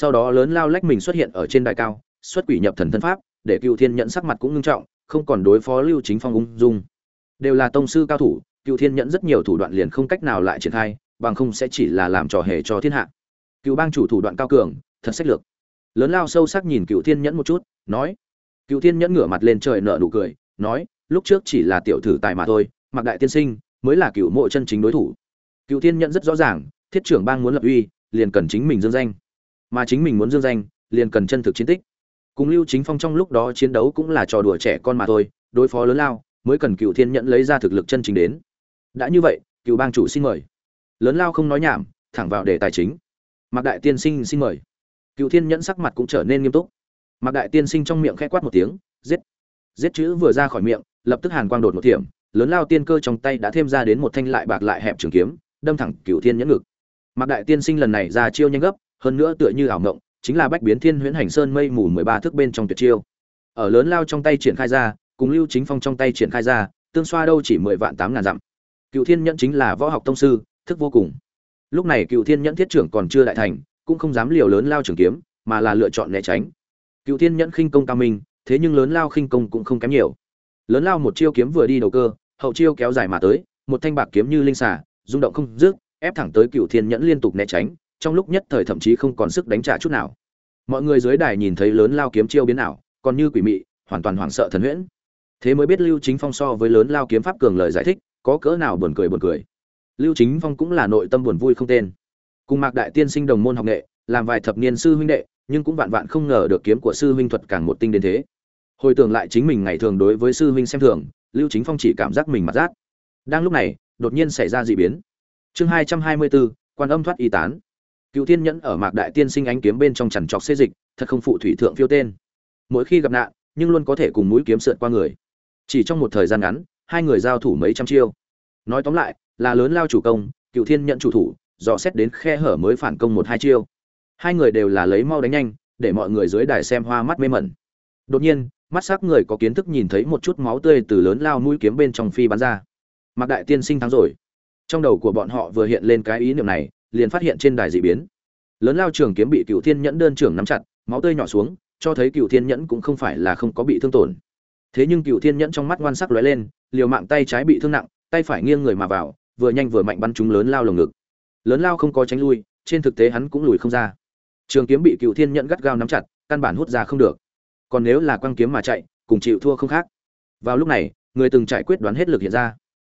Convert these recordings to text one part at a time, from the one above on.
sau đó lớn lao lách mình xuất hiện ở trên đài cao, xuất quỷ nhập thần thân pháp, để cựu thiên nhẫn sắc mặt cũng ngưng trọng, không còn đối phó lưu chính phong ung dung. Đều là tông sư cao thủ, cựu thiên nhẫn rất nhiều thủ đoạn liền không cách nào lại triển khai, bằng không sẽ chỉ là làm trò hề cho thiên hạ. Cựu bang chủ thủ đoạn cao cường, thật sách lược. Lớn lao sâu sắc nhìn cựu thiên nhẫn một chút, nói. Cựu thiên nhẫn ngửa mặt lên trời nở nụ cười, nói, lúc trước chỉ là tiểu thử tài mà thôi, mặc đại tiên sinh, mới là cựu mộ chân chính đối thủ. Cựu thiên nhẫn rất rõ ràng, thiết trưởng bang muốn lập uy, liền cần chính mình dương danh mà chính mình muốn dương danh, liền cần chân thực chiến tích. Cùng lưu chính phong trong lúc đó chiến đấu cũng là trò đùa trẻ con mà thôi, đối phó lớn lao, mới cần cựu thiên nhẫn lấy ra thực lực chân chính đến. Đã như vậy cựu bang chủ xin mời. Lớn lao không nói nhảm, thẳng vào đề tài chính. Mạc đại tiên sinh xin mời. Cựu thiên nhẫn sắc mặt cũng trở nên nghiêm túc. Mạc đại tiên sinh trong miệng khẽ quát một tiếng, giết. Giết chữ vừa ra khỏi miệng, lập tức hàn quang đột một thiểm, lớn lao tiên cơ trong tay đã thêm ra đến một thanh lại bạc lại hẹp trường kiếm, đâm thẳng cựu thiên nhẫn ngực. Mạc đại tiên sinh lần này ra chiêu nhanh gấp hơn nữa tựa như ảo ngộng chính là bách biến thiên huyễn hành sơn mây mù mười ba thước bên trong tuyệt chiêu. Ở lớn lao trong tay triển khai ra, cùng lưu chính phong trong tay triển khai ra, tương xoa đâu chỉ mười vạn tám ngàn dặm. Cựu thiên nhẫn chính là võ học tông sư, thức vô cùng. Lúc này cựu thiên nhẫn thiết trưởng còn chưa đại thành, cũng không dám liều lớn lao trường kiếm, mà là lựa chọn né tránh. Cựu thiên nhẫn khinh công cao minh, thế nhưng lớn lao khinh công cũng không kém nhiều. Lớn lao một chiêu kiếm vừa đi đầu cơ, hậu chiêu kéo dài mà tới, một thanh bạc kiếm như linh xả rung động không dứt, ép thẳng tới cựu thiên nhẫn liên tục né tránh trong lúc nhất thời thậm chí không còn sức đánh trả chút nào. Mọi người dưới đài nhìn thấy lớn lao kiếm chiêu biến ảo, còn như quỷ mị, hoàn toàn hoảng sợ thần huyễn. Thế mới biết lưu chính phong so với lớn lao kiếm pháp cường lời giải thích, có cỡ nào buồn cười buồn cười. Lưu chính phong cũng là nội tâm buồn vui không tên. Cùng mạc đại tiên sinh đồng môn học nghệ, làm vài thập niên sư huynh đệ, nhưng cũng vạn vạn không ngờ được kiếm của sư huynh thuật càng một tinh đến thế. Hồi tưởng lại chính mình ngày thường đối với sư huynh xem thường, lưu chính phong chỉ cảm giác mình mặt rát. Đang lúc này, đột nhiên xảy ra d ị biến. Chương hai trăm hai mươi bốn, quan âm thoát y tán cựu thiên nhẫn ở mạc đại tiên sinh ánh kiếm bên trong chằn trọc xê dịch, thật không phụ thủy thượng phiêu tên. Mỗi khi gặp nạn, nhưng luôn có thể cùng mũi kiếm sượt qua người. Chỉ trong một thời gian ngắn, hai người giao thủ mấy trăm chiêu. Nói tóm lại, là lớn lao chủ công, cựu thiên nhận chủ thủ, dò xét đến khe hở mới phản công một hai chiêu. Hai người đều là lấy mau đánh nhanh, để mọi người dưới đài xem hoa mắt mê mẩn. Đột nhiên, mắt s ắ c người có kiến thức nhìn thấy một chút máu tươi từ lớn lao mũi kiếm bên trong phi bắn ra. Mặc đại tiên sinh thắng rồi. Trong đầu của bọn họ vừa hiện lên cái ý niệm này liền phát hiện trên đài dị biến. Lớn lao trường kiếm bị cựu thiên nhẫn đơn trưởng nắm chặt, máu tươi nhỏ xuống, cho thấy cựu thiên nhẫn cũng không phải là không có bị thương tổn. Thế nhưng cựu thiên nhẫn trong mắt ngoan sắc lóe lên, liều mạng tay trái bị thương nặng, tay phải nghiêng người mà vào, vừa nhanh vừa mạnh bắn chúng lớn lao lồng ngực. Lớn lao không có tránh lui, trên thực tế hắn cũng lùi không ra. Trường kiếm bị cựu thiên nhẫn gắt gao nắm chặt, căn bản hút ra không được. Còn nếu là quăng kiếm mà chạy, cùng chịu thua không khác. Vào lúc này, người từng trải quyết đoán hết lực hiện ra.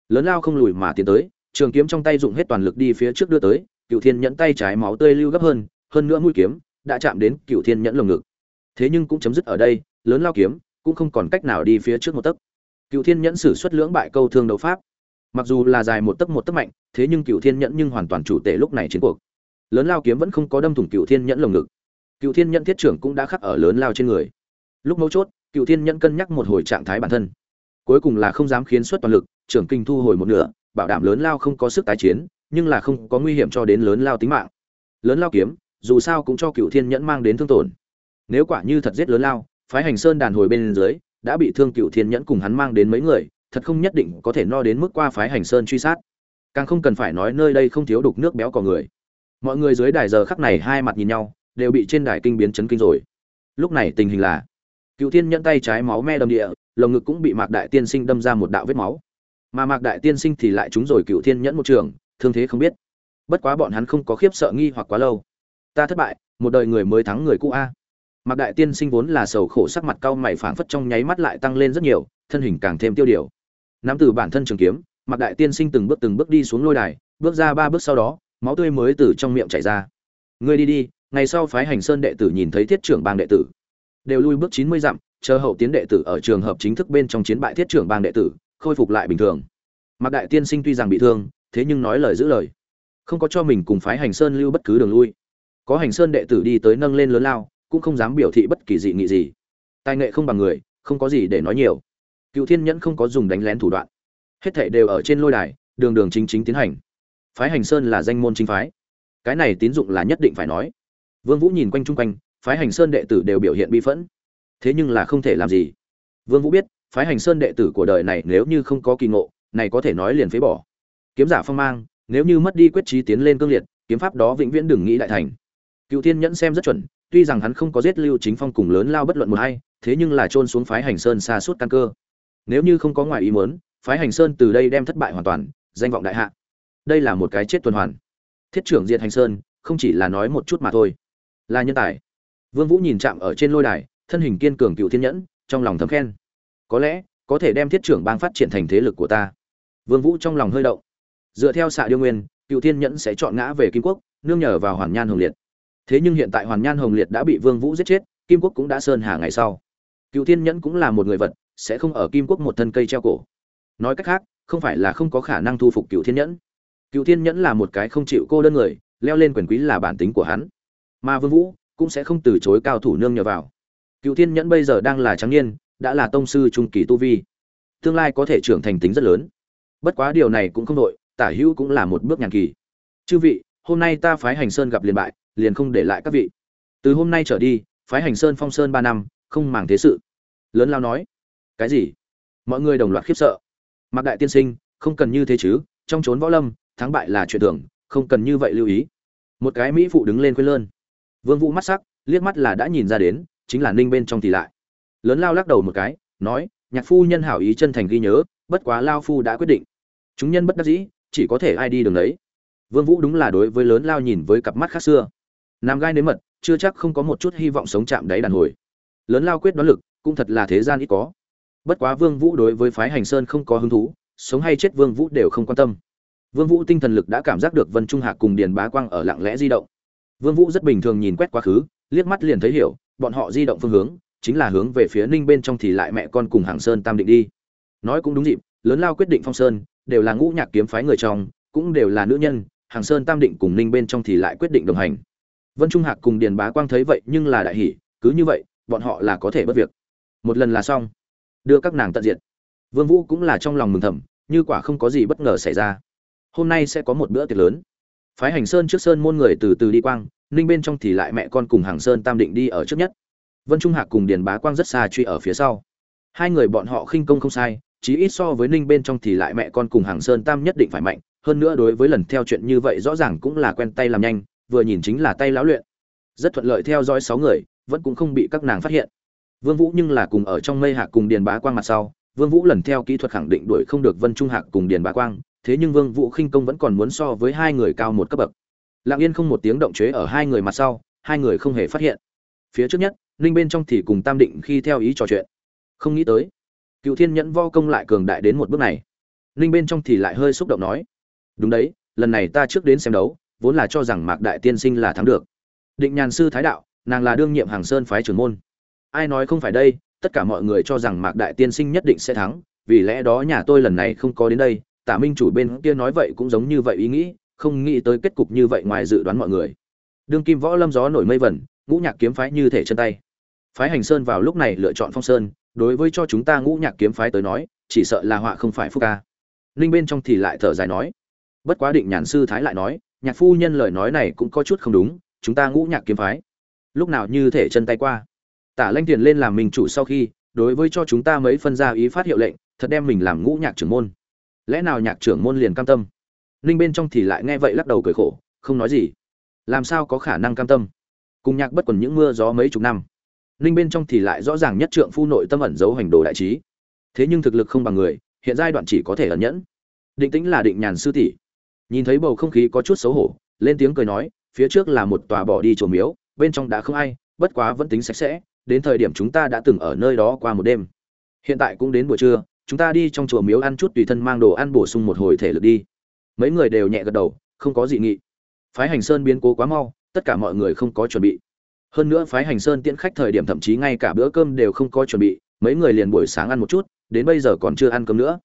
Lớn lao không lùi mà tiến tới, trường kiếm trong tay dụng hết toàn lực đi phía trước đưa tới cựu thiên nhẫn tay trái máu tươi lưu gấp hơn hơn nữa mũi kiếm đã chạm đến cựu thiên nhẫn lồng ngực. Thế nhưng cũng chấm dứt ở đây, lớn lao kiếm cũng không còn cách nào đi phía trước một tấc. Cựu thiên nhẫn sử xuất lưỡng bại câu thương đấu pháp. Mặc dù là dài một tấc một tấc mạnh, thế nhưng cựu thiên nhẫn nhưng hoàn toàn chủ tể lúc này chiến cuộc. Lớn lao kiếm vẫn không có đâm thủng cựu thiên nhẫn lồng ngực. Cựu thiên nhẫn thiết trưởng cũng đã khắc ở lớn lao trên người. Lúc mấu chốt cựu thiên nhẫn cân nhắc một hồi trạng thái bản thân. Cuối cùng là không dám khiến xuất toàn lực, trưởng kinh thu hồi một nửa, bảo đảm lớn lao không có sức tái chiến nhưng là không có nguy hiểm cho đến lớn lao tính mạng. Lớn lao kiếm, dù sao cũng cho cựu thiên nhẫn mang đến thương tổn. Nếu quả như thật giết lớn lao, phái hành sơn đàn hồi bên dưới, đã bị thương cựu thiên nhẫn cùng hắn mang đến mấy người, thật không nhất định có thể no đến mức qua phái hành sơn truy sát. Càng không cần phải nói nơi đây không thiếu đục nước béo cò người. Mọi người dưới đài giờ khắc này hai mặt nhìn nhau, đều bị trên đài kinh biến chấn kinh rồi. Lúc này tình hình là cựu thiên nhẫn tay trái máu me đầm địa, lồng ngực cũng bị mạc đại tiên sinh đâm ra một đạo vết máu. Mà mạc đại tiên sinh thì lại trúng rồi cựu thiên nhẫn một trường thương thế không biết. Bất quá bọn hắn không có khiếp sợ nghi hoặc quá lâu. Ta thất bại, một đời người mới thắng người cũ a. Mạc đại tiên sinh vốn là sầu khổ sắc mặt cau mày phảng phất trong nháy mắt lại tăng lên rất nhiều, thân hình càng thêm tiêu điều. Nắm từ bản thân trường kiếm, mạc đại tiên sinh từng bước từng bước đi xuống lôi đài, bước ra ba bước sau đó, máu tươi mới từ trong miệng chảy ra. Ngươi đi đi, ngày sau phái hành sơn đệ tử nhìn thấy thiết trưởng bang đệ tử. Đều lui bước chín mươi dặm, chờ hậu tiến đệ tử ở trường hợp chính thức bên trong chiến bại thiết trưởng bang đệ tử, khôi phục lại bình thường. Mạc đại tiên sinh tuy rằng bị thương thế nhưng nói lời giữ lời. Không có cho mình cùng phái hành sơn lưu bất cứ đường lui. Có hành sơn đệ tử đi tới nâng lên lớn lao, cũng không dám biểu thị bất kỳ dị nghị gì. Tài nghệ không bằng người, không có gì để nói nhiều. Cựu thiên nhẫn không có dùng đánh lén thủ đoạn. Hết thảy đều ở trên lôi đài, đường đường chính chính tiến hành. Phái hành sơn là danh môn chính phái. Cái này tín dụng là nhất định phải nói. Vương vũ nhìn quanh chung quanh, phái hành sơn đệ tử đều biểu hiện bi phẫn. Thế nhưng là không thể làm gì. Vương vũ biết, phái hành sơn đệ tử của đời này nếu như không có kỳ ngộ, này có thể nói liền phế bỏ kiếm giả phong mang, nếu như mất đi quyết trí tiến lên cương liệt, kiếm pháp đó vĩnh viễn đừng nghĩ đại thành. Cựu thiên nhẫn xem rất chuẩn, tuy rằng hắn không có giết lưu chính phong cùng lớn lao bất luận một hay thế nhưng là trôn xuống phái hành sơn xa suốt căn cơ. Nếu như không có ngoài ý muốn, phái hành sơn từ đây đem thất bại hoàn toàn, danh vọng đại hạ. Đây là một cái chết tuần hoàn. Thiết trưởng diệt hành sơn, không chỉ là nói một chút mà thôi. Là nhân tài. Vương vũ nhìn chạm ở trên lôi đài, thân hình kiên cường cựu thiên nhẫn, trong lòng thầm khen. Có lẽ, có thể đem thiết trưởng bang phát triển thành thế lực của ta. Vương vũ trong lòng hơi động dựa theo xạ điêu nguyên, cựu thiên nhẫn sẽ chọn ngã về kim quốc, nương nhờ vào hoàn nhan hồng liệt. Thế nhưng hiện tại hoàn nhan hồng liệt đã bị vương vũ giết chết, kim quốc cũng đã sơn hà ngày sau. Cựu thiên nhẫn cũng là một người vật, sẽ không ở kim quốc một thân cây treo cổ. Nói cách khác, không phải là không có khả năng thu phục cựu thiên nhẫn. Cựu thiên nhẫn là một cái không chịu cô đơn người, leo lên quyền quý là bản tính của hắn. Mà vương vũ cũng sẽ không từ chối cao thủ nương nhờ vào. Cựu thiên nhẫn bây giờ đang là trắng niên, đã là tông sư trung kỳ tu vi. Tương lai có thể trưởng thành tính rất lớn. Bất quá điều này cũng không đội tả hữu cũng là một bước nhàn kỳ. Chư vị, hôm nay ta phái hành sơn gặp liền bại, liền không để lại các vị. Từ hôm nay trở đi, phái hành sơn phong sơn ba năm, không màng thế sự. Lớn lao nói, cái gì? Mọi người đồng loạt khiếp sợ. Mặc đại tiên sinh, không cần như thế chứ, trong trốn võ lâm, thắng bại là chuyện tưởng không cần như vậy lưu ý. Một cái mỹ phụ đứng lên quên lơn. Vương vũ mắt sắc, liếc mắt là đã nhìn ra đến, chính là ninh bên trong thì lại. Lớn lao lắc đầu một cái, nói, nhạc phu nhân hảo ý chân thành ghi nhớ, bất quá lao phu đã quyết định. Chúng nhân bất đắc dĩ chỉ có thể ai đi đường đấy. Vương vũ đúng là đối với lớn lao nhìn với cặp mắt khác xưa. Nam gai nếm mật, chưa chắc không có một chút hy vọng sống chạm đáy đàn hồi. Lớn lao quyết đoán lực, cũng thật là thế gian ít có. Bất quá vương vũ đối với phái hành sơn không có hứng thú, sống hay chết vương vũ đều không quan tâm. Vương vũ tinh thần lực đã cảm giác được vân trung hạc cùng điền bá quang ở lặng lẽ di động. Vương vũ rất bình thường nhìn quét quá khứ, liếc mắt liền thấy hiểu, bọn họ di động phương hướng, chính là hướng về phía ninh bên trong thì lại mẹ con cùng hàng sơn tam định đi. Nói cũng đúng dịp, lớn lao quyết định phong sơn đều là ngũ nhạc kiếm phái người trong cũng đều là nữ nhân hàng sơn tam định cùng ninh bên trong thì lại quyết định đồng hành. Vân trung hạc cùng điền bá quang thấy vậy nhưng là đại hỉ, cứ như vậy bọn họ là có thể bất việc. Một lần là xong. Đưa các nàng tận diện vương vũ cũng là trong lòng mừng thầm như quả không có gì bất ngờ xảy ra. Hôm nay sẽ có một bữa tiệc lớn. Phái hành sơn trước sơn môn người từ từ đi quang ninh bên trong thì lại mẹ con cùng hàng sơn tam định đi ở trước nhất. Vân trung hạc cùng điền bá quang rất xa truy ở phía sau. Hai người bọn họ khinh công không sai chí ít so với ninh bên trong thì lại mẹ con cùng hàng sơn tam nhất định phải mạnh, hơn nữa đối với lần theo chuyện như vậy rõ ràng cũng là quen tay làm nhanh, vừa nhìn chính là tay lão luyện. Rất thuận lợi theo dõi sáu người, vẫn cũng không bị các nàng phát hiện. Vương vũ nhưng là cùng ở trong mây hạc cùng điền bá quang mặt sau, vương vũ lần theo kỹ thuật khẳng định đuổi không được vân trung hạc cùng điền bá quang, thế nhưng vương vũ khinh công vẫn còn muốn so với hai người cao một cấp bậc. Lặng yên không một tiếng động chế ở hai người mặt sau, hai người không hề phát hiện. Phía trước nhất, ninh bên trong thì cùng tam định khi theo ý trò chuyện. Không nghĩ tới cựu thiên nhẫn vo công lại cường đại đến một bước này. Ninh bên trong thì lại hơi xúc động nói, đúng đấy, lần này ta trước đến xem đấu, vốn là cho rằng mạc đại tiên sinh là thắng được. Định nhàn sư thái đạo, nàng là đương nhiệm hàng sơn phái trưởng môn. Ai nói không phải đây, tất cả mọi người cho rằng mạc đại tiên sinh nhất định sẽ thắng, vì lẽ đó nhà tôi lần này không có đến đây. Tả minh chủ bên kia nói vậy cũng giống như vậy ý nghĩ, không nghĩ tới kết cục như vậy ngoài dự đoán mọi người. Đương kim võ lâm gió nổi mây vẩn, ngũ nhạc kiếm phái như thể chân tay. Phái hành sơn vào lúc này lựa chọn phong sơn đối với cho chúng ta ngũ nhạc kiếm phái tới nói, chỉ sợ là họa không phải phúc ca. Ninh bên trong thì lại thở dài nói. Bất quá định nhàn sư thái lại nói, nhạc phu nhân lời nói này cũng có chút không đúng, chúng ta ngũ nhạc kiếm phái. Lúc nào như thể chân tay qua. Tả lanh tiền lên làm mình chủ sau khi, đối với cho chúng ta mấy phân ra ý phát hiệu lệnh, thật đem mình làm ngũ nhạc trưởng môn. Lẽ nào nhạc trưởng môn liền cam tâm? Ninh bên trong thì lại nghe vậy lắc đầu cười khổ, không nói gì. Làm sao có khả năng cam tâm? Cùng nhạc bất quần những mưa gió mấy chục năm ninh bên trong thì lại rõ ràng nhất trượng phu nội tâm ẩn giấu hành đồ đại trí. Thế nhưng thực lực không bằng người, hiện giai đoạn chỉ có thể ẩn nhẫn. Định tĩnh là định nhàn sư tỷ. Nhìn thấy bầu không khí có chút xấu hổ, lên tiếng cười nói, phía trước là một tòa bỏ đi chùa miếu, bên trong đã không ai, bất quá vẫn tính sạch sẽ, đến thời điểm chúng ta đã từng ở nơi đó qua một đêm. Hiện tại cũng đến buổi trưa, chúng ta đi trong chùa miếu ăn chút tùy thân mang đồ ăn bổ sung một hồi thể lực đi. Mấy người đều nhẹ gật đầu, không có dị nghị. Phái hành sơn biến cố quá mau, tất cả mọi người không có chuẩn bị hơn nữa phái hành sơn tiễn khách thời điểm thậm chí ngay cả bữa cơm đều không có chuẩn bị, mấy người liền buổi sáng ăn một chút, đến bây giờ còn chưa ăn cơm nữa.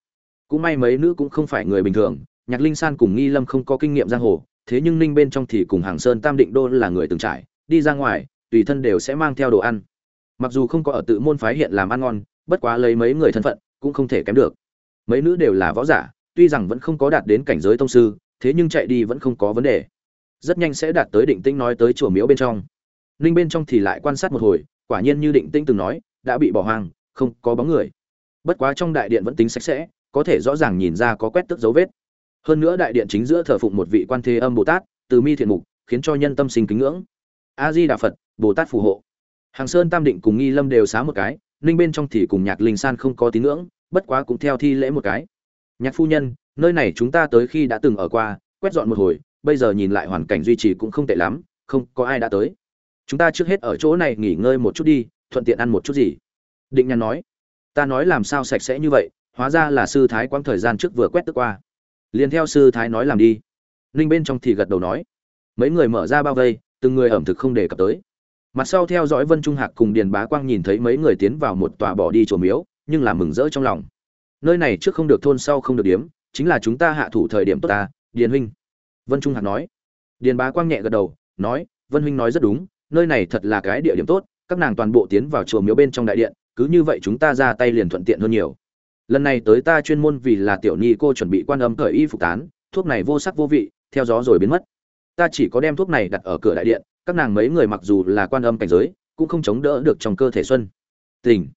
Cũng may mấy nữ cũng không phải người bình thường, nhạc linh san cùng nghi lâm không có kinh nghiệm giang hồ, thế nhưng ninh bên trong thì cùng hàng sơn tam định đô là người từng trải, đi ra ngoài, tùy thân đều sẽ mang theo đồ ăn. Mặc dù không có ở tự môn phái hiện làm ăn ngon, bất quá lấy mấy người thân phận, cũng không thể kém được. Mấy nữ đều là võ giả, tuy rằng vẫn không có đạt đến cảnh giới tông sư, thế nhưng chạy đi vẫn không có vấn đề. Rất nhanh sẽ đạt tới định tĩnh nói tới chùa miếu bên trong ninh bên trong thì lại quan sát một hồi, quả nhiên như định tĩnh từng nói, đã bị bỏ hoang, không có bóng người. Bất quá trong đại điện vẫn tính sạch sẽ, có thể rõ ràng nhìn ra có quét tức dấu vết. Hơn nữa đại điện chính giữa thờ phụng một vị quan thế âm bồ tát, từ mi thiện mục, khiến cho nhân tâm sinh kính ngưỡng. A di đà phật, bồ tát phù hộ. Hàng sơn tam định cùng nghi lâm đều xá một cái, ninh bên trong thì cùng nhạc linh san không có tín ngưỡng, bất quá cũng theo thi lễ một cái. Nhạc phu nhân, nơi này chúng ta tới khi đã từng ở qua, quét dọn một hồi, bây giờ nhìn lại hoàn cảnh duy trì cũng không tệ lắm, không có ai đã tới chúng ta trước hết ở chỗ này nghỉ ngơi một chút đi, thuận tiện ăn một chút gì? Định nhàn nói. Ta nói làm sao sạch sẽ như vậy, hóa ra là sư thái quãng thời gian trước vừa quét tức qua. Liền theo sư thái nói làm đi. Ninh bên trong thì gật đầu nói. Mấy người mở ra bao vây, từng người ẩm thực không đề cập tới. Mặt sau theo dõi vân trung hạc cùng điền bá quang nhìn thấy mấy người tiến vào một tòa bỏ đi chùa miếu, nhưng là mừng rỡ trong lòng. Nơi này trước không được thôn, sau không được điếm, chính là chúng ta hạ thủ thời điểm tốt ta, điền huynh. Vân trung hạc nói. Điền bá quang nhẹ gật đầu, nói, vân huynh nói rất đúng nơi này thật là cái địa điểm tốt, các nàng toàn bộ tiến vào chùa miếu bên trong đại điện, cứ như vậy chúng ta ra tay liền thuận tiện hơn nhiều. Lần này tới ta chuyên môn vì là tiểu nhi cô chuẩn bị quan âm cởi y phục tán, thuốc này vô sắc vô vị, theo gió rồi biến mất. Ta chỉ có đem thuốc này đặt ở cửa đại điện, các nàng mấy người mặc dù là quan âm cảnh giới, cũng không chống đỡ được trong cơ thể xuân. Tình.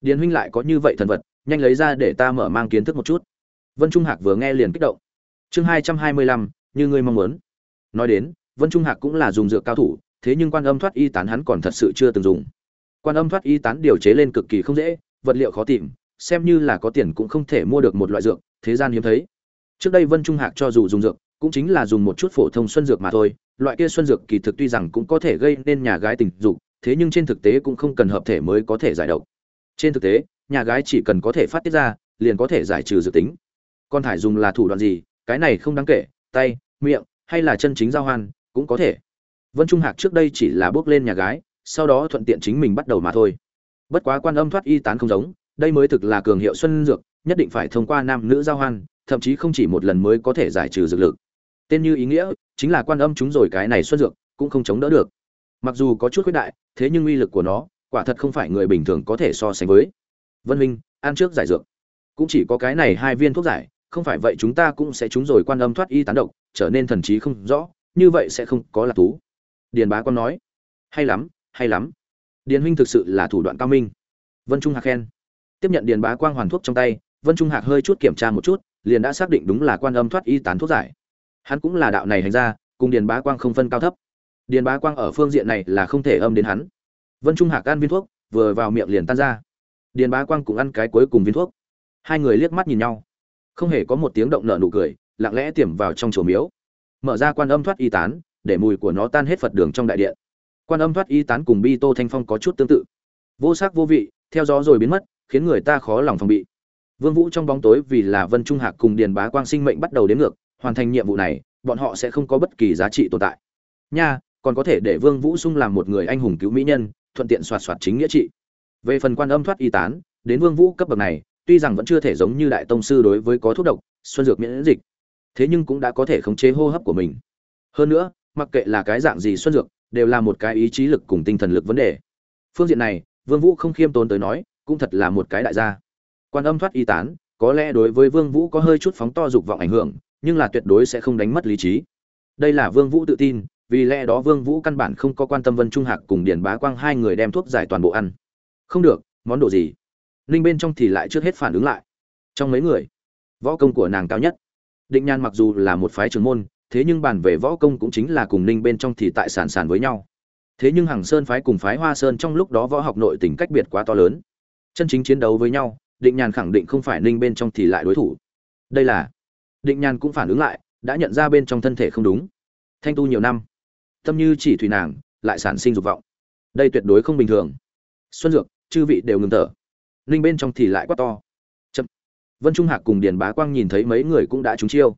Điền huynh lại có như vậy thần vật, nhanh lấy ra để ta mở mang kiến thức một chút. Vân trung hạc vừa nghe liền kích động. Chương hai trăm hai mươi lăm, như ngươi mong muốn. Nói đến, vân trung hạc cũng là dùng dược cao thủ thế nhưng quan âm thoát y tán hắn còn thật sự chưa từng dùng. Quan âm thoát y tán điều chế lên cực kỳ không dễ, vật liệu khó tìm, xem như là có tiền cũng không thể mua được một loại dược, thế gian hiếm thấy. Trước đây vân trung hạc cho dù dùng dược, cũng chính là dùng một chút phổ thông xuân dược mà thôi, loại kia xuân dược kỳ thực tuy rằng cũng có thể gây nên nhà gái tình dục, thế nhưng trên thực tế cũng không cần hợp thể mới có thể giải độc. Trên thực tế, nhà gái chỉ cần có thể phát tiết ra, liền có thể giải trừ dược tính. Con thải dùng là thủ đoạn gì, cái này không đáng kể, tay, miệng, hay là chân chính giao hoan, cũng có thể vân trung hạc trước đây chỉ là bước lên nhà gái, sau đó thuận tiện chính mình bắt đầu mà thôi. Bất quá quan âm thoát y tán không giống, đây mới thực là cường hiệu xuân dược, nhất định phải thông qua nam nữ giao hoan, thậm chí không chỉ một lần mới có thể giải trừ dược lực. Tên như ý nghĩa, chính là quan âm chúng rồi cái này xuân dược, cũng không chống đỡ được. Mặc dù có chút khuyết đại, thế nhưng uy lực của nó, quả thật không phải người bình thường có thể so sánh với. Vân minh, ăn trước giải dược. Cũng chỉ có cái này hai viên thuốc giải, không phải vậy chúng ta cũng sẽ chúng rồi quan âm thoát y tán độc, trở nên thần trí không rõ, như vậy sẽ không có lạc thú điền bá con nói, hay lắm hay lắm. Điền huynh thực sự là thủ đoạn cao minh. Vân trung hạc khen. Tiếp nhận điền bá quang hoàn thuốc trong tay, vân trung hạc hơi chút kiểm tra một chút, liền đã xác định đúng là quan âm thoát y tán thuốc giải. Hắn cũng là đạo này hành ra cùng điền bá quang không phân cao thấp. Điền bá quang ở phương diện này là không thể âm đến hắn. Vân trung hạc ăn viên thuốc, vừa vào miệng liền tan ra. Điền bá quang cũng ăn cái cuối cùng viên thuốc. Hai người liếc mắt nhìn nhau. Không hề có một tiếng động nợ nụ cười, lặng lẽ tiềm vào trong chùa miếu. Mở ra quan âm thoát y tán để mùi của nó tan hết phật đường trong đại điện. Quan âm thoát y tán cùng bi tô thanh phong có chút tương tự. Vô sắc vô vị, theo gió rồi biến mất, khiến người ta khó lòng phòng bị. Vương vũ trong bóng tối vì là vân trung hạc cùng điền bá quang sinh mệnh bắt đầu đến ngược, hoàn thành nhiệm vụ này, bọn họ sẽ không có bất kỳ giá trị tồn tại. Nha, còn có thể để vương vũ sung làm một người anh hùng cứu mỹ nhân, thuận tiện soạt soạt chính nghĩa trị. Về phần quan âm thoát y tán, đến vương vũ cấp bậc này, tuy rằng vẫn chưa thể giống như đại tông sư đối với có thuốc độc, xuân dược miễn dịch, thế nhưng cũng đã có thể khống chế hô hấp của mình. Hơn nữa mặc kệ là cái dạng gì xuân dược, đều là một cái ý chí lực cùng tinh thần lực vấn đề. Phương diện này, vương vũ không khiêm tốn tới nói, cũng thật là một cái đại gia. Quan âm thoát y tán, có lẽ đối với vương vũ có hơi chút phóng to dục vọng ảnh hưởng, nhưng là tuyệt đối sẽ không đánh mất lý trí. Đây là vương vũ tự tin, vì lẽ đó vương vũ căn bản không có quan tâm vân trung hạc cùng điền bá quang hai người đem thuốc giải toàn bộ ăn. Không được, món đồ gì? Linh bên trong thì lại trước hết phản ứng lại. Trong mấy người, võ công của nàng cao nhất. Định nhan mặc dù là một phái trưởng môn thế nhưng bàn về võ công cũng chính là cùng ninh bên trong thì tại sản sản với nhau. Thế nhưng hàng sơn phái cùng phái hoa sơn trong lúc đó võ học nội tình cách biệt quá to lớn. Chân chính chiến đấu với nhau, định nhàn khẳng định không phải ninh bên trong thì lại đối thủ. Đây là, định nhàn cũng phản ứng lại, đã nhận ra bên trong thân thể không đúng. Thanh tu nhiều năm, tâm như chỉ thủy nàng, lại sản sinh dục vọng. Đây tuyệt đối không bình thường. Xuân dược, chư vị đều ngừng thở. Ninh bên trong thì lại quá to. Chậm. Vân trung hạc cùng điền bá quang nhìn thấy mấy người cũng đã trúng chiêu.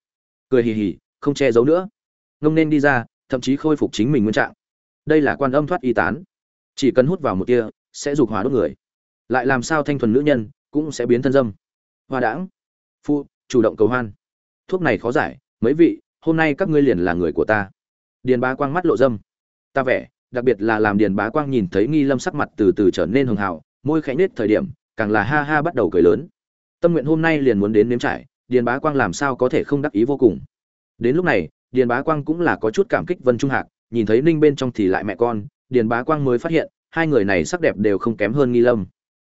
Cười hì hì không che giấu nữa. Ngông nên đi ra, thậm chí khôi phục chính mình nguyên trạng. Đây là quan âm thoát y tán. Chỉ cần hút vào một tia, sẽ dục hóa đốt người. Lại làm sao thanh thuần nữ nhân cũng sẽ biến thân dâm. Hoa đãng. Phu, chủ động cầu hoan. Thuốc này khó giải, mấy vị, hôm nay các ngươi liền là người của ta. Điền bá quang mắt lộ dâm. Ta vẻ, đặc biệt là làm điền bá quang nhìn thấy nghi lâm sắc mặt từ từ trở nên hường hào, môi khẽ nết thời điểm, càng là ha ha bắt đầu cười lớn. Tâm nguyện hôm nay liền muốn đến nếm trải, điền bá quang làm sao có thể không đắc ý vô cùng đến lúc này, điền bá quang cũng là có chút cảm kích vân trung hạc, nhìn thấy ninh bên trong thì lại mẹ con, điền bá quang mới phát hiện, hai người này sắc đẹp đều không kém hơn nghi lâm.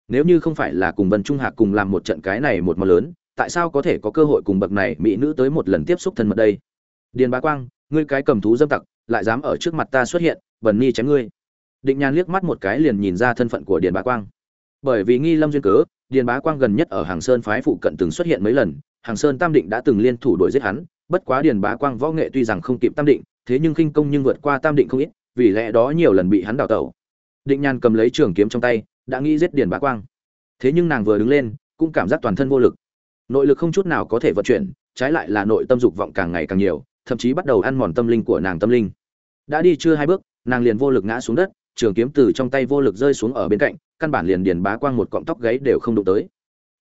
Nếu như không phải là cùng vân trung hạc cùng làm một trận cái này một món lớn, tại sao có thể có cơ hội cùng bậc này mỹ nữ tới một lần tiếp xúc thân mật đây? Điền bá quang, ngươi cái cầm thú dâm tặc, lại dám ở trước mặt ta xuất hiện, bẩn ni chém ngươi. Định nhàn liếc mắt một cái liền nhìn ra thân phận của điền bá quang. Bởi vì nghi lâm duyên cớ, điền bá quang gần nhất ở hàng sơn phái phụ cận từng xuất hiện mấy lần, hàng sơn tam định đã từng liên thủ đuổi giết hắn bất quá điền bá quang võ nghệ tuy rằng không kịp tam định, thế nhưng khinh công nhưng vượt qua tam định không ít, vì lẽ đó nhiều lần bị hắn đào tẩu. Định nhàn cầm lấy trường kiếm trong tay, đã nghĩ giết điền bá quang. Thế nhưng nàng vừa đứng lên, cũng cảm giác toàn thân vô lực. Nội lực không chút nào có thể vận chuyển, trái lại là nội tâm dục vọng càng ngày càng nhiều, thậm chí bắt đầu ăn mòn tâm linh của nàng tâm linh. Đã đi chưa hai bước, nàng liền vô lực ngã xuống đất, trường kiếm từ trong tay vô lực rơi xuống ở bên cạnh, căn bản liền điền bá quang một cọng tóc gáy đều không đụng tới.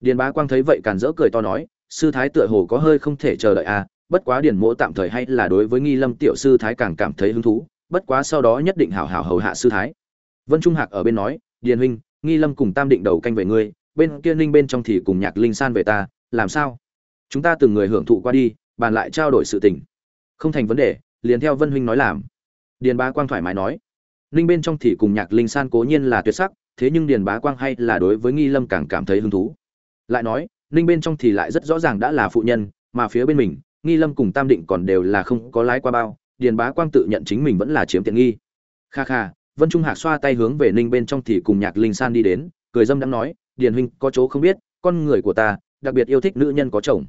Điền bá quang thấy vậy càn rỡ cười to nói, sư thái tựa hồ có hơi không thể chờ đợi à bất quá điền mỗ tạm thời hay là đối với nghi lâm tiểu sư thái càng cảm thấy hứng thú, bất quá sau đó nhất định hảo hảo hầu hạ sư thái. Vân trung hạc ở bên nói, điền huynh, nghi lâm cùng tam định đầu canh về ngươi, bên kia ninh bên trong thì cùng nhạc linh san về ta, làm sao? Chúng ta từng người hưởng thụ qua đi, bàn lại trao đổi sự tình. Không thành vấn đề, liền theo vân huynh nói làm. Điền bá quang thoải mái nói, ninh bên trong thì cùng nhạc linh san cố nhiên là tuyệt sắc, thế nhưng điền bá quang hay là đối với nghi lâm càng cảm thấy hứng thú. Lại nói, ninh bên trong thì lại rất rõ ràng đã là phụ nhân, mà phía bên mình nghi lâm cùng tam định còn đều là không có lái qua bao, điền bá quang tự nhận chính mình vẫn là chiếm tiện nghi. Kha kha, vân trung hạc xoa tay hướng về ninh bên trong thì cùng nhạc linh san đi đến, cười dâm đã nói, điền huynh, có chỗ không biết, con người của ta, đặc biệt yêu thích nữ nhân có chồng.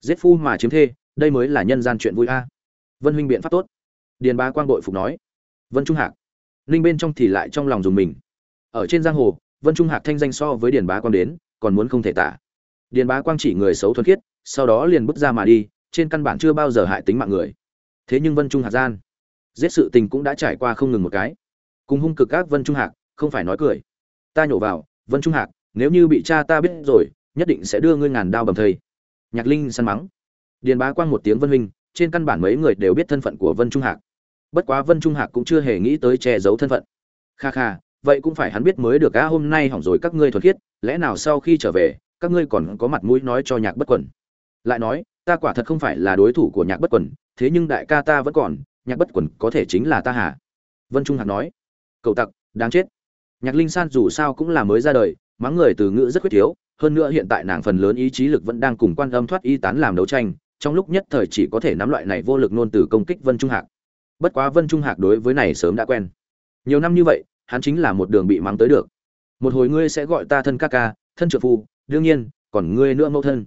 Giết phu mà chiếm thê, đây mới là nhân gian chuyện vui a. Vân huynh biện pháp tốt. Điền bá quang đội phục nói. Vân trung hạc ninh bên trong thì lại trong lòng dùng mình. Ở trên giang hồ, vân trung hạc thanh danh so với điền bá quang đến, còn muốn không thể tả. Điền bá quang chỉ người xấu thuần khiết, sau đó liền bước ra mà đi trên căn bản chưa bao giờ hại tính mạng người. Thế nhưng vân trung hạc gian, giết sự tình cũng đã trải qua không ngừng một cái. Cùng hung cực các vân trung hạc, không phải nói cười. Ta nhổ vào, vân trung hạc, nếu như bị cha ta biết rồi, nhất định sẽ đưa ngươi ngàn đao bầm thây nhạc linh săn mắng. Điền bá quang một tiếng vân huynh, trên căn bản mấy người đều biết thân phận của vân trung hạc. Bất quá vân trung hạc cũng chưa hề nghĩ tới che giấu thân phận. Kha kha, vậy cũng phải hắn biết mới được á, hôm nay hỏng rồi các ngươi thuật khiết, lẽ nào sau khi trở về, các ngươi còn có mặt mũi nói cho nhạc bất quẩn lại nói ta quả thật không phải là đối thủ của nhạc bất quẩn thế nhưng đại ca ta vẫn còn, nhạc bất quẩn có thể chính là ta hả vân trung hạc nói, cậu tặc, đáng chết. Nhạc linh san dù sao cũng là mới ra đời, mắng người từ ngữ rất khuyết thiếu, hơn nữa hiện tại nàng phần lớn ý chí lực vẫn đang cùng quan âm thoát y tán làm đấu tranh, trong lúc nhất thời chỉ có thể nắm loại này vô lực nôn từ công kích vân trung hạc. Bất quá vân trung hạc đối với này sớm đã quen. Nhiều năm như vậy, hắn chính là một đường bị mắng tới được. Một hồi ngươi sẽ gọi ta thân ca ca, thân trợ phu, đương nhiên, còn ngươi nữa mẫu thân.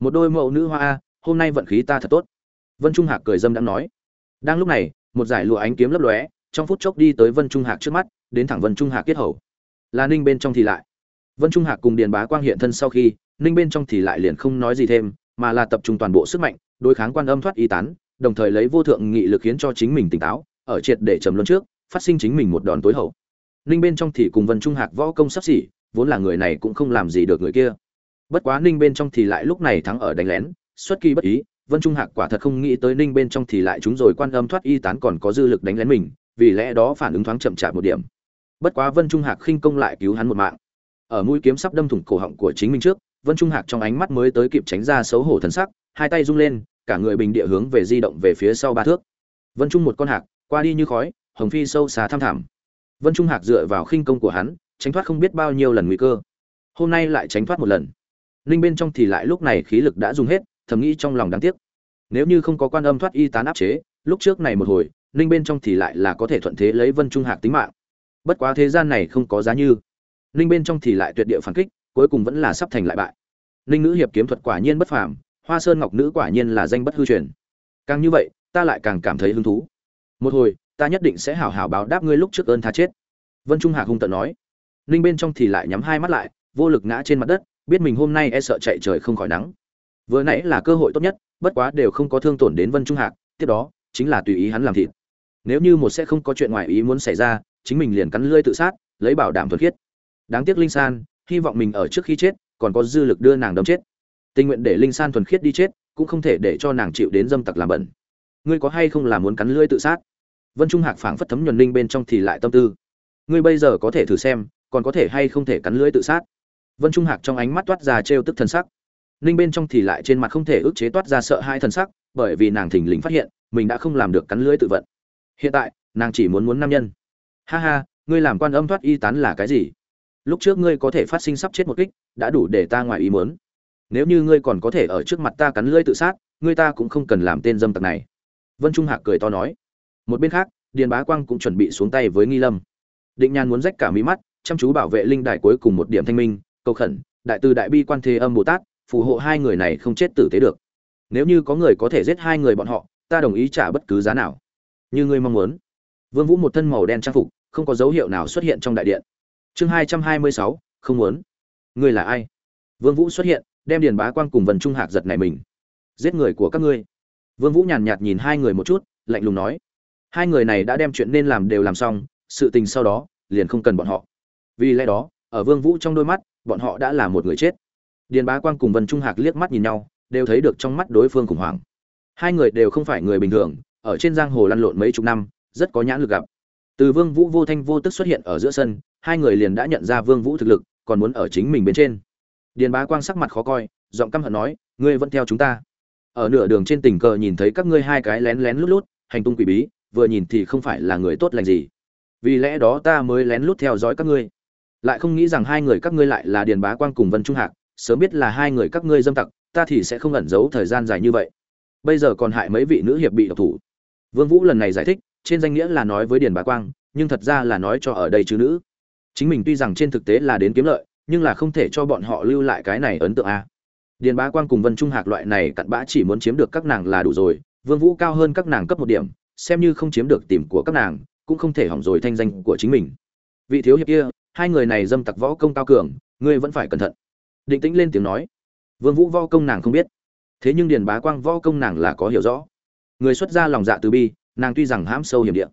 Một đôi mẫu nữ hoa hôm nay vận khí ta thật tốt. Vân trung hạc cười dâm đã nói. Đang lúc này, một giải lụa ánh kiếm lấp lóe, trong phút chốc đi tới vân trung hạc trước mắt, đến thẳng vân trung hạc kết hầu. Là ninh bên trong thì lại. Vân trung hạc cùng điền bá quang hiện thân sau khi, ninh bên trong thì lại liền không nói gì thêm, mà là tập trung toàn bộ sức mạnh, đối kháng quan âm thoát y tán, đồng thời lấy vô thượng nghị lực khiến cho chính mình tỉnh táo, ở triệt để trầm luân trước, phát sinh chính mình một đòn tối hậu. Ninh bên trong thì cùng vân trung hạc võ công sắp xỉ, vốn là người này cũng không làm gì được người kia. Bất quá ninh bên trong thì lại lúc này thắng ở đánh lén xuất kỳ bất ý, vân trung hạc quả thật không nghĩ tới ninh bên trong thì lại chúng rồi quan âm thoát y tán còn có dư lực đánh lén mình, vì lẽ đó phản ứng thoáng chậm chạp một điểm. Bất quá vân trung hạc khinh công lại cứu hắn một mạng. Ở mũi kiếm sắp đâm thủng cổ họng của chính mình trước, vân trung hạc trong ánh mắt mới tới kịp tránh ra xấu hổ thần sắc, hai tay rung lên, cả người bình địa hướng về di động về phía sau ba thước. Vân trung một con hạc, qua đi như khói, hồng phi sâu xà tham thảm vân trung hạc dựa vào khinh công của hắn, tránh thoát không biết bao nhiêu lần nguy cơ. Hôm nay lại tránh thoát một lần. Linh bên trong thì lại lúc này khí lực đã dùng hết thầm nghĩ trong lòng đáng tiếc. Nếu như không có quan âm thoát y tán áp chế, lúc trước này một hồi linh bên trong thì lại là có thể thuận thế lấy vân trung hạc tính mạng. Bất quá thế gian này không có giá như. Linh bên trong thì lại tuyệt địa phản kích, cuối cùng vẫn là sắp thành lại bại. Linh nữ hiệp kiếm thuật quả nhiên bất phàm, hoa sơn ngọc nữ quả nhiên là danh bất hư truyền. Càng như vậy, ta lại càng cảm thấy hứng thú. Một hồi, ta nhất định sẽ hảo hảo báo đáp ngươi lúc trước ơn tha chết. Vân trung hạc hung tận nói. Linh bên trong thì lại nhắm hai mắt lại, vô lực ngã trên mặt đất, biết mình hôm nay e sợ chạy trời không khỏi nắng vừa nãy là cơ hội tốt nhất, bất quá đều không có thương tổn đến vân trung hạc, tiếp đó, chính là tùy ý hắn làm thịt. Nếu như một sẽ không có chuyện ngoài ý muốn xảy ra, chính mình liền cắn lưỡi tự sát, lấy bảo đảm thuật khiết. Đáng tiếc linh san, hy vọng mình ở trước khi chết, còn có dư lực đưa nàng đâm chết. Tình nguyện để linh san thuần khiết đi chết, cũng không thể để cho nàng chịu đến dâm tặc làm bẩn. Ngươi có hay không là muốn cắn lưỡi tự sát? Vân trung hạc phảng phất thấm nhuần linh bên trong thì lại tâm tư. Ngươi bây giờ có thể thử xem, còn có thể hay không thể cắn lưỡi tự sát? Vân trung hạc trong ánh mắt toát ra trêu tức thần sắc. Ninh bên trong thì lại trên mặt không thể ức chế toát ra sợ hai thần sắc, bởi vì nàng thình lình phát hiện, mình đã không làm được cắn lưỡi tự vận. Hiện tại, nàng chỉ muốn muốn nam nhân. Ha ha, ngươi làm quan âm thoát y tán là cái gì? Lúc trước ngươi có thể phát sinh sắp chết một kích, đã đủ để ta ngoài ý muốn. Nếu như ngươi còn có thể ở trước mặt ta cắn lưỡi tự sát, ngươi ta cũng không cần làm tên dâm tặc này. Vân trung hạc cười to nói. Một bên khác, điền bá quang cũng chuẩn bị xuống tay với nghi lâm. Định nhàn muốn rách cả mí mắt, chăm chú bảo vệ linh đài cuối cùng một điểm thanh minh, cầu khẩn, đại từ đại bi quan thế âm bồ tát phù hộ hai người này không chết tử tế được. Nếu như có người có thể giết hai người bọn họ, ta đồng ý trả bất cứ giá nào. Như ngươi mong muốn. Vương vũ một thân màu đen trang phục, không có dấu hiệu nào xuất hiện trong đại điện. Chương hai trăm hai mươi sáu, không muốn. Ngươi là ai? Vương vũ xuất hiện, đem điền bá quang cùng vân trung hạc giật này mình. Giết người của các ngươi. Vương vũ nhàn nhạt nhìn hai người một chút, lạnh lùng nói. Hai người này đã đem chuyện nên làm đều làm xong, sự tình sau đó, liền không cần bọn họ. Vì lẽ đó, ở vương vũ trong đôi mắt, bọn họ đã là một người chết điền bá quang cùng vân trung hạc liếc mắt nhìn nhau, đều thấy được trong mắt đối phương khủng hoảng. Hai người đều không phải người bình thường, ở trên giang hồ lăn lộn mấy chục năm, rất có nhãn lực gặp. Từ vương vũ vô thanh vô tức xuất hiện ở giữa sân, hai người liền đã nhận ra vương vũ thực lực, còn muốn ở chính mình bên trên. Điền bá quang sắc mặt khó coi, giọng căm hận nói, ngươi vẫn theo chúng ta. Ở nửa đường trên tình cờ nhìn thấy các ngươi hai cái lén lén lút lút, hành tung quỷ bí, vừa nhìn thì không phải là người tốt lành gì. Vì lẽ đó ta mới lén lút theo dõi các ngươi. Lại không nghĩ rằng hai người các ngươi lại là điền bá quang cùng vân trung hạc sớm biết là hai người các ngươi dâm tặc, ta thì sẽ không ẩn giấu thời gian dài như vậy. Bây giờ còn hại mấy vị nữ hiệp bị độc thủ. Vương vũ lần này giải thích, trên danh nghĩa là nói với điền bá quang, nhưng thật ra là nói cho ở đây chứ nữ. Chính mình tuy rằng trên thực tế là đến kiếm lợi, nhưng là không thể cho bọn họ lưu lại cái này ấn tượng a. Điền bá quang cùng vân trung hạc loại này cặn bã chỉ muốn chiếm được các nàng là đủ rồi, vương vũ cao hơn các nàng cấp một điểm, xem như không chiếm được tìm của các nàng, cũng không thể hỏng rồi thanh danh của chính mình. Vị thiếu hiệp kia, hai người này dâm tặc võ công cao cường, ngươi vẫn phải cẩn thận định tĩnh lên tiếng nói. Vương vũ võ công nàng không biết. Thế nhưng điền bá quang võ công nàng là có hiểu rõ. Người xuất ra lòng dạ từ bi, nàng tuy rằng hãm sâu hiểm địa,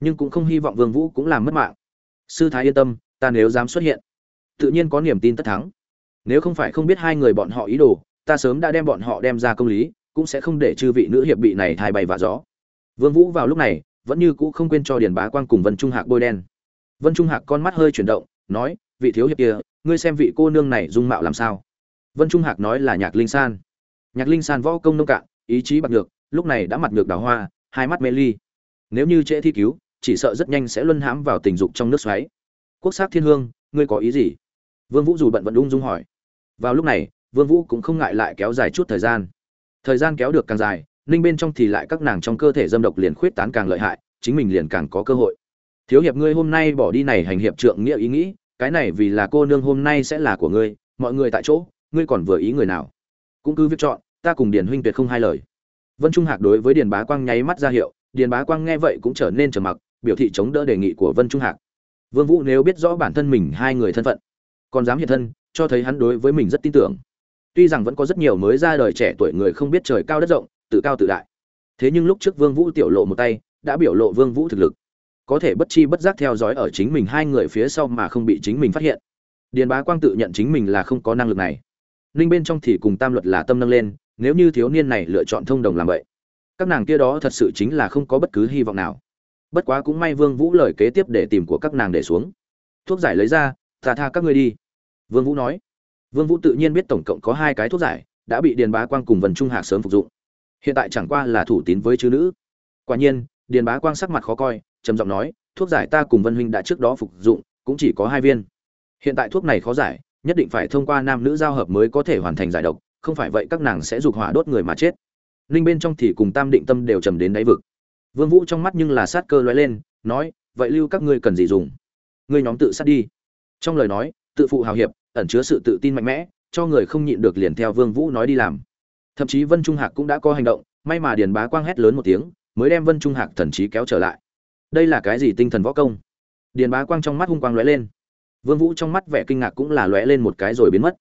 nhưng cũng không hy vọng vương vũ cũng làm mất mạng. Sư thái yên tâm, ta nếu dám xuất hiện, tự nhiên có niềm tin tất thắng. Nếu không phải không biết hai người bọn họ ý đồ, ta sớm đã đem bọn họ đem ra công lý, cũng sẽ không để chư vị nữ hiệp bị này thai bay và gió. Vương vũ vào lúc này, vẫn như cũ không quên cho điền bá quang cùng vân trung hạc bôi đen. Vân trung hạc con mắt hơi chuyển động, nói, vị thiếu hiệp kia ngươi xem vị cô nương này dung mạo làm sao? Vân trung hạc nói là nhạc linh san. Nhạc linh san võ công nông cạn, ý chí bạc được lúc này đã mặt ngược đào hoa, hai mắt mê ly. Nếu như trễ thi cứu, chỉ sợ rất nhanh sẽ luân hãm vào tình dục trong nước xoáy. Quốc sắc thiên hương, ngươi có ý gì? Vương vũ dù bận vận ung dung hỏi. Vào lúc này, vương vũ cũng không ngại lại kéo dài chút thời gian. Thời gian kéo được càng dài, ninh bên trong thì lại các nàng trong cơ thể dâm độc liền khuyết tán càng lợi hại, chính mình liền càng có cơ hội. Thiếu hiệp ngươi hôm nay bỏ đi này hành hiệp trượng nghĩa ý nghĩ cái này vì là cô nương hôm nay sẽ là của ngươi, mọi người tại chỗ, ngươi còn vừa ý người nào. Cũng cứ việc chọn, ta cùng điền huynh tuyệt không hai lời. Vân trung hạc đối với điền bá quang nháy mắt ra hiệu, điền bá quang nghe vậy cũng trở nên trầm mặc, biểu thị chống đỡ đề nghị của vân trung hạc. Vương vũ nếu biết rõ bản thân mình hai người thân phận, còn dám hiện thân, cho thấy hắn đối với mình rất tin tưởng. Tuy rằng vẫn có rất nhiều mới ra đời trẻ tuổi người không biết trời cao đất rộng, tự cao tự đại. Thế nhưng lúc trước vương vũ tiểu lộ một tay, đã biểu lộ vương vũ thực lực có thể bất chi bất giác theo dõi ở chính mình hai người phía sau mà không bị chính mình phát hiện. Điền bá quang tự nhận chính mình là không có năng lực này. Ninh bên trong thì cùng tam luật là tâm nâng lên, nếu như thiếu niên này lựa chọn thông đồng làm vậy, các nàng kia đó thật sự chính là không có bất cứ hy vọng nào. Bất quá cũng may vương vũ lời kế tiếp để tìm của các nàng để xuống. Thuốc giải lấy ra, ta tha các ngươi đi. Vương vũ nói. Vương vũ tự nhiên biết tổng cộng có hai cái thuốc giải đã bị điền bá quang cùng vân trung hạc sớm phục dụng. Hiện tại chẳng qua là thủ tín với chư nữ. Quả nhiên, điền bá quang sắc mặt khó coi trầm giọng nói, thuốc giải ta cùng vân huynh đã trước đó phục dụng, cũng chỉ có hai viên. Hiện tại thuốc này khó giải, nhất định phải thông qua nam nữ giao hợp mới có thể hoàn thành giải độc, không phải vậy các nàng sẽ dục hỏa đốt người mà chết. Linh bên trong thì cùng tam định tâm đều trầm đến đáy vực. Vương vũ trong mắt nhưng là sát cơ lóe lên, nói, vậy lưu các ngươi cần gì dùng? Ngươi nhóm tự sát đi. Trong lời nói, tự phụ hào hiệp, ẩn chứa sự tự tin mạnh mẽ, cho người không nhịn được liền theo vương vũ nói đi làm. Thậm chí vân trung hạc cũng đã có hành động, may mà điền bá quang hét lớn một tiếng, mới đem vân trung hạc thần trí kéo trở lại đây là cái gì tinh thần võ công? Điền bá quang trong mắt hung quang lóe lên. Vương vũ trong mắt vẻ kinh ngạc cũng là lóe lên một cái rồi biến mất.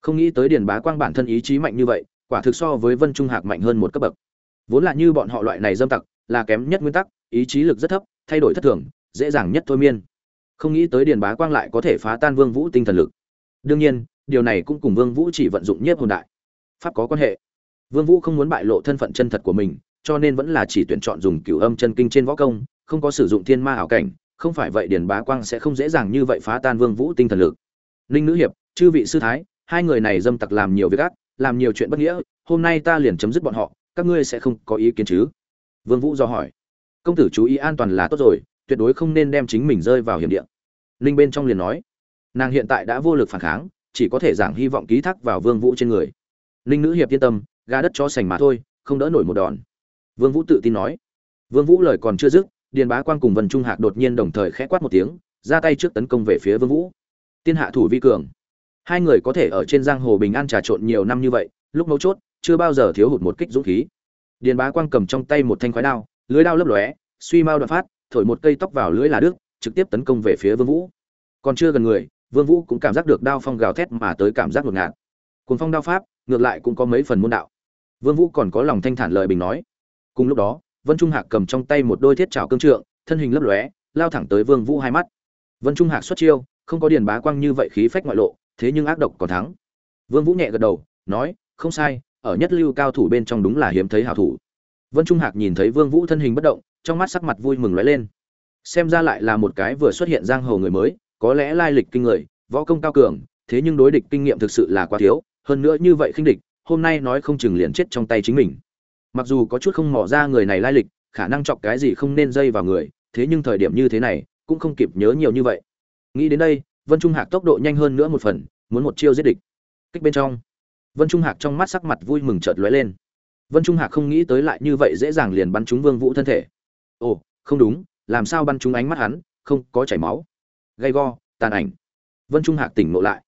Không nghĩ tới điền bá quang bản thân ý chí mạnh như vậy, quả thực so với vân trung hạc mạnh hơn một cấp bậc. Vốn là như bọn họ loại này dâm tặc, là kém nhất nguyên tắc, ý chí lực rất thấp, thay đổi thất thường, dễ dàng nhất thôi miên. Không nghĩ tới điền bá quang lại có thể phá tan vương vũ tinh thần lực. Đương nhiên, điều này cũng cùng vương vũ chỉ vận dụng nhất hồn đại, pháp có quan hệ. Vương vũ không muốn bại lộ thân phận chân thật của mình, cho nên vẫn là chỉ tuyển chọn dùng cửu âm chân kinh trên võ công không có sử dụng thiên ma ảo cảnh, không phải vậy điền bá quang sẽ không dễ dàng như vậy phá tan vương vũ tinh thần lực. Ninh nữ hiệp, chư vị sư thái, hai người này dâm tặc làm nhiều việc ác, làm nhiều chuyện bất nghĩa, hôm nay ta liền chấm dứt bọn họ, các ngươi sẽ không có ý kiến chứ? Vương vũ do hỏi. Công tử chú ý an toàn là tốt rồi, tuyệt đối không nên đem chính mình rơi vào hiểm địa. Ninh bên trong liền nói. Nàng hiện tại đã vô lực phản kháng, chỉ có thể giảng hy vọng ký thác vào vương vũ trên người. Ninh nữ hiệp yên tâm, gà đất cho sành mà thôi, không đỡ nổi một đòn. Vương vũ tự tin nói. Vương vũ lời còn chưa dứt điền bá quang cùng vân trung hạc đột nhiên đồng thời khẽ quát một tiếng, ra tay trước tấn công về phía vương vũ. Tiên hạ thủ vi cường. Hai người có thể ở trên giang hồ bình an trà trộn nhiều năm như vậy, lúc mấu chốt, chưa bao giờ thiếu hụt một kích dũng khí. Điền bá quang cầm trong tay một thanh khoái đao, lưới đao lấp lóe, suy mau đoạn phát, thổi một cây tóc vào lưới là đức trực tiếp tấn công về phía vương vũ. Còn chưa gần người, vương vũ cũng cảm giác được đao phong gào thét mà tới cảm giác ngột ngạt. Cuồng phong đao pháp, ngược lại cũng có mấy phần môn đạo. Vương vũ còn có lòng thanh thản lời bình nói. Cùng lúc đó vân trung hạc cầm trong tay một đôi thiết trảo cương trượng, thân hình lấp lóe, lao thẳng tới vương vũ hai mắt. Vân trung hạc xuất chiêu, không có điền bá quang như vậy khí phách ngoại lộ, thế nhưng ác độc còn thắng. Vương vũ nhẹ gật đầu, nói, không sai, ở nhất lưu cao thủ bên trong đúng là hiếm thấy hảo thủ. Vân trung hạc nhìn thấy vương vũ thân hình bất động, trong mắt sắc mặt vui mừng lóe lên. Xem ra lại là một cái vừa xuất hiện giang hồ người mới, có lẽ lai lịch kinh người, võ công cao cường, thế nhưng đối địch kinh nghiệm thực sự là quá thiếu, hơn nữa như vậy khinh địch, hôm nay nói không chừng liền chết trong tay chính mình mặc dù có chút không mò ra người này lai lịch, khả năng chọc cái gì không nên dây vào người, thế nhưng thời điểm như thế này, cũng không kịp nhớ nhiều như vậy. Nghĩ đến đây, vân trung hạc tốc độ nhanh hơn nữa một phần, muốn một chiêu giết địch. Kích bên trong. Vân trung hạc trong mắt sắc mặt vui mừng chợt lóe lên. Vân trung hạc không nghĩ tới lại như vậy dễ dàng liền bắn trúng vương vũ thân thể. Ồ, không đúng, làm sao bắn trúng ánh mắt hắn, không có chảy máu. Gay go, tàn ảnh. Vân trung hạc tỉnh ngộ lại.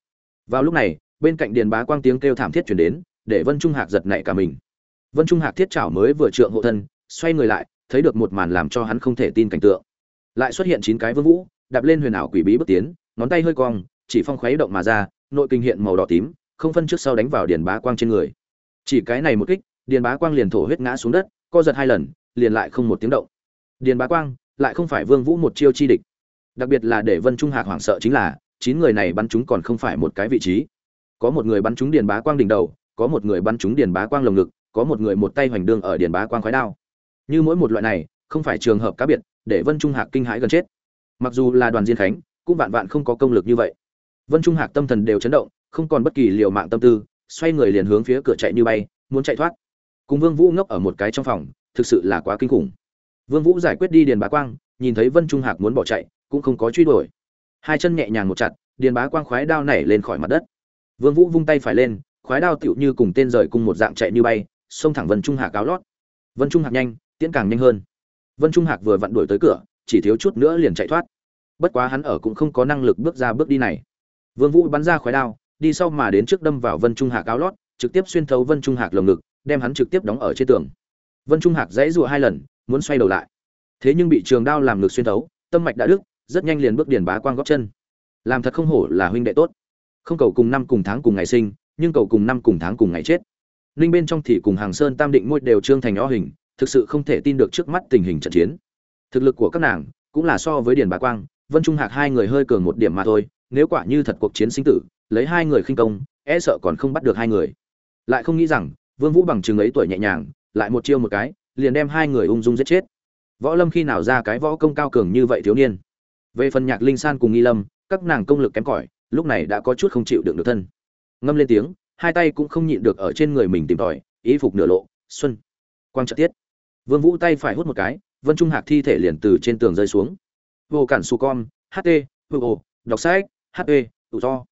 Vào lúc này, bên cạnh điền bá quang tiếng kêu thảm thiết chuyển đến, để vân trung hạc giật nảy cả mình vân trung hạc thiết chảo mới vừa trượng hộ thân, xoay người lại, thấy được một màn làm cho hắn không thể tin cảnh tượng. Lại xuất hiện chín cái vương vũ, đạp lên huyền ảo quỷ bí bước tiến, ngón tay hơi cong, chỉ phong khuấy động mà ra, nội kinh hiện màu đỏ tím, không phân trước sau đánh vào điền bá quang trên người. Chỉ cái này một kích, điền bá quang liền thổ huyết ngã xuống đất, co giật hai lần, liền lại không một tiếng động. Điền bá quang, lại không phải vương vũ một chiêu chi địch. Đặc biệt là để vân trung hạc hoảng sợ chính là, chín người này bắn chúng còn không phải một cái vị trí. Có một người bắn trúng điền bá quang đỉnh đầu, có một người bắn trúng điền bá quang lồng ngực có một người một tay hoành đương ở điền bá quang khói đao. Như mỗi một loại này, không phải trường hợp cá biệt, để vân trung hạc kinh hãi gần chết. Mặc dù là đoàn diên khánh, cũng vạn vạn không có công lực như vậy. Vân trung hạc tâm thần đều chấn động, không còn bất kỳ liều mạng tâm tư, xoay người liền hướng phía cửa chạy như bay, muốn chạy thoát. Cùng vương vũ ngốc ở một cái trong phòng, thực sự là quá kinh khủng. Vương vũ giải quyết đi điền bá quang, nhìn thấy vân trung hạc muốn bỏ chạy, cũng không có truy đuổi. Hai chân nhẹ nhàng một chặt, điền bá quang khoái đao nảy lên khỏi mặt đất. Vương vũ vung tay phải lên, khoái đao tựu như cùng tên rời cùng một dạng chạy như bay xông thẳng vân trung hạc áo lót. Vân trung hạc nhanh, tiễn càng nhanh hơn. Vân trung hạc vừa vặn đuổi tới cửa, chỉ thiếu chút nữa liền chạy thoát. Bất quá hắn ở cũng không có năng lực bước ra bước đi này. Vương vũ bắn ra khói đao, đi sau mà đến trước đâm vào vân trung hạc áo lót, trực tiếp xuyên thấu vân trung hạc lồng ngực, đem hắn trực tiếp đóng ở trên tường. Vân trung hạc dãy rụa hai lần, muốn xoay đầu lại. Thế nhưng bị trường đao làm ngực xuyên thấu, tâm mạch đã đứt, rất nhanh liền bước điền bá quang góp chân. Làm thật không hổ là huynh đệ tốt. Không cầu cùng năm cùng tháng cùng ngày sinh, nhưng cầu cùng năm cùng tháng cùng ngày chết ninh bên trong thì cùng hàng sơn, tam định ngôi đều trương thành o hình, thực sự không thể tin được trước mắt tình hình trận chiến. Thực lực của các nàng cũng là so với điền bá quang, vân trung hạc hai người hơi cường một điểm mà thôi, nếu quả như thật cuộc chiến sinh tử, lấy hai người khinh công e sợ còn không bắt được hai người. Lại không nghĩ rằng, vương vũ bằng chừng ấy tuổi nhẹ nhàng, lại một chiêu một cái, liền đem hai người ung dung giết chết. Võ lâm khi nào ra cái võ công cao cường như vậy thiếu niên? Về phần nhạc linh san cùng nghi lâm, các nàng công lực kém cỏi, lúc này đã có chút không chịu đựng được thân. Ngâm lên tiếng hai tay cũng không nhịn được ở trên người mình tìm tòi ý phục nửa lộ, xuân, quang trợ tiết. Vương vũ tay phải hút một cái, vân trung hạc thi thể liền từ trên tường rơi xuống. Vô cản su con ht vô đọc sách hp tự do.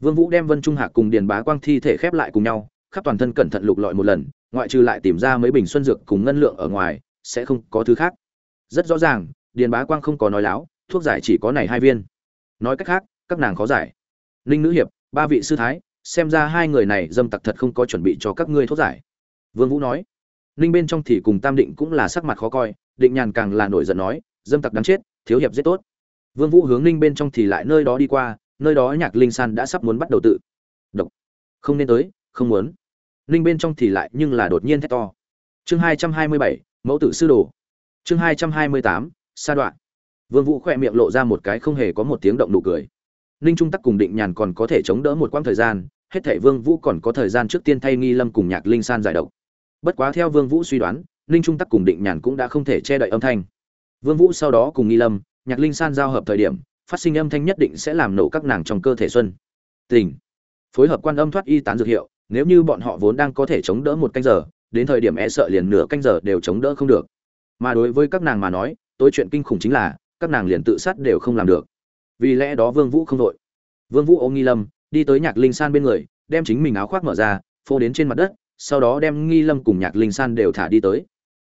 Vương vũ đem vân trung hạc cùng điền bá quang thi thể khép lại cùng nhau, khắp toàn thân cẩn thận lục lọi một lần, ngoại trừ lại tìm ra mấy bình xuân dược cùng ngân lượng ở ngoài, sẽ không có thứ khác. Rất rõ ràng, điền bá quang không có nói láo, thuốc giải chỉ có này hai viên. Nói cách khác, các nàng khó giải. Ninh nữ hiệp, ba vị sư thái xem ra hai người này dâm tặc thật không có chuẩn bị cho các ngươi thuốc giải. Vương vũ nói. Ninh bên trong thì cùng tam định cũng là sắc mặt khó coi, định nhàn càng là nổi giận nói, dâm tặc đáng chết, thiếu hiệp giết tốt. Vương vũ hướng ninh bên trong thì lại nơi đó đi qua, nơi đó nhạc linh san đã sắp muốn bắt đầu tự. Độc. Không nên tới, không muốn. Ninh bên trong thì lại nhưng là đột nhiên thét to. Chương hai trăm hai mươi bảy, mẫu tử sư đồ. Chương hai trăm hai mươi tám, sa đoạn. Vương vũ khỏe miệng lộ ra một cái không hề có một tiếng động nụ cười ninh trung tắc cùng định nhàn còn có thể chống đỡ một quãng thời gian, hết thể vương vũ còn có thời gian trước tiên thay nghi lâm cùng nhạc linh san giải độc. Bất quá theo vương vũ suy đoán, ninh trung tắc cùng định nhàn cũng đã không thể che đậy âm thanh. Vương vũ sau đó cùng nghi lâm, nhạc linh san giao hợp thời điểm, phát sinh âm thanh nhất định sẽ làm nổ các nàng trong cơ thể xuân. Tình. Phối hợp quan âm thoát y tán dược hiệu, nếu như bọn họ vốn đang có thể chống đỡ một canh giờ, đến thời điểm e sợ liền nửa canh giờ đều chống đỡ không được. Mà đối với các nàng mà nói, tối chuyện kinh khủng chính là, các nàng liền tự sát đều không làm được vì lẽ đó vương vũ không đội. Vương vũ ôm nghi lâm, đi tới nhạc linh san bên người, đem chính mình áo khoác mở ra, phô đến trên mặt đất, sau đó đem nghi lâm cùng nhạc linh san đều thả đi tới.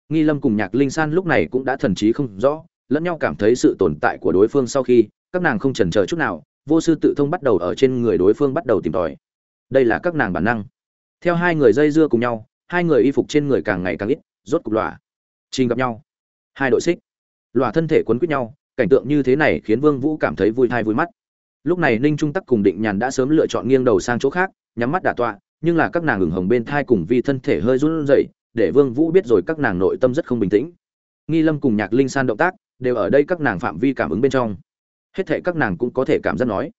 Nghi lâm cùng nhạc linh san lúc này cũng đã thần trí không rõ, lẫn nhau cảm thấy sự tồn tại của đối phương sau khi, các nàng không chần chờ chút nào, vô sư tự thông bắt đầu ở trên người đối phương bắt đầu tìm tòi. Đây là các nàng bản năng. Theo hai người dây dưa cùng nhau, hai người y phục trên người càng ngày càng ít, rốt cục lòa trình gặp nhau. Hai đội xích. Lòa thân thể quấn quýt nhau cảnh tượng như thế này khiến vương vũ cảm thấy vui thai vui mắt. Lúc này ninh trung tắc cùng định nhàn đã sớm lựa chọn nghiêng đầu sang chỗ khác, nhắm mắt đả tọa, nhưng là các nàng ửng hồng bên thai cùng vi thân thể hơi run rẩy, để vương vũ biết rồi các nàng nội tâm rất không bình tĩnh. Nghi lâm cùng nhạc linh san động tác đều ở đây các nàng phạm vi cảm ứng bên trong. Hết thể các nàng cũng có thể cảm giác nói.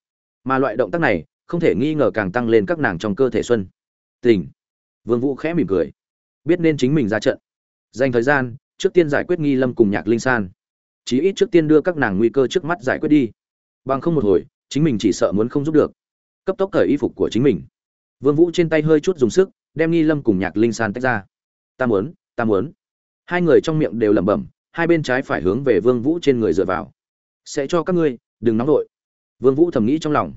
Mà loại động tác này không thể nghi ngờ càng tăng lên các nàng trong cơ thể xuân. Tình. Vương vũ khẽ mỉm cười. Biết nên chính mình ra trận. Dành thời gian, trước tiên giải quyết nghi lâm cùng nhạc linh san chí ít trước tiên đưa các nàng nguy cơ trước mắt giải quyết đi. Bằng không một hồi, chính mình chỉ sợ muốn không giúp được. Cấp tốc cởi y phục của chính mình. Vương vũ trên tay hơi chút dùng sức, đem nghi lâm cùng nhạc linh san tách ra. Ta muốn ta muốn. Hai người trong miệng đều lẩm bẩm, hai bên trái phải hướng về vương vũ trên người dựa vào. Sẽ cho các ngươi, đừng nóng vội. Vương vũ thầm nghĩ trong lòng.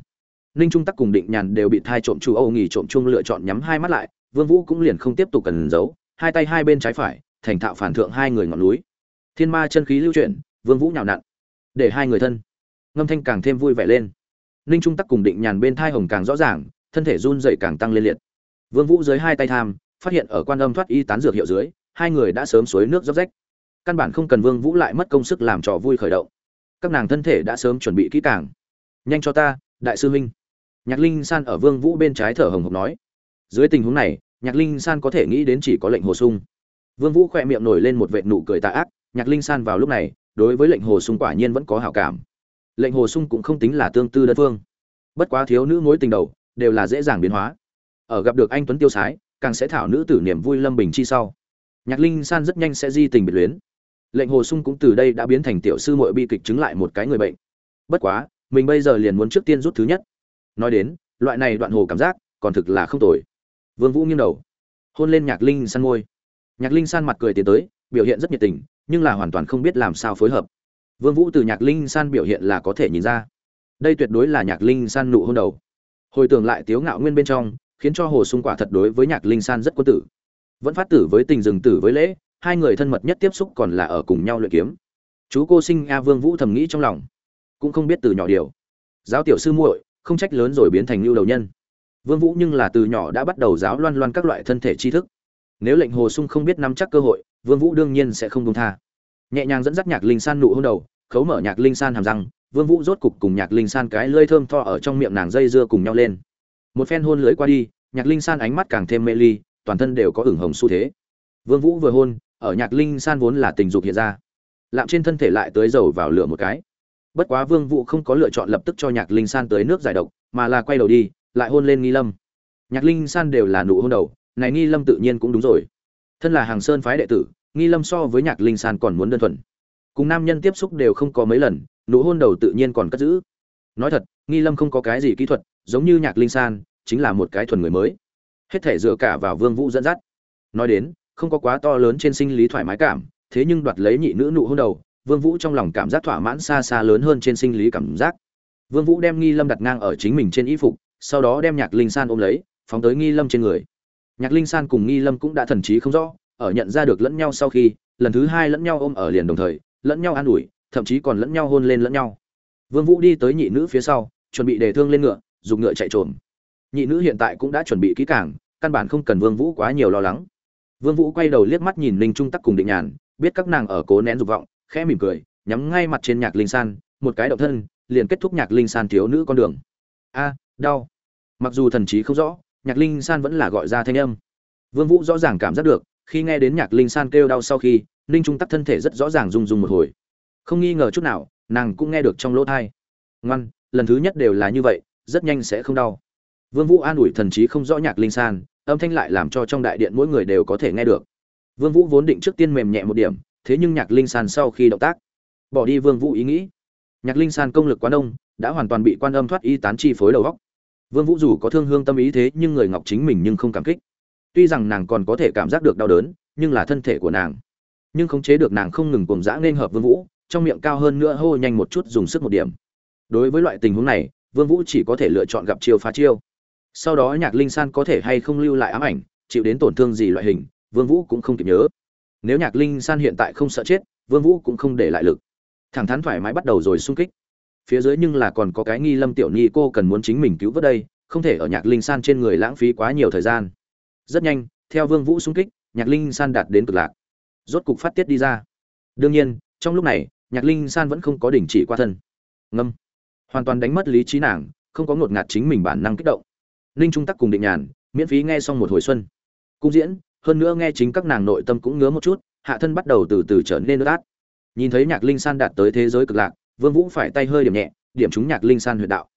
Ninh trung tắc cùng định nhàn đều bị thai trộm chủ âu nghỉ trộm chung lựa chọn nhắm hai mắt lại, vương vũ cũng liền không tiếp tục cần giấu, hai tay hai bên trái phải, thành thạo phản thượng hai người ngọn núi. Thiên ma chân khí lưu chuyển vương vũ nhào nặn, để hai người thân. Ngâm thanh càng thêm vui vẻ lên. Ninh trung tắc cùng định nhàn bên thai hồng càng rõ ràng, thân thể run dậy càng tăng lên liệt. Vương vũ dưới hai tay tham, phát hiện ở quan âm thoát y tán dược hiệu dưới, hai người đã sớm suối nước dốc rách. Căn bản không cần vương vũ lại mất công sức làm trò vui khởi động. Các nàng thân thể đã sớm chuẩn bị kỹ càng. Nhanh cho ta, đại sư huynh. Nhạc linh san ở vương vũ bên trái thở hồng hộc nói. Dưới tình huống này, nhạc linh san có thể nghĩ đến chỉ có lệnh hồ sung. Vương vũ khỏe miệng nổi lên một vệt nụ cười tà ác. Nhạc linh san vào lúc này đối với lệnh hồ sung quả nhiên vẫn có hảo cảm. Lệnh hồ sung cũng không tính là tương tư đơn phương. Bất quá thiếu nữ mối tình đầu đều là dễ dàng biến hóa. Ở gặp được anh tuấn tiêu sái, càng sẽ thảo nữ tử niềm vui lâm bình chi sau. Nhạc linh san rất nhanh sẽ di tình biệt luyến. Lệnh hồ sung cũng từ đây đã biến thành tiểu sư muội bi kịch chứng lại một cái người bệnh. Bất quá, mình bây giờ liền muốn trước tiên rút thứ nhất. Nói đến, loại này đoạn hồ cảm giác còn thực là không tồi. Vương vũ nghiêng đầu, hôn lên nhạc linh san môi. Nhạc linh san mặt cười tiến tới, biểu hiện rất nhiệt tình nhưng là hoàn toàn không biết làm sao phối hợp. Vương vũ từ nhạc linh san biểu hiện là có thể nhìn ra. Đây tuyệt đối là nhạc linh san nụ hôn đầu. Hồi tưởng lại tiếu ngạo nguyên bên trong, khiến cho hồ sung quả thật đối với nhạc linh san rất quân tử. Vẫn phát tử với tình dừng tử với lễ, hai người thân mật nhất tiếp xúc còn là ở cùng nhau luyện kiếm. Chú cô sinh a vương vũ thầm nghĩ trong lòng. Cũng không biết từ nhỏ điều. Giáo tiểu sư muội, không trách lớn rồi biến thành lưu đầu nhân. Vương vũ nhưng là từ nhỏ đã bắt đầu giáo loan loan các loại thân thể tri thức. Nếu lệnh hồ sung không biết nắm chắc cơ hội vương vũ đương nhiên sẽ không buông tha. Nhẹ nhàng dẫn dắt nhạc linh san nụ hôn đầu, khấu mở nhạc linh san hàm răng, vương vũ rốt cục cùng nhạc linh san cái lưỡi thơm tho ở trong miệng nàng dây dưa cùng nhau lên. Một phen hôn lưỡi qua đi, nhạc linh san ánh mắt càng thêm mê ly, toàn thân đều có ửng hồng xu thế. Vương vũ vừa hôn, ở nhạc linh san vốn là tình dục hiện ra. Lạm trên thân thể lại tới dầu vào lửa một cái. Bất quá vương vũ không có lựa chọn lập tức cho nhạc linh san tới nước giải độc, mà là quay đầu đi, lại hôn lên nghi lâm. Nhạc linh san đều là nụ hôn đầu, này nghi lâm tự nhiên cũng đúng rồi thân là hàng sơn phái đệ tử, nghi lâm so với nhạc linh san còn muốn đơn thuần. Cùng nam nhân tiếp xúc đều không có mấy lần, nụ hôn đầu tự nhiên còn cất giữ. Nói thật, nghi lâm không có cái gì kỹ thuật, giống như nhạc linh san, chính là một cái thuần người mới. Hết thể dựa cả vào vương vũ dẫn dắt. Nói đến, không có quá to lớn trên sinh lý thoải mái cảm, thế nhưng đoạt lấy nhị nữ nụ hôn đầu, vương vũ trong lòng cảm giác thỏa mãn xa xa lớn hơn trên sinh lý cảm giác. Vương vũ đem nghi lâm đặt ngang ở chính mình trên y phục, sau đó đem nhạc linh san ôm lấy, phóng tới nghi lâm trên người nhạc linh san cùng nghi lâm cũng đã thần trí không rõ, ở nhận ra được lẫn nhau sau khi, lần thứ hai lẫn nhau ôm ở liền đồng thời, lẫn nhau an ủi, thậm chí còn lẫn nhau hôn lên lẫn nhau. Vương vũ đi tới nhị nữ phía sau, chuẩn bị đề thương lên ngựa, dùng ngựa chạy trốn nhị nữ hiện tại cũng đã chuẩn bị kỹ càng, căn bản không cần vương vũ quá nhiều lo lắng. Vương vũ quay đầu liếc mắt nhìn Linh trung tắc cùng định nhàn, biết các nàng ở cố nén dục vọng, khẽ mỉm cười, nhắm ngay mặt trên nhạc linh san, một cái động thân, liền kết thúc nhạc linh san thiếu nữ con đường. A, đau. Mặc dù thần trí không rõ nhạc linh san vẫn là gọi ra thanh âm. Vương vũ rõ ràng cảm giác được, khi nghe đến nhạc linh san kêu đau sau khi, ninh trung tắc thân thể rất rõ ràng rung rung một hồi. Không nghi ngờ chút nào, nàng cũng nghe được trong lỗ thai ngoan, lần thứ nhất đều là như vậy, rất nhanh sẽ không đau. Vương vũ an ủi thần trí không rõ nhạc linh san, âm thanh lại làm cho trong đại điện mỗi người đều có thể nghe được. Vương vũ vốn định trước tiên mềm nhẹ một điểm, thế nhưng nhạc linh san sau khi động tác, bỏ đi vương vũ ý nghĩ. Nhạc linh san công lực quá đông đã hoàn toàn bị quan âm thoát y tán chi phối đầu óc vương vũ dù có thương hương tâm ý thế, nhưng người ngọc chính mình nhưng không cảm kích. Tuy rằng nàng còn có thể cảm giác được đau đớn, nhưng là thân thể của nàng. Nhưng khống chế được nàng không ngừng cuồng dã nên hợp vương vũ, trong miệng cao hơn nữa hô nhanh một chút dùng sức một điểm. Đối với loại tình huống này, vương vũ chỉ có thể lựa chọn gặp chiêu phá chiêu. Sau đó nhạc linh san có thể hay không lưu lại ám ảnh, chịu đến tổn thương gì loại hình, vương vũ cũng không kịp nhớ. Nếu nhạc linh san hiện tại không sợ chết, vương vũ cũng không để lại lực. Thẳng thắn thoải mái bắt đầu rồi xung kích phía dưới nhưng là còn có cái nghi lâm tiểu ni cô cần muốn chính mình cứu vớt đây, không thể ở nhạc linh san trên người lãng phí quá nhiều thời gian. Rất nhanh, theo vương vũ xung kích, nhạc linh san đạt đến cực lạc. Rốt cục phát tiết đi ra. Đương nhiên, trong lúc này, nhạc linh san vẫn không có đình chỉ qua thân. Ngâm. Hoàn toàn đánh mất lý trí nàng, không có ngột ngạt chính mình bản năng kích động. Ninh trung tắc cùng định nhàn, miễn phí nghe xong một hồi xuân. Cung diễn, hơn nữa nghe chính các nàng nội tâm cũng ngứa một chút, hạ thân bắt đầu từ từ trở nên ướt át. Nhìn thấy nhạc linh san đạt tới thế giới cực lạc vương vũ phải tay hơi điểm nhẹ, điểm trúng nhạc linh san huyệt đạo.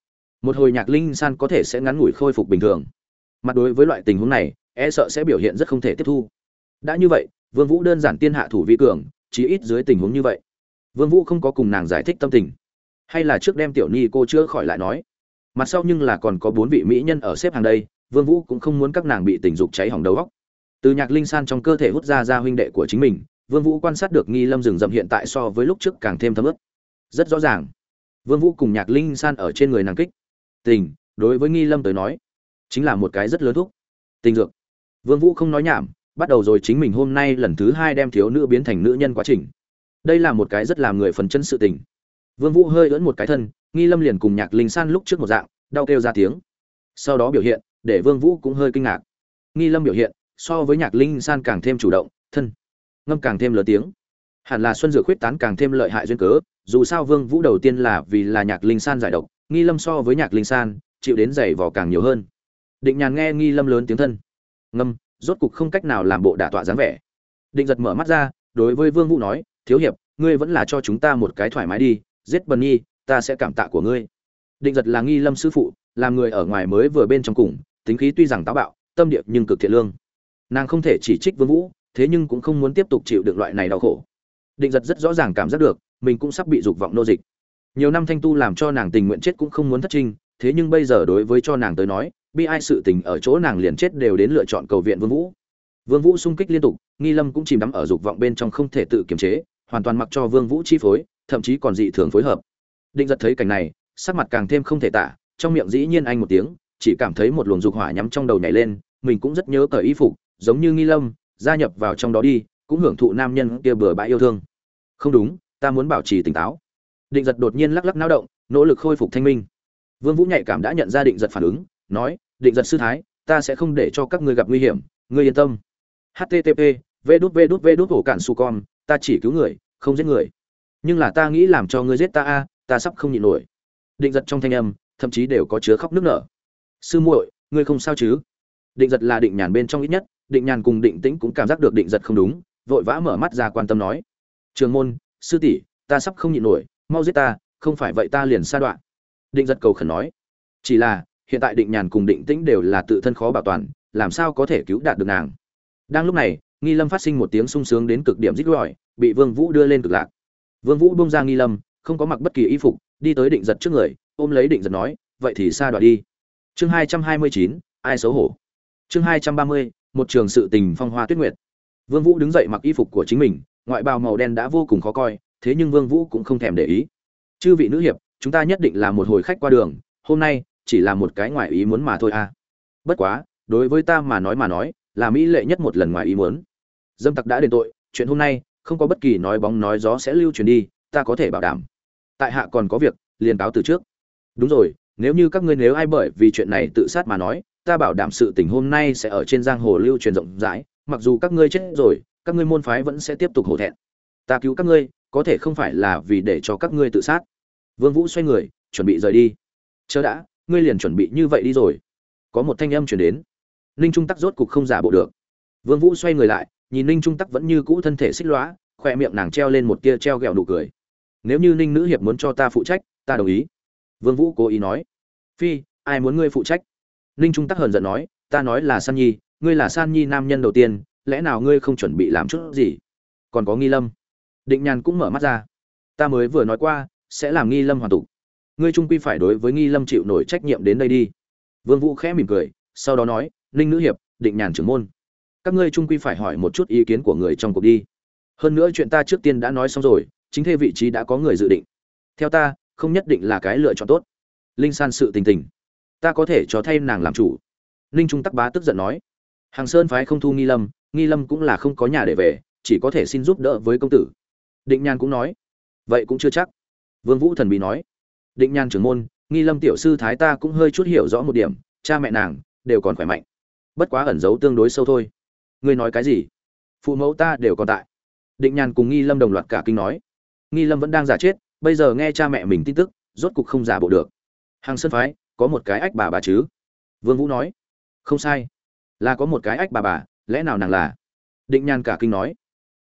Một hồi nhạc linh san có thể sẽ ngắn ngủi khôi phục bình thường. Mặt đối với loại tình huống này e sợ sẽ biểu hiện rất không thể tiếp thu. Đã như vậy, vương vũ đơn giản tiên hạ thủ vi cường, chí ít dưới tình huống như vậy. Vương vũ không có cùng nàng giải thích tâm tình. Hay là trước đem tiểu ni cô chữa khỏi lại nói. Mặt sau nhưng là còn có bốn vị mỹ nhân ở xếp hàng đây, vương vũ cũng không muốn các nàng bị tình dục cháy hỏng đầu óc. Từ nhạc linh san trong cơ thể hút ra ra huynh đệ của chính mình, vương vũ quan sát được nghi lâm rừng rậm hiện tại so với lúc trước càng thêm thấm ướt rất rõ ràng. Vương vũ cùng nhạc linh san ở trên người nàng kích. Tình, đối với nghi lâm tới nói, chính là một cái rất lớn thuốc tình dược. Vương vũ không nói nhảm, bắt đầu rồi chính mình hôm nay lần thứ hai đem thiếu nữ biến thành nữ nhân quá trình. Đây là một cái rất làm người phần chân sự tình. Vương vũ hơi ưỡn một cái thân, nghi lâm liền cùng nhạc linh san lúc trước một dạng, đau kêu ra tiếng. Sau đó biểu hiện, để vương vũ cũng hơi kinh ngạc. Nghi lâm biểu hiện, so với nhạc linh san càng thêm chủ động, thân. Ngâm càng thêm lớn tiếng hẳn là xuân dược khuyết tán càng thêm lợi hại duyên cớ, dù sao vương vũ đầu tiên là vì là nhạc linh san giải độc, nghi lâm so với nhạc linh san, chịu đến giày vò càng nhiều hơn. Định nhàn nghe nghi lâm lớn tiếng thân. Ngâm, rốt cục không cách nào làm bộ đả tọa dáng vẻ. Định giật mở mắt ra, đối với vương vũ nói, thiếu hiệp, ngươi vẫn là cho chúng ta một cái thoải mái đi, giết bần nhi, ta sẽ cảm tạ của ngươi. Định giật là nghi lâm sư phụ, làm người ở ngoài mới vừa bên trong cùng, tính khí tuy rằng táo bạo, tâm địa nhưng cực thiện lương. Nàng không thể chỉ trích vương vũ, thế nhưng cũng không muốn tiếp tục chịu được loại này đau khổ định giật rất rõ ràng cảm giác được, mình cũng sắp bị dục vọng nô dịch. Nhiều năm thanh tu làm cho nàng tình nguyện chết cũng không muốn thất trinh, thế nhưng bây giờ đối với cho nàng tới nói, bi ai sự tình ở chỗ nàng liền chết đều đến lựa chọn cầu viện vương vũ. Vương vũ sung kích liên tục, nghi lâm cũng chìm đắm ở dục vọng bên trong không thể tự kiềm chế, hoàn toàn mặc cho vương vũ chi phối, thậm chí còn dị thường phối hợp. Định giật thấy cảnh này, sắc mặt càng thêm không thể tả, trong miệng dĩ nhiên anh một tiếng, chỉ cảm thấy một luồng dục hỏa nhắm trong đầu nhảy lên, mình cũng rất nhớ cởi y phục, giống như nghi lâm, gia nhập vào trong đó đi, cũng hưởng thụ nam nhân kia bừa bãi yêu thương không đúng, ta muốn bảo trì tỉnh táo. Định giật đột nhiên lắc lắc nao động, nỗ lực khôi phục thanh minh. Vương vũ nhạy cảm đã nhận ra định giật phản ứng, nói, định giật sư thái, ta sẽ không để cho các ngươi gặp nguy hiểm, ngươi yên tâm. Http v đút v đút v đút, hổ cản su con, ta chỉ cứu người, không giết người. Nhưng là ta nghĩ làm cho ngươi giết ta a, ta sắp không nhịn nổi. Định giật trong thanh âm, thậm chí đều có chứa khóc nước nở. Sư muội, ngươi không sao chứ? Định giật là định nhàn bên trong ít nhất, định nhàn cùng định tĩnh cũng cảm giác được định giật không đúng, vội vã mở mắt ra quan tâm nói trường môn, sư tỷ, ta sắp không nhịn nổi, mau giết ta, không phải vậy ta liền sa đoạn. Định giật cầu khẩn nói. Chỉ là, hiện tại định nhàn cùng định tĩnh đều là tự thân khó bảo toàn, làm sao có thể cứu đạt được nàng? Đang lúc này, nghi lâm phát sinh một tiếng sung sướng đến cực điểm rít gọi, bị vương vũ đưa lên cực lạc. Vương vũ bông ra nghi lâm, không có mặc bất kỳ y phục, đi tới định giật trước người, ôm lấy định giật nói, vậy thì sa đoạn đi. Chương hai trăm hai mươi chín, ai xấu hổ? Chương hai trăm ba mươi, một trường sự tình phong hoa tuyết nguyệt. Vương vũ đứng dậy mặc y phục của chính mình ngoại bào màu đen đã vô cùng khó coi, thế nhưng vương vũ cũng không thèm để ý. Chư vị nữ hiệp, chúng ta nhất định là một hồi khách qua đường, hôm nay chỉ là một cái ngoại ý muốn mà thôi à. Bất quá, đối với ta mà nói mà nói, là mỹ lệ nhất một lần ngoài ý muốn. Dâm tặc đã đền tội, chuyện hôm nay không có bất kỳ nói bóng nói gió sẽ lưu truyền đi, ta có thể bảo đảm. Tại hạ còn có việc, liền cáo từ trước. Đúng rồi, nếu như các ngươi nếu ai bởi vì chuyện này tự sát mà nói, ta bảo đảm sự tình hôm nay sẽ ở trên giang hồ lưu truyền rộng rãi, mặc dù các ngươi chết rồi các ngươi môn phái vẫn sẽ tiếp tục hổ thẹn. Ta cứu các ngươi, có thể không phải là vì để cho các ngươi tự sát. Vương vũ xoay người, chuẩn bị rời đi. Chớ đã, ngươi liền chuẩn bị như vậy đi rồi. Có một thanh âm truyền đến. Ninh trung tắc rốt cục không giả bộ được. Vương vũ xoay người lại, nhìn ninh trung tắc vẫn như cũ thân thể xích lóa khoe miệng nàng treo lên một tia treo gẹo nụ cười. Nếu như ninh nữ hiệp muốn cho ta phụ trách, ta đồng ý. Vương vũ cố ý nói. Phi, ai muốn ngươi phụ trách? Ninh trung tắc hờn giận nói, ta nói là san nhi, ngươi là san nhi nam nhân đầu tiên lẽ nào ngươi không chuẩn bị làm chút gì? Còn có nghi lâm? Định nhàn cũng mở mắt ra. Ta mới vừa nói qua, sẽ làm nghi lâm hoàn tục. Ngươi trung quy phải đối với nghi lâm chịu nổi trách nhiệm đến đây đi. Vương vũ khẽ mỉm cười, sau đó nói, ninh nữ hiệp, định nhàn trưởng môn. Các ngươi trung quy phải hỏi một chút ý kiến của người trong cuộc đi. Hơn nữa chuyện ta trước tiên đã nói xong rồi, chính thê vị trí đã có người dự định. Theo ta, không nhất định là cái lựa chọn tốt. Linh san sự tình tình. Ta có thể cho thay nàng làm chủ. Ninh trung tắc bá tức giận nói. Hàng sơn phái không thu nghi lâm nghi lâm cũng là không có nhà để về, chỉ có thể xin giúp đỡ với công tử. Định nhan cũng nói, vậy cũng chưa chắc. Vương vũ thần bí nói, định nhan trưởng môn, nghi lâm tiểu sư thái ta cũng hơi chút hiểu rõ một điểm, cha mẹ nàng đều còn khỏe mạnh. Bất quá ẩn giấu tương đối sâu thôi. Ngươi nói cái gì? Phụ mẫu ta đều còn tại. Định nhàn cùng nghi lâm đồng loạt cả kinh nói, nghi lâm vẫn đang giả chết, bây giờ nghe cha mẹ mình tin tức, rốt cục không giả bộ được. Hàng sân phái, có một cái ách bà bà chứ? Vương vũ nói, không sai, là có một cái ách bà bà lẽ nào nàng là? Định nhàn cả kinh nói.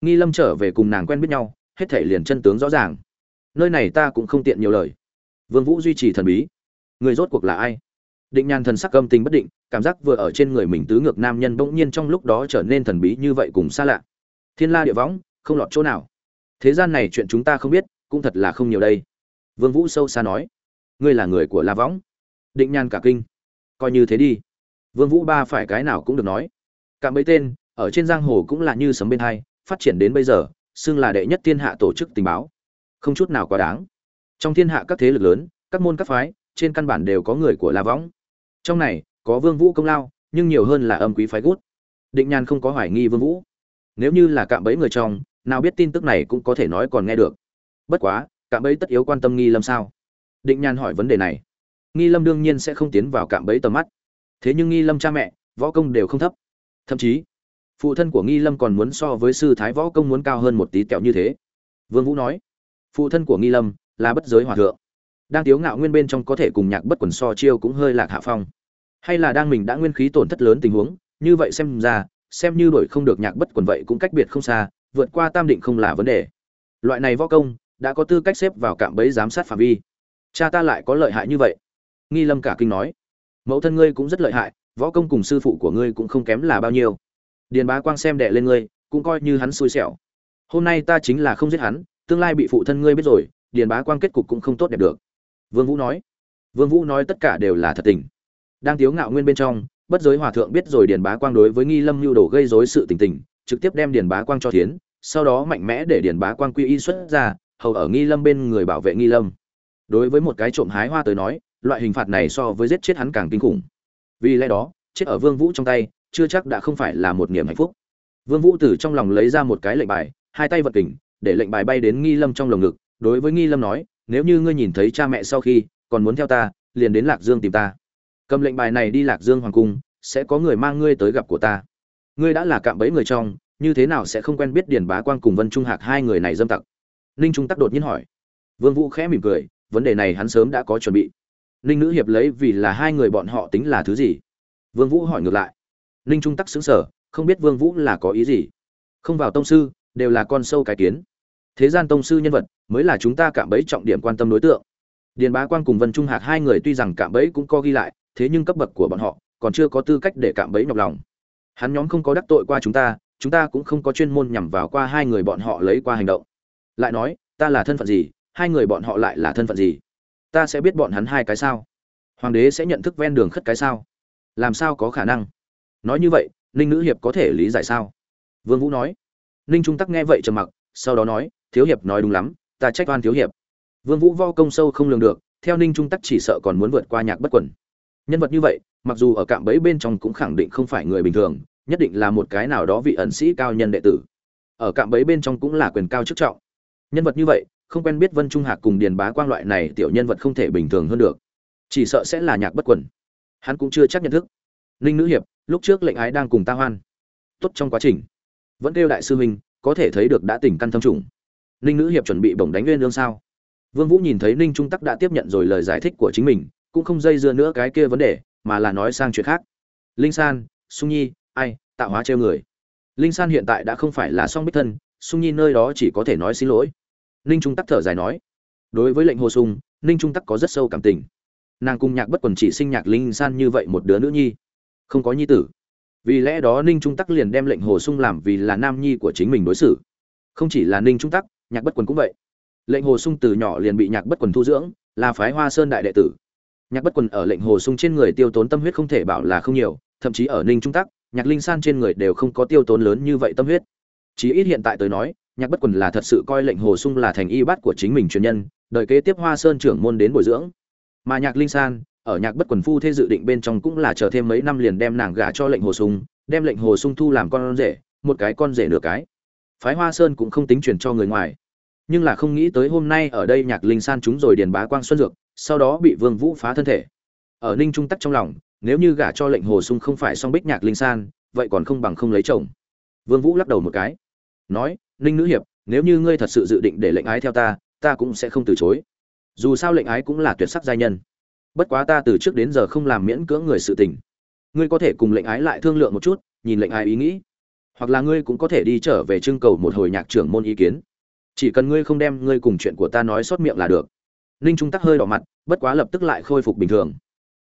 Nghi lâm trở về cùng nàng quen biết nhau, hết thể liền chân tướng rõ ràng. Nơi này ta cũng không tiện nhiều lời. Vương vũ duy trì thần bí. Người rốt cuộc là ai? Định nhàn thần sắc âm tình bất định, cảm giác vừa ở trên người mình tứ ngược nam nhân bỗng nhiên trong lúc đó trở nên thần bí như vậy cùng xa lạ. Thiên la địa võng, không lọt chỗ nào. Thế gian này chuyện chúng ta không biết, cũng thật là không nhiều đây. Vương vũ sâu xa nói. Ngươi là người của la võng. Định nhàn cả kinh. Coi như thế đi. Vương vũ ba phải cái nào cũng được nói cả mấy tên, ở trên giang hồ cũng là như sấm bên hai, phát triển đến bây giờ, xưng là đệ nhất thiên hạ tổ chức tình báo. Không chút nào quá đáng. Trong thiên hạ các thế lực lớn, các môn các phái, trên căn bản đều có người của la võng. Trong này, có vương vũ công lao, nhưng nhiều hơn là âm quý phái gút. Định nhàn không có hoài nghi vương vũ. Nếu như là cạm bẫy người trong, nào biết tin tức này cũng có thể nói còn nghe được. Bất quá, cạm bẫy tất yếu quan tâm nghi lâm sao? Định nhàn hỏi vấn đề này. Nghi lâm đương nhiên sẽ không tiến vào cạm bẫy tầm mắt. Thế nhưng nghi lâm cha mẹ, võ công đều không thấp thậm chí, phụ thân của nghi lâm còn muốn so với sư thái võ công muốn cao hơn một tí kẹo như thế. Vương vũ nói, phụ thân của nghi lâm là bất giới hòa thượng, đang tiếu ngạo nguyên bên trong có thể cùng nhạc bất quần so chiêu cũng hơi lạc hạ phong. Hay là đang mình đã nguyên khí tổn thất lớn tình huống, như vậy xem ra, xem như đổi không được nhạc bất quần vậy cũng cách biệt không xa, vượt qua tam định không là vấn đề. Loại này võ công đã có tư cách xếp vào cạm bẫy giám sát phạm vi. Cha ta lại có lợi hại như vậy. Nghi lâm cả kinh nói, mẫu thân ngươi cũng rất lợi hại võ công cùng sư phụ của ngươi cũng không kém là bao nhiêu. Điền bá quang xem đệ lên ngươi, cũng coi như hắn xui xẻo. Hôm nay ta chính là không giết hắn, tương lai bị phụ thân ngươi biết rồi, điền bá quang kết cục cũng không tốt đẹp được. Vương vũ nói. Vương vũ nói tất cả đều là thật tình. Đang thiếu ngạo nguyên bên trong, bất giới hòa thượng biết rồi điền bá quang đối với nghi lâm lưu đồ gây rối sự tình tình, trực tiếp đem điền bá quang cho thiến, sau đó mạnh mẽ để điền bá quang quy y xuất ra, hầu ở nghi lâm bên người bảo vệ nghi lâm. Đối với một cái trộm hái hoa tới nói, loại hình phạt này so với giết chết hắn càng kinh khủng vì lẽ đó, chết ở vương vũ trong tay, chưa chắc đã không phải là một niềm hạnh phúc. Vương vũ từ trong lòng lấy ra một cái lệnh bài, hai tay vật kình, để lệnh bài bay đến nghi lâm trong lồng ngực, đối với nghi lâm nói, nếu như ngươi nhìn thấy cha mẹ sau khi còn muốn theo ta, liền đến lạc dương tìm ta. Cầm lệnh bài này đi lạc dương hoàng cung, sẽ có người mang ngươi tới gặp của ta. Ngươi đã là cạm bẫy người trong, như thế nào sẽ không quen biết điền bá quang cùng vân trung hạc hai người này dâm tặc? Ninh trung tắc đột nhiên hỏi. Vương vũ khẽ mỉm cười, vấn đề này hắn sớm đã có chuẩn bị ninh nữ hiệp lấy vì là hai người bọn họ tính là thứ gì? Vương vũ hỏi ngược lại. Ninh trung tắc xứng sở không biết vương vũ là có ý gì. Không vào tông sư, đều là con sâu cái kiến. Thế gian tông sư nhân vật, mới là chúng ta cạm bẫy trọng điểm quan tâm đối tượng. Điền bá quang cùng vân trung hạc hai người tuy rằng cạm bẫy cũng có ghi lại, thế nhưng cấp bậc của bọn họ, còn chưa có tư cách để cạm bẫy nhọc lòng. Hắn nhóm không có đắc tội qua chúng ta chúng ta cũng không có chuyên môn nhằm vào qua hai người bọn họ lấy qua hành động. Lại nói, ta là thân phận gì, hai người bọn họ lại là thân phận gì? Ta sẽ biết bọn hắn hai cái sao? Hoàng đế sẽ nhận thức ven đường khất cái sao? Làm sao có khả năng? Nói như vậy, ninh nữ hiệp có thể lý giải sao? Vương vũ nói. Ninh trung tắc nghe vậy trầm mặc, sau đó nói, thiếu hiệp nói đúng lắm, ta trách oan thiếu hiệp. Vương vũ vo công sâu không lường được, theo ninh trung tắc chỉ sợ còn muốn vượt qua nhạc bất quẩn nhân vật như vậy, mặc dù ở cạm bẫy bên trong cũng khẳng định không phải người bình thường, nhất định là một cái nào đó vị ẩn sĩ cao nhân đệ tử. Ở cạm bẫy bên trong cũng là quyền cao chức trọng. Nhân vật như vậy không quen biết vân trung hạc cùng điền bá quang loại này tiểu nhân vật không thể bình thường hơn được. Chỉ sợ sẽ là nhạc bất quần. hắn cũng chưa chắc nhận thức. Ninh nữ hiệp, lúc trước lệnh ái đang cùng ta hoan. Tốt trong quá trình. Vẫn kêu đại sư huynh, có thể thấy được đã tỉnh căn thâm trùng. Ninh nữ hiệp chuẩn bị bổng đánh nguyên lương sao? Vương vũ nhìn thấy ninh trung tắc đã tiếp nhận rồi lời giải thích của chính mình, cũng không dây dưa nữa cái kia vấn đề, mà là nói sang chuyện khác. Linh san, sung nhi, ai, tạo hóa treo người. Linh san hiện tại đã không phải là song bích thân, sung nhi nơi đó chỉ có thể nói xin lỗi ninh trung tắc thở dài nói, đối với lệnh hồ sung, ninh trung tắc có rất sâu cảm tình. Nàng cùng nhạc bất quần chỉ sinh nhạc linh san như vậy một đứa nữ nhi, không có nhi tử. Vì lẽ đó ninh trung tắc liền đem lệnh hồ sung làm vì là nam nhi của chính mình đối xử. Không chỉ là ninh trung tắc, nhạc bất quần cũng vậy. Lệnh hồ sung từ nhỏ liền bị nhạc bất quần thu dưỡng, là phái hoa sơn đại đệ tử. Nhạc bất quần ở lệnh hồ sung trên người tiêu tốn tâm huyết không thể bảo là không nhiều, thậm chí ở ninh trung tắc, nhạc linh san trên người đều không có tiêu tốn lớn như vậy tâm huyết. Chí ít hiện tại tới nói nhạc bất quần là thật sự coi lệnh hồ sung là thành y bát của chính mình truyền nhân đợi kế tiếp hoa sơn trưởng môn đến bồi dưỡng. Mà nhạc linh san, ở nhạc bất quần phu thế dự định bên trong cũng là chờ thêm mấy năm liền đem nàng gả cho lệnh hồ sung, đem lệnh hồ sung thu làm con rể, một cái con rể nửa cái. Phái hoa sơn cũng không tính truyền cho người ngoài. Nhưng là không nghĩ tới hôm nay ở đây nhạc linh san chúng rồi điền bá quang xuân dược, sau đó bị vương vũ phá thân thể. Ở ninh trung tắc trong lòng, nếu như gả cho lệnh hồ sung không phải song bích nhạc linh san, vậy còn không bằng không lấy chồng. Vương vũ lắc đầu một cái, nói ninh nữ hiệp, nếu như ngươi thật sự dự định để lệnh ái theo ta ta cũng sẽ không từ chối. Dù sao lệnh ái cũng là tuyệt sắc giai nhân. Bất quá ta từ trước đến giờ không làm miễn cưỡng người sự tình. Ngươi có thể cùng lệnh ái lại thương lượng một chút, nhìn lệnh ái ý nghĩ. Hoặc là ngươi cũng có thể đi trở về trưng cầu một hồi nhạc trưởng môn ý kiến. Chỉ cần ngươi không đem ngươi cùng chuyện của ta nói xót miệng là được. Ninh trung tắc hơi đỏ mặt, bất quá lập tức lại khôi phục bình thường.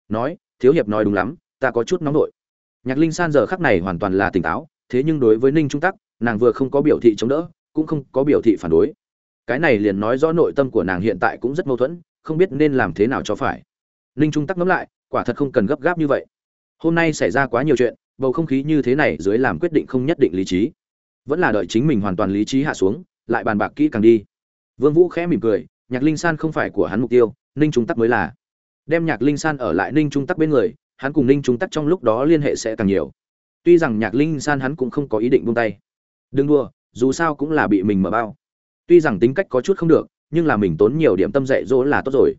Nói, thiếu hiệp nói đúng lắm, ta có chút nóng nổi nhạc linh san giờ khắc này hoàn toàn là tỉnh táo, thế nhưng đối với ninh trung tắc nàng vừa không có biểu thị chống đỡ, cũng không có biểu thị phản đối. Cái này liền nói rõ nội tâm của nàng hiện tại cũng rất mâu thuẫn, không biết nên làm thế nào cho phải. Ninh trung tắc ngẫm lại, quả thật không cần gấp gáp như vậy. Hôm nay xảy ra quá nhiều chuyện, bầu không khí như thế này dưới làm quyết định không nhất định lý trí. Vẫn là đợi chính mình hoàn toàn lý trí hạ xuống, lại bàn bạc kỹ càng đi. Vương vũ khẽ mỉm cười, nhạc linh san không phải của hắn mục tiêu, ninh trung tắc mới là. Đem nhạc linh san ở lại ninh trung tắc bên người, hắn cùng ninh trung tắc trong lúc đó liên hệ sẽ càng nhiều. Tuy rằng nhạc linh san hắn cũng không có ý định buông tay đừng đua dù sao cũng là bị mình mở bao. Tuy rằng tính cách có chút không được, nhưng là mình tốn nhiều điểm tâm dạy dỗ là tốt rồi.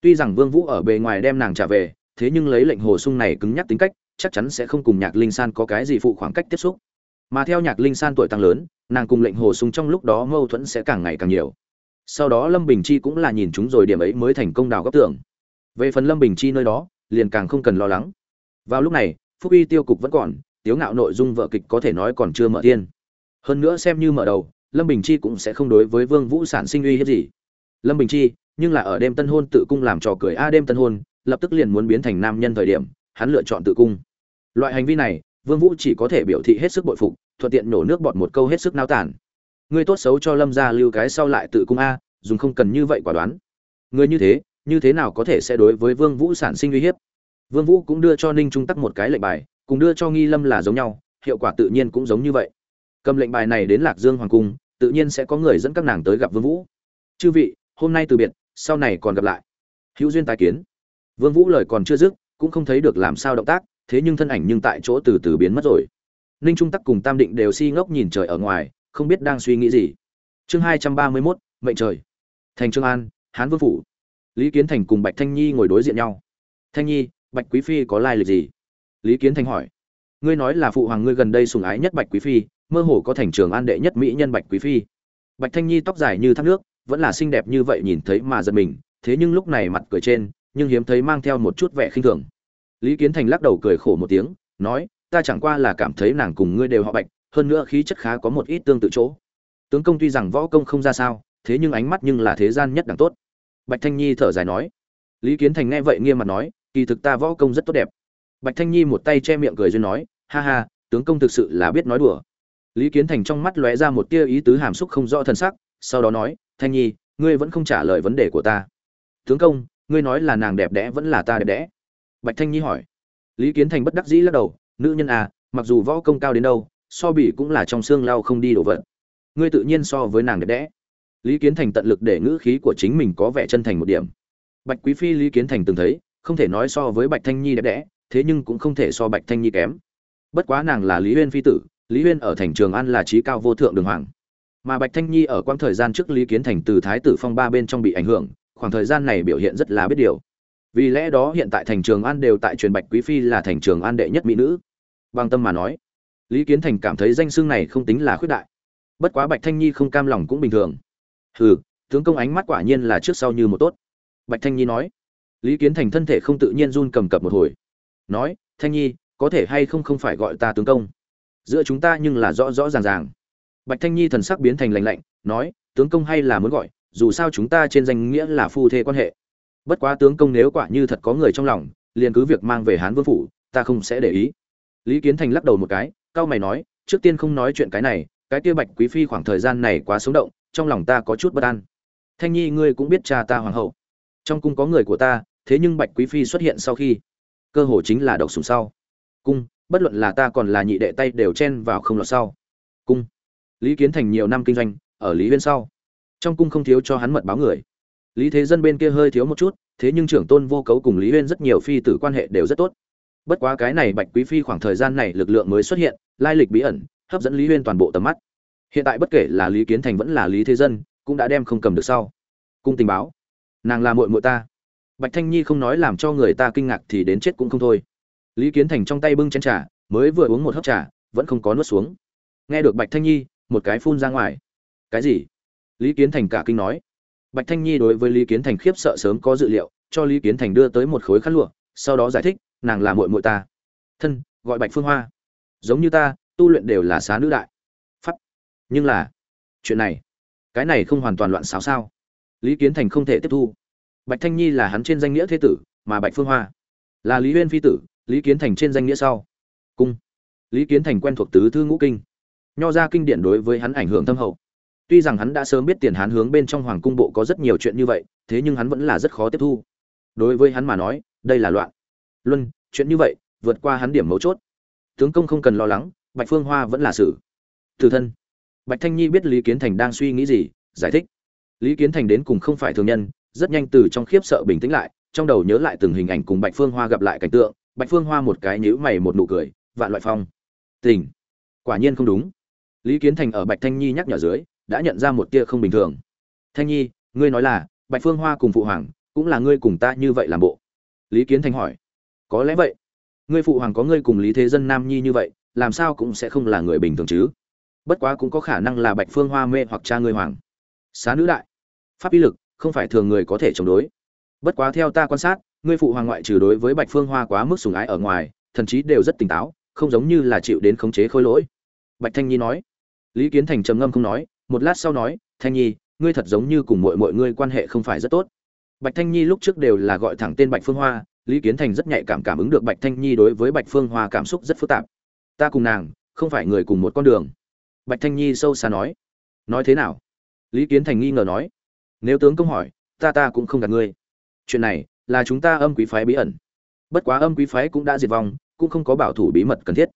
Tuy rằng vương vũ ở bề ngoài đem nàng trả về, thế nhưng lấy lệnh hồ sung này cứng nhắc tính cách, chắc chắn sẽ không cùng nhạc linh san có cái gì phụ khoảng cách tiếp xúc. Mà theo nhạc linh san tuổi tăng lớn, nàng cùng lệnh hồ sung trong lúc đó mâu thuẫn sẽ càng ngày càng nhiều. Sau đó lâm bình chi cũng là nhìn chúng rồi điểm ấy mới thành công đào góc tưởng. Về phần lâm bình chi nơi đó, liền càng không cần lo lắng. Vào lúc này, phúc Y tiêu cục vẫn còn, tiếu ngạo nội dung vợ kịch có thể nói còn chưa mở tiên hơn nữa xem như mở đầu, lâm bình chi cũng sẽ không đối với vương vũ sản sinh uy hiếp gì. Lâm bình chi, nhưng là ở đêm tân hôn tự cung làm trò cười a đêm tân hôn, lập tức liền muốn biến thành nam nhân thời điểm, hắn lựa chọn tự cung. Loại hành vi này, vương vũ chỉ có thể biểu thị hết sức bội phục, thuận tiện nổ nước bọt một câu hết sức náo tản ngươi tốt xấu cho lâm gia lưu cái sau lại tự cung a, dùng không cần như vậy quả đoán. Người như thế như thế nào có thể sẽ đối với vương vũ sản sinh uy hiếp? Vương vũ cũng đưa cho ninh trung tắc một cái lệnh bài, cùng đưa cho nghi lâm là giống nhau, hiệu quả tự nhiên cũng giống như vậy cầm lệnh bài này đến lạc dương hoàng cung tự nhiên sẽ có người dẫn các nàng tới gặp vương vũ. Chư vị hôm nay từ biệt sau này còn gặp lại. Hữu duyên tái kiến. Vương vũ lời còn chưa dứt cũng không thấy được làm sao động tác thế nhưng thân ảnh nhưng tại chỗ từ từ biến mất rồi. Ninh trung tắc cùng tam định đều si ngốc nhìn trời ở ngoài không biết đang suy nghĩ gì. Chương hai trăm ba mươi 231, mệnh trời. Thành trương an hán vương phủ. Lý kiến thành cùng bạch thanh nhi ngồi đối diện nhau. Thanh nhi bạch quý phi có lai lịch gì? Lý kiến thành hỏi. Ngươi nói là phụ hoàng ngươi gần đây sùng ái nhất bạch quý phi mơ hồ có thành trường an đệ nhất mỹ nhân bạch quý phi. Bạch thanh nhi tóc dài như thác nước, vẫn là xinh đẹp như vậy nhìn thấy mà giật mình, thế nhưng lúc này mặt cười trên, nhưng hiếm thấy mang theo một chút vẻ khinh thường. Lý kiến thành lắc đầu cười khổ một tiếng, nói, ta chẳng qua là cảm thấy nàng cùng ngươi đều họ bạch, hơn nữa khí chất khá có một ít tương tự chỗ. Tướng công tuy rằng võ công không ra sao, thế nhưng ánh mắt nhưng là thế gian nhất đẳng tốt. Bạch thanh nhi thở dài nói. Lý kiến thành nghe vậy nghiêm mặt nói, kỳ thực ta võ công rất tốt đẹp. Bạch thanh nhi một tay che miệng cười duyên nói, ha ha, tướng công thực sự là biết nói đùa lý kiến thành trong mắt lóe ra một tia ý tứ hàm xúc không rõ thân sắc, sau đó nói, thanh nhi, ngươi vẫn không trả lời vấn đề của ta. Tướng công, ngươi nói là nàng đẹp đẽ vẫn là ta đẹp đẽ? Bạch thanh nhi hỏi. Lý kiến thành bất đắc dĩ lắc đầu, nữ nhân à mặc dù võ công cao đến đâu, so bỉ cũng là trong xương lau không đi đổ vận. ngươi tự nhiên so với nàng đẹp đẽ. Lý kiến thành tận lực để ngữ khí của chính mình có vẻ chân thành một điểm. Bạch quý phi lý kiến thành từng thấy, không thể nói so với bạch thanh nhi đẹp đẽ, thế nhưng cũng không thể so bạch thanh nhi kém. Bất quá nàng là lý Uyên phi tử lý huyên ở thành trường an là trí cao vô thượng đường hoàng. Mà bạch thanh nhi ở quãng thời gian trước lý kiến thành từ thái tử phong ba bên trong bị ảnh hưởng, khoảng thời gian này biểu hiện rất là biết điều. Vì lẽ đó hiện tại thành trường an đều tại truyền bạch quý phi là thành trường an đệ nhất mỹ nữ. Bằng tâm mà nói, lý kiến thành cảm thấy danh xưng này không tính là khuyết đại. Bất quá bạch thanh nhi không cam lòng cũng bình thường. Hừ, tướng công ánh mắt quả nhiên là trước sau như một tốt. Bạch thanh nhi nói. Lý kiến thành thân thể không tự nhiên run cầm cập một hồi. Nói, thanh nhi, có thể hay không không phải gọi ta tướng công? Giữa chúng ta nhưng là rõ rõ ràng ràng. Bạch thanh nhi thần sắc biến thành lạnh lạnh, nói, tướng công hay là muốn gọi, dù sao chúng ta trên danh nghĩa là phu thê quan hệ. Bất quá tướng công nếu quả như thật có người trong lòng, liền cứ việc mang về hán vương phủ, ta không sẽ để ý. Lý kiến thành lắc đầu một cái cao mày nói, trước tiên không nói chuyện cái này, cái kia bạch quý phi khoảng thời gian này quá sống động, trong lòng ta có chút bất an. Thanh nhi ngươi cũng biết cha ta hoàng hậu. Trong cung có người của ta, thế nhưng bạch quý phi xuất hiện sau khi, cơ hồ chính là độc sùng sau. Cung bất luận là ta còn là nhị đệ tay đều chen vào không lọt sau. Cung. Lý kiến thành nhiều năm kinh doanh, ở lý huyên sau. Trong cung không thiếu cho hắn mật báo người. Lý thế dân bên kia hơi thiếu một chút, thế nhưng trưởng tôn vô cấu cùng lý huyên rất nhiều phi tử quan hệ đều rất tốt. Bất quá cái này bạch quý phi khoảng thời gian này lực lượng mới xuất hiện, lai lịch bí ẩn, hấp dẫn lý huyên toàn bộ tầm mắt. Hiện tại bất kể là lý kiến thành vẫn là lý thế dân, cũng đã đem không cầm được sau. Cung tình báo. Nàng là muội muội ta. Bạch thanh nhi không nói làm cho người ta kinh ngạc thì đến chết cũng không thôi lý kiến thành trong tay bưng chén trà, mới vừa uống một hớp trà, vẫn không có nuốt xuống. Nghe được bạch thanh nhi, một cái phun ra ngoài. Cái gì? Lý kiến thành cả kinh nói. Bạch thanh nhi đối với lý kiến thành khiếp sợ sớm có dự liệu, cho lý kiến thành đưa tới một khối khăn lụa, sau đó giải thích, nàng là muội muội ta. Thân, gọi bạch phương hoa. Giống như ta, tu luyện đều là xá nữ đại. Pháp nhưng là, chuyện này, cái này không hoàn toàn loạn xáo sao? Lý kiến thành không thể tiếp thu. Bạch thanh nhi là hắn trên danh nghĩa thế tử, mà bạch phương hoa là lý huyên phi tử lý kiến thành trên danh nghĩa sau. Cung. Lý kiến thành quen thuộc tứ thư ngũ kinh. Nho ra kinh điển đối với hắn ảnh hưởng thâm hậu. Tuy rằng hắn đã sớm biết tiền hán hướng bên trong hoàng cung bộ có rất nhiều chuyện như vậy, thế nhưng hắn vẫn là rất khó tiếp thu. Đối với hắn mà nói, đây là loạn. Luân, chuyện như vậy, vượt qua hắn điểm mấu chốt. Tướng công không cần lo lắng, bạch phương hoa vẫn là xử. Từ thân. Bạch thanh nhi biết lý kiến thành đang suy nghĩ gì, giải thích. Lý kiến thành đến cùng không phải thường nhân, rất nhanh từ trong khiếp sợ bình tĩnh lại, trong đầu nhớ lại từng hình ảnh cùng bạch phương hoa gặp lại cảnh tượng bạch phương hoa một cái nhíu mày một nụ cười, vạn loại phong. Tình. Quả nhiên không đúng. Lý kiến thành ở bạch thanh nhi nhắc nhở dưới, đã nhận ra một tia không bình thường. Thanh nhi, ngươi nói là, bạch phương hoa cùng phụ hoàng, cũng là ngươi cùng ta như vậy làm bộ. Lý kiến thành hỏi. Có lẽ vậy. Ngươi phụ hoàng có ngươi cùng lý thế dân nam nhi như vậy, làm sao cũng sẽ không là người bình thường chứ? Bất quá cũng có khả năng là bạch phương hoa mê hoặc cha ngươi hoàng. Xá nữ đại. Pháp y lực, không phải thường người có thể chống đối. Bất quá theo ta quan sát ngươi phụ hoàng ngoại trừ đối với bạch phương hoa quá mức sùng ái ở ngoài, thần chí đều rất tỉnh táo, không giống như là chịu đến khống chế khôi lỗi. Bạch thanh nhi nói. Lý kiến thành trầm ngâm không nói, một lát sau nói, thanh nhi, ngươi thật giống như cùng mọi mọi ngươi quan hệ không phải rất tốt. Bạch thanh nhi lúc trước đều là gọi thẳng tên bạch phương hoa, lý kiến thành rất nhạy cảm cảm ứng được bạch thanh nhi đối với bạch phương hoa cảm xúc rất phức tạp. Ta cùng nàng không phải người cùng một con đường. Bạch thanh nhi sâu xa nói. Nói thế nào? Lý kiến thành nghi ngờ nói. Nếu tướng công hỏi, ta ta cũng không gạt ngươi. Chuyện này là chúng ta âm quý phái bí ẩn. Bất quá âm quý phái cũng đã diệt vong, cũng không có bảo thủ bí mật cần thiết.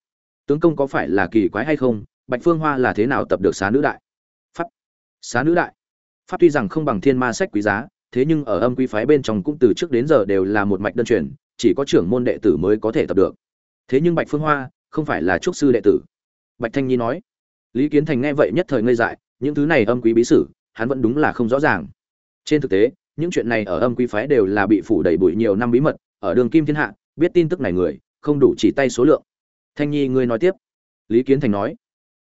Tướng công có phải là kỳ quái hay không? Bạch phương hoa là thế nào tập được xá nữ đại? Pháp. Xá nữ đại. Pháp tuy rằng không bằng thiên ma sách quý giá, thế nhưng ở âm quý phái bên trong cũng từ trước đến giờ đều là một mạch đơn truyền, chỉ có trưởng môn đệ tử mới có thể tập được. Thế nhưng bạch phương hoa không phải là trúc sư đệ tử. Bạch thanh nhi nói, lý kiến thành nghe vậy nhất thời ngây dại, những thứ này âm quý bí sử, hắn vẫn đúng là không rõ ràng. Trên thực tế những chuyện này ở âm quý phái đều là bị phủ đầy bụi nhiều năm bí mật, ở đường kim thiên hạ, biết tin tức này người, không đủ chỉ tay số lượng. Thanh nhi, ngươi nói tiếp. Lý kiến thành nói,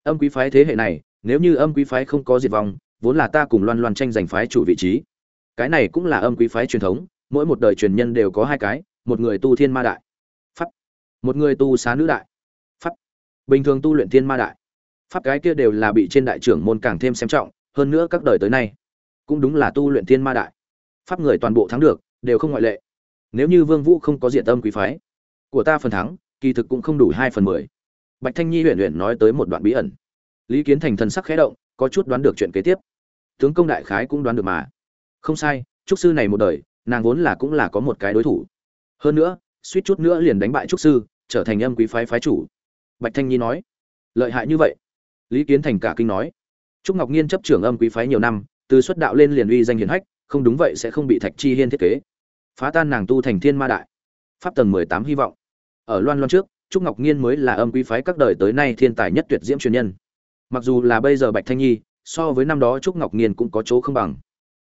âm quý phái thế hệ này, nếu như âm quý phái không có diệt vong, vốn là ta cùng loan loan tranh giành phái chủ vị trí. Cái này cũng là âm quý phái truyền thống, mỗi một đời truyền nhân đều có hai cái, một người tu thiên ma đại. Pháp. Một người tu xá nữ đại. Pháp. Bình thường tu luyện thiên ma đại. Pháp cái kia đều là bị trên đại trưởng môn càng thêm xem trọng, hơn nữa các đời tới nay, cũng đúng là tu luyện thiên ma đại pháp người toàn bộ thắng được, đều không ngoại lệ. Nếu như vương vũ không có diện tâm quý phái, của ta phần thắng, kỳ thực cũng không đủ hai phần mười. Bạch thanh nhi huyền huyền nói tới một đoạn bí ẩn. Lý kiến thành thần sắc khẽ động, có chút đoán được chuyện kế tiếp. Tướng công đại khái cũng đoán được mà. Không sai, trúc sư này một đời, nàng vốn là cũng là có một cái đối thủ. Hơn nữa, suýt chút nữa liền đánh bại trúc sư, trở thành âm quý phái phái chủ. Bạch thanh nhi nói, lợi hại như vậy? Lý kiến thành cả kinh nói, trúc ngọc nhiên chấp trưởng âm quý phái nhiều năm, từ xuất đạo lên liền uy danh hiển hách không đúng vậy sẽ không bị thạch chi hiên thiết kế. Phá tan nàng tu thành thiên ma đại. Pháp tầng mười tám hy vọng. Ở loan loan trước, trúc ngọc nhiên mới là âm quý phái các đời tới nay thiên tài nhất tuyệt diễm truyền nhân. Mặc dù là bây giờ bạch thanh nhi, so với năm đó trúc ngọc nhiên cũng có chỗ không bằng.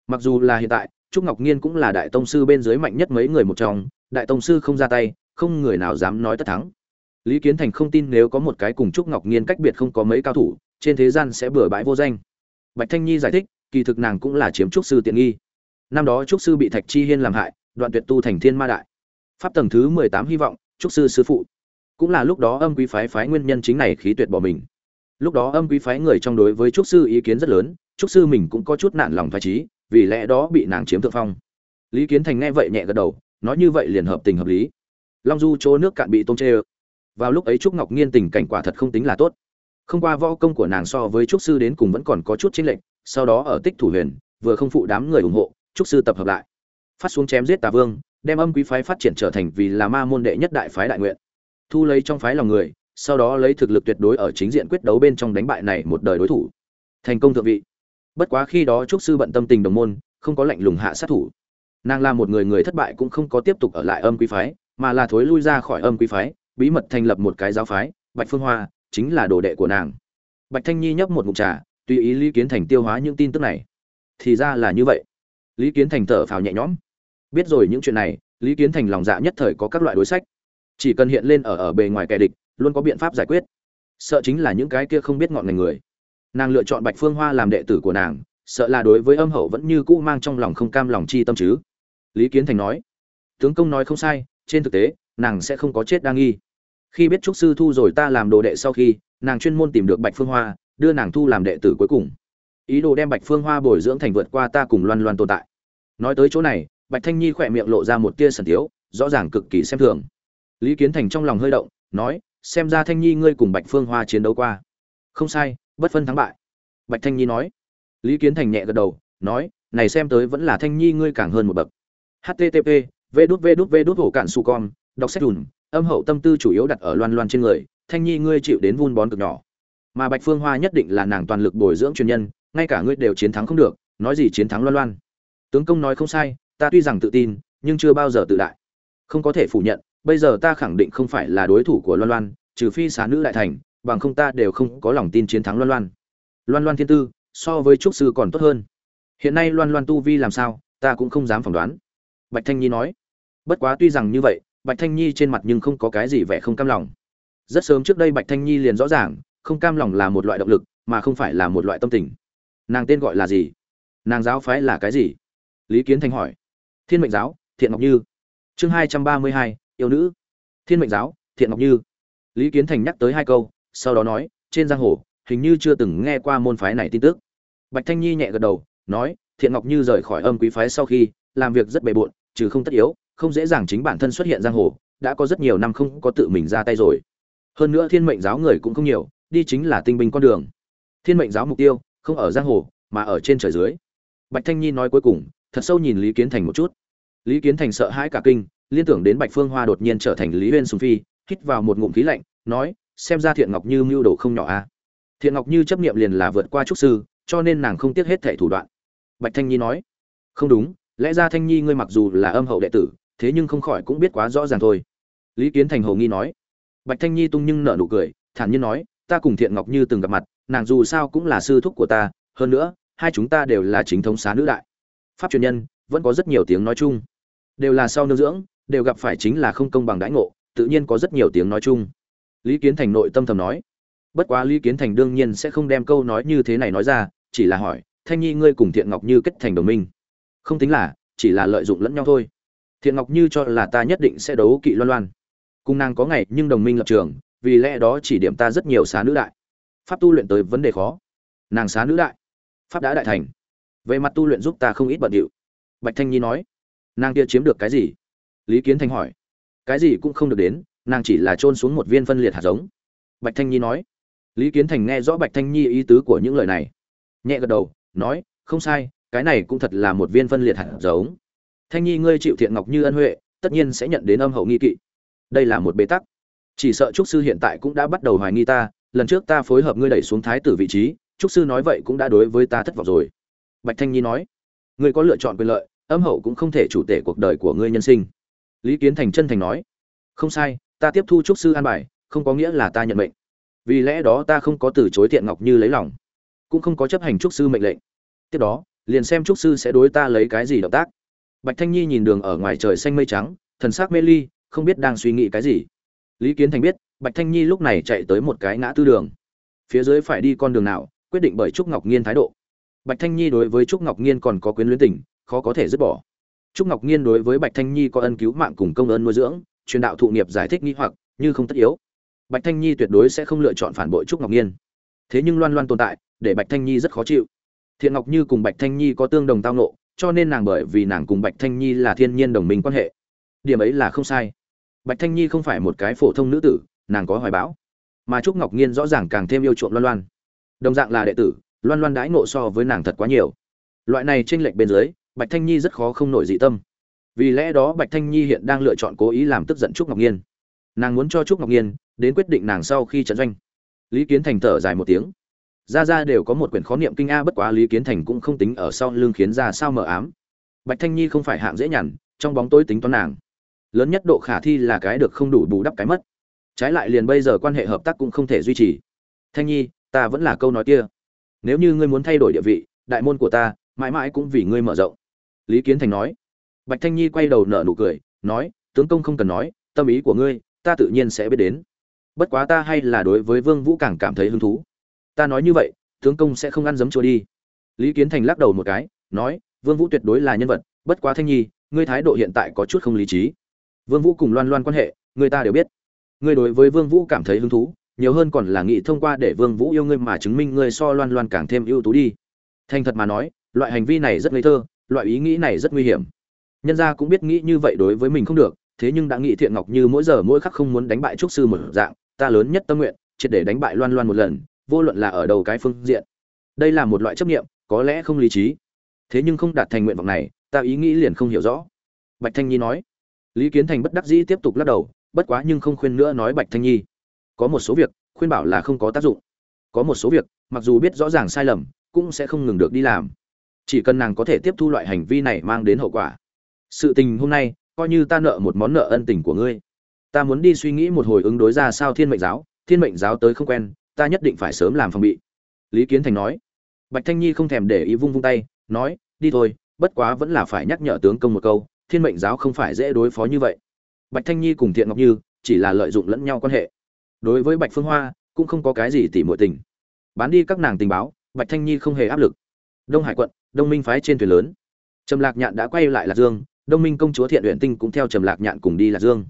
Mặc dù là hiện tại, trúc ngọc nhiên cũng là đại tông sư bên dưới mạnh nhất mấy người một trong, đại tông sư không ra tay, không người nào dám nói tất thắng. Lý kiến thành không tin nếu có một cái cùng trúc ngọc nhiên cách biệt không có mấy cao thủ, trên thế gian sẽ bừa bãi vô danh. Bạch thanh nhi giải thích, kỳ thực nàng cũng là chiếm trúc sư tiện nghi năm đó trúc sư bị thạch chi hiên làm hại, đoạn tuyệt tu thành thiên ma đại. Pháp tầng thứ mười tám hy vọng, trúc sư sư phụ. Cũng là lúc đó âm quý phái phái nguyên nhân chính này khí tuyệt bỏ mình. Lúc đó âm quý phái người trong đối với trúc sư ý kiến rất lớn, trúc sư mình cũng có chút nản lòng phải trí, vì lẽ đó bị nàng chiếm thượng phong. Lý kiến thành nghe vậy nhẹ gật đầu, nói như vậy liền hợp tình hợp lý. Long du chỗ nước cạn bị tôm chê vào lúc ấy trúc ngọc nghiên tình cảnh quả thật không tính là tốt. Không qua võ công của nàng so với trúc sư đến cùng vẫn còn có chút chính lệnh sau đó ở tích thủ huyền, vừa không phụ đám người ủng hộ trúc sư tập hợp lại. Phát xuống chém giết tà vương, đem âm quý phái phát triển trở thành vì là ma môn đệ nhất đại phái đại nguyện. Thu lấy trong phái lòng người, sau đó lấy thực lực tuyệt đối ở chính diện quyết đấu bên trong đánh bại này một đời đối thủ. Thành công thượng vị. Bất quá khi đó trúc sư bận tâm tình đồng môn, không có lệnh lùng hạ sát thủ. Nàng là một người người thất bại cũng không có tiếp tục ở lại âm quý phái, mà là thối lui ra khỏi âm quý phái, bí mật thành lập một cái giáo phái, bạch phương hoa, chính là đồ đệ của nàng. Bạch thanh nhi nhấp một mục trà, tùy ý lý kiến thành tiêu hóa những tin tức này. Thì ra là như vậy lý kiến thành thở phào nhẹ nhõm. Biết rồi những chuyện này, lý kiến thành lòng dạ nhất thời có các loại đối sách. Chỉ cần hiện lên ở ở bề ngoài kẻ địch, luôn có biện pháp giải quyết. Sợ chính là những cái kia không biết ngọn ngành người. Nàng lựa chọn bạch phương hoa làm đệ tử của nàng, sợ là đối với âm hậu vẫn như cũ mang trong lòng không cam lòng chi tâm chứ. Lý kiến thành nói, tướng công nói không sai, trên thực tế, nàng sẽ không có chết đa nghi. Khi biết trúc sư thu rồi ta làm đồ đệ sau khi, nàng chuyên môn tìm được bạch phương hoa, đưa nàng thu làm đệ tử cuối cùng. Ý đồ đem bạch phương hoa bồi dưỡng thành vượt qua ta cùng loan loan tồn tại nói tới chỗ này, bạch thanh nhi khỏe miệng lộ ra một tia sần tiếu rõ ràng cực kỳ xem thường. Lý kiến thành trong lòng hơi động, nói, xem ra thanh nhi ngươi cùng bạch phương hoa chiến đấu qua. Không sai, bất phân thắng bại. Bạch thanh nhi nói. Lý kiến thành nhẹ gật đầu, nói, này xem tới vẫn là thanh nhi ngươi càng hơn một bậc. Http v đút v đút v đút hổ cạn su con, đọc sách dùn âm hậu tâm tư chủ yếu đặt ở loan loan trên người, thanh nhi ngươi chịu đến vun bón cực nhỏ. Mà bạch phương hoa nhất định là nàng toàn lực bồi dưỡng truyền nhân, ngay cả ngươi đều chiến thắng không được, nói gì chiến thắng loan loan tướng công nói không sai, ta tuy rằng tự tin, nhưng chưa bao giờ tự đại. Không có thể phủ nhận, bây giờ ta khẳng định không phải là đối thủ của loan loan, trừ phi xá nữ đại thành, bằng không ta đều không có lòng tin chiến thắng loan loan. Loan loan thiên tư, so với trúc sư còn tốt hơn. Hiện nay loan loan tu vi làm sao, ta cũng không dám phỏng đoán. Bạch thanh nhi nói. Bất quá tuy rằng như vậy, bạch thanh nhi trên mặt nhưng không có cái gì vẻ không cam lòng. Rất sớm trước đây bạch thanh nhi liền rõ ràng, không cam lòng là một loại động lực, mà không phải là một loại tâm tình. Nàng tên gọi là gì? Nàng giáo phái là cái gì? Lý kiến Thành hỏi. Thiên mệnh giáo, thiện ngọc như. Chương hai trăm ba mươi hai, yêu nữ. Thiên mệnh giáo, thiện ngọc như. Lý kiến thành nhắc tới hai câu, sau đó nói, trên giang hồ, hình như chưa từng nghe qua môn phái này tin tức. Bạch thanh nhi nhẹ gật đầu, nói, thiện ngọc như rời khỏi âm quý phái sau khi, làm việc rất bề bộn, trừ không tất yếu, không dễ dàng chính bản thân xuất hiện giang hồ, đã có rất nhiều năm không có tự mình ra tay rồi. Hơn nữa thiên mệnh giáo người cũng không nhiều, đi chính là tinh binh con đường. Thiên mệnh giáo mục tiêu, không ở giang hồ, mà ở trên trời dưới. Bạch thanh nhi nói cuối cùng thật sâu nhìn lý kiến thành một chút. Lý kiến thành sợ hãi cả kinh, liên tưởng đến bạch phương hoa đột nhiên trở thành lý huyên sùng phi, hít vào một ngụm khí lạnh, nói, xem ra thiện ngọc như mưu đồ không nhỏ a thiện ngọc như chấp nghiệm liền là vượt qua trúc sư, cho nên nàng không tiếc hết thẻ thủ đoạn. Bạch thanh nhi nói, không đúng, lẽ ra thanh nhi ngươi mặc dù là âm hậu đệ tử, thế nhưng không khỏi cũng biết quá rõ ràng thôi. Lý kiến thành hồ nghi nói. Bạch thanh nhi tung nhưng nở nụ cười, thản nhiên nói, ta cùng thiện ngọc như từng gặp mặt, nàng dù sao cũng là sư thúc của ta, hơn nữa, hai chúng ta đều là chính thống xá nữ đại pháp truyền nhân, vẫn có rất nhiều tiếng nói chung. Đều là sau nương dưỡng, đều gặp phải chính là không công bằng đãi ngộ, tự nhiên có rất nhiều tiếng nói chung. Lý kiến thành nội tâm thầm nói. Bất quá lý kiến thành đương nhiên sẽ không đem câu nói như thế này nói ra, chỉ là hỏi, thanh nhi, ngươi cùng thiện ngọc như kết thành đồng minh? Không tính là, chỉ là lợi dụng lẫn nhau thôi. Thiện ngọc như cho là ta nhất định sẽ đấu kỵ loan loan. Cùng nàng có ngày, nhưng đồng minh lập trường, vì lẽ đó chỉ điểm ta rất nhiều xá nữ đại. Pháp tu luyện tới vấn đề khó. Nàng xá nữ đại. Pháp đã đại thành về mặt tu luyện giúp ta không ít bận điệu. Bạch thanh nhi nói, nàng kia chiếm được cái gì? Lý kiến thanh hỏi, cái gì cũng không được đến, nàng chỉ là trôn xuống một viên phân liệt hạt giống. Bạch thanh nhi nói, lý kiến thành nghe rõ bạch thanh nhi ý tứ của những lời này, nhẹ gật đầu, nói, không sai, cái này cũng thật là một viên phân liệt hạt giống. Thanh nhi ngươi chịu thiện ngọc như ân huệ, tất nhiên sẽ nhận đến âm hậu nghi kỵ. Đây là một bế tắc. Chỉ sợ trúc sư hiện tại cũng đã bắt đầu hoài nghi ta, lần trước ta phối hợp ngươi đẩy xuống thái tử vị trí, trúc sư nói vậy cũng đã đối với ta thất vọng rồi bạch thanh nhi nói, ngươi có lựa chọn quyền lợi, âm hậu cũng không thể chủ tể cuộc đời của ngươi nhân sinh. Lý kiến thành chân thành nói, không sai, ta tiếp thu trúc sư an bài, không có nghĩa là ta nhận mệnh. Vì lẽ đó ta không có từ chối thiện ngọc như lấy lòng, cũng không có chấp hành trúc sư mệnh lệnh. Tiếp đó, liền xem trúc sư sẽ đối ta lấy cái gì động tác. Bạch thanh nhi nhìn đường ở ngoài trời xanh mây trắng, thần sắc mê ly, không biết đang suy nghĩ cái gì. Lý kiến thành biết, bạch thanh nhi lúc này chạy tới một cái ngã tư đường. Phía dưới phải đi con đường nào, quyết định bởi trúc ngọc nhiên thái độ bạch thanh nhi đối với trúc ngọc nhiên còn có quyến luyến tình khó có thể dứt bỏ. Trúc ngọc nhiên đối với bạch thanh nhi có ân cứu mạng cùng công ơn nuôi dưỡng truyền đạo thụ nghiệp giải thích nghi hoặc như không tất yếu. Bạch thanh nhi tuyệt đối sẽ không lựa chọn phản bội trúc ngọc nhiên thế nhưng loan loan tồn tại để bạch thanh nhi rất khó chịu. Thiện ngọc như cùng bạch thanh nhi có tương đồng tao ngộ, cho nên nàng bởi vì nàng cùng bạch thanh nhi là thiên nhiên đồng minh quan hệ. Điểm ấy là không sai. Bạch thanh nhi không phải một cái phổ thông nữ tử nàng có hoài bão. Mà trúc ngọc nhiên rõ ràng càng thêm yêu chuộng loan loan. Đồng dạng là đệ tử loan loan đãi ngộ so với nàng thật quá nhiều. Loại này tranh lệch bên dưới, bạch thanh nhi rất khó không nổi dị tâm. Vì lẽ đó bạch thanh nhi hiện đang lựa chọn cố ý làm tức giận trúc ngọc nhiên nàng muốn cho trúc ngọc nhiên đến quyết định nàng sau khi trận doanh. Lý kiến thành thở dài một tiếng. Ra ra đều có một quyển khó niệm kinh a, bất quá lý kiến thành cũng không tính ở sau lương khiến ra sao mờ ám. Bạch thanh nhi không phải hạng dễ nhằn, trong bóng tối tính toán nàng. Lớn nhất độ khả thi là cái được không đủ bù đắp cái mất. Trái lại liền bây giờ quan hệ hợp tác cũng không thể duy trì. Thanh nhi, ta vẫn là câu nói kia nếu như ngươi muốn thay đổi địa vị, đại môn của ta mãi mãi cũng vì ngươi mở rộng. Lý kiến thành nói. Bạch thanh nhi quay đầu nở nụ cười, nói, tướng công không cần nói, tâm ý của ngươi, ta tự nhiên sẽ biết đến. Bất quá ta hay là đối với vương vũ càng cảm thấy hứng thú. Ta nói như vậy, tướng công sẽ không ăn dấm chua đi. Lý kiến thành lắc đầu một cái, nói, vương vũ tuyệt đối là nhân vật, bất quá thanh nhi, ngươi thái độ hiện tại có chút không lý trí. Vương vũ cùng loan loan quan hệ, người ta đều biết. Ngươi đối với vương vũ cảm thấy hứng thú nhiều hơn còn là nghĩ thông qua để vương vũ yêu ngươi mà chứng minh ngươi so loan loan càng thêm ưu tú đi. Thành thật mà nói, loại hành vi này rất ngây thơ, loại ý nghĩ này rất nguy hiểm. Nhân gia cũng biết nghĩ như vậy đối với mình không được, thế nhưng đã nghĩ thiện ngọc như mỗi giờ mỗi khắc không muốn đánh bại trúc sư một dạng, ta lớn nhất tâm nguyện, triệt để đánh bại loan loan một lần, vô luận là ở đầu cái phương diện. Đây là một loại chấp niệm, có lẽ không lý trí. Thế nhưng không đạt thành nguyện vọng này, ta ý nghĩ liền không hiểu rõ. Bạch thanh nhi nói. Lý kiến thành bất đắc dĩ tiếp tục lắc đầu, bất quá nhưng không khuyên nữa nói bạch thanh nhi có một số việc, khuyên bảo là không có tác dụng. Có một số việc, mặc dù biết rõ ràng sai lầm, cũng sẽ không ngừng được đi làm. Chỉ cần nàng có thể tiếp thu loại hành vi này mang đến hậu quả. Sự tình hôm nay, coi như ta nợ một món nợ ân tình của ngươi. Ta muốn đi suy nghĩ một hồi ứng đối ra sao thiên mệnh giáo, thiên mệnh giáo tới không quen, ta nhất định phải sớm làm phòng bị. Lý kiến thành nói. Bạch thanh nhi không thèm để ý vung vung tay, nói, đi thôi, bất quá vẫn là phải nhắc nhở tướng công một câu, thiên mệnh giáo không phải dễ đối phó như vậy. Bạch thanh nhi cùng thiện ngọc như, chỉ là lợi dụng lẫn nhau quan hệ đối với bạch phương hoa, cũng không có cái gì tỉ muội tình. Bán đi các nàng tình báo, bạch thanh nhi không hề áp lực. Đông hải quận, đông minh phái trên thuyền lớn. Trầm lạc nhạn đã quay lại lạc dương, đông minh công chúa thiện luyện tinh cũng theo trầm lạc nhạn cùng đi lạc dương.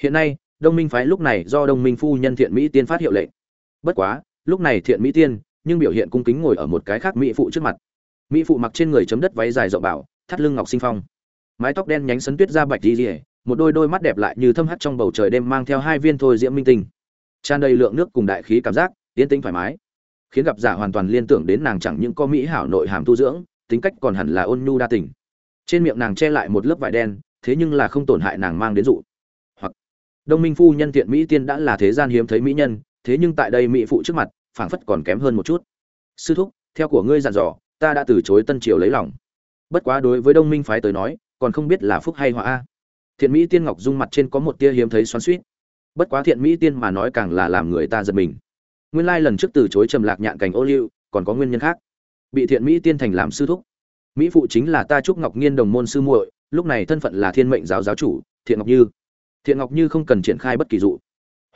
Hiện nay, đông minh phái lúc này do đông minh phu nhân thiện mỹ tiên phát hiệu lệnh. Bất quá, lúc này thiện mỹ tiên, nhưng biểu hiện cung kính ngồi ở một cái khác mỹ phụ trước mặt. Mỹ phụ mặc trên người chấm đất váy dài rộng bảo, thắt lưng ngọc sinh phong. Mái tóc đen nhánh sấn tuyết ra bạch đi rỉa một đôi đôi mắt đẹp lại như thâm hắt trong bầu trời đêm mang theo hai viên thôi diễm minh tinh tràn đầy lượng nước cùng đại khí cảm giác tiến tinh thoải mái. Khiến gặp giả hoàn toàn liên tưởng đến nàng chẳng những có mỹ hảo nội hàm tu dưỡng, tính cách còn hẳn là ôn nhu đa tình. Trên miệng nàng che lại một lớp vải đen, thế nhưng là không tổn hại nàng mang đến dụ. Hoặc, đông minh phu nhân thiện mỹ tiên đã là thế gian hiếm thấy mỹ nhân, thế nhưng tại đây mỹ phụ trước mặt, phảng phất còn kém hơn một chút. Sư thúc, theo của ngươi dặn dò, ta đã từ chối tân triều lấy lòng. Bất quá đối với đông minh phái tới nói, còn không biết là phúc hay họa a. Thiện mỹ tiên ngọc dung mặt trên có một tia hiếm thấy xoắn suýt bất quá thiện mỹ tiên mà nói càng là làm người ta giật mình. Nguyên lai lần trước từ chối trầm lạc nhạn cảnh ô liu, còn có nguyên nhân khác. Bị thiện mỹ tiên thành làm sư thúc. Mỹ phụ chính là ta trúc ngọc nghiên đồng môn sư muội, lúc này thân phận là thiên mệnh giáo giáo chủ, thiện ngọc như. Thiện ngọc như không cần triển khai bất kỳ dụ.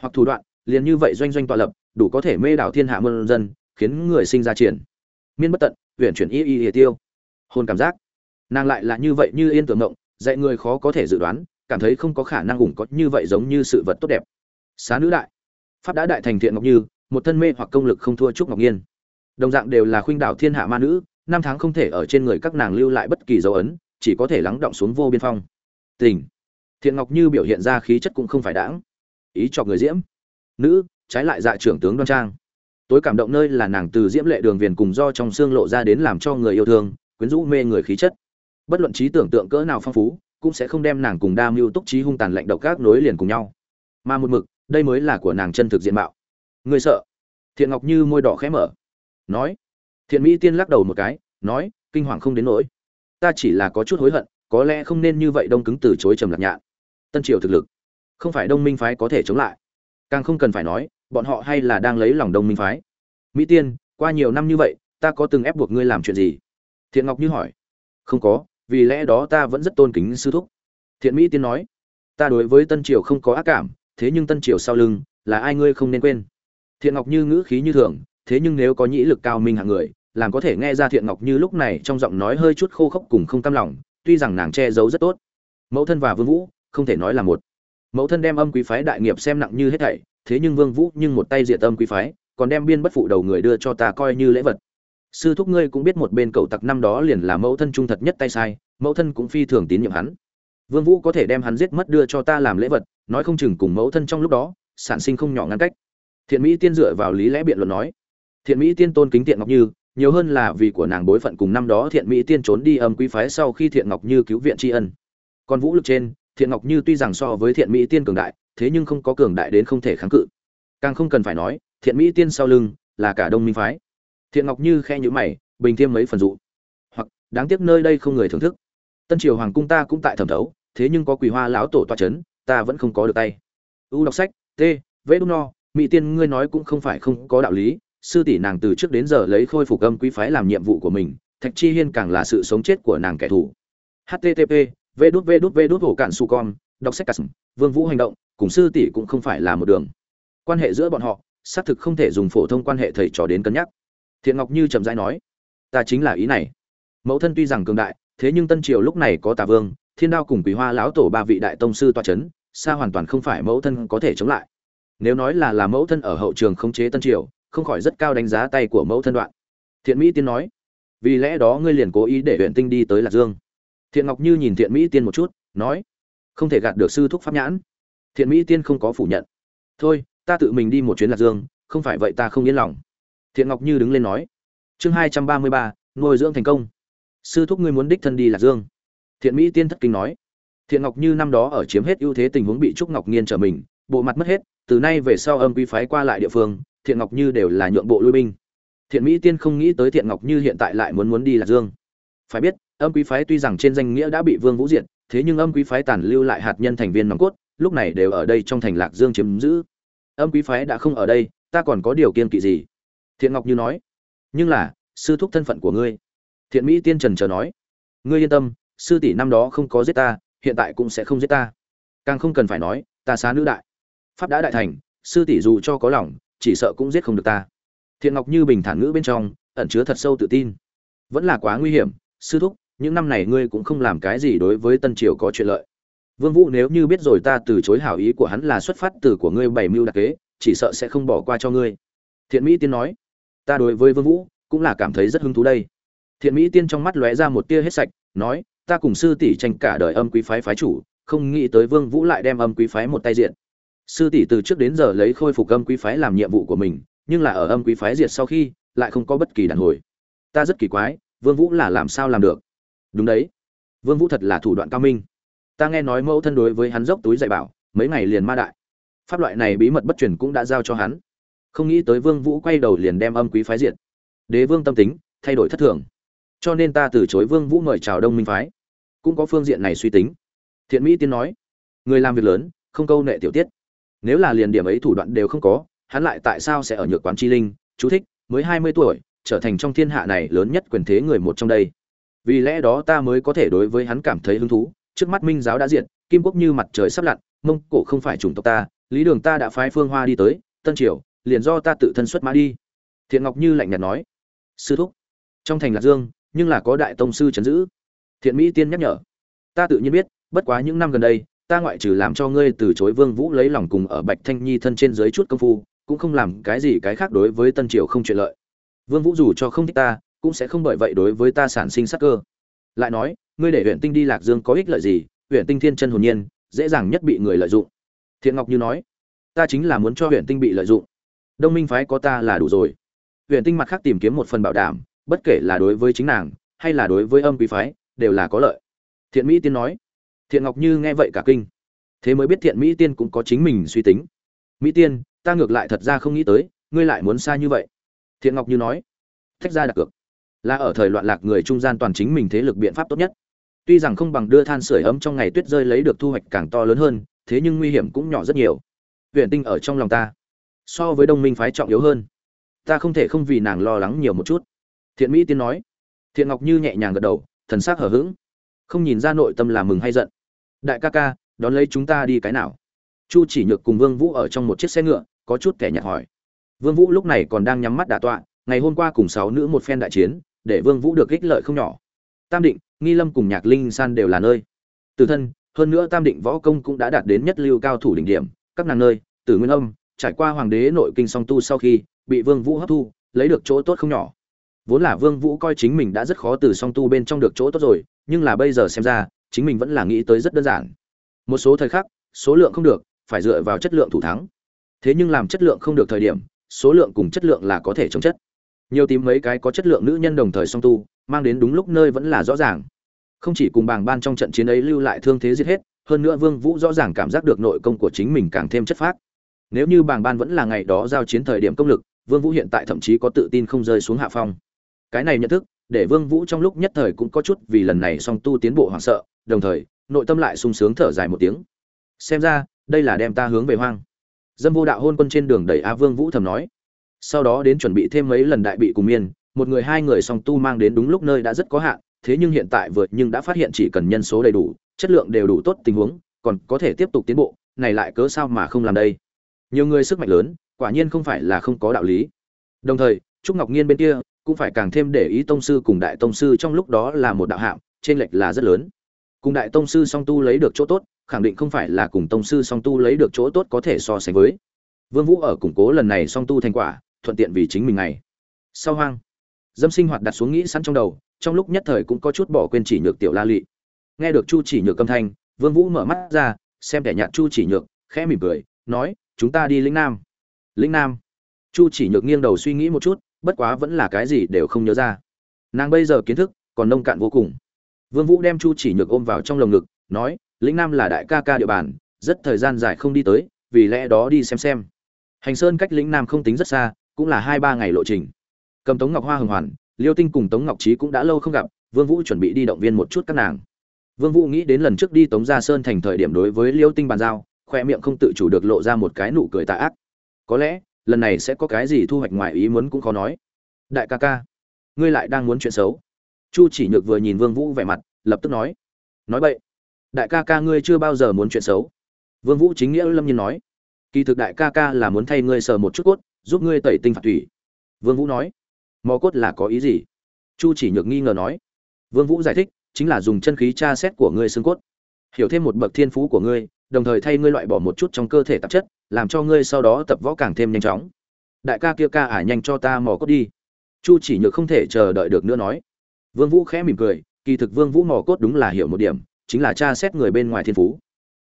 Hoặc thủ đoạn, liền như vậy doanh doanh tọa lập, đủ có thể mê đảo thiên hạ muôn dân, khiến người sinh ra triển. Miên bất tận, uyển chuyển y y y tiêu. Hôn cảm giác. Nàng lại là như vậy như yên tưởng ngộng, dạy người khó có thể dự đoán cảm thấy không có khả năng ủng có như vậy giống như sự vật tốt đẹp. Xá nữ đại. Pháp đã đại thành thiện ngọc như, một thân mê hoặc công lực không thua trúc ngọc nhiên. Đồng dạng đều là khuynh đảo thiên hạ ma nữ, năm tháng không thể ở trên người các nàng lưu lại bất kỳ dấu ấn, chỉ có thể lắng động xuống vô biên phong. Tình. Thiện ngọc như biểu hiện ra khí chất cũng không phải đãng. Ý cho người diễm. Nữ, trái lại dạ trưởng tướng đoan trang. Tối cảm động nơi là nàng từ diễm lệ đường viền cùng do trong xương lộ ra đến làm cho người yêu thương, quyến rũ mê người khí chất. Bất luận trí tưởng tượng cỡ nào phong phú cũng sẽ không đem nàng cùng đa mưu túc trí hung tàn lạnh độc các nối liền cùng nhau. Mà một mực, đây mới là của nàng chân thực diện mạo. Người sợ? Thiện ngọc như môi đỏ khẽ mở. Nói. Thiện mỹ tiên lắc đầu một cái, nói, kinh hoàng không đến nỗi. Ta chỉ là có chút hối hận, có lẽ không nên như vậy đông cứng từ chối trầm lạc nhạn. Tân triều thực lực, không phải đông minh phái có thể chống lại. Càng không cần phải nói, bọn họ hay là đang lấy lòng đông minh phái. Mỹ tiên, qua nhiều năm như vậy, ta có từng ép buộc ngươi làm chuyện gì? Thiện ngọc như hỏi. Không có vì lẽ đó ta vẫn rất tôn kính sư thúc. Thiện mỹ tiên nói, ta đối với tân triều không có ác cảm, thế nhưng tân triều sau lưng là ai ngươi không nên quên. Thiện ngọc như ngữ khí như thường, thế nhưng nếu có nhĩ lực cao minh hạng người, làm có thể nghe ra thiện ngọc như lúc này trong giọng nói hơi chút khô khốc cùng không cam lòng, tuy rằng nàng che giấu rất tốt. Mẫu thân và vương vũ, không thể nói là một. Mẫu thân đem âm quý phái đại nghiệp xem nặng như hết thảy, thế nhưng vương vũ nhưng một tay diệt âm quý phái, còn đem biên bất phụ đầu người đưa cho ta coi như lễ vật sư thúc ngươi cũng biết một bên cậu tặc năm đó liền là mẫu thân trung thật nhất tay sai, mẫu thân cũng phi thường tín nhiệm hắn. Vương vũ có thể đem hắn giết mất đưa cho ta làm lễ vật, nói không chừng cùng mẫu thân trong lúc đó, sản sinh không nhỏ ngăn cách. Thiện mỹ tiên dựa vào lý lẽ biện luận nói. Thiện mỹ tiên tôn kính tiện ngọc như, nhiều hơn là vì của nàng bối phận cùng năm đó thiện mỹ tiên trốn đi âm quý phái sau khi thiện ngọc như cứu viện tri ân. Còn vũ lực trên, thiện ngọc như tuy rằng so với thiện mỹ tiên cường đại, thế nhưng không có cường đại đến không thể kháng cự. Càng không cần phải nói, thiện mỹ tiên sau lưng là cả đông minh phái thiện ngọc như khe nhữ mày, bình thêm mấy phần dụ. Hoặc, đáng tiếc nơi đây không người thưởng thức. Tân triều hoàng cung ta cũng tại thẩm thấu, thế nhưng có quỳ hoa lão tổ toa c h ấ n ta vẫn không có được tay. U đọc sách, t vê đúc no mỹ tiên, ngươi nói cũng không phải không có đạo lý. Sư tỷ nàng từ trước đến giờ lấy khôi phục âm quý phái làm nhiệm vụ của mình, thạch chi hiên càng là sự sống chết của nàng kẻ thù. Http v đút v đút v đút hổ cạn su con, đọc sách cắt vương vũ hành động, cùng sư tỷ cũng không phải là một đường. Quan hệ giữa bọn họ, xác thực không thể dùng phổ thông quan hệ thầy trò đến cân nhắc thiện ngọc như trầm rãi nói, ta chính là ý này. Mẫu thân tuy rằng cường đại, thế nhưng tân triều lúc này có tà vương, thiên đao cùng quý hoa lão tổ ba vị đại tông sư toa chấn, xa hoàn toàn không phải mẫu thân có thể chống lại. Nếu nói là là mẫu thân ở hậu trường khống chế tân triều, không khỏi rất cao đánh giá tay của mẫu thân đoạn. Thiện mỹ tiên nói, vì lẽ đó ngươi liền cố ý để huyện tinh đi tới lạc dương. Thiện ngọc như nhìn thiện mỹ tiên một chút, nói, không thể gạt được sư thúc pháp nhãn. Thiện mỹ tiên không có phủ nhận, thôi, ta tự mình đi một chuyến lạc dương, không phải vậy ta không yên lòng thiện ngọc như đứng lên nói, chương hai trăm ba mươi ba, nuôi dưỡng thành công. Sư thúc ngươi muốn đích thân đi lạc dương. Thiện mỹ tiên thất kinh nói, thiện ngọc như năm đó ở chiếm hết ưu thế tình huống bị trúc ngọc nhiên trở mình, bộ mặt mất hết, từ nay về sau âm quý phái qua lại địa phương, thiện ngọc như đều là nhượng bộ lui binh. Thiện mỹ tiên không nghĩ tới thiện ngọc như hiện tại lại muốn muốn đi lạc dương. Phải biết, âm quý phái tuy rằng trên danh nghĩa đã bị vương vũ diệt, thế nhưng âm quý phái tàn lưu lại hạt nhân thành viên nòng cốt, lúc này đều ở đây trong thành lạc dương chiếm giữ. Âm quý phái đã không ở đây, ta còn có điều kiên kỵ gì? Thiện ngọc như nói, nhưng là, sư thúc thân phận của ngươi. Thiện mỹ tiên trần chờ nói, ngươi yên tâm, sư tỷ năm đó không có giết ta, hiện tại cũng sẽ không giết ta. Càng không cần phải nói, ta xá nữ đại. Pháp đã đại thành, sư tỷ dù cho có lòng, chỉ sợ cũng giết không được ta. Thiện ngọc như bình thản ngữ bên trong, ẩn chứa thật sâu tự tin. Vẫn là quá nguy hiểm, sư thúc, những năm này ngươi cũng không làm cái gì đối với tân triều có chuyện lợi. Vương vũ nếu như biết rồi ta từ chối hảo ý của hắn là xuất phát từ của ngươi bày mưu đặc kế, chỉ sợ sẽ không bỏ qua cho ngươi. Thiện mỹ tiên nói ta đối với vương vũ cũng là cảm thấy rất hứng thú đây. Thiện mỹ tiên trong mắt lóe ra một tia hết sạch, nói, ta cùng sư tỷ tranh cả đời âm quý phái phái chủ, không nghĩ tới vương vũ lại đem âm quý phái một tay diện. Sư tỷ từ trước đến giờ lấy khôi phục âm quý phái làm nhiệm vụ của mình, nhưng là ở âm quý phái diệt sau khi, lại không có bất kỳ đàn hồi. Ta rất kỳ quái, vương vũ là làm sao làm được? Đúng đấy. Vương vũ thật là thủ đoạn cao minh. Ta nghe nói mẫu thân đối với hắn dốc túi dạy bảo, mấy ngày liền ma đại. Pháp loại này bí mật bất truyền cũng đã giao cho hắn không nghĩ tới vương vũ quay đầu liền đem âm quý phái diệt. Đế vương tâm tính, thay đổi thất thường. Cho nên ta từ chối vương vũ mời chào đông minh phái. Cũng có phương diện này suy tính. Thiện mỹ tiên nói, người làm việc lớn, không câu nệ tiểu tiết. Nếu là liền điểm ấy thủ đoạn đều không có, hắn lại tại sao sẽ ở nhược quán chi linh, chú thích, mới hai mươi tuổi, trở thành trong thiên hạ này lớn nhất quyền thế người một trong đây. Vì lẽ đó ta mới có thể đối với hắn cảm thấy hứng thú. Trước mắt minh giáo đã diện kim quốc như mặt trời sắp lặn, mông cổ không phải chủng tộc ta, lý đường ta đã phái phương hoa đi tới, tân triều liền do ta tự thân xuất mã đi. Thiện ngọc như lạnh nhạt nói. Sư thúc, trong thành lạc dương, nhưng là có đại tông sư chấn giữ. Thiện mỹ tiên nhắc nhở. Ta tự nhiên biết, bất quá những năm gần đây, ta ngoại trừ làm cho ngươi từ chối vương vũ lấy lòng cùng ở bạch thanh nhi thân trên dưới chút công phu, cũng không làm cái gì cái khác đối với tân triều không chuyện lợi. Vương vũ dù cho không thích ta, cũng sẽ không bởi vậy đối với ta sản sinh sắc cơ. Lại nói, ngươi để huyện tinh đi lạc dương có ích lợi gì? Huyện tinh thiên chân hồn nhiên, dễ dàng nhất bị người lợi dụng. Thiện ngọc như nói, ta chính là muốn cho huyện tinh bị lợi dụng đông minh phái có ta là đủ rồi. Huyện tinh mặt khác tìm kiếm một phần bảo đảm, bất kể là đối với chính nàng, hay là đối với âm quý phái, đều là có lợi. Thiện mỹ tiên nói. Thiện ngọc như nghe vậy cả kinh. Thế mới biết thiện mỹ tiên cũng có chính mình suy tính. Mỹ tiên, ta ngược lại thật ra không nghĩ tới, ngươi lại muốn xa như vậy. Thiện ngọc như nói. Thách ra đặt cược. Là ở thời loạn lạc người trung gian toàn chính mình thế lực biện pháp tốt nhất. Tuy rằng không bằng đưa than sửa ấm trong ngày tuyết rơi lấy được thu hoạch càng to lớn hơn, thế nhưng nguy hiểm cũng nhỏ rất nhiều. Huyện tinh ở trong lòng ta so với đông minh phái trọng yếu hơn. Ta không thể không vì nàng lo lắng nhiều một chút. Thiện mỹ tiên nói. Thiện ngọc như nhẹ nhàng gật đầu, thần s ắ c hở h ữ g không nhìn ra nội tâm là mừng hay giận. Đại ca ca, đón lấy chúng ta đi cái nào? Chu chỉ nhược cùng vương vũ ở trong một chiếc xe ngựa, có chút kẻ nhạt hỏi. Vương vũ lúc này còn đang nhắm mắt đả tọa, ngày hôm qua cùng sáu nữ một phen đại chiến, để vương vũ được ích lợi không nhỏ. Tam định, nghi lâm cùng nhạc linh san đều là nơi. Từ thân, hơn nữa tam định võ công cũng đã đạt đến nhất lưu cao thủ đỉnh điểm, các nàng nơi, tử nguyên âm trải qua hoàng đế nội kinh song tu sau khi bị vương vũ hấp thu, lấy được chỗ tốt không nhỏ. Vốn là vương vũ coi chính mình đã rất khó từ song tu bên trong được chỗ tốt rồi, nhưng là bây giờ xem ra, chính mình vẫn là nghĩ tới rất đơn giản. Một số thời khắc, số lượng không được, phải dựa vào chất lượng thủ thắng. Thế nhưng làm chất lượng không được thời điểm, số lượng cùng chất lượng là có thể chống chất. Nhiều tìm mấy cái có chất lượng nữ nhân đồng thời song tu, mang đến đúng lúc nơi vẫn là rõ ràng. Không chỉ cùng bảng ban trong trận chiến ấy lưu lại thương thế giết hết, hơn nữa vương vũ rõ ràng cảm giác được nội công của chính mình càng thêm chất phác nếu như bảng ban vẫn là ngày đó giao chiến thời điểm công lực, vương vũ hiện tại thậm chí có tự tin không rơi xuống hạ phong. Cái này nhận thức, để vương vũ trong lúc nhất thời cũng có chút vì lần này song tu tiến bộ hoảng sợ, đồng thời, nội tâm lại sung sướng thở dài một tiếng. Xem ra, đây là đem ta hướng về hoang. Dâm vô đạo hôn quân trên đường đẩy a vương vũ thầm nói. Sau đó đến chuẩn bị thêm mấy lần đại bị cùng miên, một người hai người song tu mang đến đúng lúc nơi đã rất có hạn, thế nhưng hiện tại vượt nhưng đã phát hiện chỉ cần nhân số đầy đủ, chất lượng đều đủ tốt tình huống, còn có thể tiếp tục tiến bộ, này lại cớ sao mà không làm đây? Nhiều người sức mạnh lớn, quả nhiên không phải là không có đạo lý. Đồng thời, trúc ngọc nhiên bên kia cũng phải càng thêm để ý tông sư cùng đại tông sư trong lúc đó là một đạo hạm trên lệch là rất lớn. Cùng đại tông sư song tu lấy được chỗ tốt, khẳng định không phải là cùng tông sư song tu lấy được chỗ tốt có thể so sánh với. Vương vũ ở củng cố lần này song tu thành quả, thuận tiện vì chính mình này sau hoang, dâm sinh hoạt đặt xuống nghĩ sẵn trong đầu, trong lúc nhất thời cũng có chút bỏ quên chỉ nhược tiểu la lị. Nghe được chu chỉ nhược âm thanh, vương vũ mở mắt ra, xem kẻ nhạt chu chỉ nhược, khẽ mỉm cười, nói chúng ta đi lĩnh nam. Lĩnh nam. Chu chỉ nhược nghiêng đầu suy nghĩ một chút, bất quá vẫn là cái gì đều không nhớ ra. Nàng bây giờ kiến thức còn nông cạn vô cùng. Vương vũ đem chu chỉ nhược ôm vào trong lồng ngực, nói, lĩnh nam là đại ca ca địa bàn, rất thời gian dài không đi tới, vì lẽ đó đi xem xem. Hành sơn cách lĩnh nam không tính rất xa, cũng là hai ba ngày lộ trình. Cầm tống ngọc hoa hồng hoàn, liêu tinh cùng tống ngọc trí cũng đã lâu không gặp, vương vũ chuẩn bị đi động viên một chút các nàng. Vương vũ nghĩ đến lần trước đi tống gia sơn thành thời điểm đối với liêu tinh bàn giao khoe miệng không tự chủ được lộ ra một cái nụ cười tà ác. Có lẽ, lần này sẽ có cái gì thu hoạch ngoài ý muốn cũng khó nói. Đại ca ca, ngươi lại đang muốn chuyện xấu. Chu chỉ nhược vừa nhìn vương vũ vẻ mặt, lập tức nói. Nói vậy đại ca ca ngươi chưa bao giờ muốn chuyện xấu. Vương vũ chính nghĩa lâm nhiên nói. Kỳ thực đại ca ca là muốn thay ngươi sờ một chút cốt, giúp ngươi tẩy tinh phạt thủy vương vũ nói. Mò cốt là có ý gì? Chu chỉ nhược nghi ngờ nói. Vương vũ giải thích, chính là dùng chân khí tra xét của ngươi xương cốt. Hiểu thêm một bậc thiên phú của ngươi đồng thời thay ngươi loại bỏ một chút trong cơ thể tạp chất, làm cho ngươi sau đó tập võ càng thêm nhanh chóng. Đại ca kia ca ả nhanh cho ta mò cốt đi. Chu chỉ nhược không thể chờ đợi được nữa nói. Vương vũ khẽ mỉm cười, kỳ thực vương vũ mò cốt đúng là hiểu một điểm, chính là tra xét người bên ngoài thiên phú.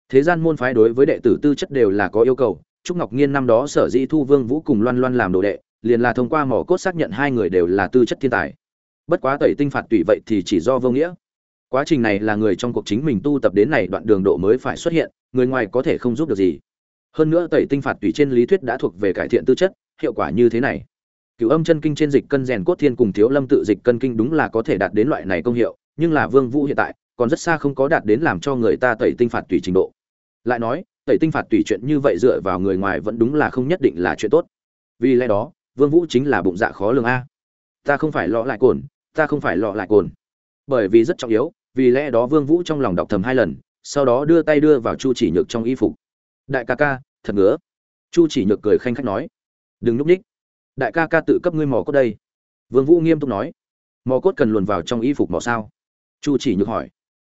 Thế gian môn phái đối với đệ tử tư chất đều là có yêu cầu, trúc ngọc nhiên năm đó sở dĩ thu vương vũ cùng loan loan làm đồ đệ, liền là thông qua mỏ cốt xác nhận hai người đều là tư chất thiên tài. Bất quá tẩy tinh phạt tùy vậy thì chỉ do vô nghĩa. Quá trình này là người trong cuộc chính mình tu tập đến này đoạn đường độ mới phải xuất hiện người ngoài có thể không giúp được gì. Hơn nữa tẩy tinh phạt tùy trên lý thuyết đã thuộc về cải thiện tư chất, hiệu quả như thế này. Cựu âm chân kinh trên dịch cân rèn cốt thiên cùng thiếu lâm tự dịch cân kinh đúng là có thể đạt đến loại này công hiệu, nhưng là vương vũ hiện tại, còn rất xa không có đạt đến làm cho người ta tẩy tinh phạt tùy trình độ. Lại nói, tẩy tinh phạt tùy chuyện như vậy dựa vào người ngoài vẫn đúng là không nhất định là chuyện tốt. Vì lẽ đó, vương vũ chính là bụng dạ khó lường a. Ta không phải lọ lại cồn, ta không phải lọ lại cồn. Bởi vì rất trọng yếu, vì lẽ đó vương vũ trong lòng đọc thầm hai lần sau đó đưa tay đưa vào chu chỉ nhược trong y phục. Đại ca ca, thật ngứa. Chu chỉ nhược cười khanh khách nói. Đừng núp ních. Đại ca ca tự cấp ngươi mò cốt đây. Vương vũ nghiêm túc nói. Mò cốt cần luồn vào trong y phục mò sao? Chu chỉ nhược hỏi.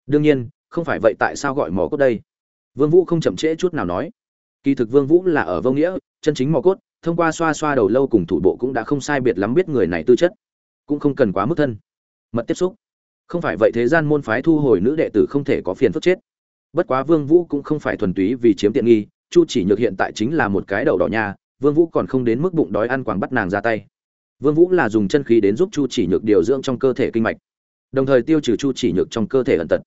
Đương nhiên, không phải vậy tại sao gọi mò cốt đây? Vương vũ không chậm trễ chút nào nói. Kỳ thực vương vũ là ở vô nghĩa, chân chính mò cốt, thông qua xoa xoa đầu lâu cùng thủ bộ cũng đã không sai biệt lắm biết người này tư chất, cũng không cần quá mức thân. Mật tiếp xúc. Không phải vậy thế gian môn phái thu hồi nữ đệ tử không thể có phiền phức chết bất quá vương vũ cũng không phải thuần túy vì chiếm tiện nghi, chu chỉ nhược hiện tại chính là một cái đầu đỏ nha, vương vũ còn không đến mức bụng đói ăn quảng bắt nàng ra tay. Vương vũ là dùng chân khí đến giúp chu chỉ nhược điều dưỡng trong cơ thể kinh mạch, đồng thời tiêu trừ chu chỉ nhược trong cơ thể ẩn tật.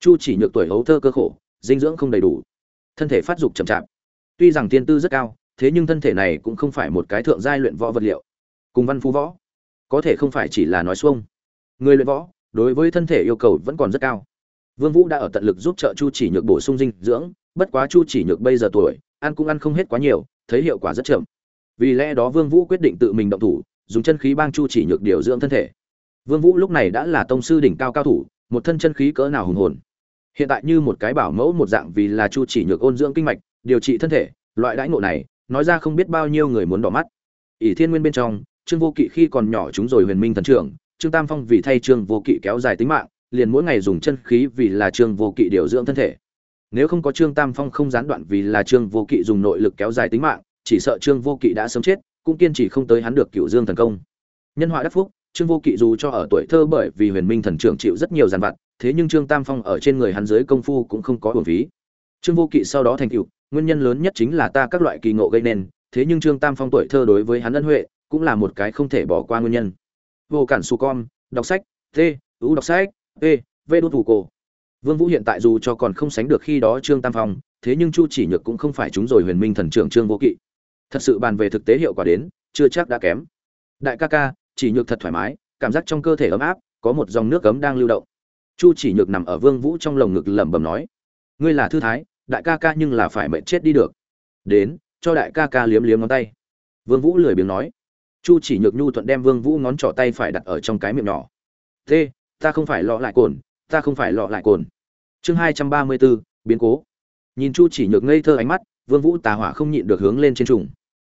Chu chỉ nhược tuổi hấu thơ cơ khổ, dinh dưỡng không đầy đủ, thân thể phát dục chậm chạp. Tuy rằng tiên tư rất cao, thế nhưng thân thể này cũng không phải một cái thượng giai luyện võ vật liệu. Cùng văn phú võ, có thể không phải chỉ là nói xuông. Người luyện võ, đối với thân thể yêu cầu vẫn còn rất cao vương vũ đã ở tận lực giúp trợ chu chỉ nhược bổ sung dinh dưỡng, bất quá chu chỉ nhược bây giờ tuổi, ăn cũng ăn không hết quá nhiều, thấy hiệu quả rất chậm. Vì lẽ đó vương vũ quyết định tự mình động thủ, dùng chân khí bang chu chỉ nhược điều dưỡng thân thể. Vương vũ lúc này đã là tông sư đỉnh cao cao thủ, một thân chân khí cỡ nào hùng hồn. Hiện tại như một cái bảo mẫu một dạng vì là chu chỉ nhược ôn dưỡng kinh mạch, điều trị thân thể, loại đãi ngộ này, nói ra không biết bao nhiêu người muốn đỏ mắt. Ỷ thiên nguyên bên trong, trương vô kỵ khi còn nhỏ chúng rồi huyền minh thần trưởng, trương tam phong vì thay trương vô kỵ kéo dài tính mạng liền mỗi ngày dùng chân khí vì là trương vô kỵ điều dưỡng thân thể. Nếu không có trương tam phong không gián đoạn vì là trương vô kỵ dùng nội lực kéo dài tính mạng, chỉ sợ trương vô kỵ đã sớm chết, cũng kiên trì không tới hắn được cựu dương thần công. Nhân họa đắc phúc, trương vô kỵ dù cho ở tuổi thơ bởi vì huyền minh thần trưởng chịu rất nhiều giàn vặt, thế nhưng trương tam phong ở trên người hắn dưới công phu cũng không có hồn phí. Trương vô kỵ sau đó thành cựu nguyên nhân lớn nhất chính là ta các loại kỳ ngộ gây nên, thế nhưng trương tam phong tuổi thơ đối với hắn ân huệ, cũng là một cái không thể bỏ qua nguyên nhân. Vô cản su con đọc sách, t ú đọc sách ê vê đô thủ cổ. Vương vũ hiện tại dù cho còn không sánh được khi đó trương tam phong, thế nhưng chu chỉ nhược cũng không phải chúng rồi huyền minh thần trưởng trương vô kỵ. Thật sự bàn về thực tế hiệu quả đến, chưa chắc đã kém. Đại ca ca, chỉ nhược thật thoải mái, cảm giác trong cơ thể ấm áp, có một dòng nước cấm đang lưu động. Chu chỉ nhược nằm ở vương vũ trong lồng ngực lẩm bẩm nói, ngươi là thư thái, đại ca ca nhưng là phải mệnh chết đi được. Đến, cho đại ca ca liếm liếm ngón tay. Vương vũ lười biếng nói, chu chỉ nhược nhu thuận đem vương vũ ngón trỏ tay phải đặt ở trong cái miệng nhỏ. Thế ta không phải lọ lại cồn, ta không phải lọ lại cồn. Chương hai trăm ba mươi bốn biến cố. Nhìn chu chỉ nhược ngây thơ ánh mắt, vương vũ tà hỏa không nhịn được hướng lên trên trùng.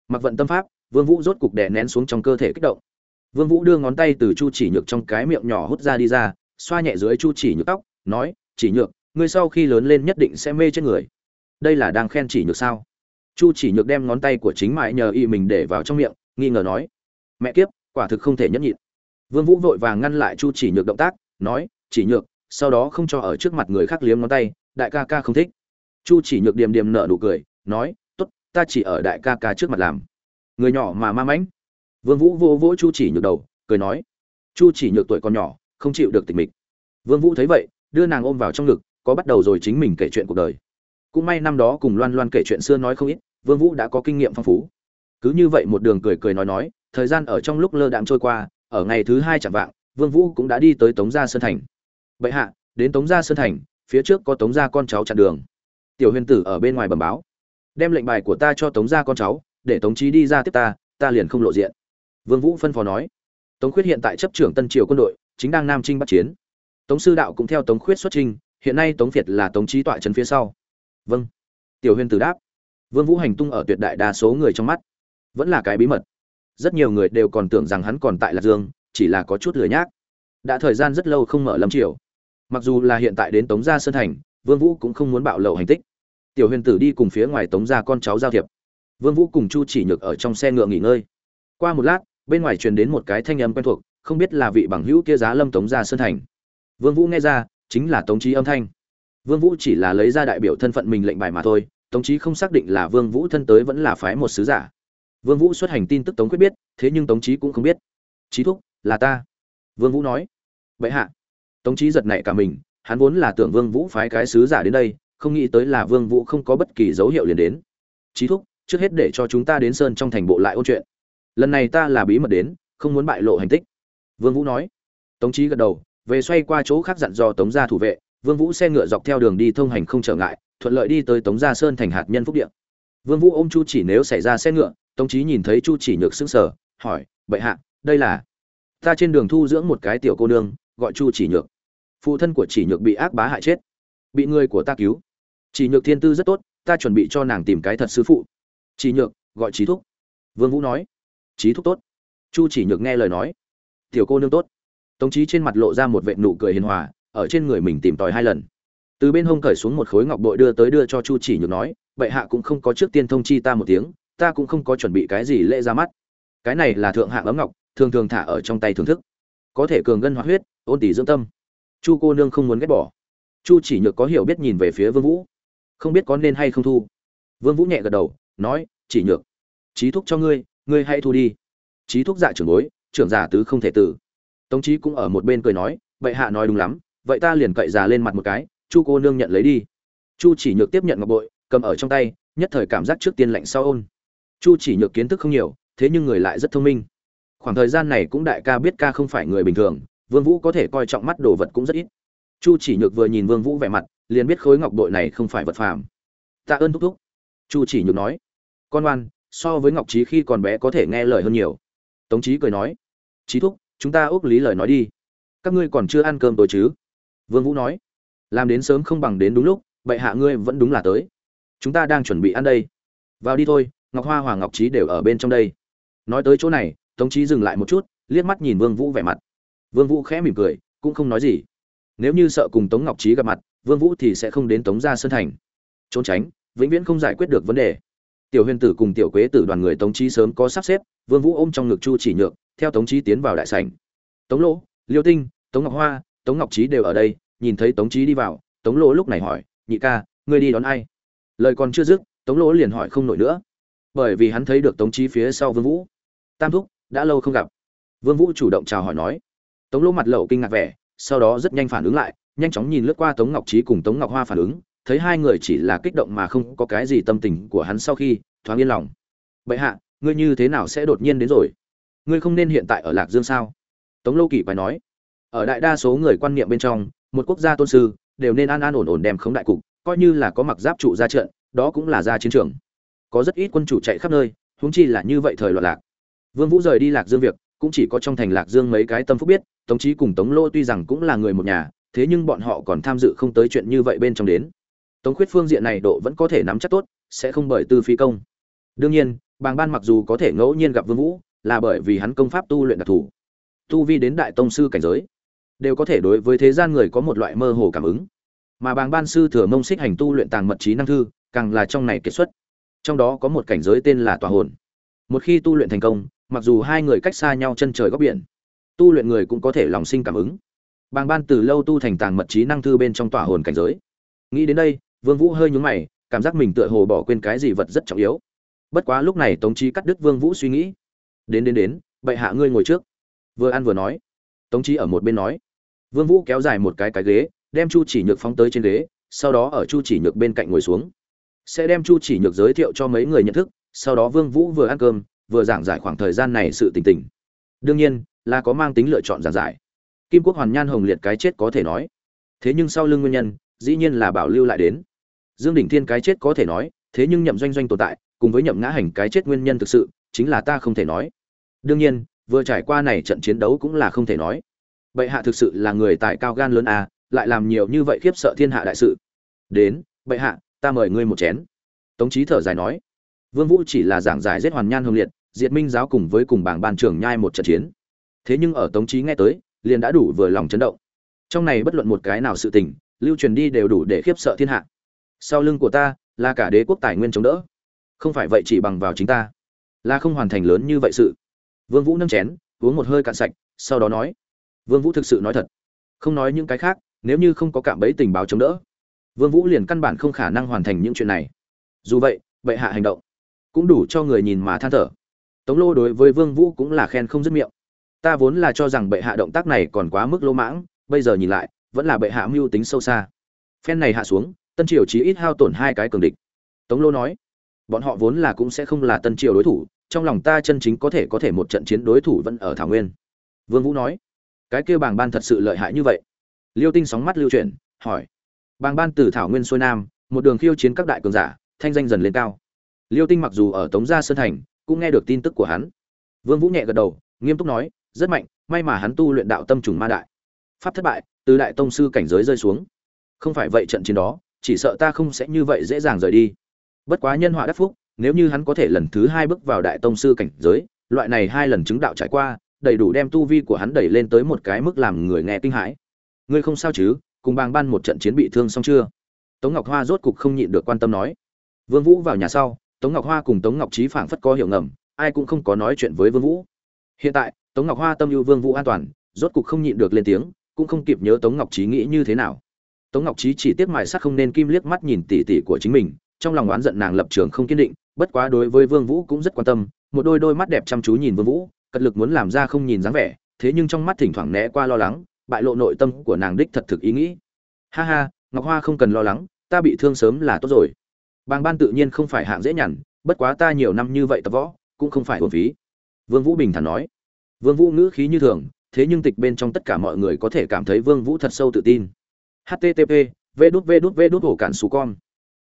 Mặc vận tâm pháp, vương vũ rốt cục đè nén xuống trong cơ thể kích động. Vương vũ đưa ngón tay từ chu chỉ nhược trong cái miệng nhỏ hút ra đi ra, xoa nhẹ dưới chu chỉ nhược tóc, nói, chỉ nhược, ngươi sau khi lớn lên nhất định sẽ mê chết người. Đây là đang khen chỉ nhược sao? Chu chỉ nhược đem ngón tay của chính mãi nhờ y mình để vào trong miệng, nghi ngờ nói, mẹ kiếp, quả thực không thể nhẫn nhịn vương vũ vội vàng ngăn lại chu chỉ nhược động tác, nói, chỉ nhược, sau đó không cho ở trước mặt người khác liếm ngón tay, đại ca ca không thích. Chu chỉ nhược điềm điềm nở nụ cười, nói, tốt, ta chỉ ở đại ca ca trước mặt làm. Người nhỏ mà ma mãnh. Vương vũ vô vỗ chu chỉ nhược đầu, cười nói, chu chỉ nhược tuổi còn nhỏ, không chịu được tình mình. vương vũ thấy vậy, đưa nàng ôm vào trong ngực, có bắt đầu rồi chính mình kể chuyện cuộc đời. Cũng may năm đó cùng loan loan kể chuyện xưa nói không ít, vương vũ đã có kinh nghiệm phong phú. Cứ như vậy một đường cười cười nói nói, thời gian ở trong lúc lơ đãng trôi qua ở ngày thứ hai chẳng vạng, vương vũ cũng đã đi tới tống gia sơn thành. Bệ hạ, đến tống gia sơn thành, phía trước có tống gia con cháu chặn đường. Tiểu huyền tử ở bên ngoài bẩm báo. Đem lệnh bài của ta cho tống gia con cháu, để tống trí đi ra tiếp ta ta liền không lộ diện. Vương vũ phân phó nói. Tống khuyết hiện tại chấp trưởng tân triều quân đội, chính đang nam trinh bắt chiến. Tống sư đạo cũng theo tống khuyết xuất trinh hiện nay tống việt là tống trí tọa trấn phía sau. Vâng. Tiểu huyền tử đáp. Vương vũ hành tung ở tuyệt đại đa số người trong mắt. Vẫn là cái bí mật rất nhiều người đều còn tưởng rằng hắn còn tại lạc dương, chỉ là có chút lười nhác. Đã thời gian rất lâu không mở lâm triều. Mặc dù là hiện tại đến tống gia sơn thành, vương vũ cũng không muốn bạo lộ hành tích. Tiểu huyền tử đi cùng phía ngoài tống gia con cháu giao thiệp. Vương vũ cùng chu chỉ nhược ở trong xe ngựa nghỉ ngơi. Qua một lát, bên ngoài truyền đến một cái thanh âm quen thuộc, không biết là vị bằng hữu kia giá lâm tống gia sơn thành. Vương vũ nghe ra, chính là tống trí âm thanh. Vương vũ chỉ là lấy ra đại biểu thân phận mình lệnh bài mà thôi, tống trí không xác định là vương vũ thân tới vẫn là phái một sứ giả vương vũ xuất hành tin tức tống quyết biết, thế nhưng tống trí cũng không biết. Trí thúc, là ta. Vương vũ nói. Vậy hạ. Tống trí giật nảy cả mình, hắn vốn là tưởng vương vũ phái cái sứ giả đến đây, không nghĩ tới là vương vũ không có bất kỳ dấu hiệu liền đến. Trí thúc, trước hết để cho chúng ta đến sơn trong thành bộ lại ôn chuyện. Lần này ta là bí mật đến, không muốn bại lộ hành tích. Vương vũ nói. Tống trí gật đầu, về xoay qua chỗ khác dặn dò tống gia thủ vệ. Vương vũ xe ngựa dọc theo đường đi thông hành không trở ngại, thuận lợi đi tới tống gia sơn thành hạt nhân phúc điện vương vũ ôm chu chỉ nếu xảy ra xe ngựa, tống Chí nhìn thấy chu chỉ nhược sững sờ, hỏi, bệ hạ, đây là? Ta trên đường thu dưỡng một cái tiểu cô nương, gọi chu chỉ nhược. Phụ thân của chỉ nhược bị ác bá hại chết. Bị người của ta cứu. Chỉ nhược thiên tư rất tốt, ta chuẩn bị cho nàng tìm cái thật sư phụ. Chỉ nhược, gọi trí thúc. Vương vũ nói trí thúc tốt. Chu chỉ nhược nghe lời nói, tiểu cô nương tốt. Tống Chí trên mặt lộ ra một vệ nụ cười hiền hòa, ở trên người mình tìm tòi hai lần. Từ bên hông cởi xuống một khối ngọc bội đưa tới đưa cho chu chỉ nhược nói bệ hạ cũng không có trước tiên thông chi ta một tiếng, ta cũng không có chuẩn bị cái gì lễ ra mắt. Cái này là thượng hạng ấm ngọc, thường thường thả ở trong tay thưởng thức. Có thể cường ngân hoạt huyết, ôn tỷ dưỡng tâm. Chu cô nương không muốn ghét bỏ. Chu chỉ nhược có hiểu biết nhìn về phía vương vũ. Không biết có nên hay không thu. Vương vũ nhẹ gật đầu, nói, chỉ nhược, trí thúc cho ngươi ngươi hãy thu đi. Trí thúc dạ trưởng bối, trưởng giả tứ không thể tử. Tống trí cũng ở một bên cười nói vậy hạ nói đúng lắm, vậy ta liền cậy già lên mặt một cái, chu cô nương nhận lấy đi. Chu chỉ nhược tiếp nhận ngọc bội cầm ở trong tay, nhất thời cảm giác trước tiên lạnh sau ôn. Chu chỉ nhược kiến thức không nhiều, thế nhưng người lại rất thông minh. Khoảng thời gian này cũng đại ca biết ca không phải người bình thường, vương vũ có thể coi trọng mắt đồ vật cũng rất ít. Chu chỉ nhược vừa nhìn vương vũ vẻ mặt, liền biết khối ngọc bội này không phải vật phàm. Tạ ơn thúc thúc. Chu chỉ nhược nói. Con oan so với ngọc trí khi còn bé có thể nghe lời hơn nhiều. Tống trí cười nói. Trí thúc, chúng ta ước lý lời nói đi. Các ngươi còn chưa ăn cơm tối chứ? Vương vũ nói. Làm đến sớm không bằng đến đúng lúc vậy hạ ngươi vẫn đúng là tới chúng ta đang chuẩn bị ăn đây. Vào đi thôi, ngọc hoa, hoàng ngọc trí đều ở bên trong đây. Nói tới chỗ này, tống trí dừng lại một chút, liếc mắt nhìn vương vũ vẻ mặt. Vương vũ khẽ mỉm cười, cũng không nói gì. Nếu như sợ cùng tống ngọc trí gặp mặt, vương vũ thì sẽ không đến tống gia sơn thành. Trốn tránh, vĩnh viễn không giải quyết được vấn đề. Tiểu huyền tử cùng tiểu quế tử đoàn người tống trí sớm có sắp xếp, vương vũ ôm trong ngực chu chỉ nhược, theo tống trí tiến vào đại sảnh. Tống lỗ, liêu tinh, tống ngọc hoa, tống ngọc trí đều ở đây, nhìn thấy tống trí đi vào, tống lỗ lúc này hỏi, nhị ca, ngươi đi đón ai? Lời còn chưa dứt, tống lỗ liền hỏi không nổi nữa. Bởi vì hắn thấy được tống trí phía sau vương vũ. Tam thúc, đã lâu không gặp. Vương vũ chủ động chào hỏi nói. Tống lỗ mặt lậu kinh ngạc vẻ, sau đó rất nhanh phản ứng lại, nhanh chóng nhìn lướt qua tống ngọc trí cùng tống ngọc hoa phản ứng, thấy hai người chỉ là kích động mà không có cái gì tâm tình của hắn sau khi, thoáng yên lòng. Bệ hạ, ngươi như thế nào sẽ đột nhiên đến rồi? Ngươi không nên hiện tại ở lạc dương sao? Tống lô kỳ phải nói. Ở đại đa số người quan niệm bên trong, một quốc gia tôn sư, đều nên an an ổn ổn đem khống đại cục coi như là có mặc giáp trụ ra trận, đó cũng là ra chiến trường. Có rất ít quân chủ chạy khắp nơi, huống chi là như vậy thời loạn lạc. Vương vũ rời đi lạc dương việc, cũng chỉ có trong thành lạc dương mấy cái tâm phúc biết, tống chí cùng tống lô tuy rằng cũng là người một nhà, thế nhưng bọn họ còn tham dự không tới chuyện như vậy bên trong đến. Tống khuyết phương diện này độ vẫn có thể nắm chắc tốt, sẽ không bởi tư phi công. Đương nhiên, bàng ban mặc dù có thể ngẫu nhiên gặp vương vũ, là bởi vì hắn công pháp tu luyện đặc thù. Tu vi đến đại tông sư cảnh giới, đều có thể đối với thế gian người có một loại mơ hồ cảm ứng mà bàng ban sư thừa mông xích hành tu luyện tàng mật trí năng thư, càng là trong này kết xuất. Trong đó có một cảnh giới tên là tòa hồn. Một khi tu luyện thành công, mặc dù hai người cách xa nhau chân trời góc biển, tu luyện người cũng có thể lòng sinh cảm ứng. Bàng ban từ lâu tu thành tàng mật trí năng thư bên trong tòa hồn cảnh giới. Nghĩ đến đây, vương vũ hơi nhún mày, cảm giác mình tựa hồ bỏ quên cái gì vật rất trọng yếu. Bất quá lúc này tống trí cắt đứt vương vũ suy nghĩ. Đến đến đến, bệ hạ ngươi ngồi trước. Vừa ăn vừa nói. Tống trí ở một bên nói. Vương vũ kéo dài một cái cái ghế đem chu chỉ nhược phóng tới trên ghế, sau đó ở chu chỉ nhược bên cạnh ngồi xuống. Sẽ đem chu chỉ nhược giới thiệu cho mấy người nhận thức, sau đó vương vũ vừa ăn cơm, vừa giảng giải khoảng thời gian này sự tình tình. Đương nhiên, là có mang tính lựa chọn giảng giải. Kim quốc hoàn nhan hồng liệt cái chết có thể nói. Thế nhưng sau lưng nguyên nhân, dĩ nhiên là bảo lưu lại đến. Dương đỉnh thiên cái chết có thể nói, thế nhưng nhậm doanh doanh tồn tại, cùng với nhậm ngã hành cái chết nguyên nhân thực sự, chính là ta không thể nói. Đương nhiên, vừa trải qua này trận chiến đấu cũng là không thể nói. Bệ hạ thực sự là người tài cao gan lớn à lại làm nhiều như vậy khiếp sợ thiên hạ đại sự. Đến, bệ hạ, ta mời ngươi một chén. Tống trí thở dài nói. Vương vũ chỉ là giảng giải giết hoàn nhan hồng liệt, diệt minh giáo cùng với cùng bảng ban trưởng nhai một trận chiến. Thế nhưng ở tống trí nghe tới, liền đã đủ vừa lòng chấn động. Trong này bất luận một cái nào sự tình, lưu truyền đi đều đủ để khiếp sợ thiên hạ. Sau lưng của ta, là cả đế quốc tài nguyên chống đỡ. Không phải vậy chỉ bằng vào chính ta. Là không hoàn thành lớn như vậy sự. Vương vũ nâng chén, uống một hơi cạn sạch, sau đó nói. Vương vũ thực sự nói thật. Không nói những cái khác nếu như không có cạm bẫy tình báo chống đỡ, vương vũ liền căn bản không khả năng hoàn thành những chuyện này. Dù vậy, bệ hạ hành động cũng đủ cho người nhìn mà than thở. Tống lô đối với vương vũ cũng là khen không dứt miệng. Ta vốn là cho rằng bệ hạ động tác này còn quá mức lỗ mãng, bây giờ nhìn lại, vẫn là bệ hạ mưu tính sâu xa. Phen này hạ xuống, tân triều chí ít hao tổn hai cái cường địch. Tống lô nói, bọn họ vốn là cũng sẽ không là tân triều đối thủ, trong lòng ta chân chính có thể có thể một trận chiến đối thủ vẫn ở thảo nguyên. Vương vũ nói, cái kia bàng ban thật sự lợi hại như vậy liêu tinh sóng mắt lưu chuyển, hỏi. Bàng ban từ thảo nguyên xuôi nam, một đường khiêu chiến các đại cường giả, thanh danh dần lên cao. Liêu tinh mặc dù ở tống gia sơn thành, cũng nghe được tin tức của hắn. Vương vũ nhẹ gật đầu, nghiêm túc nói, rất mạnh, may mà hắn tu luyện đạo tâm trùng ma đại. Pháp thất bại, từ đại tông sư cảnh giới rơi xuống. Không phải vậy trận chiến đó, chỉ sợ ta không sẽ như vậy dễ dàng rời đi. Bất quá nhân họa đắc phúc, nếu như hắn có thể lần thứ hai bước vào đại tông sư cảnh giới, loại này hai lần chứng đạo trải qua, đầy đủ đem tu vi của hắn đẩy lên tới một cái mức làm người nghe kinh hãi ngươi không sao chứ? Cùng bàng ban một trận chiến bị thương xong chưa? Tống ngọc hoa rốt cục không nhịn được quan tâm nói. Vương vũ vào nhà sau, tống ngọc hoa cùng tống ngọc trí phảng phất có hiểu ngầm, ai cũng không có nói chuyện với vương vũ. Hiện tại, tống ngọc hoa tâm yêu vương vũ an toàn, rốt cục không nhịn được lên tiếng, cũng không kịp nhớ tống ngọc trí nghĩ như thế nào. Tống ngọc trí chỉ tiếc mài sắc không nên kim liếc mắt nhìn tỷ tỷ của chính mình, trong lòng oán giận nàng lập trường không kiên định, bất quá đối với vương vũ cũng rất quan tâm, một đôi đôi mắt đẹp chăm chú nhìn vương vũ, cật lực muốn làm ra không nhìn dáng vẻ, thế nhưng trong mắt thỉnh thoảng né qua lo lắng bại lộ nội tâm của nàng đích thật thực ý nghĩ. Ha ha, ngọc hoa không cần lo lắng, ta bị thương sớm là tốt rồi. Bàng ban tự nhiên không phải hạng dễ nhằn, bất quá ta nhiều năm như vậy tập võ, cũng không phải hồn phí. Vương vũ bình thản nói. Vương vũ ngữ khí như thường, thế nhưng tịch bên trong tất cả mọi người có thể cảm thấy vương vũ thật sâu tự tin. Http v đút v đút v đút hổ cản xù con.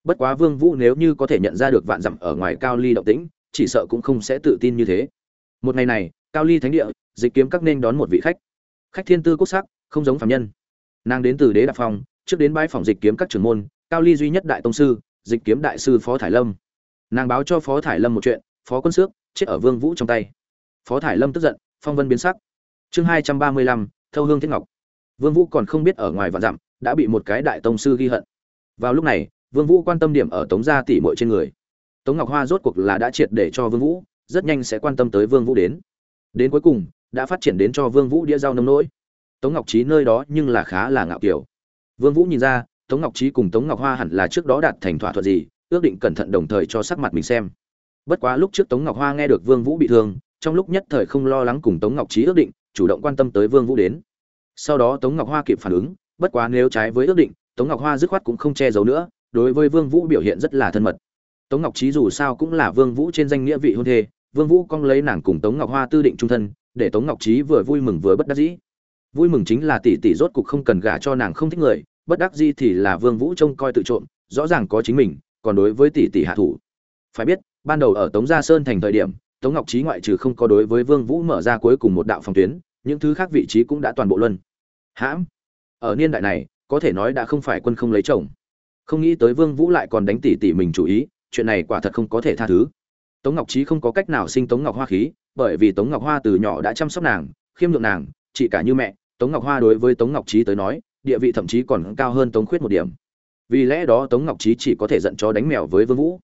Bất quá vương vũ nếu như có thể nhận ra được vạn dặm ở ngoài cao ly động tĩnh, chỉ sợ cũng không sẽ tự tin như thế. Một ngày này, cao ly thánh địa, dịch kiếm các nên đón một vị khách khách thiên tư quốc sắc, không giống phạm nhân. Nàng đến từ đế đạp phong, trước đến bãi phòng dịch kiếm các trưởng môn, cao ly duy nhất đại tông sư, dịch kiếm đại sư phó thải lâm. Nàng báo cho phó thải lâm một chuyện, phó quân xước, chết ở vương vũ trong tay. Phó thải lâm tức giận, phong vân biến sắc. Chương hai trăm ba mươi lăm, thâu hương thiết ngọc. Vương vũ còn không biết ở ngoài vạn dặm, đã bị một cái đại tông sư ghi hận. Vào lúc này, vương vũ quan tâm điểm ở tống gia tỷ muội trên người. Tống ngọc hoa rốt cuộc là đã triệt để cho vương vũ, rất nhanh sẽ quan tâm tới vương vũ đến. Đến cuối cùng đã phát triển đến cho vương vũ đĩa rau nông nỗi. Tống ngọc Chí nơi đó nhưng là khá là ngạo kiểu. Vương vũ nhìn ra, tống ngọc Chí cùng tống ngọc hoa hẳn là trước đó đạt thành thỏa thuận gì, ước định cẩn thận đồng thời cho sắc mặt mình xem. Bất quá lúc trước tống ngọc hoa nghe được vương vũ bị thương, trong lúc nhất thời không lo lắng cùng tống ngọc Chí ước định, chủ động quan tâm tới vương vũ đến. Sau đó tống ngọc hoa kịp phản ứng, bất quá nếu trái với ước định, tống ngọc hoa dứt khoát cũng không che giấu nữa, đối với vương vũ biểu hiện rất là thân mật. Tống ngọc Chí dù sao cũng là vương vũ trên danh nghĩa vị hôn thê, vương vũ cong lấy nàng cùng tống ngọc hoa tư định trung thân để tống ngọc trí vừa vui mừng vừa bất đắc dĩ. Vui mừng chính là tỷ tỷ rốt cục không cần gả cho nàng không thích người, bất đắc dĩ thì là vương vũ trông coi tự trộm, rõ ràng có chính mình, còn đối với tỷ tỷ hạ thủ. Phải biết, ban đầu ở tống gia sơn thành thời điểm, tống ngọc trí ngoại trừ không có đối với vương vũ mở ra cuối cùng một đạo phòng tuyến, những thứ khác vị trí cũng đã toàn bộ luân. Hãm! Ở niên đại này, có thể nói đã không phải quân không lấy chồng. Không nghĩ tới vương vũ lại còn đánh tỷ tỷ mình chủ ý, chuyện này quả thật không có thể tha thứ. Tống ngọc trí không có cách nào sinh tống ngọc hoa khí bởi vì tống ngọc hoa từ nhỏ đã chăm sóc nàng, khiêm nhượng nàng chỉ cả như mẹ, tống ngọc hoa đối với tống ngọc trí tới nói, địa vị thậm chí còn cao hơn tống khuyết một điểm. Vì lẽ đó tống ngọc trí chỉ có thể giận chó đánh mèo với vương vũ.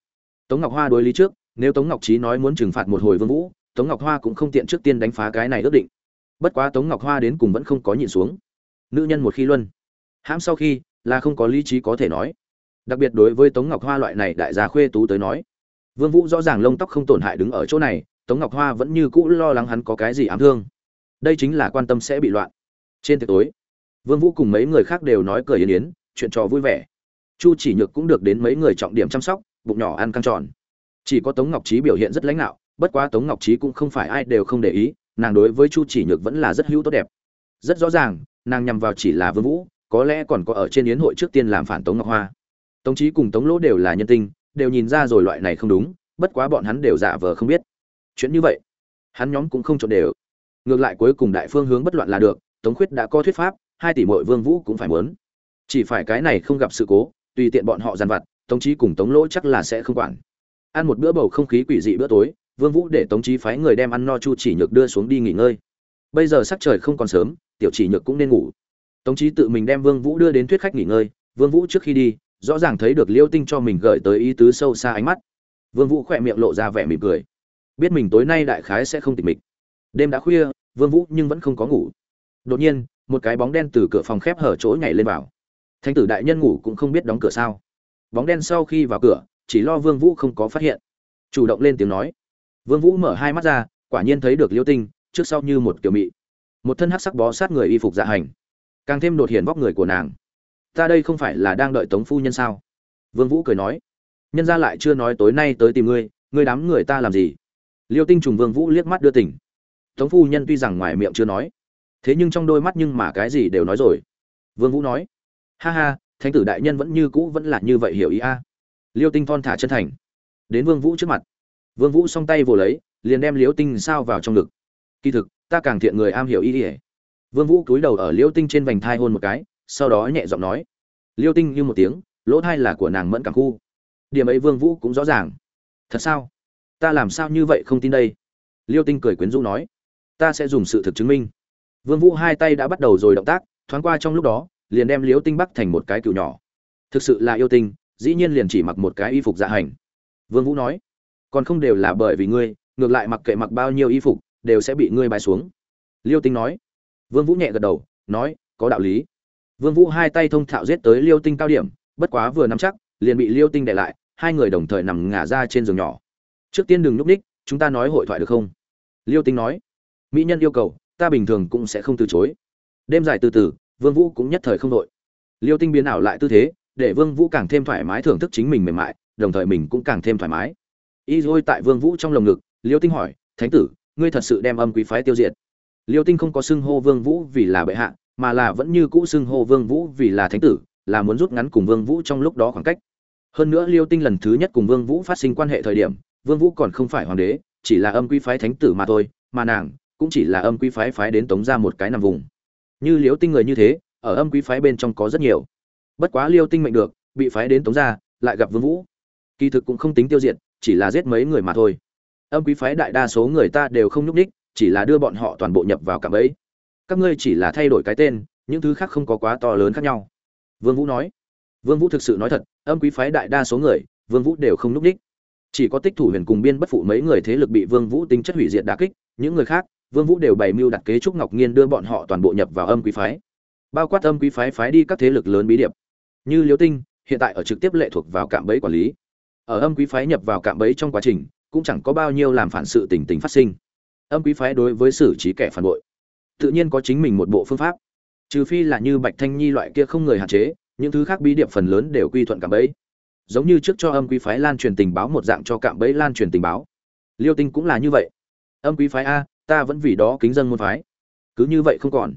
Tống ngọc hoa đối lý trước, nếu tống ngọc trí nói muốn trừng phạt một hồi vương vũ, tống ngọc hoa cũng không tiện trước tiên đánh phá cái này ước định. Bất quá tống ngọc hoa đến cùng vẫn không có nhịn xuống. Nữ nhân một khi luân, hãm sau khi, là không có lý trí có thể nói. Đặc biệt đối với tống ngọc hoa loại này đại gia khuê tú tới nói, vương vũ rõ ràng lông tóc không tổn hại đứng ở chỗ này tống ngọc hoa vẫn như cũ lo lắng hắn có cái gì ám thương. Đây chính là quan tâm sẽ bị loạn. Trên tiệc tối, vương vũ cùng mấy người khác đều nói cười yến yến, chuyện trò vui vẻ. Chu chỉ nhược cũng được đến mấy người trọng điểm chăm sóc, bụng nhỏ ăn căng tròn. Chỉ có tống ngọc trí biểu hiện rất lãnh đạo, bất quá tống ngọc trí cũng không phải ai đều không để ý, nàng đối với chu chỉ nhược vẫn là rất hữu tốt đẹp. Rất rõ ràng, nàng nhằm vào chỉ là vương vũ, có lẽ còn có ở trên yến hội trước tiên làm phản tống ngọc hoa. Tống trí cùng tống lỗ đều là nhân tinh đều nhìn ra rồi loại này không đúng, bất quá bọn hắn đều giả vờ không biết chuyện như vậy. Hắn nhóm cũng không trộn đều. Ngược lại cuối cùng đại phương hướng bất loạn là được, tống khuyết đã có thuyết pháp, hai tỷ mội vương vũ cũng phải muốn. Chỉ phải cái này không gặp sự cố, tùy tiện bọn họ dàn vặt, tống trí cùng tống lỗ chắc là sẽ không quản. Ăn một bữa bầu không khí quỷ dị bữa tối, vương vũ để tống trí phái người đem ăn no chu chỉ nhược đưa xuống đi nghỉ ngơi. Bây giờ sắc trời không còn sớm, tiểu chỉ nhược cũng nên ngủ. Tống trí tự mình đem vương vũ đưa đến thuyết khách nghỉ ngơi, vương vũ trước khi đi, rõ ràng thấy được liêu tinh cho mình gợi tới ý tứ sâu xa ánh mắt. Vương vũ khỏe miệng lộ ra vẻ mỉm cười biết mình tối nay đại khái sẽ không tịch mịch. Đêm đã khuya, vương vũ nhưng vẫn không có ngủ. Đột nhiên, một cái bóng đen từ cửa phòng khép hở chỗ nhảy lên vào. Thánh tử đại nhân ngủ cũng không biết đóng cửa sao. Bóng đen sau khi vào cửa, chỉ lo vương vũ không có phát hiện. Chủ động lên tiếng nói. Vương vũ mở hai mắt ra, quả nhiên thấy được liêu tinh, trước sau như một kiểu mị. Một thân hắc sắc bó sát người y phục dạ hành. Càng thêm đột hiện vóc người của nàng. Ta đây không phải là đang đợi tống phu nhân sao? Vương vũ cười nói. Nhân gia lại chưa nói tối nay tới tìm ngươi ngươi đám người ta làm gì? Liêu tinh trùng vương vũ liếc mắt đưa tỉnh. Tống phu nhân tuy rằng ngoài miệng chưa nói, thế nhưng trong đôi mắt nhưng mà cái gì đều nói rồi. Vương vũ nói, ha ha, thánh tử đại nhân vẫn như cũ vẫn là như vậy hiểu ý a. Liêu tinh thon thả chân thành, đến vương vũ trước mặt. Vương vũ song tay vồ lấy, liền đem liêu tinh sao vào trong ngực. Kỳ thực, ta càng thiện người am hiểu ý ỉa. Vương vũ cúi đầu ở liêu tinh trên vành thai hôn một cái, sau đó nhẹ giọng nói, liêu tinh như một tiếng, lỗ thai là của nàng mẫn cảm khu. Điểm ấy vương vũ cũng rõ ràng. Thật sao? Ta làm sao như vậy không tin đây? Liêu tinh cười quyến rũ nói. Ta sẽ dùng sự thực chứng minh. Vương vũ hai tay đã bắt đầu rồi động tác, thoáng qua trong lúc đó, liền đem liêu tinh bắc thành một cái cựu nhỏ. Thực sự là yêu tinh, dĩ nhiên liền chỉ mặc một cái y phục dạ hành. Vương vũ nói. Còn không đều là bởi vì ngươi, ngược lại mặc kệ mặc bao nhiêu y phục, đều sẽ bị ngươi bài xuống. Liêu tinh nói. Vương vũ nhẹ gật đầu, nói, có đạo lý. Vương vũ hai tay thông thạo giết tới liêu tinh cao điểm, bất quá vừa nắm chắc, liền bị liêu tinh đè lại, hai người đồng thời nằm ngả ra trên giường nhỏ trước tiên đừng núp ních, chúng ta nói hội thoại được không? Liêu tinh nói. Mỹ nhân yêu cầu, ta bình thường cũng sẽ không từ chối. Đêm dài từ từ, vương vũ cũng nhất thời không đội. Liêu tinh biến ảo lại tư thế, để vương vũ càng thêm thoải mái thưởng thức chính mình mềm mại, đồng thời mình cũng càng thêm thoải mái. Y rồi tại vương vũ trong lồng ngực, liêu tinh hỏi, thánh tử, ngươi thật sự đem âm quý phái tiêu diệt? Liêu tinh không có xưng hô vương vũ vì là bệ hạ, mà là vẫn như cũ xưng hô vương vũ vì là thánh tử, là muốn rút ngắn cùng vương vũ trong lúc đó khoảng cách. Hơn nữa liêu tinh lần thứ nhất cùng vương vũ phát sinh quan hệ thời điểm vương vũ còn không phải hoàng đế, chỉ là âm quý phái thánh tử mà thôi, mà nàng cũng chỉ là âm quý phái phái đến tống ra một cái nằm vùng. Như Liễu tinh người như thế, ở âm quý phái bên trong có rất nhiều. Bất quá liêu tinh mệnh được, bị phái đến tống ra, lại gặp vương vũ. Kỳ thực cũng không tính tiêu diệt, chỉ là giết mấy người mà thôi. Âm quý phái đại đa số người ta đều không nhúc đích chỉ là đưa bọn họ toàn bộ nhập vào cả bẫy. Các ngươi chỉ là thay đổi cái tên, những thứ khác không có quá to lớn khác nhau. Vương vũ nói. Vương vũ thực sự nói thật, âm quý phái đại đa số người, vương vũ đều không nhúc đích chỉ có tích thủ huyền cùng biên bất phụ mấy người thế lực bị vương vũ tính chất hủy diệt đả kích, những người khác, vương vũ đều bày mưu đặt kế trúc ngọc nghiên đưa bọn họ toàn bộ nhập vào âm quý phái. Bao quát âm quý phái phái đi các thế lực lớn bí điệp. Như liễu tinh, hiện tại ở trực tiếp lệ thuộc vào cạm bẫy quản lý. Ở âm quý phái nhập vào cạm bẫy trong quá trình, cũng chẳng có bao nhiêu làm phản sự tình tình phát sinh. Âm quý phái đối với xử trí kẻ phản bội, tự nhiên có chính mình một bộ phương pháp. Trừ phi là như bạch thanh nhi loại kia không người hạn chế, những thứ khác bí điệp phần lớn đều quy thuận cạm bẫy giống như trước cho âm quý phái lan truyền tình báo một dạng cho cạm bẫy lan truyền tình báo. Liêu tinh cũng là như vậy. Âm quý phái a, ta vẫn vì đó kính dân môn phái. Cứ như vậy không còn.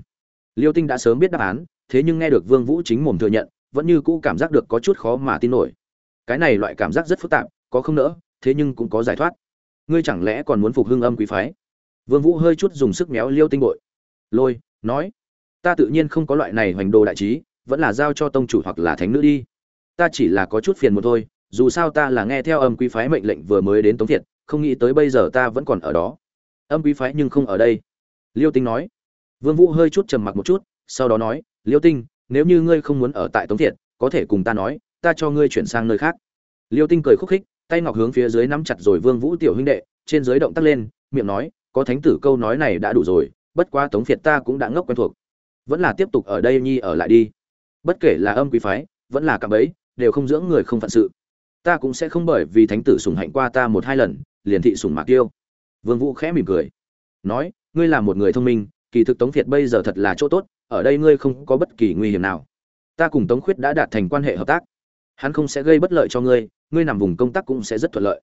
Liêu tinh đã sớm biết đáp án, thế nhưng nghe được vương vũ chính mồm thừa nhận, vẫn như cũ cảm giác được có chút khó mà tin nổi. Cái này loại cảm giác rất phức tạp, có không nỡ, thế nhưng cũng có giải thoát. Ngươi chẳng lẽ còn muốn phục hưng âm quý phái? Vương vũ hơi chút dùng sức méo liêu tinh bội. Lôi, nói, ta tự nhiên không có loại này hoành đồ đại trí, vẫn là giao cho tông chủ hoặc là thánh nữ đi ta chỉ là có chút phiền một thôi, dù sao ta là nghe theo âm quý phái mệnh lệnh vừa mới đến tống thiệt, không nghĩ tới bây giờ ta vẫn còn ở đó. Âm quý phái nhưng không ở đây. Liêu tinh nói. Vương vũ hơi chút trầm mặc một chút, sau đó nói, liêu tinh, nếu như ngươi không muốn ở tại tống thiệt, có thể cùng ta nói, ta cho ngươi chuyển sang nơi khác. Liêu tinh cười khúc khích, tay ngọc hướng phía dưới nắm chặt rồi vương vũ tiểu huynh đệ, trên dưới động tác lên, miệng nói, có thánh tử câu nói này đã đủ rồi, bất quá tống việt ta cũng đã ngốc quen thuộc. Vẫn là tiếp tục ở đây nhi ở lại đi. Bất kể là âm quý phái, vẫn là cạm bẫy đều không dưỡng người không phận sự. Ta cũng sẽ không bởi vì thánh tử sủng hạnh qua ta một hai lần, liền thị sủng mạc tiêu vương vũ khẽ mỉm cười. Nói, ngươi là một người thông minh, kỳ thực tống việt bây giờ thật là chỗ tốt, ở đây ngươi không có bất kỳ nguy hiểm nào. Ta cùng tống khuyết đã đạt thành quan hệ hợp tác. Hắn không sẽ gây bất lợi cho ngươi ngươi nằm vùng công tác cũng sẽ rất thuận lợi.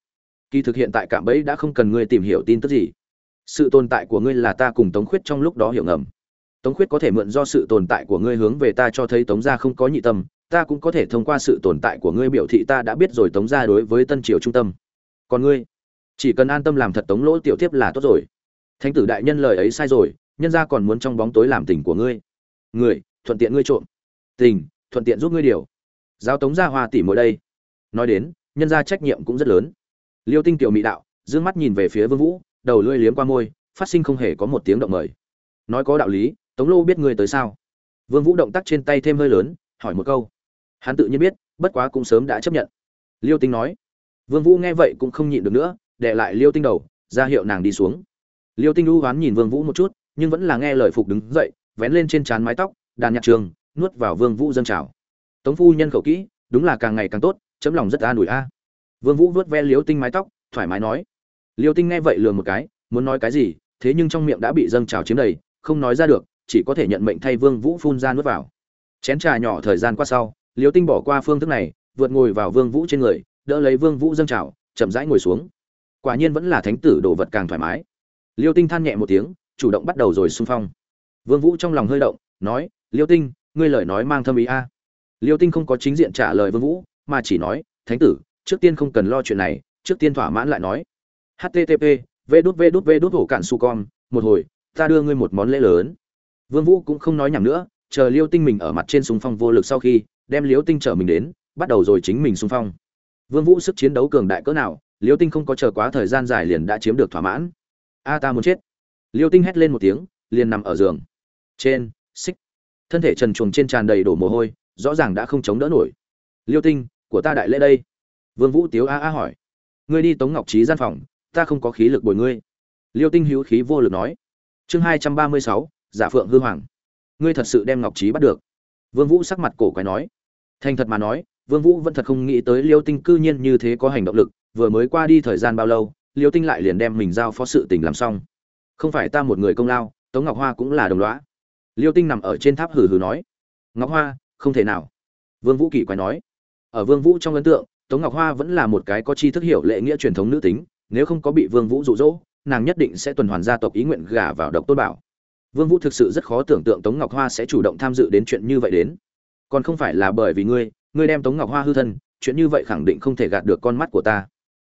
Kỳ thực hiện tại cạm bẫy đã không cần ngươi tìm hiểu tin tức gì. Sự tồn tại của ngươi là ta cùng tống khuyết trong lúc đó hiểu ngầm tống khuyết có thể mượn do sự tồn tại của ngươi hướng về ta cho thấy tống gia không có nhị tâm, ta cũng có thể thông qua sự tồn tại của ngươi biểu thị ta đã biết rồi tống gia đối với tân triều trung tâm. Còn ngươi, chỉ cần an tâm làm thật tống lỗ tiểu tiếp là tốt rồi. Thánh tử đại nhân lời ấy sai rồi, nhân gia còn muốn trong bóng tối làm tình của ngươi. Người, thuận tiện ngươi trộm. Tình, thuận tiện giúp ngươi điều. Giao tống gia hoa tỷ mỗi đây. Nói đến, nhân gia trách nhiệm cũng rất lớn. Liêu tinh tiểu mỹ đạo, dương mắt nhìn về phía vương vũ, đầu lưỡi liếm qua môi, phát sinh không hề có một tiếng động mời. Nói có đạo lý tống lô biết ngươi tới sao? Vương vũ động tác trên tay thêm hơi lớn, hỏi một câu. Hắn tự nhiên biết, bất quá cũng sớm đã chấp nhận. Liêu tinh nói. Vương vũ nghe vậy cũng không nhịn được nữa, để lại liêu tinh đầu, ra hiệu nàng đi xuống. Liêu tinh u hoán nhìn vương vũ một chút, nhưng vẫn là nghe lời phục đứng dậy, vén lên trên trán mái tóc, đàn nhạc trường, nuốt vào vương vũ dâng trào. Tống phu nhân khẩu kỹ, đúng là càng ngày càng tốt, chấm lòng rất an ủi a. Vương vũ vuốt ve liêu tinh mái tóc, thoải mái nói. Liêu tinh nghe vậy lừa một cái, muốn nói cái gì, thế nhưng trong miệng đã bị dâng trào chiếm đầy, không nói ra được chỉ có thể nhận mệnh thay vương vũ phun ra nuốt vào. Chén trà nhỏ thời gian qua sau, liêu tinh bỏ qua phương thức này, vượt ngồi vào vương vũ trên người, đỡ lấy vương vũ dâng trào, chậm rãi ngồi xuống. Quả nhiên vẫn là thánh tử đồ vật càng thoải mái. Liêu tinh than nhẹ một tiếng, chủ động bắt đầu rồi xung phong. Vương vũ trong lòng hơi động, nói, liêu tinh, ngươi lời nói mang thâm ý a. Liêu tinh không có chính diện trả lời vương vũ, mà chỉ nói, thánh tử, trước tiên không cần lo chuyện này, trước tiên thỏa mãn lại nói. Http v đút v đút v đút hổ cạn su con một hồi, ta đưa ngươi một món lễ lớn vương vũ cũng không nói nhảm nữa, chờ liêu tinh mình ở mặt trên súng phong vô lực sau khi, đem liêu tinh trở mình đến, bắt đầu rồi chính mình xung phong. Vương vũ sức chiến đấu cường đại cỡ nào, liêu tinh không có chờ quá thời gian dài liền đã chiếm được thỏa mãn. A, ta muốn chết. Liêu tinh hét lên một tiếng, liền nằm ở giường. Trên, xích. Thân thể trần truồng trên tràn đầy đổ mồ hôi, rõ ràng đã không chống đỡ nổi. Liêu tinh, của ta đại lễ đây. Vương vũ tiếu a a hỏi. Ngươi đi tống ngọc trí gian phòng, ta không có khí lực bồi ngươi. Liêu tinh hữu khí vô lực nói. Chương hai trăm ba mươi sáu giả phượng hư hoàng. Ngươi thật sự đem ngọc trí bắt được? Vương vũ sắc mặt cổ quái nói. Thành thật mà nói, vương vũ vẫn thật không nghĩ tới liêu tinh cư nhiên như thế có hành động lực, vừa mới qua đi thời gian bao lâu, liêu tinh lại liền đem mình giao phó sự tình làm xong. Không phải ta một người công lao, tống ngọc hoa cũng là đồng lõa. Liêu tinh nằm ở trên tháp hừ hừ nói. Ngọc hoa, không thể nào. Vương vũ kỳ quái nói. Ở vương vũ trong ấn tượng, tống ngọc hoa vẫn là một cái có chi thức hiểu lệ nghĩa truyền thống nữ tính, nếu không có bị vương vũ dụ dỗ, nàng nhất định sẽ tuần hoàn gia tộc ý nguyện gả vào độc tôn bảo vương vũ thực sự rất khó tưởng tượng tống ngọc hoa sẽ chủ động tham dự đến chuyện như vậy đến. Còn không phải là bởi vì ngươi ngươi đem tống ngọc hoa hư thân, chuyện như vậy khẳng định không thể gạt được con mắt của ta.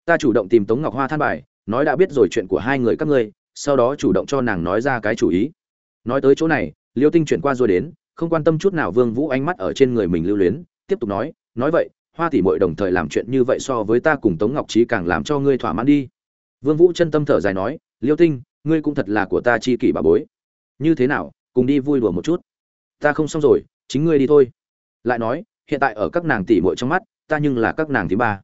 Ta chủ động tìm tống ngọc hoa than bài, nói đã biết rồi chuyện của hai người các ngươi, sau đó chủ động cho nàng nói ra cái chủ ý. Nói tới chỗ này, liêu tinh chuyển qua rồi đến, không quan tâm chút nào vương vũ ánh mắt ở trên người mình lưu luyến, tiếp tục nói nói vậy, hoa tỷ muội đồng thời làm chuyện như vậy so với ta cùng tống ngọc trí càng làm cho ngươi thỏa mãn đi. Vương vũ chân tâm thở dài nói, liêu tinh, ngươi cũng thật là của ta chi kỷ bà bối như thế nào, cùng đi vui đùa một chút. Ta không xong rồi, chính ngươi đi thôi. Lại nói, hiện tại ở các nàng tỷ muội trong mắt, ta nhưng là các nàng thứ ba.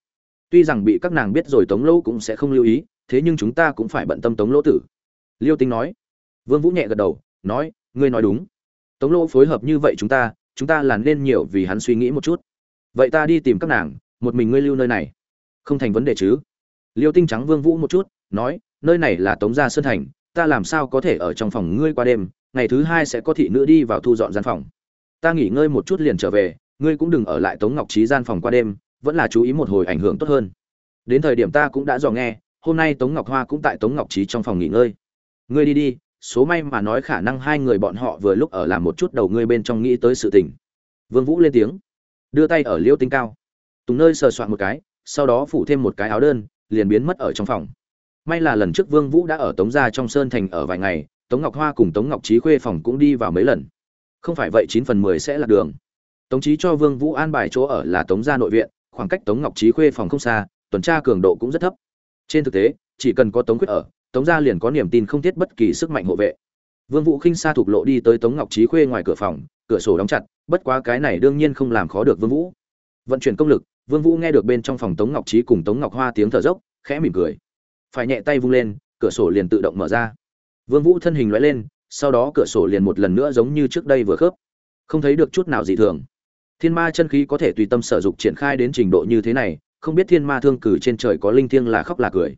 Tuy rằng bị các nàng biết rồi tống lỗ cũng sẽ không lưu ý, thế nhưng chúng ta cũng phải bận tâm tống lỗ tử. Liêu tinh nói. Vương vũ nhẹ gật đầu, nói, ngươi nói đúng. Tống lỗ phối hợp như vậy chúng ta chúng ta là nên nhiều vì hắn suy nghĩ một chút. Vậy ta đi tìm các nàng, một mình ngươi lưu nơi này. Không thành vấn đề chứ. Liêu tinh trắng vương vũ một chút, nói, nơi này là tống gia sơn thành ta làm sao có thể ở trong phòng ngươi qua đêm, ngày thứ hai sẽ có thị nữ đi vào thu dọn gian phòng. Ta nghỉ ngơi một chút liền trở về, ngươi cũng đừng ở lại tống ngọc trí gian phòng qua đêm, vẫn là chú ý một hồi ảnh hưởng tốt hơn. Đến thời điểm ta cũng đã dò nghe, hôm nay tống ngọc hoa cũng tại tống ngọc trí trong phòng nghỉ ngơi. Ngươi đi đi, số may mà nói khả năng hai người bọn họ vừa lúc ở làm một chút đầu ngươi bên trong nghĩ tới sự tình. Vương vũ lên tiếng, đưa tay ở liêu tinh cao, tùng nơi sờ soạn một cái, sau đó phủ thêm một cái áo đơn, liền biến mất ở trong phòng may là lần trước vương vũ đã ở tống gia trong sơn thành ở vài ngày, tống ngọc hoa cùng tống ngọc trí khuê phòng cũng đi vào mấy lần. Không phải vậy chín phần mười sẽ là đường. Tống trí cho vương vũ an bài chỗ ở là tống gia nội viện, khoảng cách tống ngọc trí khuê phòng không xa, tuần tra cường độ cũng rất thấp. Trên thực tế, chỉ cần có tống quyết ở, tống gia liền có niềm tin không thiết bất kỳ sức mạnh hộ vệ. Vương vũ khinh xa thục lộ đi tới tống ngọc trí khuê ngoài cửa phòng, cửa sổ đóng chặt, bất quá cái này đương nhiên không làm khó được vương vũ. Vận chuyển công lực, vương vũ nghe được bên trong phòng tống ngọc trí cùng tống ngọc hoa tiếng thở dốc, khẽ mỉm cười phải nhẹ tay vung lên, cửa sổ liền tự động mở ra. Vương vũ thân hình lóe lên, sau đó cửa sổ liền một lần nữa giống như trước đây vừa khớp. Không thấy được chút nào dị thường. Thiên ma chân khí có thể tùy tâm sở dục triển khai đến trình độ như thế này, không biết thiên ma thương cử trên trời có linh thiêng là khóc là cười.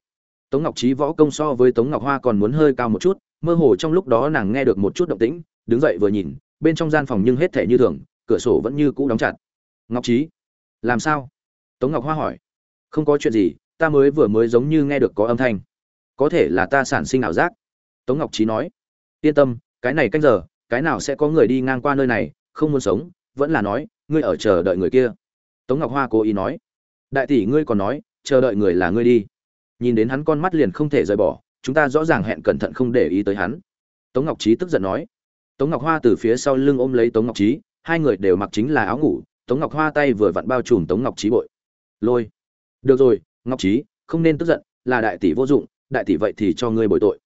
Tống ngọc trí võ công so với tống ngọc hoa còn muốn hơi cao một chút, mơ hồ trong lúc đó nàng nghe được một chút động tĩnh, đứng dậy vừa nhìn, bên trong gian phòng nhưng hết thể như thường, cửa sổ vẫn như cũ đóng chặt. Ngọc trí làm sao? Tống ngọc hoa hỏi. Không có chuyện gì ta mới vừa mới giống như nghe được có âm thanh. Có thể là ta sản sinh ảo giác. Tống ngọc trí nói, yên tâm, cái này canh giờ, cái nào sẽ có người đi ngang qua nơi này, không muốn sống, vẫn là nói, ngươi ở chờ đợi người kia. Tống ngọc hoa cố ý nói, đại tỷ ngươi còn nói, chờ đợi người là ngươi đi. Nhìn đến hắn con mắt liền không thể rời bỏ, chúng ta rõ ràng hẹn cẩn thận không để ý tới hắn. Tống ngọc trí tức giận nói, tống ngọc hoa từ phía sau lưng ôm lấy tống ngọc trí hai người đều mặc chính là áo ngủ, tống ngọc hoa tay vừa vặn bao trùm tống ngọc trí bội. Lôi, được rồi ngọc trí không nên tức giận, là đại tỷ vô dụng, đại tỷ vậy thì cho ngươi bồi tội.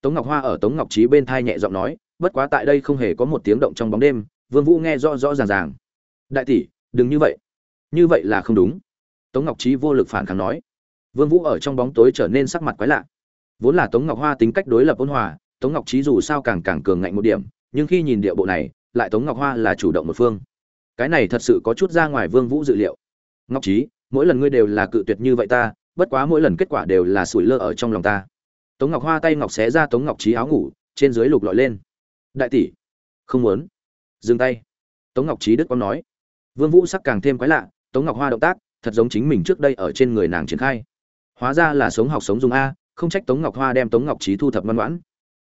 Tống ngọc hoa ở tống ngọc trí bên thai nhẹ giọng nói, bất quá tại đây không hề có một tiếng động trong bóng đêm, vương vũ nghe rõ rõ ràng ràng. Đại tỷ, đừng như vậy. Như vậy là không đúng. Tống ngọc trí vô lực phản kháng nói. Vương vũ ở trong bóng tối trở nên sắc mặt quái lạ. Vốn là tống ngọc hoa tính cách đối lập ôn hòa, tống ngọc trí dù sao càng càng cường ngạnh một điểm, nhưng khi nhìn địa bộ này, lại tống ngọc hoa là chủ động một phương. Cái này thật sự có chút ra ngoài vương vũ dự liệu. Ngọc trí mỗi lần ngươi đều là cự tuyệt như vậy ta, bất quá mỗi lần kết quả đều là sủi lơ ở trong lòng ta. Tống ngọc hoa tay ngọc xé ra tống ngọc trí áo ngủ, trên dưới lục lọi lên. Đại tỷ, không muốn. Dừng tay. Tống ngọc trí đức quang nói. Vương vũ sắc càng thêm quái lạ, tống ngọc hoa động tác, thật giống chính mình trước đây ở trên người nàng triển khai. Hóa ra là sống học sống dùng a, không trách tống ngọc hoa đem tống ngọc trí thu thập ngoan ngoãn.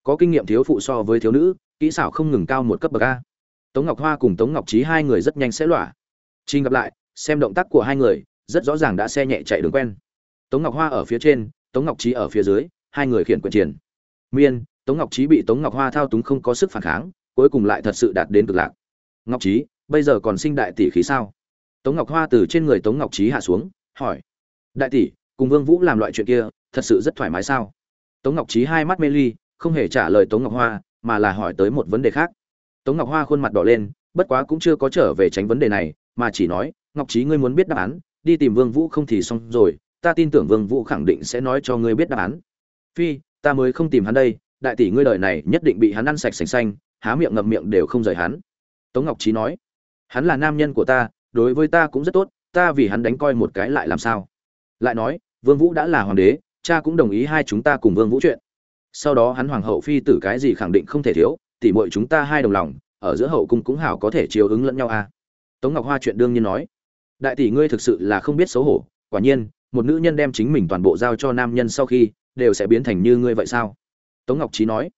Có kinh nghiệm thiếu phụ so với thiếu nữ, kỹ xảo không ngừng cao một cấp bậc a. Tống ngọc hoa cùng tống ngọc trí hai người rất nhanh sẽ lọa. trình gặp lại, xem động tác của hai người rất rõ ràng đã xe nhẹ chạy đường quen. Tống ngọc hoa ở phía trên, tống ngọc trí ở phía dưới, hai người khiển quyền triển. Miên, tống ngọc trí bị tống ngọc hoa thao túng không có sức phản kháng, cuối cùng lại thật sự đạt đến cực lạc. Ngọc trí bây giờ còn sinh đại tỷ khí sao? Tống ngọc hoa từ trên người tống ngọc trí hạ xuống, hỏi. Đại tỷ, cùng vương vũ làm loại chuyện kia, thật sự rất thoải mái sao? Tống ngọc trí hai mắt mê ly, không hề trả lời tống ngọc hoa, mà là hỏi tới một vấn đề khác. Tống ngọc hoa khuôn mặt đỏ lên, bất quá cũng chưa có trở về tránh vấn đề này, mà chỉ nói, ngọc trí ngươi muốn biết đáp án đi tìm vương vũ không thì xong rồi, ta tin tưởng vương vũ khẳng định sẽ nói cho ngươi biết đáp án. Phi, ta mới không tìm hắn đây, đại tỷ ngươi đời này nhất định bị hắn ăn sạch sành xanh, há miệng ngậm miệng đều không rời hắn. Tống ngọc Chí nói. Hắn là nam nhân của ta, đối với ta cũng rất tốt, ta vì hắn đánh coi một cái lại làm sao? Lại nói, vương vũ đã là hoàng đế, cha cũng đồng ý hai chúng ta cùng vương vũ chuyện. Sau đó hắn hoàng hậu phi tử cái gì khẳng định không thể thiếu, tỷ muội chúng ta hai đồng lòng, ở giữa hậu cung cũng hảo có thể chiều ứng lẫn nhau à. Tống ngọc hoa chuyện đương nhiên nói đại tỷ ngươi thực sự là không biết xấu hổ, quả nhiên, một nữ nhân đem chính mình toàn bộ giao cho nam nhân sau khi, đều sẽ biến thành như ngươi vậy sao? Tống ngọc trí nói.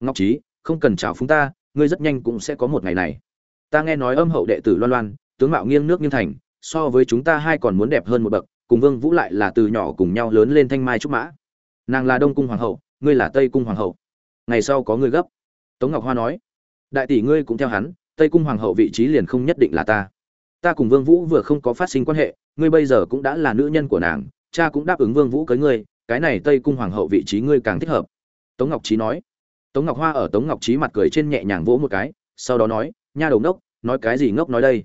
Ngọc trí không cần chào phúng ta, ngươi rất nhanh cũng sẽ có một ngày này. Ta nghe nói âm hậu đệ tử loan loan, tướng mạo nghiêng nước nghiêng thành, so với chúng ta hai còn muốn đẹp hơn một bậc, cùng vương vũ lại là từ nhỏ cùng nhau lớn lên thanh mai trúc mã. Nàng là đông cung hoàng hậu, ngươi là tây cung hoàng hậu. Ngày sau có ngươi gấp. Tống ngọc hoa nói. Đại tỷ ngươi cũng theo hắn, tây cung hoàng hậu vị trí liền không nhất định là ta ta cùng vương vũ vừa không có phát sinh quan hệ, ngươi bây giờ cũng đã là nữ nhân của nàng, cha cũng đáp ứng vương vũ cưới ngươi, cái này tây cung hoàng hậu vị trí ngươi càng thích hợp. Tống ngọc trí nói. Tống ngọc hoa ở tống ngọc trí mặt cười trên nhẹ nhàng vỗ một cái, sau đó nói, nha đầu ngốc, nói cái gì ngốc nói đây?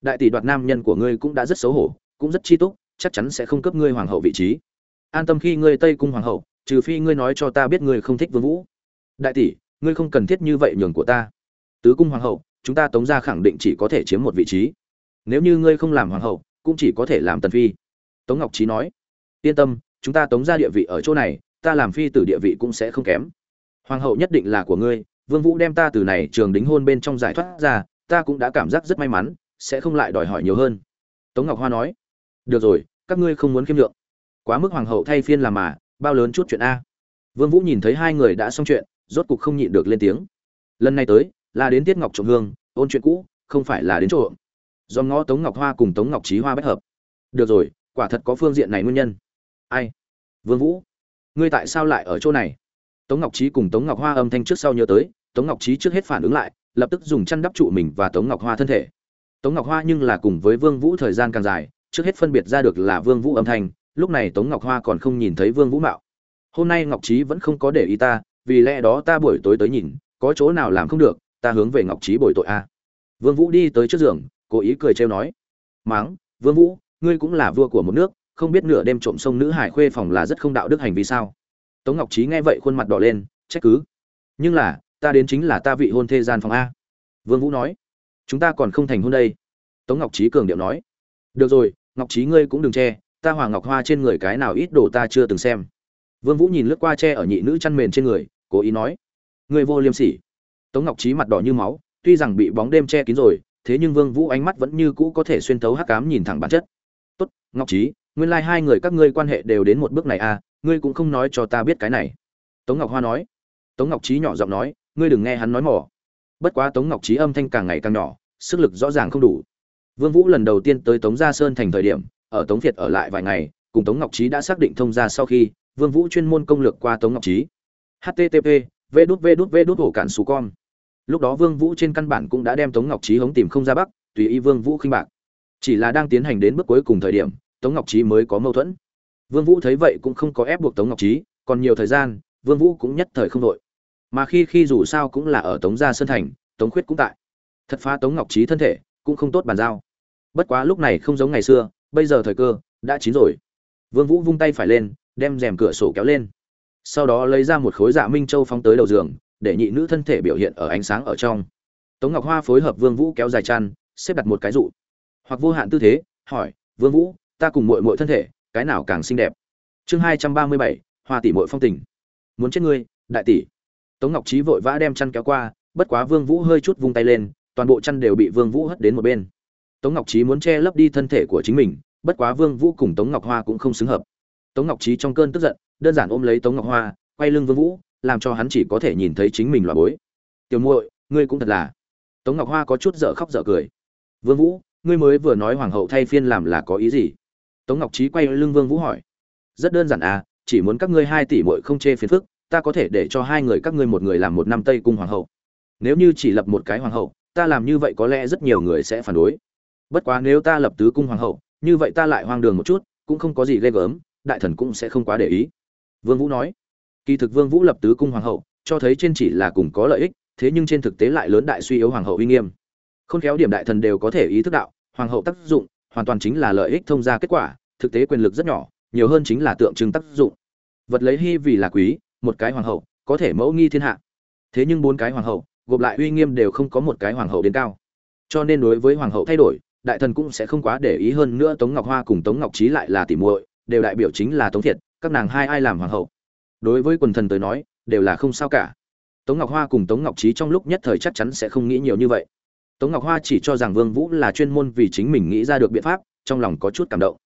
Đại tỷ đoạt nam nhân của ngươi cũng đã rất xấu hổ, cũng rất chi túc, chắc chắn sẽ không cấp ngươi hoàng hậu vị trí. An tâm khi ngươi tây cung hoàng hậu, trừ phi ngươi nói cho ta biết ngươi không thích vương vũ. Đại tỷ, ngươi không cần thiết như vậy nhường của ta. Tứ cung hoàng hậu, chúng ta tống gia khẳng định chỉ có thể chiếm một vị trí nếu như ngươi không làm hoàng hậu, cũng chỉ có thể làm tần phi. Tống ngọc trí nói, yên tâm, chúng ta tống gia địa vị ở chỗ này, ta làm phi tử địa vị cũng sẽ không kém. Hoàng hậu nhất định là của ngươi, vương vũ đem ta từ này trường đính hôn bên trong giải thoát ra, ta cũng đã cảm giác rất may mắn, sẽ không lại đòi hỏi nhiều hơn. Tống ngọc hoa nói, được rồi, các ngươi không muốn khiêm lượng quá mức hoàng hậu thay phiên làm mà, bao lớn chút chuyện a. Vương vũ nhìn thấy hai người đã xong chuyện, rốt cục không nhịn được lên tiếng. Lần này tới, là đến tiết ngọc Trộm hương, ôn chuyện cũ, không phải là đến chỗ do ngõ tống ngọc hoa cùng tống ngọc trí hoa bất hợp. Được rồi, quả thật có phương diện này nguyên nhân. Ai? Vương vũ, ngươi tại sao lại ở chỗ này? Tống ngọc trí cùng tống ngọc hoa âm thanh trước sau nhớ tới, tống ngọc trí trước hết phản ứng lại, lập tức dùng chăn đắp trụ mình và tống ngọc hoa thân thể. Tống ngọc hoa nhưng là cùng với vương vũ thời gian càng dài, trước hết phân biệt ra được là vương vũ âm thanh, lúc này tống ngọc hoa còn không nhìn thấy vương vũ mạo. Hôm nay ngọc trí vẫn không có để ý ta, vì lẽ đó ta buổi tối tới nhìn, có chỗ nào làm không được, ta hướng về ngọc trí bồi tội a. Vương vũ đi tới trước giường cố ý cười trêu nói. Máng, vương vũ, ngươi cũng là vua của một nước, không biết nửa đêm trộm sông nữ hải khuê phòng là rất không đạo đức hành vi sao? Tống ngọc trí nghe vậy khuôn mặt đỏ lên, trách cứ. Nhưng là, ta đến chính là ta vị hôn thê gian phòng a. Vương vũ nói, chúng ta còn không thành hôn đây. Tống ngọc trí cường điệu nói, được rồi, ngọc trí ngươi cũng đừng che, ta hoàng ngọc hoa trên người cái nào ít đồ ta chưa từng xem. Vương vũ nhìn lướt qua che ở nhị nữ chăn mền trên người, cố ý nói, ngươi vô liêm sỉ. Tống ngọc trí mặt đỏ như máu, tuy rằng bị bóng đêm che kín rồi thế nhưng vương vũ ánh mắt vẫn như cũ có thể xuyên thấu hắc ám nhìn thẳng bản chất. Tốt, ngọc trí nguyên lai like hai người các ngươi quan hệ đều đến một bước này à ngươi cũng không nói cho ta biết cái này. Tống ngọc hoa nói. Tống ngọc trí nhỏ giọng nói, ngươi đừng nghe hắn nói mỏ. Bất quá tống ngọc trí âm thanh càng ngày càng nhỏ, sức lực rõ ràng không đủ. Vương vũ lần đầu tiên tới tống gia sơn thành thời điểm, ở tống việt ở lại vài ngày, cùng tống ngọc trí đã xác định thông gia sau khi, vương vũ chuyên môn công lược qua tống ngọc trí http v đút đút đút hổ cản xù con lúc đó vương vũ trên căn bản cũng đã đem tống ngọc trí hống tìm không ra bắc, tùy ý vương vũ khinh bạc. Chỉ là đang tiến hành đến bước cuối cùng thời điểm, tống ngọc trí mới có mâu thuẫn. Vương vũ thấy vậy cũng không có ép buộc tống ngọc trí còn nhiều thời gian, vương vũ cũng nhất thời không đội. Mà khi khi dù sao cũng là ở tống gia sơn thành, tống khuyết cũng tại. Thật phá tống ngọc trí thân thể, cũng không tốt bàn giao. Bất quá lúc này không giống ngày xưa, bây giờ thời cơ đã chín rồi. Vương vũ vung tay phải lên, đem rèm cửa sổ kéo lên. Sau đó lấy ra một khối dạ minh châu phóng tới đầu giường để nhị nữ thân thể biểu hiện ở ánh sáng ở trong. Tống ngọc hoa phối hợp vương vũ kéo dài chăn, xếp đặt một cái dụ. Hoặc vô hạn tư thế, hỏi, vương vũ, ta cùng muội muội thân thể, cái nào càng xinh đẹp? Chương hai trăm ba mươi bảy, hoa tỷ muội phong tình. Muốn chết ngươi, đại tỷ. Tống ngọc trí vội vã đem chăn kéo qua, bất quá vương vũ hơi chút vung tay lên, toàn bộ chăn đều bị vương vũ hất đến một bên. Tống ngọc trí muốn che lấp đi thân thể của chính mình, bất quá vương vũ cùng tống ngọc hoa cũng không xứng hợp. Tống ngọc trí trong cơn tức giận, đơn giản ôm lấy tống ngọc hoa, quay lưng vương vũ làm cho hắn chỉ có thể nhìn thấy chính mình loại bối. Tiểu muội, ngươi cũng thật là. Tống ngọc hoa có chút dở khóc dở cười. Vương vũ, ngươi mới vừa nói hoàng hậu thay phiên làm là có ý gì? Tống ngọc trí quay lưng vương vũ hỏi. Rất đơn giản à chỉ muốn các ngươi hai tỷ muội không chê phiền phức, ta có thể để cho hai người các ngươi một người làm một năm tây cung hoàng hậu. Nếu như chỉ lập một cái hoàng hậu, ta làm như vậy có lẽ rất nhiều người sẽ phản đối. Bất quá nếu ta lập tứ cung hoàng hậu, như vậy ta lại hoang đường một chút, cũng không có gì ghê gớm, đại thần cũng sẽ không quá để ý. Vương vũ nói kỳ thực vương vũ lập tứ cung hoàng hậu, cho thấy trên chỉ là cùng có lợi ích, thế nhưng trên thực tế lại lớn đại suy yếu hoàng hậu uy nghiêm. Khôn khéo điểm đại thần đều có thể ý thức đạo, hoàng hậu tác dụng, hoàn toàn chính là lợi ích thông ra kết quả, thực tế quyền lực rất nhỏ, nhiều hơn chính là tượng trưng tác dụng. Vật lấy hy vì là quý, một cái hoàng hậu, có thể mẫu nghi thiên hạ. Thế nhưng bốn cái hoàng hậu, gộp lại uy nghiêm đều không có một cái hoàng hậu đến cao. Cho nên đối với hoàng hậu thay đổi, đại thần cũng sẽ không quá để ý hơn nữa tống ngọc hoa cùng tống ngọc trí lại là tỉ muội, đều đại biểu chính là tống thiệt, các nàng hai ai làm hoàng hậu? Đối với quần thần tới nói, đều là không sao cả. Tống ngọc hoa cùng tống ngọc trí trong lúc nhất thời chắc chắn sẽ không nghĩ nhiều như vậy. Tống ngọc hoa chỉ cho rằng vương vũ là chuyên môn vì chính mình nghĩ ra được biện pháp, trong lòng có chút cảm động.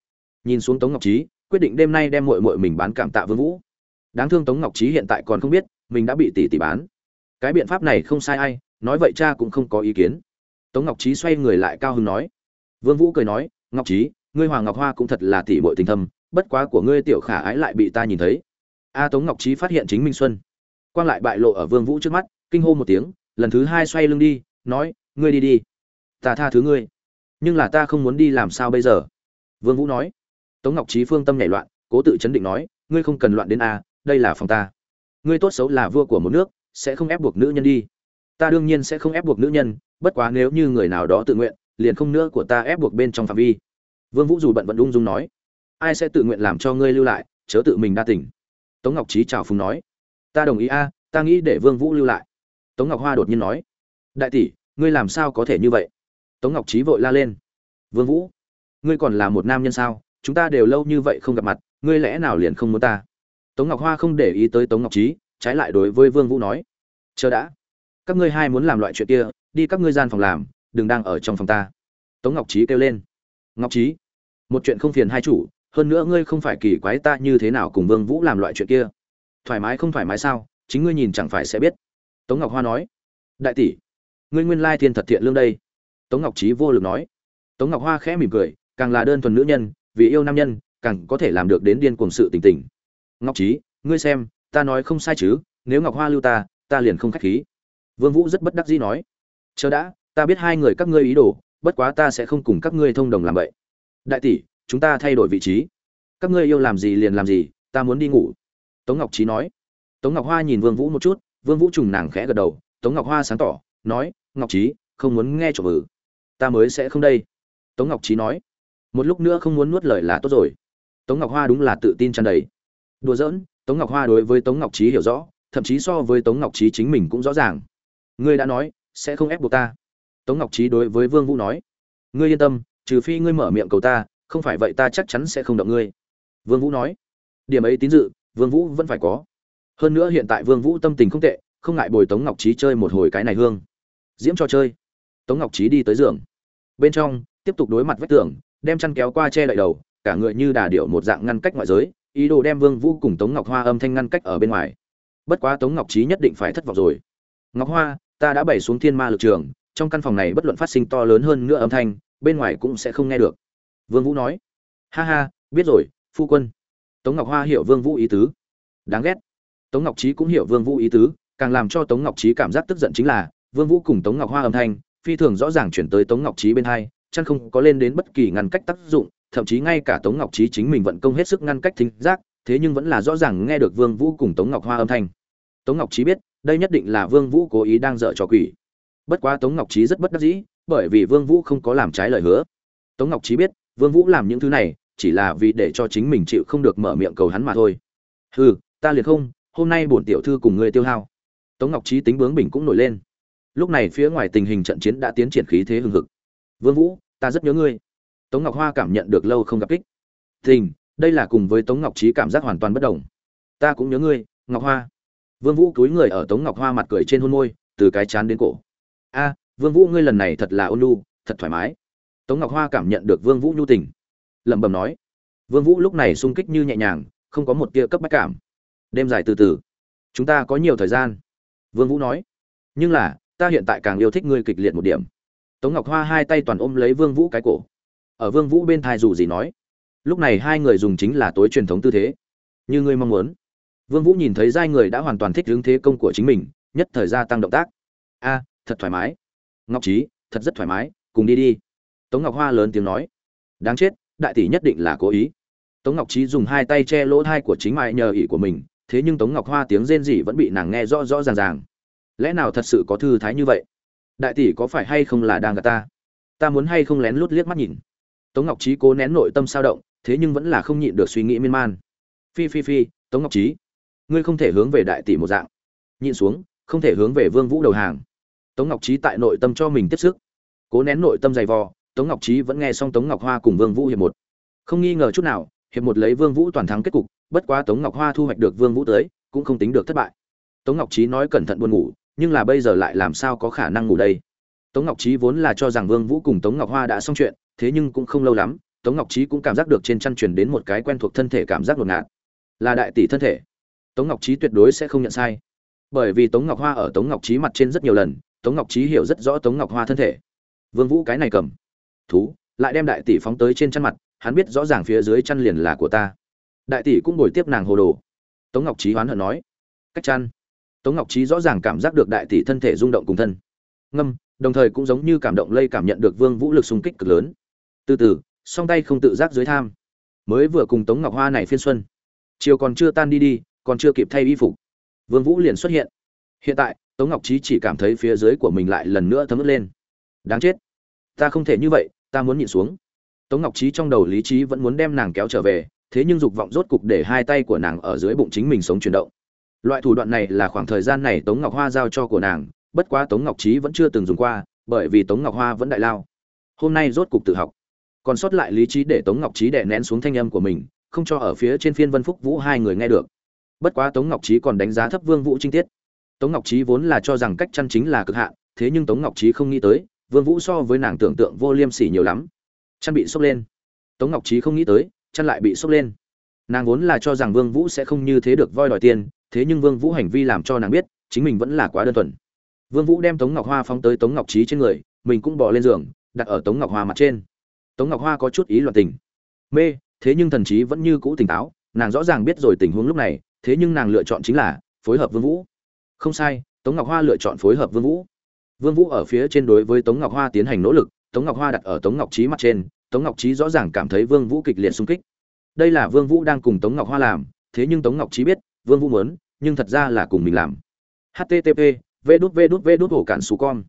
Nhìn xuống tống ngọc trí quyết định đêm nay đem muội muội mình bán cảm tạ vương vũ. Đáng thương tống ngọc trí hiện tại còn không biết, mình đã bị tỷ tỷ bán. Cái biện pháp này không sai ai, nói vậy cha cũng không có ý kiến. Tống ngọc trí xoay người lại cao hứng nói. Vương vũ cười nói, ngọc trí ngươi hoàng ngọc hoa cũng thật là tỷ muội tình thâm, bất quá của ngươi tiểu khả ái lại bị ta nhìn thấy a tống ngọc trí phát hiện chính minh xuân. Quang lại bại lộ ở vương vũ trước mắt, kinh hô một tiếng, lần thứ hai xoay lưng đi, nói, ngươi đi đi. Ta tha thứ ngươi. Nhưng là ta không muốn đi làm sao bây giờ? Vương vũ nói. Tống ngọc trí phương tâm nhảy loạn, cố tự chấn định nói, ngươi không cần loạn đến a, đây là phòng ta. Ngươi tốt xấu là vua của một nước, sẽ không ép buộc nữ nhân đi. Ta đương nhiên sẽ không ép buộc nữ nhân, bất quá nếu như người nào đó tự nguyện, liền không nữa của ta ép buộc bên trong phạm vi. Vương vũ dù bận vận ung dung nói, ai sẽ tự nguyện làm cho ngươi lưu lại, chớ tự mình đa tình tống ngọc trí chào phùng nói. Ta đồng ý a, ta nghĩ để vương vũ lưu lại. Tống ngọc hoa đột nhiên nói. Đại tỷ, ngươi làm sao có thể như vậy? Tống ngọc trí vội la lên. Vương vũ, ngươi còn là một nam nhân sao? Chúng ta đều lâu như vậy không gặp mặt, ngươi lẽ nào liền không muốn ta? Tống ngọc hoa không để ý tới tống ngọc trí trái lại đối với vương vũ nói. Chờ đã. Các ngươi hai muốn làm loại chuyện kia, đi các ngươi gian phòng làm, đừng đang ở trong phòng ta. Tống ngọc trí kêu lên. Ngọc trí một chuyện không phiền hai chủ hơn nữa ngươi không phải kỳ quái ta như thế nào cùng vương vũ làm loại chuyện kia. Thoải mái không thoải mái sao? Chính ngươi nhìn chẳng phải sẽ biết. Tống ngọc hoa nói. Đại tỷ, ngươi nguyên lai thiên thật thiện lương đây. Tống ngọc trí vô lực nói. Tống ngọc hoa khẽ mỉm cười, càng là đơn thuần nữ nhân, vì yêu nam nhân, càng có thể làm được đến điên cuồng sự tình tình. Ngọc trí ngươi xem, ta nói không sai chứ, nếu ngọc hoa lưu ta ta liền không khách khí. Vương vũ rất bất đắc dĩ nói. Chờ đã, ta biết hai người các ngươi ý đồ, bất quá ta sẽ không cùng các ngươi thông đồng làm vậy. Đại tỷ chúng ta thay đổi vị trí. Các ngươi yêu làm gì liền làm gì, ta muốn đi ngủ. Tống ngọc trí nói. Tống ngọc hoa nhìn vương vũ một chút, vương vũ trùng nàng khẽ gật đầu, tống ngọc hoa sáng tỏ, nói, ngọc trí không muốn nghe trộm ừ ta mới sẽ không đây. Tống ngọc trí nói. Một lúc nữa không muốn nuốt lời là tốt rồi. Tống ngọc hoa đúng là tự tin tràn đầy. Đùa giỡn, tống ngọc hoa đối với tống ngọc trí hiểu rõ, thậm chí so với tống ngọc trí chính mình cũng rõ ràng. Ngươi đã nói, sẽ không ép buộc ta. Tống ngọc trí đối với vương vũ nói. Ngươi yên tâm, trừ phi ngươi mở miệng cầu ta không phải vậy ta chắc chắn sẽ không động ngươi. Vương vũ nói. Điểm ấy tín dự, vương vũ vẫn phải có. Hơn nữa hiện tại vương vũ tâm tình không tệ, không ngại bồi tống ngọc trí chơi một hồi cái này hương. Diễm cho chơi. Tống ngọc trí đi tới giường. Bên trong, tiếp tục đối mặt vách tường, đem chăn kéo qua che lại đầu, cả người như đà điệu một dạng ngăn cách ngoại giới, ý đồ đem vương vũ cùng tống ngọc hoa âm thanh ngăn cách ở bên ngoài. Bất quá tống ngọc trí nhất định phải thất vọng rồi. Ngọc hoa, ta đã bày xuống thiên ma lực trường, trong căn phòng này bất luận phát sinh to lớn hơn nữa âm thanh, bên ngoài cũng sẽ không nghe được vương vũ nói ha ha biết rồi phu quân tống ngọc hoa hiểu vương vũ ý tứ đáng ghét tống ngọc trí cũng hiểu vương vũ ý tứ càng làm cho tống ngọc trí cảm giác tức giận chính là vương vũ cùng tống ngọc hoa âm thanh phi thường rõ ràng chuyển tới tống ngọc trí bên hai chăn không có lên đến bất kỳ ngăn cách tác dụng thậm chí ngay cả tống ngọc trí chính mình vận công hết sức ngăn cách thính giác thế nhưng vẫn là rõ ràng nghe được vương vũ cùng tống ngọc hoa âm thanh tống ngọc trí biết đây nhất định là vương vũ cố ý đang dở trò quỷ bất quá tống ngọc trí rất bất đắc dĩ bởi vì vương vũ không có làm trái lời hứa tống ngọc trí biết vương vũ làm những thứ này, chỉ là vì để cho chính mình chịu không được mở miệng cầu hắn mà thôi. Hừ, ta liền không, hôm nay bổn tiểu thư cùng ngươi tiêu hao. Tống ngọc trí tính bướng bỉnh cũng nổi lên. Lúc này phía ngoài tình hình trận chiến đã tiến triển khí thế hưng hực. Vương vũ, ta rất nhớ ngươi. Tống ngọc hoa cảm nhận được lâu không gặp kích. Tình, đây là cùng với tống ngọc trí cảm giác hoàn toàn bất đồng. Ta cũng nhớ ngươi, ngọc hoa. Vương vũ cúi người ở tống ngọc hoa mặt cười trên hôn môi, từ cái chán đến cổ. A, vương vũ ngươi lần này thật là ôn nhu, thật thoải mái tống ngọc hoa cảm nhận được vương vũ nhu tình. Lẩm bẩm nói, vương vũ lúc này sung kích như nhẹ nhàng, không có một tia cấp bách cảm. Đêm dài từ từ, chúng ta có nhiều thời gian. Vương vũ nói, nhưng là, ta hiện tại càng yêu thích ngươi kịch liệt một điểm. Tống ngọc hoa hai tay toàn ôm lấy vương vũ cái cổ. Ở vương vũ bên thai dù gì nói, lúc này hai người dùng chính là tối truyền thống tư thế, như ngươi mong muốn. Vương vũ nhìn thấy giai người đã hoàn toàn thích hướng thế công của chính mình, nhất thời gia tăng động tác. A, thật thoải mái. Ngọc trí thật rất thoải mái, cùng đi đi tống ngọc hoa lớn tiếng nói, đáng chết, đại tỷ nhất định là cố ý. Tống ngọc trí dùng hai tay che lỗ thai của chính mại nhờ ỷ của mình, thế nhưng tống ngọc hoa tiếng rên rỉ vẫn bị nàng nghe rõ rõ ràng ràng. Lẽ nào thật sự có thư thái như vậy? Đại tỷ có phải hay không là đang gạt ta? Ta muốn hay không lén lút liếc mắt nhìn? Tống ngọc trí cố nén nội tâm sao động, thế nhưng vẫn là không nhịn được suy nghĩ miên man. Phi phi phi, tống ngọc trí ngươi không thể hướng về đại tỷ một dạng. Nhịn xuống, không thể hướng về vương vũ đầu hàng. Tống ngọc trí tại nội tâm cho mình tiếp sức. Cố nén nội tâm dày vò tống ngọc trí vẫn nghe xong tống ngọc hoa cùng vương vũ hiệp một không nghi ngờ chút nào hiệp một lấy vương vũ toàn thắng kết cục bất quá tống ngọc hoa thu hoạch được vương vũ tới cũng không tính được thất bại tống ngọc trí nói cẩn thận buồn ngủ nhưng là bây giờ lại làm sao có khả năng ngủ đây tống ngọc trí vốn là cho rằng vương vũ cùng tống ngọc hoa đã xong chuyện thế nhưng cũng không lâu lắm tống ngọc trí cũng cảm giác được trên chăn truyền đến một cái quen thuộc thân thể cảm giác ngột ngạt là đại tỷ thân thể tống ngọc trí tuyệt đối sẽ không nhận sai bởi vì tống ngọc hoa ở tống ngọc trí mặt trên rất nhiều lần tống ngọc trí hiểu rất rõ tống ngọc hoa thân thể vương vũ cái này cầm thú, lại đem đại tỷ phóng tới trên chăn mặt, hắn biết rõ ràng phía dưới chăn liền là của ta. Đại tỷ cũng ngồi tiếp nàng hồ đồ. Tống ngọc trí hoán hận nói. Cách chăn. Tống ngọc trí rõ ràng cảm giác được đại tỷ thân thể rung động cùng thân. Ngâm, đồng thời cũng giống như cảm động lây cảm nhận được vương vũ lực xung kích cực lớn. Từ từ, song tay không tự giác dưới tham. Mới vừa cùng tống ngọc hoa này phiên xuân. Chiều còn chưa tan đi đi, còn chưa kịp thay y phục. Vương vũ liền xuất hiện. Hiện tại, tống ngọc trí chỉ cảm thấy phía dưới của mình lại lần nữa thấm ướt lên. Đáng chết. Ta không thể như vậy ta muốn nhịn xuống. Tống ngọc trí trong đầu lý trí vẫn muốn đem nàng kéo trở về, thế nhưng dục vọng rốt cục để hai tay của nàng ở dưới bụng chính mình sống chuyển động. Loại thủ đoạn này là khoảng thời gian này tống ngọc hoa giao cho của nàng, bất quá tống ngọc trí vẫn chưa từng dùng qua, bởi vì tống ngọc hoa vẫn đại lao. Hôm nay rốt cục tự học. Còn sót lại lý trí để tống ngọc trí đè nén xuống thanh âm của mình, không cho ở phía trên phiên vân phúc vũ hai người nghe được. Bất quá tống ngọc trí còn đánh giá thấp vương vũ trinh tiết. Tống ngọc trí vốn là cho rằng cách chăn chính là cực hạn, thế nhưng tống ngọc trí không nghĩ tới vương vũ so với nàng tưởng tượng vô liêm sỉ nhiều lắm. Chăn bị sốc lên. Tống ngọc trí không nghĩ tới, chăn lại bị sốc lên. Nàng vốn là cho rằng vương vũ sẽ không như thế được voi đòi tiền, thế nhưng vương vũ hành vi làm cho nàng biết, chính mình vẫn là quá đơn thuần. Vương vũ đem tống ngọc hoa phóng tới tống ngọc trí trên người, mình cũng bỏ lên giường, đặt ở tống ngọc hoa mặt trên. Tống ngọc hoa có chút ý loạn tình. Mê, thế nhưng thần trí vẫn như cũ tỉnh táo, nàng rõ ràng biết rồi tình huống lúc này, thế nhưng nàng lựa chọn chính là phối hợp vương vũ. Không sai, tống ngọc hoa lựa chọn phối hợp vương vũ vương vũ ở phía trên đối với tống ngọc hoa tiến hành nỗ lực, tống ngọc hoa đặt ở tống ngọc trí mặt trên, tống ngọc trí rõ ràng cảm thấy vương vũ kịch liệt xung kích. Đây là vương vũ đang cùng tống ngọc hoa làm, thế nhưng tống ngọc trí biết, vương vũ muốn, nhưng thật ra là cùng mình làm. Http v hổ cản xù con.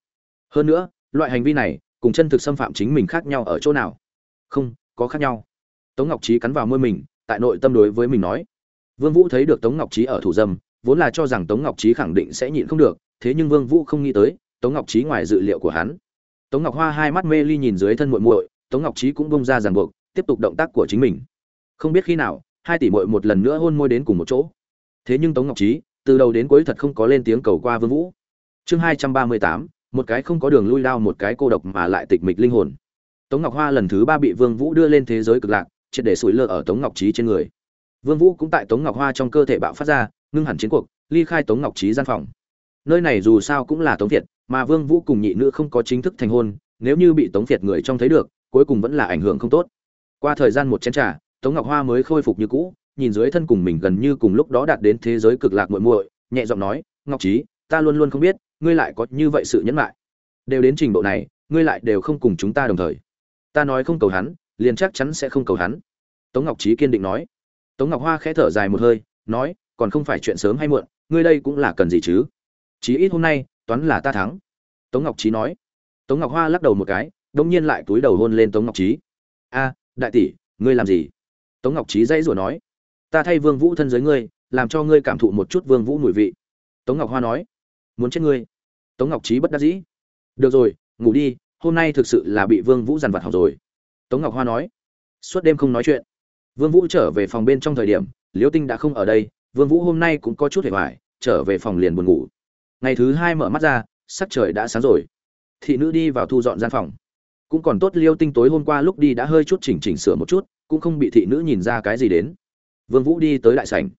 Hơn nữa, loại hành vi này, cùng chân thực xâm phạm chính mình khác nhau ở chỗ nào? Không, có khác nhau. Tống ngọc trí cắn vào môi mình, tại nội tâm đối với mình nói. Vương vũ thấy được tống ngọc trí ở thủ dâm, vốn là cho rằng tống ngọc trí khẳng định sẽ nhịn không được, thế nhưng vương vũ không nghĩ tới tống ngọc trí ngoài dự liệu của hắn. Tống ngọc hoa hai mắt mê ly nhìn dưới thân muội muội, tống ngọc trí cũng bung ra ràng buộc, tiếp tục động tác của chính mình. Không biết khi nào, hai tỷ muội một lần nữa hôn môi đến cùng một chỗ. Thế nhưng tống ngọc trí từ đầu đến cuối thật không có lên tiếng cầu qua vương vũ. Chương hai trăm ba mươi tám, một cái không có đường lui đao một cái cô độc mà lại tịch mịch linh hồn. Tống ngọc hoa lần thứ ba bị vương vũ đưa lên thế giới cực lạc, triệt để sủi lơ ở tống ngọc trí trên người. Vương vũ cũng tại tống ngọc hoa trong cơ thể bạo phát ra, ngưng hẳn chiến cuộc, ly khai tống ngọc trí gian phòng. Nơi này dù sao cũng là tống việt mà vương vũ cùng nhị nữ không có chính thức thành hôn, nếu như bị tống việt người trong thấy được, cuối cùng vẫn là ảnh hưởng không tốt. Qua thời gian một chén trà, tống ngọc hoa mới khôi phục như cũ, nhìn dưới thân cùng mình gần như cùng lúc đó đạt đến thế giới cực lạc muội muội, nhẹ giọng nói, ngọc trí ta luôn luôn không biết, ngươi lại có như vậy sự nhẫn nại đều đến trình độ này, ngươi lại đều không cùng chúng ta đồng thời. Ta nói không cầu hắn, liền chắc chắn sẽ không cầu hắn. Tống ngọc trí kiên định nói. Tống ngọc hoa khẽ thở dài một hơi, nói, còn không phải chuyện sớm hay muộn, ngươi đây cũng là cần gì chứ? Chí ít hôm nay toán là ta thắng. Tống ngọc trí nói. Tống ngọc hoa lắc đầu một cái, đông nhiên lại túi đầu hôn lên tống ngọc trí a, đại tỷ, ngươi làm gì? Tống ngọc trí dãy rủa nói. Ta thay vương vũ thân giới ngươi, làm cho ngươi cảm thụ một chút vương vũ mùi vị. Tống ngọc hoa nói. Muốn chết ngươi. Tống ngọc trí bất đắc dĩ. Được rồi, ngủ đi, hôm nay thực sự là bị vương vũ dằn vặt học rồi. Tống ngọc hoa nói. Suốt đêm không nói chuyện. Vương vũ trở về phòng bên trong thời điểm, liễu tinh đã không ở đây, vương vũ hôm nay cũng có chút hề hoài, trở về phòng liền buồn ngủ ngày thứ hai mở mắt ra, sắc trời đã sáng rồi. Thị nữ đi vào thu dọn gian phòng. Cũng còn tốt liêu tinh tối hôm qua lúc đi đã hơi chút chỉnh chỉnh sửa một chút, cũng không bị thị nữ nhìn ra cái gì đến. Vương vũ đi tới đại sảnh.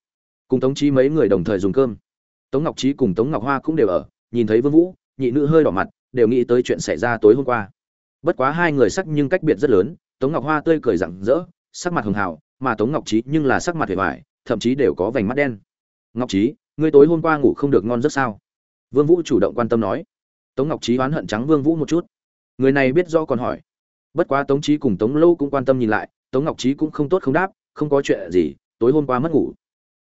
Cùng tống trí mấy người đồng thời dùng cơm. Tống ngọc trí cùng tống ngọc hoa cũng đều ở, nhìn thấy vương vũ, nhị nữ hơi đỏ mặt, đều nghĩ tới chuyện xảy ra tối hôm qua. Bất quá hai người sắc nhưng cách biệt rất lớn, tống ngọc hoa tươi cười rạng rỡ, sắc mặt hường hào, mà tống ngọc trí nhưng là sắc mặt hề hoài, thậm chí đều có vành mắt đen. Ngọc trí ngươi tối hôm qua ngủ không được ngon rất sao? Vương vũ chủ động quan tâm nói. Tống ngọc trí oán hận trắng vương vũ một chút. Người này biết do còn hỏi. Bất quá tống trí cùng tống lâu cũng quan tâm nhìn lại, tống ngọc trí cũng không tốt không đáp, không có chuyện gì, tối hôm qua mất ngủ.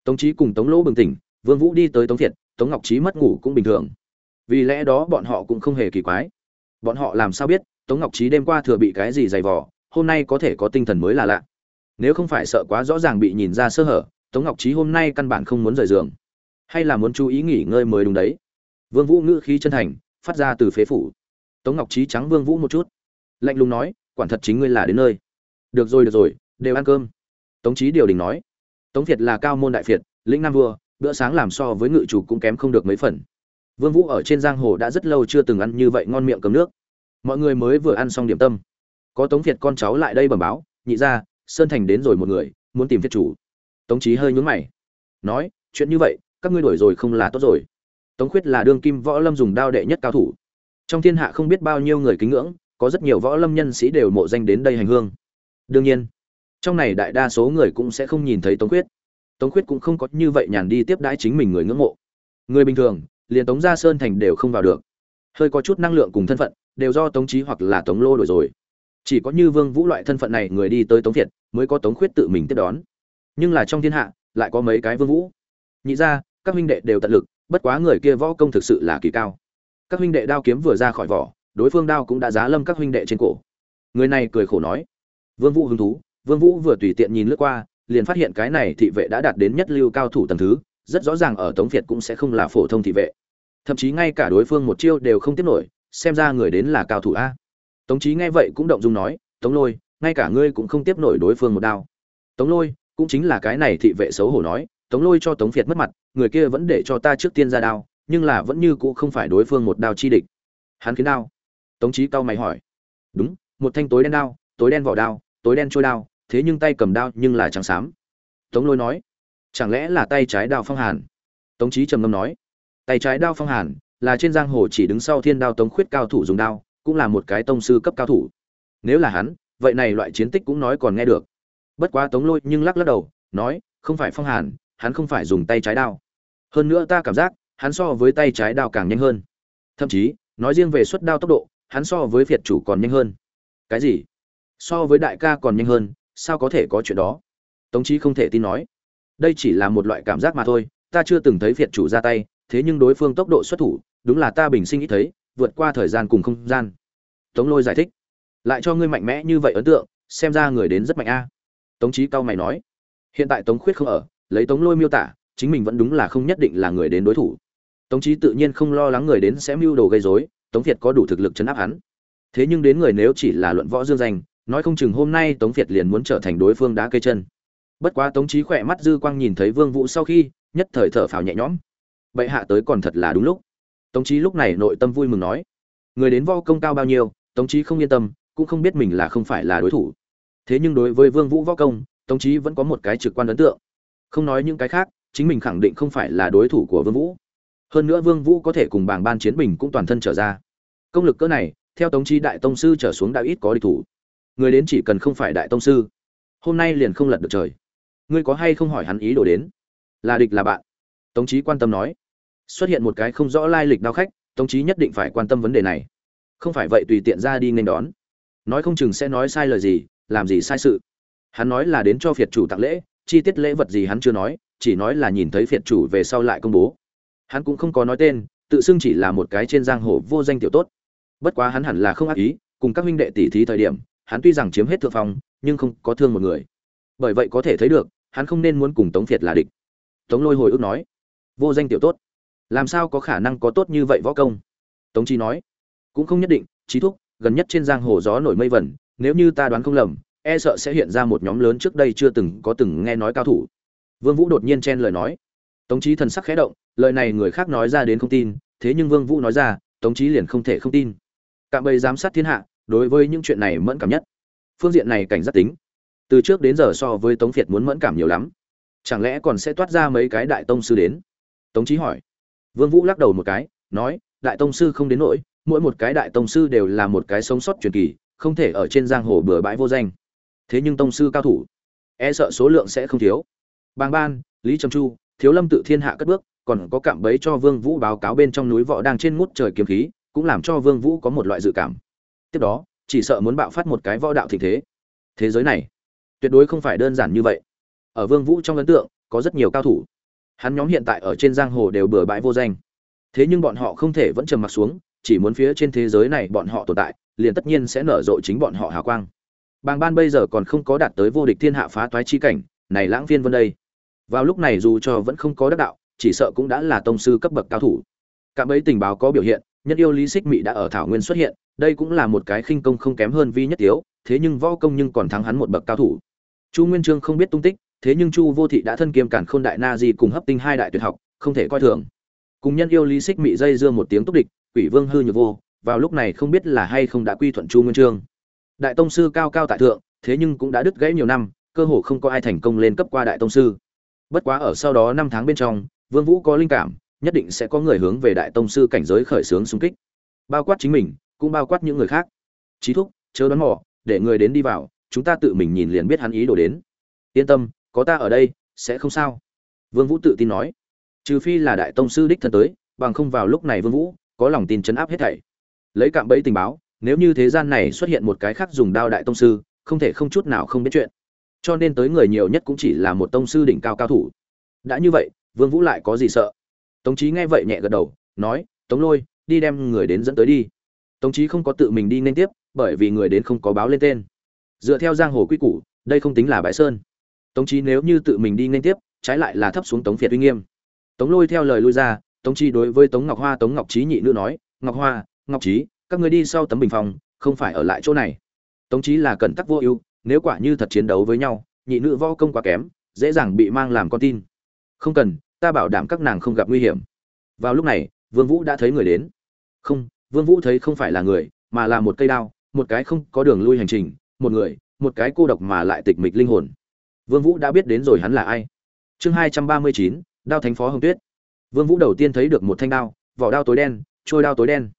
Tống trí cùng tống lỗ bừng tỉnh, vương vũ đi tới tống thiệt, tống ngọc trí mất ngủ cũng bình thường. Vì lẽ đó bọn họ cũng không hề kỳ quái. Bọn họ làm sao biết, tống ngọc trí đêm qua thừa bị cái gì dày vò, hôm nay có thể có tinh thần mới là lạ. Nếu không phải sợ quá rõ ràng bị nhìn ra sơ hở, tống ngọc trí hôm nay căn bản không muốn rời giường. Hay là muốn chú ý nghỉ ngơi mới đúng đấy vương vũ ngữ khí chân thành, phát ra từ phế phủ. Tống ngọc trí trắng vương vũ một chút. Lạnh lùng nói, quản thật chính ngươi là đến nơi. Được rồi được rồi, đều ăn cơm. Tống trí điều đình nói. Tống việt là cao môn đại việt, lĩnh nam vua, bữa sáng làm so với ngự chủ cũng kém không được mấy phần. Vương vũ ở trên giang hồ đã rất lâu chưa từng ăn như vậy ngon miệng cầm nước. Mọi người mới vừa ăn xong điểm tâm. Có tống việt con cháu lại đây bẩm báo, nhị ra sơn thành đến rồi một người, muốn tìm thiết chủ. Tống trí hơi nhướng mày. Nói, chuyện như vậy, các ngươi đuổi rồi không là tốt rồi tống khuyết là đương kim võ lâm dùng đao đệ nhất cao thủ. Trong thiên hạ không biết bao nhiêu người kính ngưỡng, có rất nhiều võ lâm nhân sĩ đều mộ danh đến đây hành hương. Đương nhiên, trong này đại đa số người cũng sẽ không nhìn thấy tống khuyết. Tống khuyết cũng không có như vậy nhàn đi tiếp đãi chính mình người ngưỡng mộ. Người bình thường, liền tống gia sơn thành đều không vào được. Hơi có chút năng lượng cùng thân phận, đều do tống trí hoặc là tống lô đổi rồi. Chỉ có như vương vũ loại thân phận này người đi tới tống việt, mới có tống khuyết tự mình tiếp đón. Nhưng là trong thiên hạ, lại có mấy cái vương vũ. Nhị ra các huynh đệ đều tận lực bất quá người kia võ công thực sự là kỳ cao. Các huynh đệ đao kiếm vừa ra khỏi vỏ, đối phương đao cũng đã giá lâm các huynh đệ trên cổ. Người này cười khổ nói, vương vũ hứng thú. Vương vũ vừa tùy tiện nhìn lướt qua, liền phát hiện cái này thị vệ đã đạt đến nhất lưu cao thủ tầng thứ, rất rõ ràng ở tống việt cũng sẽ không là phổ thông thị vệ. Thậm chí ngay cả đối phương một chiêu đều không tiếp nổi, xem ra người đến là cao thủ a. Tống trí nghe vậy cũng động dung nói, tống lôi, ngay cả ngươi cũng không tiếp nổi đối phương một đao. Tống lôi, cũng chính là cái này thị vệ xấu hổ nói tống lôi cho tống việt mất mặt, người kia vẫn để cho ta trước tiên ra đao, nhưng là vẫn như cũ không phải đối phương một đao chi địch. Hắn khiến đao. Tống trí cao mày hỏi. Đúng, một thanh tối đen đao, tối đen vỏ đao, tối đen trôi đao, thế nhưng tay cầm đao nhưng là trắng xám. Tống lôi nói. Chẳng lẽ là tay trái đao phong hàn? Tống trí trầm ngâm nói. Tay trái đao phong hàn, là trên giang hồ chỉ đứng sau thiên đao tống khuyết cao thủ dùng đao, cũng là một cái tông sư cấp cao thủ. Nếu là hắn, vậy này loại chiến tích cũng nói còn nghe được. Bất quá tống lôi nhưng lắc lắc đầu, nói, không phải phong hàn hắn không phải dùng tay trái đao. Hơn nữa ta cảm giác, hắn so với tay trái đao càng nhanh hơn. Thậm chí, nói riêng về suất đao tốc độ, hắn so với việt chủ còn nhanh hơn. Cái gì? So với đại ca còn nhanh hơn, sao có thể có chuyện đó? Tống chí không thể tin nói. Đây chỉ là một loại cảm giác mà thôi, ta chưa từng thấy việt chủ ra tay, thế nhưng đối phương tốc độ xuất thủ, đúng là ta bình sinh ít thấy, vượt qua thời gian cùng không gian. Tống lôi giải thích. Lại cho ngươi mạnh mẽ như vậy ấn tượng, xem ra người đến rất mạnh a. Tống chí cao mày nói. Hiện tại tống khuyết không ở lấy tống lôi miêu tả, chính mình vẫn đúng là không nhất định là người đến đối thủ. Tống trí tự nhiên không lo lắng người đến sẽ mưu đồ gây rối, tống việt có đủ thực lực chấn áp hắn. Thế nhưng đến người nếu chỉ là luận võ dương danh, nói không chừng hôm nay tống việt liền muốn trở thành đối phương đá cây chân. Bất quá tống trí khỏe mắt dư quang nhìn thấy vương vũ sau khi, nhất thời thở phào nhẹ nhõm. Bệ hạ tới còn thật là đúng lúc. Tống trí lúc này nội tâm vui mừng nói, người đến võ công cao bao nhiêu, tống trí không yên tâm, cũng không biết mình là không phải là đối thủ. Thế nhưng đối với vương vũ võ công, tống trí vẫn có một cái trực quan ấn tượng không nói những cái khác, chính mình khẳng định không phải là đối thủ của vương vũ. Hơn nữa vương vũ có thể cùng bảng ban chiến bình cũng toàn thân trở ra. Công lực cỡ này, theo tống Chi đại tông sư trở xuống đã ít có địch thủ. Người đến chỉ cần không phải đại tông sư, hôm nay liền không lật được trời. Ngươi có hay không hỏi hắn ý đồ đến? Là địch là bạn. Tống chí quan tâm nói. Xuất hiện một cái không rõ lai lịch đao khách, tống chí nhất định phải quan tâm vấn đề này. Không phải vậy tùy tiện ra đi nên đón. Nói không chừng sẽ nói sai lời gì, làm gì sai sự. Hắn nói là đến cho phiệt chủ tặng lễ chi tiết lễ vật gì hắn chưa nói, chỉ nói là nhìn thấy phiệt chủ về sau lại công bố. Hắn cũng không có nói tên, tự xưng chỉ là một cái trên giang hồ vô danh tiểu tốt. Bất quá hắn hẳn là không ác ý, cùng các huynh đệ tỷ thí thời điểm, hắn tuy rằng chiếm hết thượng phong, nhưng không có thương một người. Bởi vậy có thể thấy được, hắn không nên muốn cùng tống phiệt là địch. Tống lôi hồi ức nói, vô danh tiểu tốt, làm sao có khả năng có tốt như vậy võ công? Tống chi nói, cũng không nhất định trí thúc, gần nhất trên giang hồ gió nổi mây vẩn, nếu như ta đoán không lầm e sợ sẽ hiện ra một nhóm lớn trước đây chưa từng có từng nghe nói cao thủ. Vương vũ đột nhiên chen lời nói. Tống chí thần sắc khẽ động, lời này người khác nói ra đến không tin, thế nhưng vương vũ nói ra, tống chí liền không thể không tin. Cạm bầy giám sát thiên hạ, đối với những chuyện này mẫn cảm nhất. Phương diện này cảnh giác tính. Từ trước đến giờ so với tống việt muốn mẫn cảm nhiều lắm. Chẳng lẽ còn sẽ toát ra mấy cái đại tông sư đến? Tống chí hỏi. Vương vũ lắc đầu một cái, nói, đại tông sư không đến nỗi, mỗi một cái đại tông sư đều là một cái sống sót truyền kỳ, không thể ở trên giang hồ bừa bãi vô danh thế nhưng tông sư cao thủ e sợ số lượng sẽ không thiếu. Bàng ban, lý trầm chu, thiếu lâm tự thiên hạ cất bước, còn có cảm bấy cho vương vũ báo cáo bên trong núi võ đang trên ngút trời kiếm khí, cũng làm cho vương vũ có một loại dự cảm. Tiếp đó, chỉ sợ muốn bạo phát một cái võ đạo thịnh thế. Thế giới này, tuyệt đối không phải đơn giản như vậy. Ở vương vũ trong ấn tượng, có rất nhiều cao thủ. Hắn nhóm hiện tại ở trên giang hồ đều bừa bãi vô danh. Thế nhưng bọn họ không thể vẫn trầm mặc xuống, chỉ muốn phía trên thế giới này bọn họ tồn tại, liền tất nhiên sẽ nở rộ chính bọn họ hào quang bàng ban bây giờ còn không có đạt tới vô địch thiên hạ phá toái chi cảnh, này lãng phiên vân đây. Vào lúc này dù cho vẫn không có đắc đạo, chỉ sợ cũng đã là tông sư cấp bậc cao thủ. Cả mấy tình báo có biểu hiện, nhân yêu lý xích mị đã ở thảo nguyên xuất hiện, đây cũng là một cái khinh công không kém hơn vi nhất tiếu, thế nhưng võ công nhưng còn thắng hắn một bậc cao thủ. Chu nguyên trương không biết tung tích, thế nhưng chu vô thị đã thân kiêm cản khôn đại na di cùng hấp tinh hai đại tuyệt học, không thể coi thường. Cùng nhân yêu lý xích mị dây dưa một tiếng túc địch, quỷ vương hư nhược vô, vào lúc này không biết là hay không đã quy thuận chu nguyên trương đại tông sư cao cao tại thượng, thế nhưng cũng đã đứt gãy nhiều năm, cơ hồ không có ai thành công lên cấp qua đại tông sư. Bất quá ở sau đó năm tháng bên trong, vương vũ có linh cảm, nhất định sẽ có người hướng về đại tông sư cảnh giới khởi sướng xung kích. Bao quát chính mình, cũng bao quát những người khác. Trí thúc, chớ đoán mò, để người đến đi vào, chúng ta tự mình nhìn liền biết hắn ý đồ đến. Yên tâm, có ta ở đây, sẽ không sao. Vương vũ tự tin nói. Trừ phi là đại tông sư đích thân tới, bằng không vào lúc này vương vũ, có lòng tin chấn áp hết thảy. Lấy cạm bẫy tình báo nếu như thế gian này xuất hiện một cái khác dùng đao đại tông sư, không thể không chút nào không biết chuyện. Cho nên tới người nhiều nhất cũng chỉ là một tông sư đỉnh cao cao thủ. Đã như vậy, vương vũ lại có gì sợ? Tống trí nghe vậy nhẹ gật đầu, nói, tống lôi, đi đem người đến dẫn tới đi. Tống trí không có tự mình đi nên tiếp, bởi vì người đến không có báo lên tên. Dựa theo giang hồ quy củ, đây không tính là bãi sơn. Tống trí nếu như tự mình đi nên tiếp, trái lại là thấp xuống tống việt uy nghiêm. Tống lôi theo lời lui ra, tống trí đối với tống ngọc hoa, tống ngọc trí nhị nữ nói, ngọc hoa, ngọc trí các người đi sau tấm bình phong, không phải ở lại chỗ này. Tống chí là cẩn tắc vô ưu nếu quả như thật chiến đấu với nhau nhị nữ võ công quá kém dễ dàng bị mang làm con tin. Không cần ta bảo đảm các nàng không gặp nguy hiểm. Vào lúc này vương vũ đã thấy người đến. Không vương vũ thấy không phải là người mà là một cây đao một cái không có đường lui hành trình một người một cái cô độc mà lại tịch mịch linh hồn. Vương vũ đã biết đến rồi hắn là ai. Chương hai trăm ba mươi chín đao thánh phó hồng tuyết. Vương vũ đầu tiên thấy được một thanh đao vỏ đao tối đen trôi đao tối đen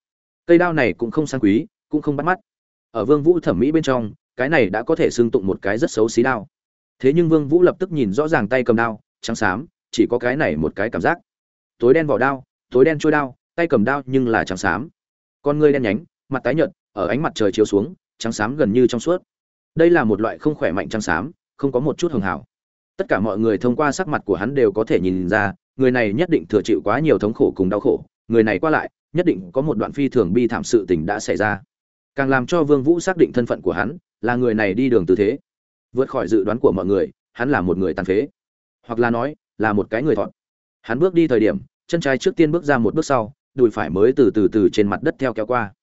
cây đao này cũng không sang quý, cũng không bắt mắt. Ở vương vũ thẩm mỹ bên trong, cái này đã có thể xương tụng một cái rất xấu xí đao. Thế nhưng vương vũ lập tức nhìn rõ ràng tay cầm đao, trắng xám, chỉ có cái này một cái cảm giác. Tối đen vỏ đao, tối đen trôi đao, tay cầm đao nhưng là trắng xám. Con ngươi đen nhánh, mặt tái nhợt, ở ánh mặt trời chiếu xuống, trắng xám gần như trong suốt. Đây là một loại không khỏe mạnh trắng xám, không có một chút hường hảo. Tất cả mọi người thông qua sắc mặt của hắn đều có thể nhìn ra, người này nhất định thừa chịu quá nhiều thống khổ cùng đau khổ, người này qua lại nhất định có một đoạn phi thường bi thảm sự tình đã xảy ra. Càng làm cho vương vũ xác định thân phận của hắn, là người này đi đường tư thế. Vượt khỏi dự đoán của mọi người, hắn là một người tàn phế. Hoặc là nói, là một cái người thọ. hắn bước đi thời điểm, chân trái trước tiên bước ra một bước sau, đùi phải mới từ từ từ trên mặt đất theo kéo qua.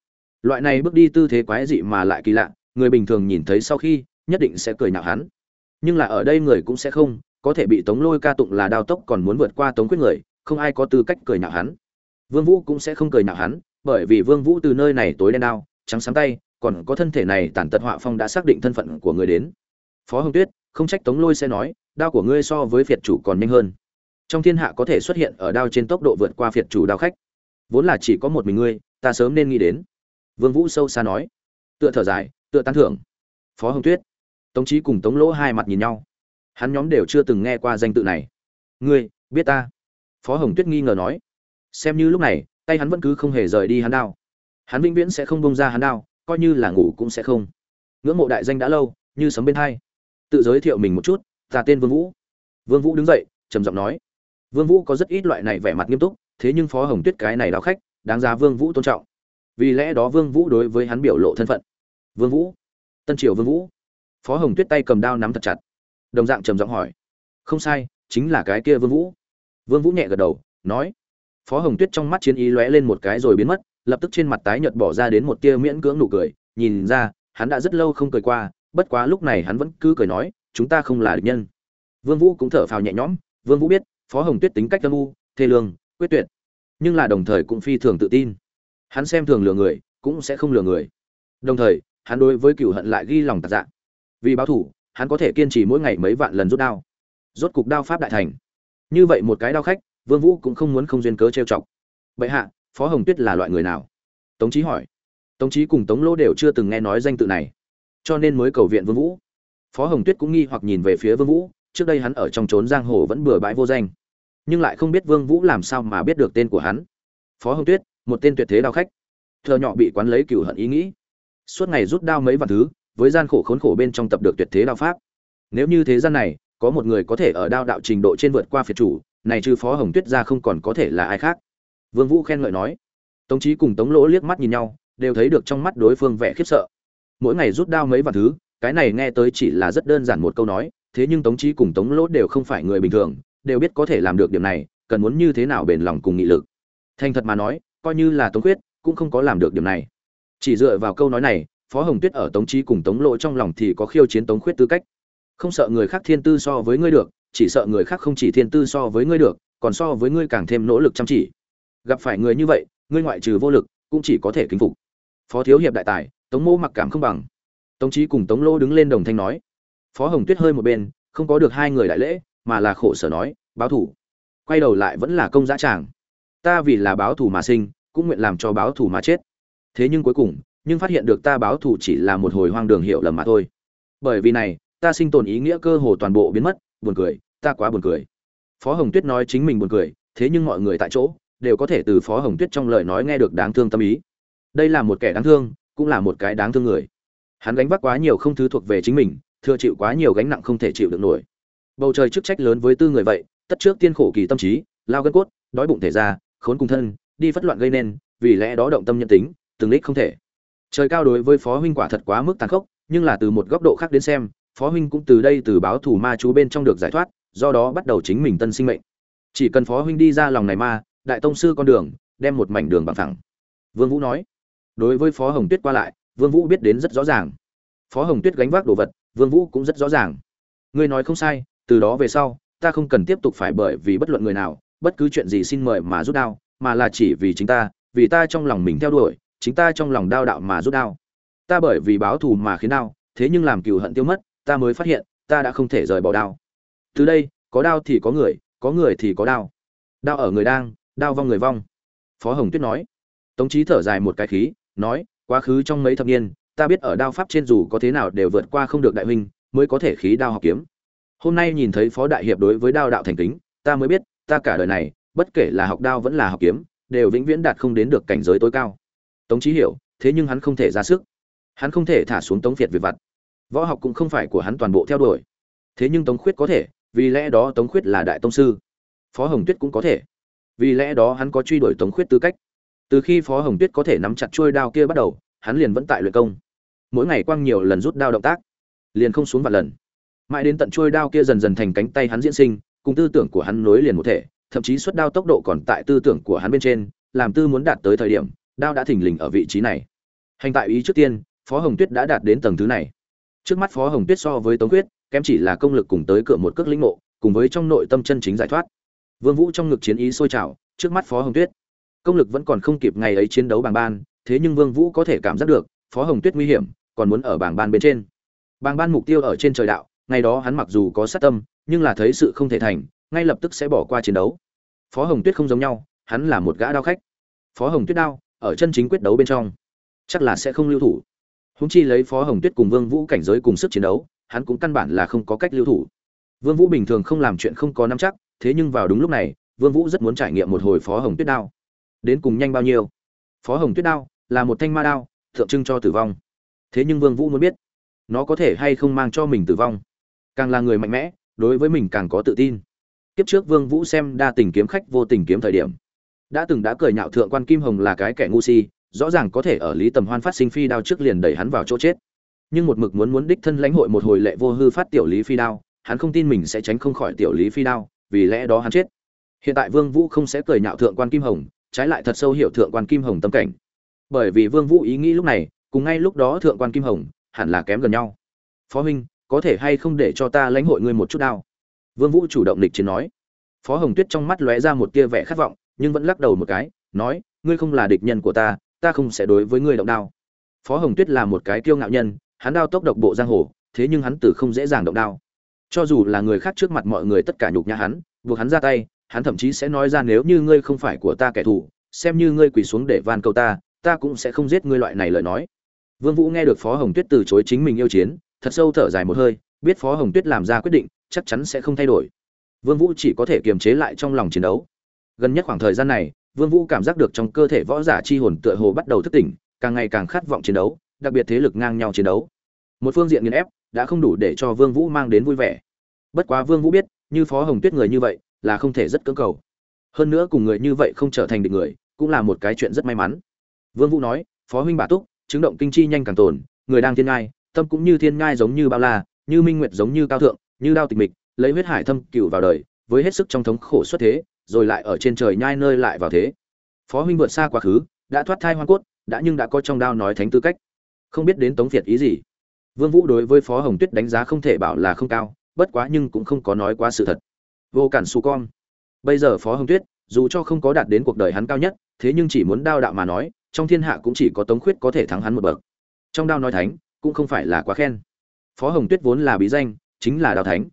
Loại này bước đi tư thế quái dị mà lại kỳ lạ, người bình thường nhìn thấy sau khi, nhất định sẽ cười nhạo hắn. Nhưng là ở đây người cũng sẽ không, có thể bị tống lôi ca tụng là đao tốc còn muốn vượt qua tống quyết người, không ai có tư cách cười nhạo hắn vương vũ cũng sẽ không cười nhạo hắn, bởi vì vương vũ từ nơi này tối đen đao, trắng sáng tay, còn có thân thể này tàn tật họa phong đã xác định thân phận của người đến. Phó hồng tuyết, không trách tống lôi sẽ nói, đao của ngươi so với phiệt chủ còn nhanh hơn. Trong thiên hạ có thể xuất hiện ở đao trên tốc độ vượt qua phiệt chủ đao khách. Vốn là chỉ có một mình ngươi, ta sớm nên nghĩ đến. Vương vũ sâu xa nói. Tựa thở dài, tựa tán thưởng. Phó hồng tuyết, tống Chí cùng tống lỗ hai mặt nhìn nhau. Hắn nhóm đều chưa từng nghe qua danh tự này. Ngươi, biết ta? Phó hồng tuyết nghi ngờ nói xem như lúc này, tay hắn vẫn cứ không hề rời đi hắn đao. Hắn vĩnh viễn sẽ không bông ra hắn đao, coi như là ngủ cũng sẽ không. Ngưỡng mộ đại danh đã lâu, như sấm bên hai. Tự giới thiệu mình một chút, ta tên vương vũ. Vương vũ đứng dậy, trầm giọng nói. Vương vũ có rất ít loại này vẻ mặt nghiêm túc, thế nhưng phó hồng tuyết cái này đào khách, đáng giá vương vũ tôn trọng. Vì lẽ đó vương vũ đối với hắn biểu lộ thân phận. Vương vũ. Tân triều vương vũ. Phó hồng tuyết tay cầm đao nắm thật chặt. Đồng dạng trầm giọng hỏi. Không sai, chính là cái kia vương vũ. Vương vũ nhẹ gật đầu, nói phó hồng tuyết trong mắt chiến ý lóe lên một cái rồi biến mất, lập tức trên mặt tái nhợt bỏ ra đến một tia miễn cưỡng nụ cười, nhìn ra, hắn đã rất lâu không cười qua, bất quá lúc này hắn vẫn cứ cười nói, chúng ta không là địch nhân. Vương vũ cũng thở phào nhẹ nhõm, vương vũ biết, phó hồng tuyết tính cách âm u, thê lương, quyết tuyệt, nhưng là đồng thời cũng phi thường tự tin. Hắn xem thường lừa người, cũng sẽ không lừa người. Đồng thời, hắn đối với cựu hận lại ghi lòng tạc dạng vì báo thủ, hắn có thể kiên trì mỗi ngày mấy vạn lần rút đao. Rốt cục đao pháp đại thành. Như vậy một cái đao khách vương vũ cũng không muốn không duyên cớ trêu chọc. Bệ hạ, phó hồng tuyết là loại người nào? Tống trí hỏi. Tống trí cùng tống lỗ đều chưa từng nghe nói danh tự này, cho nên mới cầu viện vương vũ. Phó hồng tuyết cũng nghi hoặc nhìn về phía vương vũ, trước đây hắn ở trong trốn giang hồ vẫn bừa bãi vô danh, nhưng lại không biết vương vũ làm sao mà biết được tên của hắn. Phó hồng tuyết, một tên tuyệt thế đao khách. Thợ nhỏ bị quán lấy cửu hận ý nghĩ. Suốt ngày rút đao mấy vạn thứ, với gian khổ khốn khổ bên trong tập được tuyệt thế đao pháp. Nếu như thế gian này, có một người có thể ở đao đạo trình độ trên vượt qua phiệt chủ này trừ phó hồng tuyết ra không còn có thể là ai khác. Vương vũ khen ngợi nói. Tống trí cùng tống lỗ liếc mắt nhìn nhau, đều thấy được trong mắt đối phương vẻ khiếp sợ. Mỗi ngày rút đao mấy vạn thứ, cái này nghe tới chỉ là rất đơn giản một câu nói, thế nhưng tống trí cùng tống lỗ đều không phải người bình thường, đều biết có thể làm được điểm này, cần muốn như thế nào bền lòng cùng nghị lực. Thành thật mà nói, coi như là tống quyết cũng không có làm được điểm này. Chỉ dựa vào câu nói này, phó hồng tuyết ở tống trí cùng tống lỗ trong lòng thì có khiêu chiến tống khuyết tư cách. Không sợ người khác thiên tư so với ngươi được chỉ sợ người khác không chỉ thiên tư so với ngươi được, còn so với ngươi càng thêm nỗ lực chăm chỉ. Gặp phải người như vậy, ngươi ngoại trừ vô lực, cũng chỉ có thể kính phục. Phó thiếu hiệp đại tài, tống mô mặc cảm không bằng. Tống trí cùng tống lô đứng lên đồng thanh nói. Phó hồng tuyết hơi một bên, không có được hai người đại lễ, mà là khổ sở nói, báo thủ. Quay đầu lại vẫn là công dã tràng. Ta vì là báo thủ mà sinh, cũng nguyện làm cho báo thủ mà chết. Thế nhưng cuối cùng, nhưng phát hiện được ta báo thủ chỉ là một hồi hoang đường hiểu lầm mà thôi. Bởi vì này, ta sinh tồn ý nghĩa cơ hồ toàn bộ biến mất, buồn cười ta quá buồn cười. Phó hồng tuyết nói chính mình buồn cười, thế nhưng mọi người tại chỗ, đều có thể từ phó hồng tuyết trong lời nói nghe được đáng thương tâm ý. Đây là một kẻ đáng thương, cũng là một cái đáng thương người. Hắn gánh vác quá nhiều không thứ thuộc về chính mình, thừa chịu quá nhiều gánh nặng không thể chịu được nổi. Bầu trời chức trách lớn với tư người vậy, tất trước tiên khổ kỳ tâm trí, lao gân cốt, đói bụng thể ra, khốn cùng thân, đi phất loạn gây nên, vì lẽ đó động tâm nhân tính, từng lích không thể. Trời cao đối với phó huynh quả thật quá mức tàn khốc, nhưng là từ một góc độ khác đến xem, phó huynh cũng từ đây từ báo thủ ma chú bên trong được giải thoát do đó bắt đầu chính mình tân sinh mệnh. Chỉ cần phó huynh đi ra lòng này ma đại tông sư con đường, đem một mảnh đường bằng thẳng vương vũ nói, đối với phó hồng tuyết qua lại, vương vũ biết đến rất rõ ràng. Phó hồng tuyết gánh vác đồ vật, vương vũ cũng rất rõ ràng. Ngươi nói không sai, từ đó về sau, ta không cần tiếp tục phải bởi vì bất luận người nào, bất cứ chuyện gì xin mời mà rút đao, mà là chỉ vì chính ta, vì ta trong lòng mình theo đuổi, chính ta trong lòng đao đạo mà rút đao. Ta bởi vì báo thù mà khiến đao, thế nhưng làm cừu hận tiêu mất, ta mới phát hiện, ta đã không thể rời bỏ đao từ đây, có đao thì có người có người thì có đao. Đao ở người đang, đao vong người vong. Phó hồng tuyết nói. Tống trí thở dài một cái khí, nói, quá khứ trong mấy thập niên, ta biết ở đao pháp trên dù có thế nào đều vượt qua không được đại huynh, mới có thể khí đao học kiếm. Hôm nay nhìn thấy phó đại hiệp đối với đao đạo thành kính, ta mới biết, ta cả đời này, bất kể là học đao vẫn là học kiếm, đều vĩnh viễn đạt không đến được cảnh giới tối cao. Tống trí hiểu, thế nhưng hắn không thể ra sức. Hắn không thể thả xuống tống việt về vặt. Võ học cũng không phải của hắn toàn bộ theo đuổi. Thế nhưng tống khuyết có thể vì lẽ đó tống khuyết là đại tông sư. Phó hồng tuyết cũng có thể. Vì lẽ đó hắn có truy đuổi tống khuyết tư cách. Từ khi phó hồng tuyết có thể nắm chặt trôi đao kia bắt đầu, hắn liền vẫn tại luyện công. Mỗi ngày quăng nhiều lần rút đao động tác, liền không xuống vài lần. Mãi đến tận trôi đao kia dần dần thành cánh tay hắn diễn sinh, cùng tư tưởng của hắn nối liền một thể, thậm chí xuất đao tốc độ còn tại tư tưởng của hắn bên trên, làm tư muốn đạt tới thời điểm, đao đã thình lình ở vị trí này. Hành tại ý trước tiên, phó hồng tuyết đã đạt đến tầng thứ này. Trước mắt phó hồng tuyết so với tống quyết kém chỉ là công lực cùng tới cửa một cước lĩnh ngộ, cùng với trong nội tâm chân chính giải thoát. Vương vũ trong ngực chiến ý sôi trào, trước mắt phó hồng tuyết. Công lực vẫn còn không kịp ngày ấy chiến đấu bằng ban, thế nhưng vương vũ có thể cảm giác được, phó hồng tuyết nguy hiểm, còn muốn ở bảng ban bên trên. Bảng ban mục tiêu ở trên trời đạo, ngày đó hắn mặc dù có sát tâm, nhưng là thấy sự không thể thành, ngay lập tức sẽ bỏ qua chiến đấu. Phó hồng tuyết không giống nhau, hắn là một gã đao khách. Phó hồng tuyết đao, ở chân chính quyết đấu bên trong, chắc là sẽ không lưu thủ. Húng chi lấy phó hồng tuyết cùng vương vũ cảnh giới cùng sức chiến đấu hắn cũng căn bản là không có cách lưu thủ. Vương vũ bình thường không làm chuyện không có nắm chắc, thế nhưng vào đúng lúc này, vương vũ rất muốn trải nghiệm một hồi phó hồng tuyết đao. Đến cùng nhanh bao nhiêu? Phó hồng tuyết đao là một thanh ma đao, tượng trưng cho tử vong. Thế nhưng vương vũ muốn biết, nó có thể hay không mang cho mình tử vong? Càng là người mạnh mẽ, đối với mình càng có tự tin. Kiếp trước vương vũ xem đa tình kiếm khách vô tình kiếm thời điểm, đã từng đã cười nhạo thượng quan kim hồng là cái kẻ ngu si, rõ ràng có thể ở lý tầm hoan phát sinh phi đao trước liền đẩy hắn vào chỗ chết nhưng một mực muốn muốn đích thân lãnh hội một hồi lệ vô hư phát tiểu lý phi đao, hắn không tin mình sẽ tránh không khỏi tiểu lý phi đao, vì lẽ đó hắn chết. Hiện tại vương vũ không sẽ cười nhạo thượng quan kim hồng, trái lại thật sâu hiểu thượng quan kim hồng tâm cảnh. Bởi vì vương vũ ý nghĩ lúc này, cùng ngay lúc đó thượng quan kim hồng, hẳn là kém gần nhau. Phó huynh, có thể hay không để cho ta lãnh hội ngươi một chút đao? Vương vũ chủ động lịch chiến nói. Phó hồng tuyết trong mắt lóe ra một tia vẻ khát vọng, nhưng vẫn lắc đầu một cái, nói, ngươi không là địch nhân của ta ta không sẽ đối với ngươi động đao. Phó hồng tuyết là một cái kiêu ngạo nhân hắn đao tốc độc bộ giang hồ, thế nhưng hắn tử không dễ dàng động đao. Cho dù là người khác trước mặt mọi người tất cả nhục nhã hắn, buộc hắn ra tay, hắn thậm chí sẽ nói ra nếu như ngươi không phải của ta kẻ thù, xem như ngươi quỳ xuống để van cầu ta ta cũng sẽ không giết ngươi loại này lời nói. Vương vũ nghe được phó hồng tuyết từ chối chính mình yêu chiến, thật sâu thở dài một hơi, biết phó hồng tuyết làm ra quyết định, chắc chắn sẽ không thay đổi. Vương vũ chỉ có thể kiềm chế lại trong lòng chiến đấu. Gần nhất khoảng thời gian này, vương vũ cảm giác được trong cơ thể võ giả chi hồn tựa hồ bắt đầu thức tỉnh, càng ngày càng khát vọng chiến đấu đặc biệt thế lực ngang nhau chiến đấu. Một phương diện nghiền ép đã không đủ để cho vương vũ mang đến vui vẻ. Bất quá vương vũ biết, như phó hồng tuyết người như vậy là không thể rất cưỡng cầu. Hơn nữa cùng người như vậy không trở thành địch người, cũng là một cái chuyện rất may mắn. Vương vũ nói, phó huynh bà túc, chứng động kinh chi nhanh càng tồn, người đang thiên ngai, tâm cũng như thiên ngai giống như bao la, như minh nguyệt giống như cao thượng, như đao tịch mịch, lấy huyết hải thâm cửu vào đời, với hết sức trong thống khổ xuất thế, rồi lại ở trên trời nhai nơi lại vào thế. Phó huynh vượt xa quá khứ, đã thoát thai hoang cốt, đã nhưng đã có trong đao nói thánh tư cách không biết đến tống việt ý gì. Vương vũ đối với phó hồng tuyết đánh giá không thể bảo là không cao, bất quá nhưng cũng không có nói quá sự thật. Vô cản su con. Bây giờ phó hồng tuyết, dù cho không có đạt đến cuộc đời hắn cao nhất, thế nhưng chỉ muốn đao đạo mà nói, trong thiên hạ cũng chỉ có tống khuyết có thể thắng hắn một bậc. Trong đao nói thánh, cũng không phải là quá khen. Phó hồng tuyết vốn là bí danh, chính là đao thánh.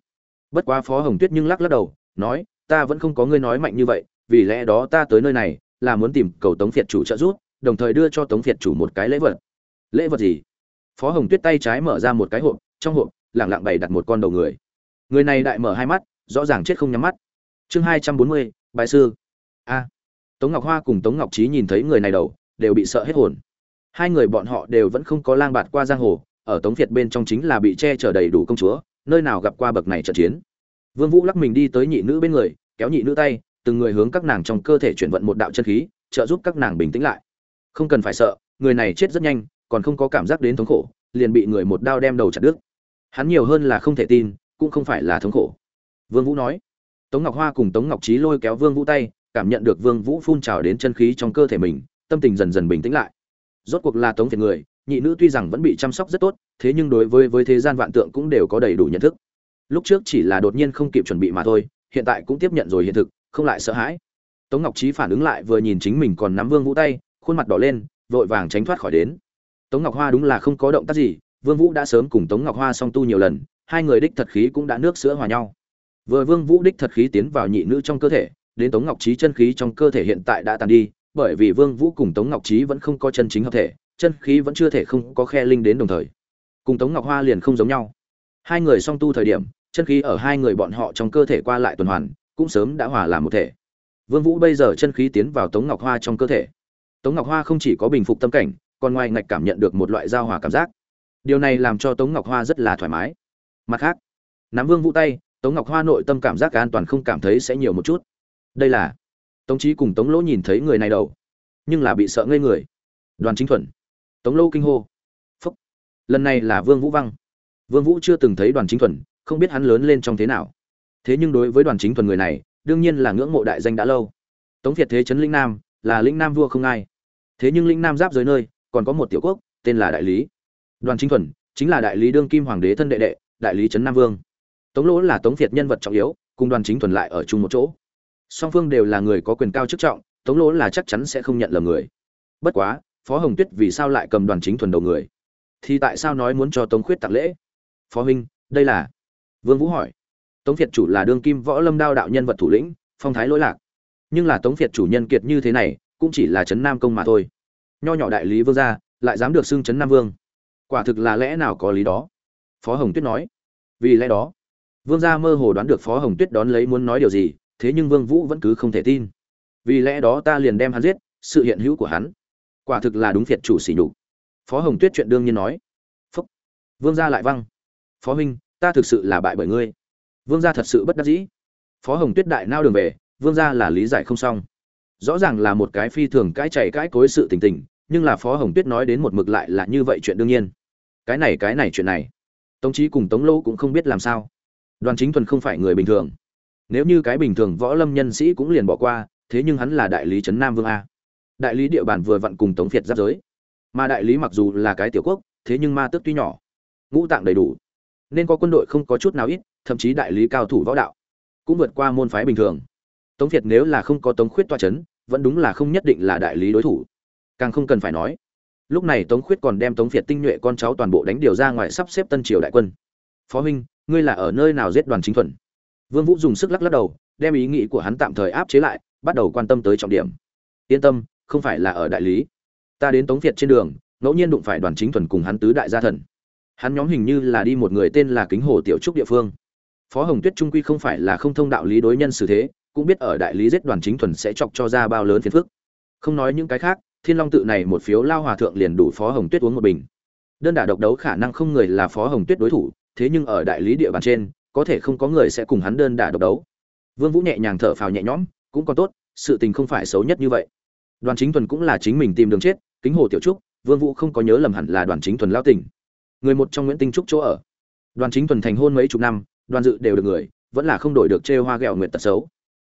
Bất quá phó hồng tuyết nhưng lắc lắc đầu, nói, ta vẫn không có ngươi nói mạnh như vậy, vì lẽ đó ta tới nơi này, là muốn tìm cầu tống việt chủ trợ giúp, đồng thời đưa cho tống việt chủ một cái lễ vật lễ vật gì? Phó hồng tuyết tay trái mở ra một cái hộp, trong hộp, lẳng lặng bày đặt một con đầu người. Người này đại mở hai mắt, rõ ràng chết không nhắm mắt. Chương hai trăm bốn mươi bài sư. A. Tống ngọc hoa cùng tống ngọc trí nhìn thấy người này đầu, đều bị sợ hết hồn. Hai người bọn họ đều vẫn không có lang bạt qua giang hồ, ở tống việt bên trong chính là bị che chở đầy đủ công chúa, nơi nào gặp qua bậc này trận chiến. Vương vũ lắc mình đi tới nhị nữ bên người, kéo nhị nữ tay, từng người hướng các nàng trong cơ thể chuyển vận một đạo chân khí, trợ giúp các nàng bình tĩnh lại. Không cần phải sợ, người này chết rất nhanh còn không có cảm giác đến thống khổ, liền bị người một đao đem đầu chặt đứt. Hắn nhiều hơn là không thể tin, cũng không phải là thống khổ. Vương vũ nói. Tống ngọc hoa cùng tống ngọc trí lôi kéo vương vũ tay, cảm nhận được vương vũ phun trào đến chân khí trong cơ thể mình, tâm tình dần dần bình tĩnh lại. Rốt cuộc là tống việt người, nhị nữ tuy rằng vẫn bị chăm sóc rất tốt, thế nhưng đối với với thế gian vạn tượng cũng đều có đầy đủ nhận thức. Lúc trước chỉ là đột nhiên không kịp chuẩn bị mà thôi, hiện tại cũng tiếp nhận rồi hiện thực, không lại sợ hãi. Tống ngọc trí phản ứng lại vừa nhìn chính mình còn nắm vương vũ tay, khuôn mặt đỏ lên, vội vàng tránh thoát khỏi đến tống ngọc hoa đúng là không có động tác gì, vương vũ đã sớm cùng tống ngọc hoa song tu nhiều lần, hai người đích thật khí cũng đã nước sữa hòa nhau. Vừa vương vũ đích thật khí tiến vào nhị nữ trong cơ thể, đến tống ngọc trí chân khí trong cơ thể hiện tại đã tàn đi, bởi vì vương vũ cùng tống ngọc trí vẫn không có chân chính hợp thể, chân khí vẫn chưa thể không có khe linh đến đồng thời. Cùng tống ngọc hoa liền không giống nhau. Hai người song tu thời điểm, chân khí ở hai người bọn họ trong cơ thể qua lại tuần hoàn, cũng sớm đã hòa làm một thể. Vương vũ bây giờ chân khí tiến vào tống ngọc hoa trong cơ thể. Tống ngọc hoa không chỉ có bình phục tâm cảnh còn ngoài ngạch cảm nhận được một loại giao hòa cảm giác. Điều này làm cho tống ngọc hoa rất là thoải mái. Mặt khác, nắm vương vũ tay, tống ngọc hoa nội tâm cảm giác an toàn không cảm thấy sẽ nhiều một chút. Đây là, tống trí cùng tống lỗ nhìn thấy người này đầu, nhưng là bị sợ ngây người. Đoàn chính thuần tống lỗ kinh hô. Phúc, lần này là vương vũ văng. Vương vũ chưa từng thấy đoàn chính thuần không biết hắn lớn lên trong thế nào. Thế nhưng đối với đoàn chính thuần người này, đương nhiên là ngưỡng mộ đại danh đã lâu. Tống việt thế trấn linh nam, là linh nam vua không ai. Thế nhưng linh nam giáp giới nơi còn có một tiểu quốc, tên là đại lý. Đoàn chính thuần, chính là đại lý đương kim hoàng đế thân đệ đệ, đại lý trấn nam vương. Tống lỗ là tống việt nhân vật trọng yếu, cùng đoàn chính thuần lại ở chung một chỗ. Song phương đều là người có quyền cao chức trọng, tống lỗ là chắc chắn sẽ không nhận lầm người. Bất quá, phó hồng tuyết vì sao lại cầm đoàn chính thuần đầu người? Thì tại sao nói muốn cho tống khuyết tặng lễ? Phó huynh, đây là? Vương vũ hỏi. Tống việt chủ là đương kim võ lâm đao đạo nhân vật thủ lĩnh, phong thái lỗi lạc. Nhưng là tống việt chủ nhân kiệt như thế này, cũng chỉ là trấn nam công mà thôi nho nhỏ đại lý vương gia, lại dám được xưng chấn nam vương. Quả thực là lẽ nào có lý đó? Phó hồng tuyết nói. Vì lẽ đó, vương gia mơ hồ đoán được phó hồng tuyết đón lấy muốn nói điều gì, thế nhưng vương vũ vẫn cứ không thể tin. Vì lẽ đó ta liền đem hắn giết, sự hiện hữu của hắn. Quả thực là đúng phiệt chủ sỉ nhục. Phó hồng tuyết chuyện đương nhiên nói. Phúc. Vương gia lại văng. Phó huynh, ta thực sự là bại bởi ngươi. Vương gia thật sự bất đắc dĩ. Phó hồng tuyết đại nao đường về, vương gia là lý giải không xong. Rõ ràng là một cái phi thường cãi chảy cãi cối sự tình tình nhưng là phó hồng tuyết nói đến một mực lại là như vậy chuyện đương nhiên. Cái này cái này chuyện này, tống trí cùng tống lỗ cũng không biết làm sao. Đoàn chính thuần không phải người bình thường. Nếu như cái bình thường võ lâm nhân sĩ cũng liền bỏ qua, thế nhưng hắn là đại lý trấn nam vương a. Đại lý địa bàn vừa vặn cùng tống việt giáp giới. Mà đại lý mặc dù là cái tiểu quốc, thế nhưng ma tước tuy nhỏ, ngũ tạng đầy đủ, nên có quân đội không có chút nào ít, thậm chí đại lý cao thủ võ đạo cũng vượt qua môn phái bình thường. Tống việt nếu là không có tống khuyết toa c h ấ n vẫn đúng là không nhất định là đại lý đối thủ càng không cần phải nói. Lúc này tống khuyết còn đem tống việt tinh nhuệ con cháu toàn bộ đánh điều ra ngoài sắp xếp tân triều đại quân. Phó huynh, ngươi là ở nơi nào giết đoàn chính thuần? Vương vũ dùng sức lắc lắc đầu, đem ý nghĩ của hắn tạm thời áp chế lại, bắt đầu quan tâm tới trọng điểm. Yên tâm, không phải là ở đại lý. Ta đến tống việt trên đường, ngẫu nhiên đụng phải đoàn chính thuần cùng hắn tứ đại gia thần. Hắn nhóm hình như là đi một người tên là kính hồ tiểu trúc địa phương. Phó hồng tuyết trung quy không phải là không thông đạo lý đối nhân xử thế, cũng biết ở đại lý giết đoàn chính thuần sẽ chọc cho ra bao lớn phiền phức. Không nói những cái khác thiên long tự này một phiếu lao hòa thượng liền đủ phó hồng tuyết uống một bình. Đơn đả độc đấu khả năng không người là phó hồng tuyết đối thủ, thế nhưng ở đại lý địa bàn trên, có thể không có người sẽ cùng hắn đơn đả độc đấu. Vương vũ nhẹ nhàng thở phào nhẹ nhõm, cũng còn tốt, sự tình không phải xấu nhất như vậy. Đoàn chính thuần cũng là chính mình tìm đường chết, kính hồ tiểu trúc, vương vũ không có nhớ lầm hẳn là đoàn chính thuần lao tỉnh người một trong nguyễn tinh trúc chỗ ở. Đoàn chính thuần thành hôn mấy chục năm, đoàn dự đều được người, vẫn là không đổi được chê hoa ghẹo nguyện tật xấu.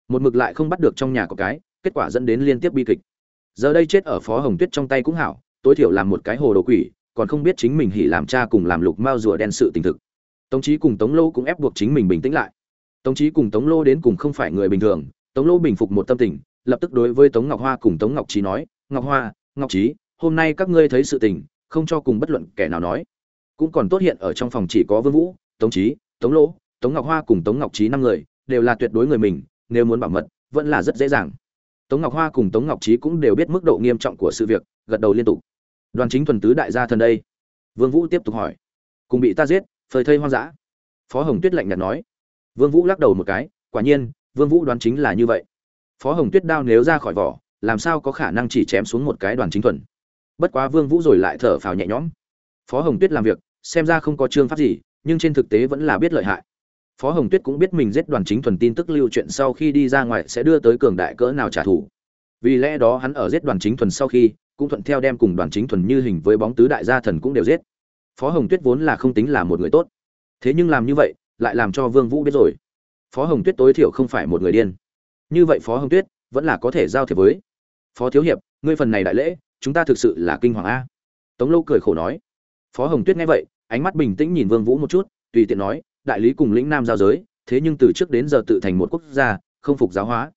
Một mực lại không bắt được trong nhà có cái, kết quả dẫn đến liên tiếp bi kịch giờ đây chết ở phó hồng tuyết trong tay cũng hảo, tối thiểu làm một cái hồ đồ quỷ, còn không biết chính mình hỉ làm cha cùng làm lục mao rùa đen sự tình thực. Tống trí cùng tống lô cũng ép buộc chính mình bình tĩnh lại. Tống trí cùng tống lô đến cùng không phải người bình thường, tống lô bình phục một tâm tình, lập tức đối với tống ngọc hoa cùng tống ngọc trí nói, ngọc hoa, ngọc trí hôm nay các ngươi thấy sự tình, không cho cùng bất luận kẻ nào nói. Cũng còn tốt hiện ở trong phòng chỉ có vương vũ, tống trí tống lỗ tống ngọc hoa cùng tống ngọc trí năm người, đều là tuyệt đối người mình, nếu muốn bảo mật, vẫn là rất dễ dàng tống ngọc hoa cùng tống ngọc trí cũng đều biết mức độ nghiêm trọng của sự việc, gật đầu liên tục. Đoàn chính thuần tứ đại gia thần đây. Vương vũ tiếp tục hỏi. Cùng bị ta giết, phơi thây hoang dã. Phó hồng tuyết lạnh nhạt nói. Vương vũ lắc đầu một cái, quả nhiên, vương vũ đoán chính là như vậy. Phó hồng tuyết đao nếu ra khỏi vỏ, làm sao có khả năng chỉ chém xuống một cái đoàn chính thuần? Bất quá vương vũ rồi lại thở phào nhẹ nhõm. Phó hồng tuyết làm việc, xem ra không có trương pháp gì, nhưng trên thực tế vẫn là biết lợi hại phó hồng tuyết cũng biết mình giết đoàn chính thuần tin tức lưu chuyện sau khi đi ra ngoài sẽ đưa tới cường đại cỡ nào trả thù. Vì lẽ đó hắn ở giết đoàn chính thuần sau khi, cũng thuận theo đem cùng đoàn chính thuần như hình với bóng tứ đại gia thần cũng đều giết. Phó hồng tuyết vốn là không tính là một người tốt. Thế nhưng làm như vậy, lại làm cho vương vũ biết rồi. Phó hồng tuyết tối thiểu không phải một người điên. Như vậy phó hồng tuyết vẫn là có thể giao thiệp với. Phó thiếu hiệp, ngươi phần này đại lễ, chúng ta thực sự là kinh hoàng a. Tống lâu cười khổ nói. Phó hồng tuyết nghe vậy, ánh mắt bình tĩnh nhìn vương vũ một chút, tùy tiện nói đại lý cùng lĩnh nam giao giới, thế nhưng từ trước đến giờ tự thành một quốc gia, không phục giáo hóa.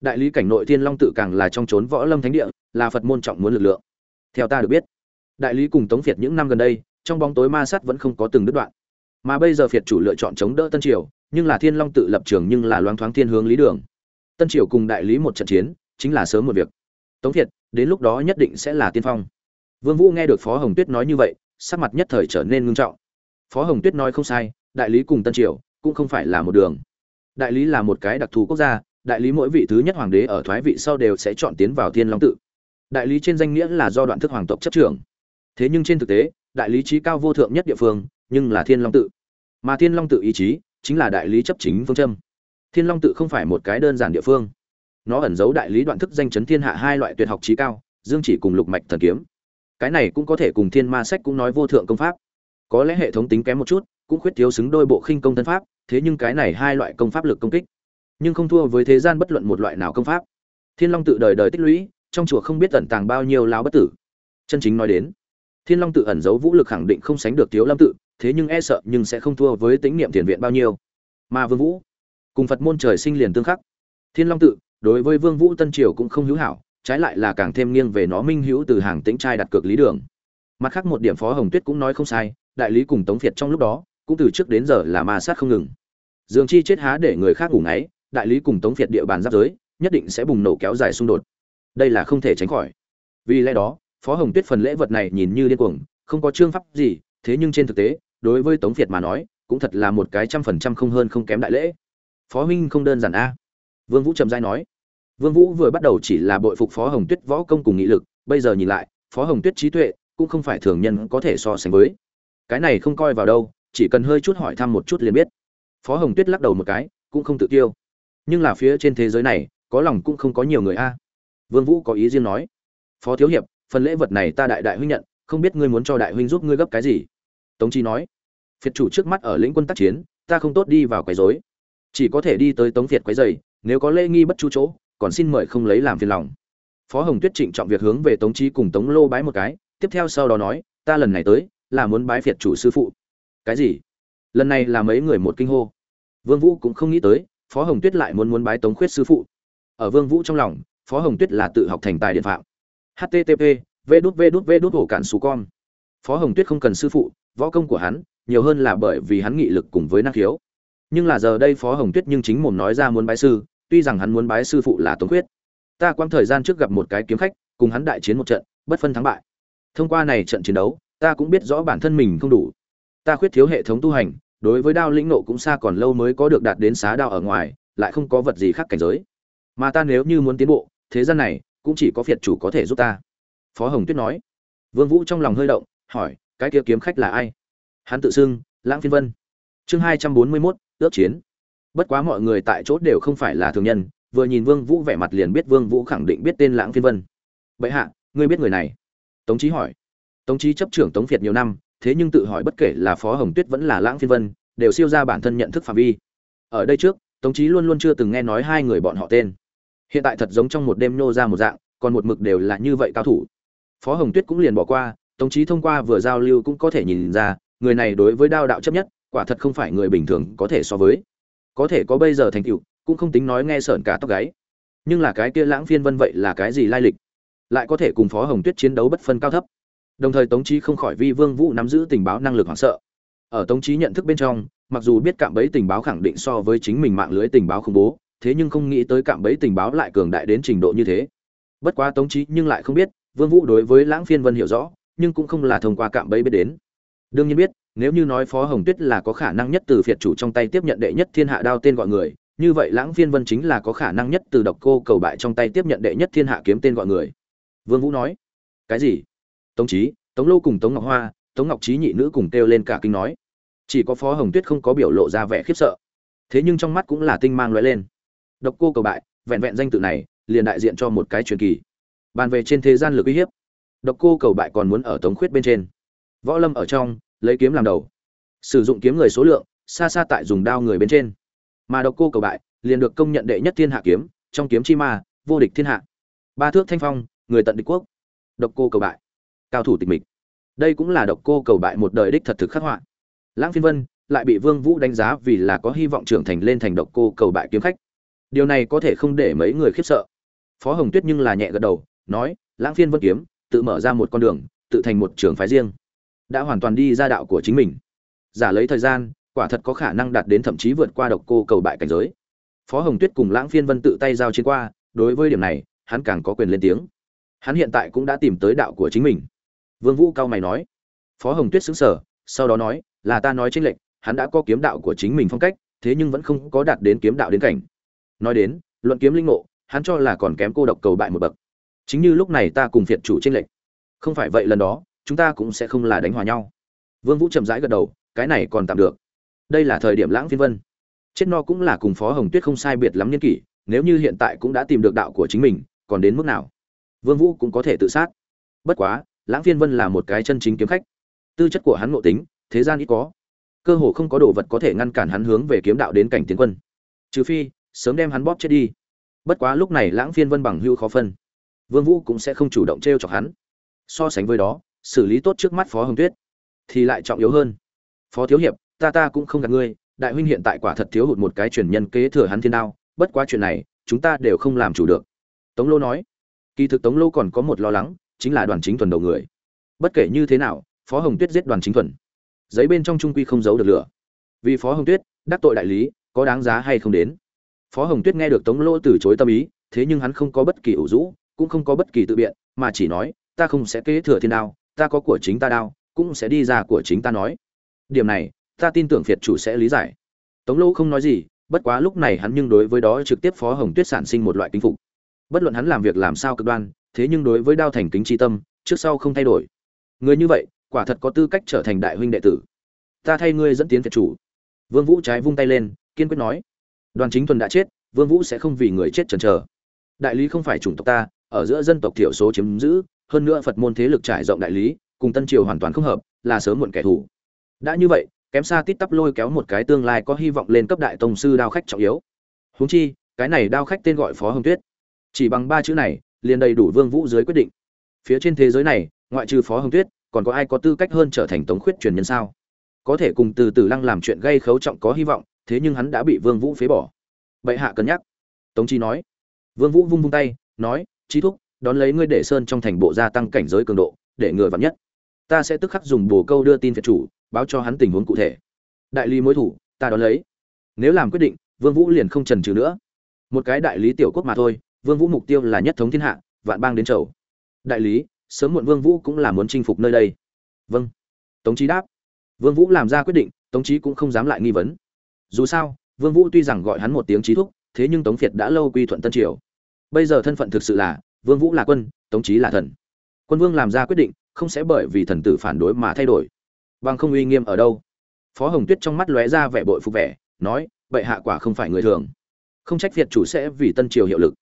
Đại lý cảnh nội thiên long tự càng là trong trốn võ lâm thánh địa, là phật môn trọng muốn lực lượng. Theo ta được biết, đại lý cùng tống việt những năm gần đây, trong bóng tối ma sát vẫn không có từng đứt đoạn. Mà bây giờ việt chủ lựa chọn chống đỡ tân triều, nhưng là thiên long tự lập trường nhưng là loáng thoáng thiên hướng lý đường. Tân triều cùng đại lý một trận chiến, chính là sớm một việc. Tống việt đến lúc đó nhất định sẽ là tiên phong. Vương vũ nghe được phó hồng tuyết nói như vậy, sắc mặt nhất thời trở nên ngưng trọng. Phó hồng tuyết nói không sai đại lý cùng tân triều, cũng không phải là một đường. Đại lý là một cái đặc thù quốc gia, đại lý mỗi vị thứ nhất hoàng đế ở thoái vị sau đều sẽ chọn tiến vào thiên long tự. Đại lý trên danh nghĩa là do đoạn thức hoàng tộc chấp trưởng. Thế nhưng trên thực tế, đại lý trí cao vô thượng nhất địa phương, nhưng là thiên long tự. Mà thiên long tự ý chí, chính là đại lý chấp chính phương châm. Thiên long tự không phải một cái đơn giản địa phương. Nó ẩn giấu đại lý đoạn thức danh chấn thiên hạ hai loại tuyệt học trí cao, dương chỉ cùng lục mạch thần kiếm. Cái này cũng có thể cùng thiên ma sách cũng nói vô thượng công pháp. Có lẽ hệ thống tính kém một chút cũng khuyết thiếu xứng đôi bộ khinh công thân pháp, thế nhưng cái này hai loại công pháp lực công kích, nhưng không thua với thế gian bất luận một loại nào công pháp. Thiên long tự đời đời tích lũy, trong chùa không biết ẩn tàng bao nhiêu lão bất tử. Chân chính nói đến, thiên long tự ẩn giấu vũ lực khẳng định không sánh được thiếu lâm tự, thế nhưng e sợ nhưng sẽ không thua với tính niệm tiền viện bao nhiêu. Mà vương vũ, cùng phật môn trời sinh liền tương khắc. Thiên long tự, đối với vương vũ tân triều cũng không hữu hảo, trái lại là càng thêm nghiêng về nó minh hữu từ hàng tính trai đặt cược lý đường. Mặt khác một điểm phó hồng tuyết cũng nói không sai, đại lý cùng tống việt trong lúc đó cũng từ trước đến giờ là ma sát không ngừng. Dương chi chết há để người khác ngủ ngáy, đại lý cùng tống việt địa bàn giáp giới, nhất định sẽ bùng nổ kéo dài xung đột. Đây là không thể tránh khỏi. Vì lẽ đó, phó hồng tuyết phần lễ vật này nhìn như điên cuồng, không có chương pháp gì, thế nhưng trên thực tế, đối với tống việt mà nói, cũng thật là một cái trăm phần trăm không hơn không kém đại lễ. Phó huynh không đơn giản a. Vương vũ trầm giai nói. Vương vũ vừa bắt đầu chỉ là bội phục phó hồng tuyết võ công cùng nghị lực, bây giờ nhìn lại, phó hồng tuyết trí tuệ cũng không phải thường nhân có thể so sánh với. Cái này không coi vào đâu chỉ cần hơi chút hỏi thăm một chút liền biết. Phó hồng tuyết lắc đầu một cái, cũng không tự tiêu nhưng là phía trên thế giới này, có lòng cũng không có nhiều người a. Vương vũ có ý riêng nói. Phó thiếu hiệp, phần lễ vật này ta đại đại huynh nhận, không biết ngươi muốn cho đại huynh giúp ngươi gấp cái gì. Tống chi nói. Phiệt chủ trước mắt ở lĩnh quân tác chiến, ta không tốt đi vào quấy rối. Chỉ có thể đi tới tống việt quấy rầy, nếu có lễ nghi bất chu chỗ, còn xin mời không lấy làm phiền lòng. Phó hồng tuyết trịnh trọng việc hướng về tống chi cùng tống lô bái một cái, tiếp theo sau đó nói, ta lần này tới, là muốn bái phiệt chủ sư phụ cái gì? Lần này là mấy người một kinh hô. Vương vũ cũng không nghĩ tới, phó hồng tuyết lại muốn muốn bái tống khuyết sư phụ. Ở vương vũ trong lòng, phó hồng tuyết là tự học thành tài điện phạm. Http v đút v đút v đút hổ cản xù con. Phó hồng tuyết không cần sư phụ, võ công của hắn nhiều hơn là bởi vì hắn nghị lực cùng với năng khiếu. Nhưng là giờ đây phó hồng tuyết nhưng chính mồm nói ra muốn bái sư, tuy rằng hắn muốn bái sư phụ là tống khuyết. Ta quang thời gian trước gặp một cái kiếm khách, cùng hắn đại chiến một trận, bất phân thắng bại. Thông qua này trận chiến đấu, ta cũng biết rõ bản thân mình không đủ ta khuyết thiếu hệ thống tu hành đối với đao lĩnh nộ cũng xa còn lâu mới có được đạt đến xá đao ở ngoài lại không có vật gì khác cảnh giới. Mà ta nếu như muốn tiến bộ thế gian này cũng chỉ có phiệt chủ có thể giúp ta. Phó hồng tuyết nói. Vương vũ trong lòng hơi động hỏi cái kia kiếm khách là ai? Hắn tự xưng lãng phiên vân. Chương hai trăm bốn mươi 241, ước chiến. Bất quá mọi người tại chỗ đều không phải là thường nhân vừa nhìn vương vũ vẻ mặt liền biết vương vũ khẳng định biết tên lãng phiên vân. Bệ hạ ngươi biết người này? Tống trí hỏi. Tống trí chấp trưởng tống việt nhiều năm thế nhưng tự hỏi bất kể là phó hồng tuyết vẫn là lãng phiên vân, đều siêu ra bản thân nhận thức phạm vi. Ở đây trước, tống trí luôn luôn chưa từng nghe nói hai người bọn họ tên. Hiện tại thật giống trong một đêm nô ra một dạng, còn một mực đều là như vậy cao thủ. Phó hồng tuyết cũng liền bỏ qua, tống trí thông qua vừa giao lưu cũng có thể nhìn ra, người này đối với đao đạo chấp nhất, quả thật không phải người bình thường có thể so với. Có thể có bây giờ thành tựu, cũng không tính nói nghe sởn cả tóc gáy. Nhưng là cái kia lãng phiên vân vậy là cái gì lai lịch? Lại có thể cùng phó hồng tuyết chiến đấu bất phân cao thấp đồng thời tống trí không khỏi vi vương vũ nắm giữ tình báo năng lực hoảng sợ. Ở tống trí nhận thức bên trong, mặc dù biết cạm bẫy tình báo khẳng định so với chính mình mạng lưới tình báo khủng bố, thế nhưng không nghĩ tới cạm bẫy tình báo lại cường đại đến trình độ như thế. Bất quá tống trí nhưng lại không biết, vương vũ đối với lãng phiên vân hiểu rõ, nhưng cũng không là thông qua cạm bẫy biết đến. Đương nhiên biết, nếu như nói phó hồng tuyết là có khả năng nhất từ phiệt chủ trong tay tiếp nhận đệ nhất thiên hạ đao tên gọi người, như vậy lãng phiên vân chính là có khả năng nhất từ độc cô cầu bại trong tay tiếp nhận đệ nhất thiên hạ kiếm tên gọi người. Vương vũ nói, cái gì? Tống trí tống lô cùng tống ngọc hoa, tống ngọc trí nhị nữ cùng kêu lên cả kinh nói. Chỉ có phó hồng tuyết không có biểu lộ ra vẻ khiếp sợ. Thế nhưng trong mắt cũng là tinh mang lóe lên. Độc cô cầu bại, vẹn vẹn danh tự này, liền đại diện cho một cái truyền kỳ. Bàn về trên thế gian lực uy hiếp, độc cô cầu bại còn muốn ở tống khuyết bên trên. Võ lâm ở trong, lấy kiếm làm đầu. Sử dụng kiếm người số lượng, xa xa tại dùng đao người bên trên. Mà độc cô cầu bại, liền được công nhận đệ nhất thiên hạ kiếm, trong kiếm chi ma, vô địch thiên hạ. Ba thước thanh phong, người tận địch quốc. Độc cô cầu bại cao thủ tịch mịch. Đây cũng là độc cô cầu bại một đời đích thật thực khắc họa. Lãng phiên vân lại bị vương vũ đánh giá vì là có hy vọng trưởng thành lên thành độc cô cầu bại kiếm khách. Điều này có thể không để mấy người khiếp sợ. Phó hồng tuyết nhưng là nhẹ gật đầu, nói, lãng phiên vân kiếm, tự mở ra một con đường, tự thành một trường phái riêng. Đã hoàn toàn đi ra đạo của chính mình. Giả lấy thời gian, quả thật có khả năng đạt đến thậm chí vượt qua độc cô cầu bại cảnh giới. Phó hồng tuyết cùng lãng phiên vân tự tay giao chiến qua, đối với điểm này, hắn càng có quyền lên tiếng. Hắn hiện tại cũng đã tìm tới đạo của chính mình vương vũ cao mày nói. Phó hồng tuyết sững sở sau đó nói, là ta nói trên lệnh hắn đã có kiếm đạo của chính mình phong cách, thế nhưng vẫn không có đạt đến kiếm đạo đến cảnh. Nói đến, luận kiếm linh ngộ, hắn cho là còn kém cô độc cầu bại một bậc. Chính như lúc này ta cùng phiệt chủ trên lệnh không phải vậy lần đó, chúng ta cũng sẽ không là đánh hòa nhau. Vương vũ chậm rãi gật đầu, cái này còn tạm được. Đây là thời điểm lãng phiên vân. Chết no cũng là cùng phó hồng tuyết không sai biệt lắm niên kỷ, nếu như hiện tại cũng đã tìm được đạo của chính mình, còn đến mức nào? Vương vũ cũng có thể tự sát. Bất quá lãng phiên vân là một cái chân chính kiếm khách. Tư chất của hắn ngộ tính, thế gian ít có. Cơ hồ không có đồ vật có thể ngăn cản hắn hướng về kiếm đạo đến cảnh tiến quân. Trừ phi, sớm đem hắn bóp chết đi. Bất quá lúc này lãng phiên vân bằng hưu khó phân. Vương vũ cũng sẽ không chủ động treo chọc hắn. So sánh với đó, xử lý tốt trước mắt phó hồng tuyết, thì lại trọng yếu hơn. Phó thiếu hiệp, ta ta cũng không gạt ngươi, đại huynh hiện tại quả thật thiếu hụt một cái truyền nhân kế thừa hắn thiên đao, bất quá chuyện này, chúng ta đều không làm chủ được. Tống lô nói. Kỳ thực tống lô còn có một lo lắng chính là đoàn chính thuần đầu người. Bất kể như thế nào, phó hồng tuyết giết đoàn chính thuần. Giấy bên trong trung quy không giấu được lửa. Vì phó hồng tuyết, đắc tội đại lý, có đáng giá hay không đến? Phó hồng tuyết nghe được tống lỗ từ chối tâm ý, thế nhưng hắn không có bất kỳ ủ rũ, cũng không có bất kỳ tự biện, mà chỉ nói, ta không sẽ kế thừa thiên đao, ta có của chính ta đao, cũng sẽ đi ra của chính ta nói. Điểm này, ta tin tưởng phiệt chủ sẽ lý giải. Tống lỗ không nói gì, bất quá lúc này hắn nhưng đối với đó trực tiếp phó hồng tuyết sản sinh một loại kinh phục. Bất luận hắn làm việc làm sao cực đoan thế nhưng đối với đao thành kính tri tâm, trước sau không thay đổi. Người như vậy, quả thật có tư cách trở thành đại huynh đệ tử. Ta thay ngươi dẫn tiến phiệt chủ. Vương vũ trái vung tay lên, kiên quyết nói. Đoàn chính thuần đã chết, vương vũ sẽ không vì người chết chần chờ. Đại lý không phải chủng tộc ta, ở giữa dân tộc thiểu số chiếm giữ, hơn nữa phật môn thế lực trải rộng đại lý, cùng tân triều hoàn toàn không hợp, là sớm muộn kẻ thù. Đã như vậy, kém xa tít tắp lôi kéo một cái tương lai có hy vọng lên cấp đại tông sư đao khách trọng yếu. Huống chi, cái này đao khách tên gọi phó hồng tuyết. Chỉ bằng ba chữ này liền đầy đủ vương vũ dưới quyết định. Phía trên thế giới này, ngoại trừ phó hồng tuyết, còn có ai có tư cách hơn trở thành tống khuyết truyền nhân sao? Có thể cùng từ từ lăng làm chuyện gây khấu trọng có hy vọng, thế nhưng hắn đã bị vương vũ phế bỏ. Bệ hạ cân nhắc. Tống chi nói. Vương vũ vung vung tay, nói, "Chí thúc, đón lấy ngươi để sơn trong thành bộ gia tăng cảnh giới cường độ, để người vạn nhất. Ta sẽ tức khắc dùng bồ câu đưa tin về chủ, báo cho hắn tình huống cụ thể. Đại lý mối thủ, ta đón lấy. Nếu làm quyết định, vương vũ liền không chần chừ nữa. Một cái đại lý tiểu quốc mà thôi vương vũ mục tiêu là nhất thống thiên hạ, vạn bang đến chầu. Đại lý, sớm muộn vương vũ cũng là muốn chinh phục nơi đây. Vâng. Tống trí đáp. Vương vũ làm ra quyết định, tống trí cũng không dám lại nghi vấn. Dù sao, vương vũ tuy rằng gọi hắn một tiếng trí thúc, thế nhưng tống việt đã lâu quy thuận tân triều. Bây giờ thân phận thực sự là, vương vũ là quân, tống trí là thần. Quân vương làm ra quyết định, không sẽ bởi vì thần tử phản đối mà thay đổi. Bằng không uy nghiêm ở đâu? Phó hồng tuyết trong mắt lóe ra vẻ bội phục vẻ, nói vậy hạ quả không phải người thường. Không trách việt chủ sẽ vì tân triều hiệu lực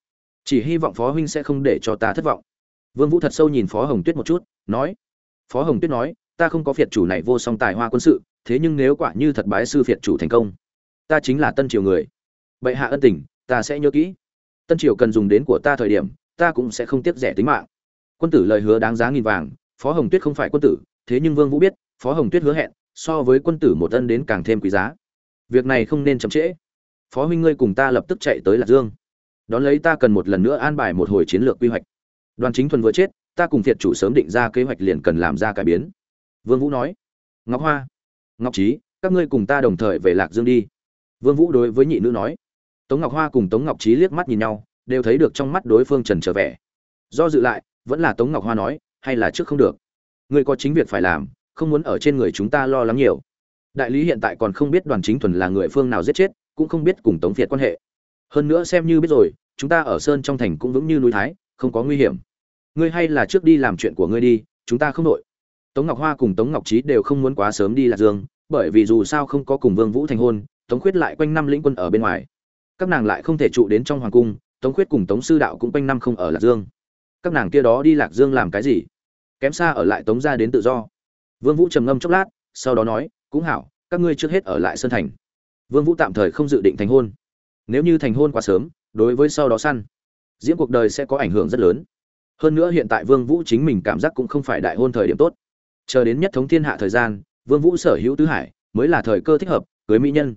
chỉ hy vọng phó huynh sẽ không để cho ta thất vọng. Vương vũ thật sâu nhìn phó hồng tuyết một chút, nói, phó hồng tuyết nói, ta không có việt chủ này vô song tài hoa quân sự, thế nhưng nếu quả như thật bái sư việt chủ thành công, ta chính là tân triều người. Bệ hạ ân tình, ta sẽ nhớ kỹ. Tân triều cần dùng đến của ta thời điểm, ta cũng sẽ không tiếc rẻ tính mạng. Quân tử lời hứa đáng giá nghìn vàng, phó hồng tuyết không phải quân tử, thế nhưng vương vũ biết, phó hồng tuyết hứa hẹn, so với quân tử một ân đến càng thêm quý giá. Việc này không nên chậm trễ. Phó huynh ngươi cùng ta lập tức chạy tới lạc dương đón lấy ta cần một lần nữa an bài một hồi chiến lược quy hoạch. Đoàn chính thuần vừa chết, ta cùng thiệt chủ sớm định ra kế hoạch liền cần làm ra cải biến. Vương vũ nói, ngọc hoa, ngọc trí các ngươi cùng ta đồng thời về lạc dương đi. Vương vũ đối với nhị nữ nói. Tống ngọc hoa cùng tống ngọc trí liếc mắt nhìn nhau, đều thấy được trong mắt đối phương trần trở vẻ. Do dự lại, vẫn là tống ngọc hoa nói, hay là trước không được. Ngươi có chính việc phải làm, không muốn ở trên người chúng ta lo lắng nhiều. Đại lý hiện tại còn không biết đoàn chính thuần là người phương nào giết chết, cũng không biết cùng tống việt quan hệ hơn nữa xem như biết rồi, chúng ta ở sơn trong thành cũng vững như núi thái, không có nguy hiểm. Ngươi hay là trước đi làm chuyện của ngươi đi, chúng ta không đội. Tống ngọc hoa cùng tống ngọc trí đều không muốn quá sớm đi lạc dương, bởi vì dù sao không có cùng vương vũ thành hôn, tống khuyết lại quanh năm lĩnh quân ở bên ngoài. Các nàng lại không thể trụ đến trong hoàng cung, tống khuyết cùng tống sư đạo cũng quanh năm không ở lạc dương. Các nàng kia đó đi lạc dương làm cái gì? Kém xa ở lại tống ra đến tự do. Vương vũ trầm ngâm chốc lát, sau đó nói, cũng hảo, các ngươi trước hết ở lại sơn thành. Vương vũ tạm thời không dự định thành hôn nếu như thành hôn quá sớm, đối với sau đó săn, diễn cuộc đời sẽ có ảnh hưởng rất lớn. Hơn nữa hiện tại vương vũ chính mình cảm giác cũng không phải đại hôn thời điểm tốt. Chờ đến nhất thống thiên hạ thời gian, vương vũ sở hữu tứ hải mới là thời cơ thích hợp, cưới mỹ nhân.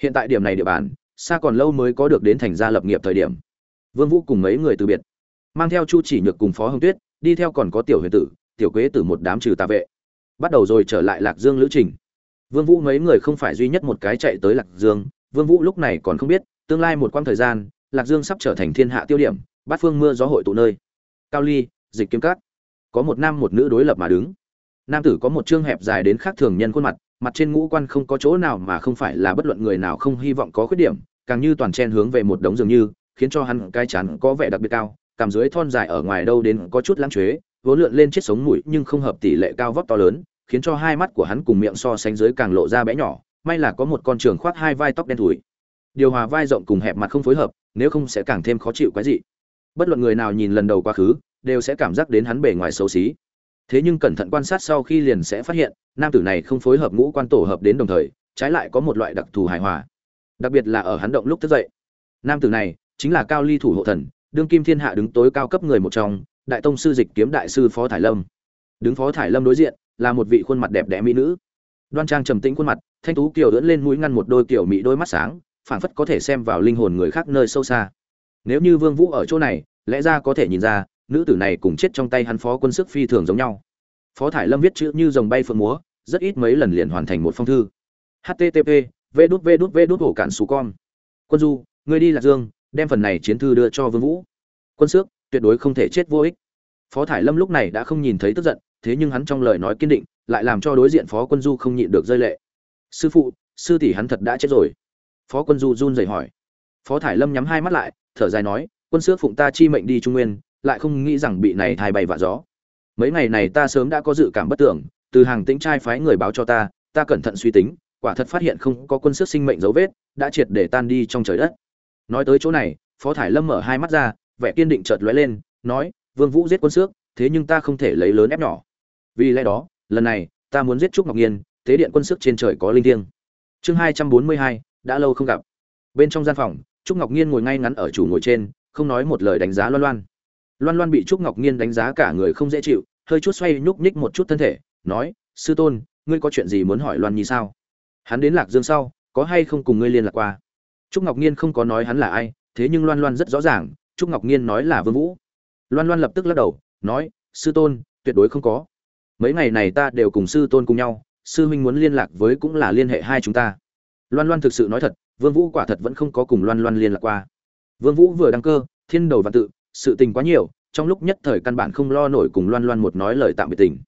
Hiện tại điểm này địa bàn, xa còn lâu mới có được đến thành gia lập nghiệp thời điểm. Vương vũ cùng mấy người từ biệt, mang theo chu chỉ nhược cùng phó hồng tuyết, đi theo còn có tiểu huyền tử, tiểu quế tử một đám trừ tà vệ. Bắt đầu rồi trở lại lạc dương lữ trình. Vương vũ mấy người không phải duy nhất một cái chạy tới lạc dương, vương vũ lúc này còn không biết tương lai một quãng thời gian, lạc dương sắp trở thành thiên hạ tiêu điểm, bát phương mưa gió hội tụ nơi. Cao ly, dịch kiếm cát. Có một nam một nữ đối lập mà đứng. Nam tử có một trương hẹp dài đến khác thường nhân khuôn mặt mặt trên ngũ quan không có chỗ nào mà không phải là bất luận người nào không hy vọng có khuyết điểm, càng như toàn chen hướng về một đống dường như, khiến cho hắn cai chán có vẻ đặc biệt cao cảm dưới thon dài ở ngoài đâu đến có chút lãng chuế vốn lượn lên chết sống mũi nhưng không hợp tỷ lệ cao vóc to lớn, khiến cho hai mắt của hắn cùng miệng so sánh dưới càng lộ ra bé nhỏ, may là có một con trường khoác hai vai tóc đen thủi điều hòa vai rộng cùng hẹp mặt không phối hợp, nếu không sẽ càng thêm khó chịu cái gì bất luận người nào nhìn lần đầu quá khứ, đều sẽ cảm giác đến hắn bề ngoài xấu xí. Thế nhưng cẩn thận quan sát sau khi liền sẽ phát hiện, nam tử này không phối hợp ngũ quan tổ hợp đến đồng thời, trái lại có một loại đặc thù hài hòa. Đặc biệt là ở hắn động lúc thức dậy. Nam tử này, chính là cao ly thủ hộ thần, đương kim thiên hạ đứng tối cao cấp người một trong, đại tông sư dịch kiếm đại sư phó thải lâm. Đứng phó thải lâm đối diện, là một vị khuôn mặt đẹp đẽ mỹ nữ. Đoan trang trầm tĩnh khuôn mặt, thanh tú kiều đưỡn lên mũi ngăn một đôi kiểu mỹ đôi mắt sáng phảng phất có thể xem vào linh hồn người khác nơi sâu xa. Nếu như vương vũ ở chỗ này lẽ ra có thể nhìn ra nữ tử này cùng chết trong tay hắn phó quân sức phi thường giống nhau. Phó thải lâm viết chữ như dòng bay phượng múa rất ít mấy lần liền hoàn thành một phong thư. Http v đút v đút v đút hổ cản xù con. Quân du ngươi đi lạc dương đem phần này chiến thư đưa cho vương vũ. Quân Sức, tuyệt đối không thể chết vô ích. Phó thải lâm lúc này đã không nhìn thấy tức giận thế nhưng hắn trong lời nói kiên định lại làm cho đối diện phó quân du không nhịn được rơi lệ. Sư phụ sư tỷ hắn thật đã chết rồi phó quân du run rẩy hỏi. Phó thải lâm nhắm hai mắt lại, thở dài nói, quân sước phụng ta chi mệnh đi trung nguyên, lại không nghĩ rằng bị này thai bay vạ gió. Mấy ngày này ta sớm đã có dự cảm bất tưởng, từ hàng tĩnh trai phái người báo cho ta ta cẩn thận suy tính, quả thật phát hiện không có quân sức sinh mệnh dấu vết, đã triệt để tan đi trong trời đất. Nói tới chỗ này, phó thải lâm mở hai mắt ra, vẻ kiên định chợt lóe lên, nói, vương vũ giết quân sước thế nhưng ta không thể lấy lớn ép nhỏ. Vì lẽ đó, lần này, ta muốn giết trúc ngọc nhiên thế điện quân sức trên trời có linh thiêng. Chương hai trăm bốn mươi hai đã lâu không gặp. Bên trong gian phòng, trúc ngọc nhiên ngồi ngay ngắn ở chủ ngồi trên, không nói một lời đánh giá loan loan. Loan loan bị trúc ngọc nhiên đánh giá cả người không dễ chịu, hơi chút xoay nhúc nhích một chút thân thể, nói, sư tôn, ngươi có chuyện gì muốn hỏi loan nhi sao? Hắn đến lạc dương sau, có hay không cùng ngươi liên lạc qua? Trúc ngọc nhiên không có nói hắn là ai, thế nhưng loan loan rất rõ ràng, trúc ngọc nhiên nói là vương vũ. Loan loan lập tức lắc đầu, nói, sư tôn, tuyệt đối không có. Mấy ngày này ta đều cùng sư tôn cùng nhau, sư huynh muốn liên lạc với cũng là liên hệ hai chúng ta loan loan thực sự nói thật, vương vũ quả thật vẫn không có cùng loan loan liên lạc qua. Vương vũ vừa đăng cơ, thiên đầu và tự, sự tình quá nhiều, trong lúc nhất thời căn bản không lo nổi cùng loan loan một nói lời tạm biệt tình.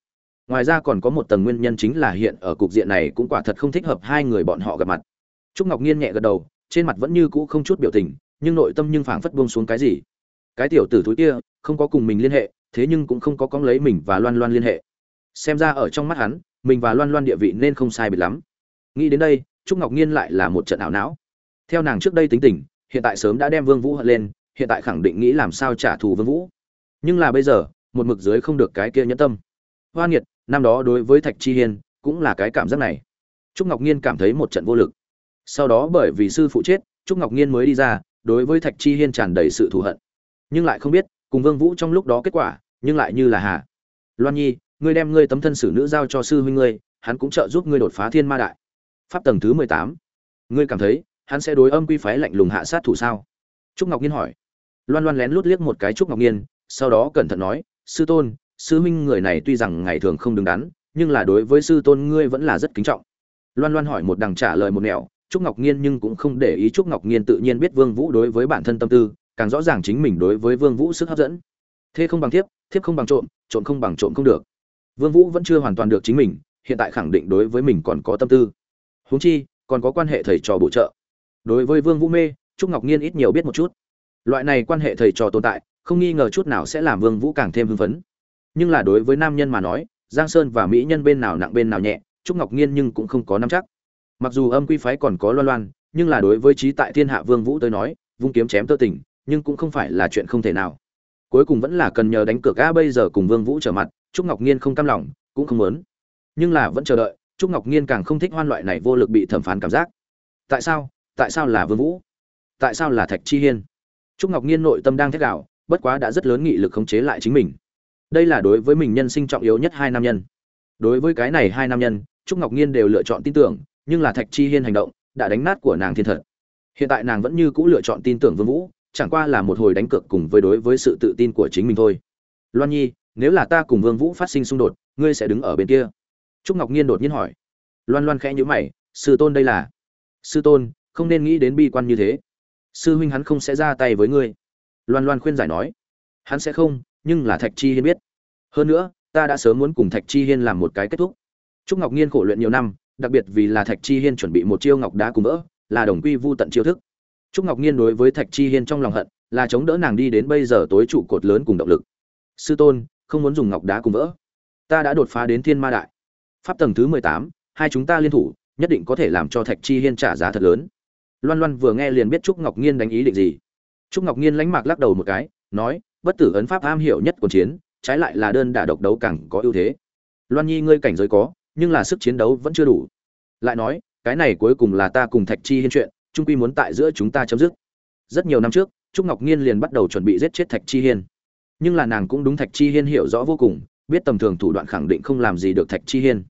Ngoài ra còn có một tầng nguyên nhân chính là hiện ở cục diện này cũng quả thật không thích hợp hai người bọn họ gặp mặt. Trúc ngọc nghiên nhẹ gật đầu, trên mặt vẫn như cũ không chút biểu tình, nhưng nội tâm nhưng phảng phất buông xuống cái gì. Cái tiểu tử thúi kia, không có cùng mình liên hệ, thế nhưng cũng không có cóng lấy mình và loan loan liên hệ. Xem ra ở trong mắt hắn, mình và loan loan địa vị nên không sai biệt lắm. Nghĩ đến đây trúc ngọc nhiên lại là một trận ảo não. Theo nàng trước đây tính tình, hiện tại sớm đã đem vương vũ hận lên, hiện tại khẳng định nghĩ làm sao trả thù vương vũ. Nhưng là bây giờ, một mực dưới không được cái kia nhẫn tâm. Hoa nghiệt, năm đó đối với thạch chi hiên, cũng là cái cảm giác này. Trúc ngọc nhiên cảm thấy một trận vô lực. Sau đó bởi vì sư phụ chết, trúc ngọc nhiên mới đi ra, đối với thạch chi hiên tràn đầy sự thù hận. Nhưng lại không biết, cùng vương vũ trong lúc đó kết quả, nhưng lại như là hà. Loan nhi, ngươi đem ngươi tấm thân xử nữ giao cho sư huynh ngươi, hắn cũng trợ giúp ngươi đột phá thiên ma đại pháp tầng thứ mười tám. Ngươi cảm thấy, hắn sẽ đối âm quy phái lạnh lùng hạ sát thủ sao? Trúc ngọc nhiên hỏi. Loan loan lén lút liếc một cái trúc ngọc nhiên, sau đó cẩn thận nói, sư tôn, sư huynh người này tuy rằng ngày thường không đứng đắn, nhưng là đối với sư tôn ngươi vẫn là rất kính trọng. Loan loan hỏi một đằng trả lời một nẻo, trúc ngọc nhiên nhưng cũng không để ý trúc ngọc nhiên tự nhiên biết vương vũ đối với bản thân tâm tư, càng rõ ràng chính mình đối với vương vũ sức hấp dẫn. Thế không bằng thiếp thiếp không bằng trộm trộm không bằng trộm không được. Vương vũ vẫn chưa hoàn toàn được chính mình, hiện tại khẳng định đối với mình còn có tâm tư huống chi, còn có quan hệ thầy trò bổ trợ. Đối với vương vũ mê, trúc ngọc nhiên ít nhiều biết một chút. Loại này quan hệ thầy trò tồn tại, không nghi ngờ chút nào sẽ làm vương vũ càng thêm hưng phấn. Nhưng là đối với nam nhân mà nói, giang sơn và mỹ nhân bên nào nặng bên nào nhẹ, trúc ngọc nhiên nhưng cũng không có nắm chắc. Mặc dù âm quy phái còn có loan loan, nhưng là đối với trí tại thiên hạ vương vũ tới nói, vung kiếm chém tơ tình, nhưng cũng không phải là chuyện không thể nào. Cuối cùng vẫn là cần nhờ đánh cược a bây giờ cùng vương vũ trở mặt, trúc ngọc nhiên không cam lòng, cũng không muốn. Nhưng là vẫn chờ đợi trúc ngọc nhiên càng không thích hoan loại này vô lực bị thẩm phán cảm giác. Tại sao? Tại sao là vương vũ? Tại sao là thạch chi hiên? Trúc ngọc nhiên nội tâm đang thét đảo bất quá đã rất lớn nghị lực khống chế lại chính mình. Đây là đối với mình nhân sinh trọng yếu nhất hai nam nhân. Đối với cái này hai nam nhân, trúc ngọc nhiên đều lựa chọn tin tưởng, nhưng là thạch chi hiên hành động đã đánh nát của nàng thiên thật. Hiện tại nàng vẫn như cũ lựa chọn tin tưởng vương vũ, chẳng qua là một hồi đánh cược cùng với đối với sự tự tin của chính mình thôi. Loan nhi, nếu là ta cùng vương vũ phát sinh xung đột, ngươi sẽ đứng ở bên kia trúc ngọc nhiên đột nhiên hỏi. Loan loan khẽ nhíu mày, sư tôn đây là? Sư tôn, không nên nghĩ đến bi quan như thế. Sư huynh hắn không sẽ ra tay với ngươi. Loan loan khuyên giải nói. Hắn sẽ không, nhưng là thạch chi hiên biết. Hơn nữa, ta đã sớm muốn cùng thạch chi hiên làm một cái kết thúc. Trúc ngọc nhiên khổ luyện nhiều năm, đặc biệt vì là thạch chi hiên chuẩn bị một chiêu ngọc đá cùng vỡ, là đồng quy vu tận chiêu thức. Trúc ngọc nhiên đối với thạch chi hiên trong lòng hận, là chống đỡ nàng đi đến bây giờ tối trụ cột lớn cùng động lực. Sư tôn, không muốn dùng ngọc đá cùng vỡ. Ta đã đột phá đến thiên ma đại pháp tầng thứ mười tám, hai chúng ta liên thủ, nhất định có thể làm cho thạch chi hiên trả giá thật lớn. Loan loan vừa nghe liền biết trúc ngọc nhiên đánh ý định gì. Trúc ngọc nhiên lánh mạc lắc đầu một cái, nói, bất tử ấn pháp am hiểu nhất của chiến, trái lại là đơn đả độc đấu càng có ưu thế. Loan nhi, ngươi cảnh giới có, nhưng là sức chiến đấu vẫn chưa đủ. Lại nói, cái này cuối cùng là ta cùng thạch chi hiên chuyện trung quy muốn tại giữa chúng ta chấm dứt. Rất nhiều năm trước, trúc ngọc nhiên liền bắt đầu chuẩn bị giết chết thạch chi hiên. Nhưng là nàng cũng đúng thạch chi hiên hiểu rõ vô cùng, biết tầm thường thủ đoạn khẳng định không làm gì được thạch chi hiên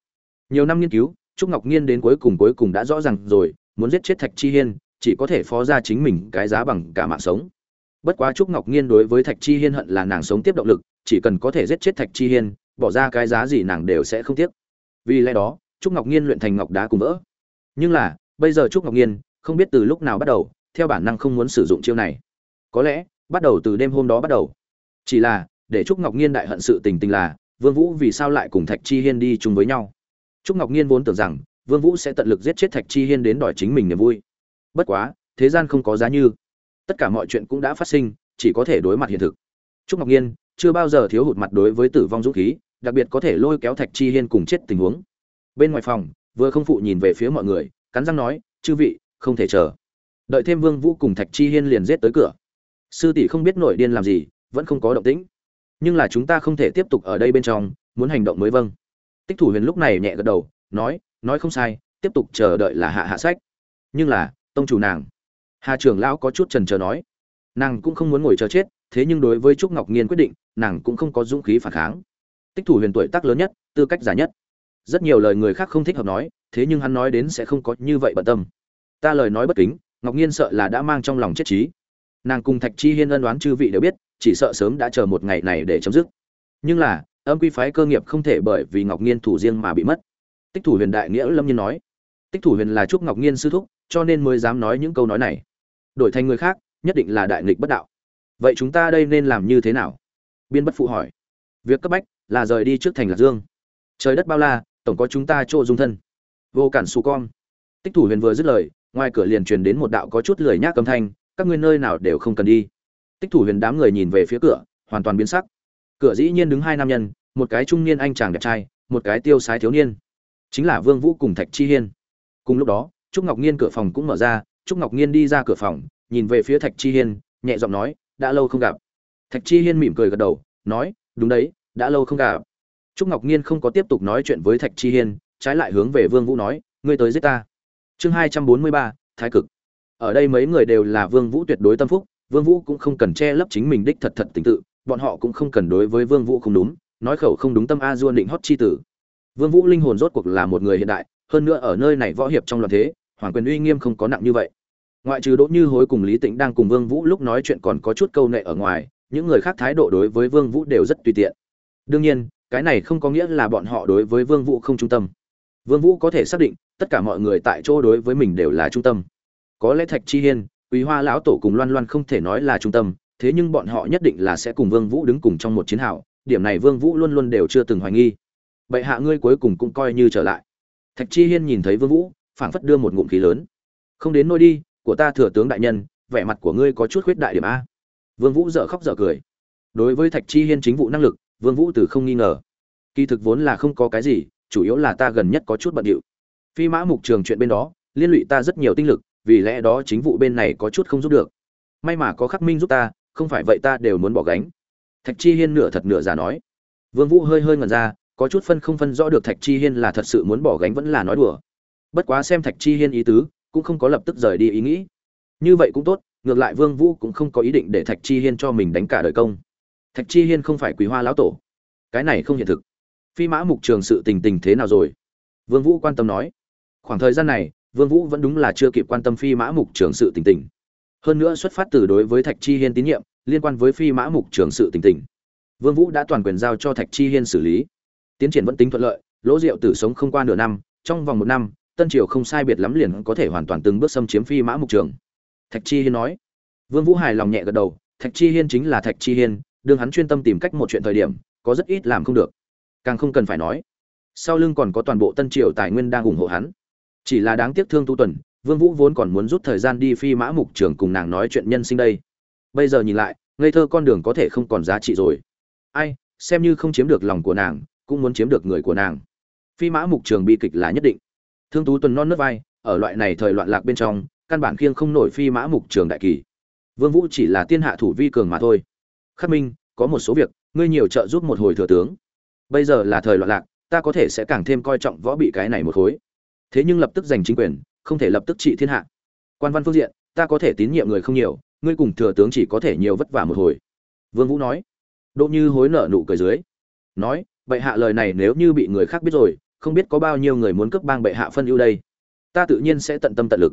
nhiều năm nghiên cứu, trúc ngọc nghiên đến cuối cùng cuối cùng đã rõ ràng rồi, muốn giết chết thạch chi hiên, chỉ có thể phó ra chính mình cái giá bằng cả mạng sống. Bất quá trúc ngọc nghiên đối với thạch chi hiên hận là nàng sống tiếp động lực, chỉ cần có thể giết chết thạch chi hiên, bỏ ra cái giá gì nàng đều sẽ không tiếc. Vì lẽ đó, trúc ngọc nghiên luyện thành ngọc đá cùng vỡ. Nhưng là, bây giờ trúc ngọc nghiên không biết từ lúc nào bắt đầu, theo bản năng không muốn sử dụng chiêu này. Có lẽ, bắt đầu từ đêm hôm đó bắt đầu. Chỉ là, để trúc ngọc nghiên đại hận sự tình tình là, vương vũ vì sao lại cùng thạch chi hiên đi chung với nhau? Trúc ngọc nhiên vốn tưởng rằng vương vũ sẽ tận lực giết chết thạch chi hiên đến đòi chính mình niềm vui. Bất quá, thế gian không có giá như. Tất cả mọi chuyện cũng đã phát sinh, chỉ có thể đối mặt hiện thực. Trúc ngọc nhiên chưa bao giờ thiếu hụt mặt đối với tử vong dũng khí, đặc biệt có thể lôi kéo thạch chi hiên cùng chết tình huống. Bên ngoài phòng, vừa không phụ nhìn về phía mọi người, cắn răng nói, chư vị, không thể chờ. Đợi thêm vương vũ cùng thạch chi hiên liền giết tới cửa. Sư tỷ không biết nội điên làm gì, vẫn không có động tĩnh. Nhưng là chúng ta không thể tiếp tục ở đây bên trong, muốn hành động mới vâng tích thủ huyền lúc này nhẹ gật đầu, nói nói không sai, tiếp tục chờ đợi là hạ hạ sách. Nhưng là, tông chủ nàng. Hà trưởng lão có chút trần chờ nói. Nàng cũng không muốn ngồi chờ chết, thế nhưng đối với trúc ngọc nhiên quyết định, nàng cũng không có dũng khí phản kháng. Tích thủ huyền tuổi tác lớn nhất, tư cách giả nhất. Rất nhiều lời người khác không thích hợp nói, thế nhưng hắn nói đến sẽ không có như vậy bận tâm. Ta lời nói bất kính, ngọc nhiên sợ là đã mang trong lòng chết trí. Nàng cùng thạch chi hiên ân đoán chư vị đều biết, chỉ sợ sớm đã chờ một ngày này để chấm dứt. Nhưng là âm quy phái cơ nghiệp không thể bởi vì ngọc nghiên thủ riêng mà bị mất. Tích thủ huyền đại nghĩa lâm nhiên nói, tích thủ huyền là trúc ngọc nghiên sư thúc, cho nên mới dám nói những câu nói này. Đổi thành người khác, nhất định là đại nghịch bất đạo. Vậy chúng ta đây nên làm như thế nào? Biên bất phụ hỏi, việc cấp bách là rời đi trước thành lạc dương. Trời đất bao la, tổng có chúng ta chỗ dung thân. Vô cản xù con. Tích thủ huyền vừa dứt lời, ngoài cửa liền truyền đến một đạo có chút lười nhác âm thanh, các ngươi nơi nào đều không cần đi. Tích thủ huyền đám người nhìn về phía cửa, hoàn toàn biến sắc cửa dĩ nhiên đứng hai nam nhân, một cái trung niên anh chàng đẹp trai, một cái tiêu sái thiếu niên. Chính là vương vũ cùng thạch chi hiên. Cùng lúc đó, trúc ngọc nhiên cửa phòng cũng mở ra, trúc ngọc nhiên đi ra cửa phòng, nhìn về phía thạch chi hiên, nhẹ giọng nói, đã lâu không gặp. Thạch chi hiên mỉm cười gật đầu, nói, đúng đấy, đã lâu không gặp. Trúc ngọc nhiên không có tiếp tục nói chuyện với thạch chi hiên, trái lại hướng về vương vũ nói, ngươi tới giết ta. Chương hai trăm bốn mươi ba, thái cực. Ở đây mấy người đều là vương vũ tuyệt đối tâm phúc, vương vũ cũng không cần che lấp chính mình đích thật thật tình tự bọn họ cũng không cần đối với vương vũ không đúng, nói khẩu không đúng tâm a duôn định hót chi tử. Vương vũ linh hồn rốt cuộc là một người hiện đại, hơn nữa ở nơi này võ hiệp trong loạn thế, hoàng quyền uy nghiêm không có nặng như vậy. Ngoại trừ đỗ như hối cùng lý tĩnh đang cùng vương vũ lúc nói chuyện còn có chút câu nệ ở ngoài, những người khác thái độ đối với vương vũ đều rất tùy tiện. Đương nhiên, cái này không có nghĩa là bọn họ đối với vương vũ không trung tâm. Vương vũ có thể xác định, tất cả mọi người tại chỗ đối với mình đều là trung tâm. Có lẽ thạch chi hiên, quý hoa lão tổ cùng loan loan không thể nói là trung tâm thế nhưng bọn họ nhất định là sẽ cùng vương vũ đứng cùng trong một chiến hào, điểm này vương vũ luôn luôn đều chưa từng hoài nghi. Bệ hạ ngươi cuối cùng cũng coi như trở lại. Thạch chi hiên nhìn thấy vương vũ, phảng phất đưa một ngụm khí lớn. Không đến nôi đi, của ta thừa tướng đại nhân, vẻ mặt của ngươi có chút khuyết đại điểm a. Vương vũ dở khóc dở cười. Đối với thạch chi hiên chính vụ năng lực, vương vũ từ không nghi ngờ. Kỳ thực vốn là không có cái gì, chủ yếu là ta gần nhất có chút bận rộn phi mã mục trường chuyện bên đó, liên lụy ta rất nhiều tinh lực, vì lẽ đó chính vụ bên này có chút không giúp được. May mà có khắc minh giúp ta không phải vậy ta đều muốn bỏ gánh. Thạch chi hiên nửa thật nửa giả nói. Vương vũ hơi hơi ngẩn ra, có chút phân không phân rõ được thạch chi hiên là thật sự muốn bỏ gánh vẫn là nói đùa. Bất quá xem thạch chi hiên ý tứ, cũng không có lập tức rời đi ý nghĩ. Như vậy cũng tốt, ngược lại vương vũ cũng không có ý định để thạch chi hiên cho mình đánh cả đời công. Thạch chi hiên không phải quý hoa lão tổ. Cái này không hiện thực. Phi mã mục trường sự tình tình thế nào rồi? Vương vũ quan tâm nói. Khoảng thời gian này, vương vũ vẫn đúng là chưa kịp quan tâm phi mã mục trường sự tình tình hơn nữa xuất phát từ đối với thạch chi hiên tín nhiệm, liên quan với phi mã mục trường sự tình tình. Vương vũ đã toàn quyền giao cho thạch chi hiên xử lý. Tiến triển vẫn tính thuận lợi, lỗ diệu tử sống không qua nửa năm, trong vòng một năm, tân triều không sai biệt lắm liền có thể hoàn toàn từng bước xâm chiếm phi mã mục trường. Thạch chi hiên nói. Vương vũ hài lòng nhẹ gật đầu, thạch chi hiên chính là thạch chi hiên, đương hắn chuyên tâm tìm cách một chuyện thời điểm, có rất ít làm không được. Càng không cần phải nói. Sau lưng còn có toàn bộ tân triều tài nguyên đang ủng hộ hắn. Chỉ là đáng tiếc thương tu tuần vương vũ vốn còn muốn rút thời gian đi phi mã mục trường cùng nàng nói chuyện nhân sinh đây. Bây giờ nhìn lại, ngây thơ con đường có thể không còn giá trị rồi. Ai, xem như không chiếm được lòng của nàng, cũng muốn chiếm được người của nàng. Phi mã mục trường bi kịch là nhất định. Thương tú tuần non nước vai, ở loại này thời loạn lạc bên trong, căn bản khiêng không nổi phi mã mục trường đại kỳ. Vương vũ chỉ là tiên hạ thủ vi cường mà thôi. Khắc minh, có một số việc, ngươi nhiều trợ giúp một hồi thừa tướng. Bây giờ là thời loạn lạc, ta có thể sẽ càng thêm coi trọng võ bị cái này một khối. Thế nhưng lập tức giành chính quyền không thể lập tức trị thiên hạ. Quan văn phương diện, ta có thể tín nhiệm người không nhiều, ngươi cùng thừa tướng chỉ có thể nhiều vất vả một hồi. Vương vũ nói. Đỗ như hối nợ nụ cười dưới. Nói, bệ hạ lời này nếu như bị người khác biết rồi, không biết có bao nhiêu người muốn cướp bang bệ hạ phân ưu đây. Ta tự nhiên sẽ tận tâm tận lực.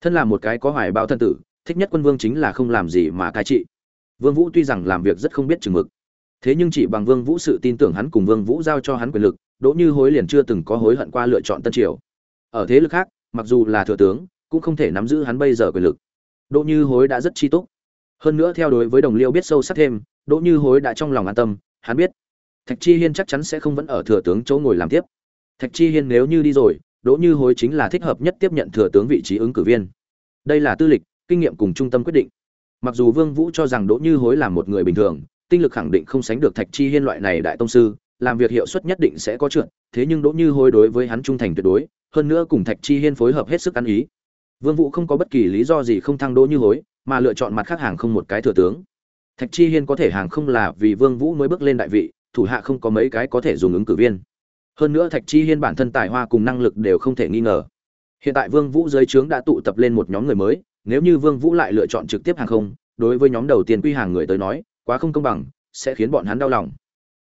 Thân là một cái có hoài bao thân tử, thích nhất quân vương chính là không làm gì mà cai trị. Vương vũ tuy rằng làm việc rất không biết chừng mực, thế nhưng chỉ bằng vương vũ sự tin tưởng hắn cùng vương vũ giao cho hắn quyền lực, đỗ như hối liền chưa từng có hối hận qua lựa chọn tân triều. Ở thế lực khác mặc dù là thừa tướng, cũng không thể nắm giữ hắn bây giờ quyền lực. Đỗ như hối đã rất chi túc. Hơn nữa theo đối với đồng liêu biết sâu sắc thêm, đỗ như hối đã trong lòng an tâm, hắn biết thạch chi hiên chắc chắn sẽ không vẫn ở thừa tướng chỗ ngồi làm tiếp. Thạch chi hiên nếu như đi rồi, đỗ như hối chính là thích hợp nhất tiếp nhận thừa tướng vị trí ứng cử viên. Đây là tư lịch, kinh nghiệm cùng trung tâm quyết định. Mặc dù vương vũ cho rằng đỗ như hối là một người bình thường, tinh lực khẳng định không sánh được thạch chi hiên loại này đại tông sư, làm việc hiệu suất nhất định sẽ có trượt, thế nhưng đỗ như hối đối với hắn trung thành tuyệt đối hơn nữa cùng thạch chi hiên phối hợp hết sức ăn ý. Vương vũ không có bất kỳ lý do gì không thăng đỗ như hối, mà lựa chọn mặt khác hàng không một cái thừa tướng. Thạch chi hiên có thể hàng không là vì vương vũ mới bước lên đại vị, thủ hạ không có mấy cái có thể dùng ứng cử viên. Hơn nữa thạch chi hiên bản thân tài hoa cùng năng lực đều không thể nghi ngờ. Hiện tại vương vũ dưới trướng đã tụ tập lên một nhóm người mới, nếu như vương vũ lại lựa chọn trực tiếp hàng không, đối với nhóm đầu tiên quy hàng người tới nói, quá không công bằng, sẽ khiến bọn hắn đau lòng.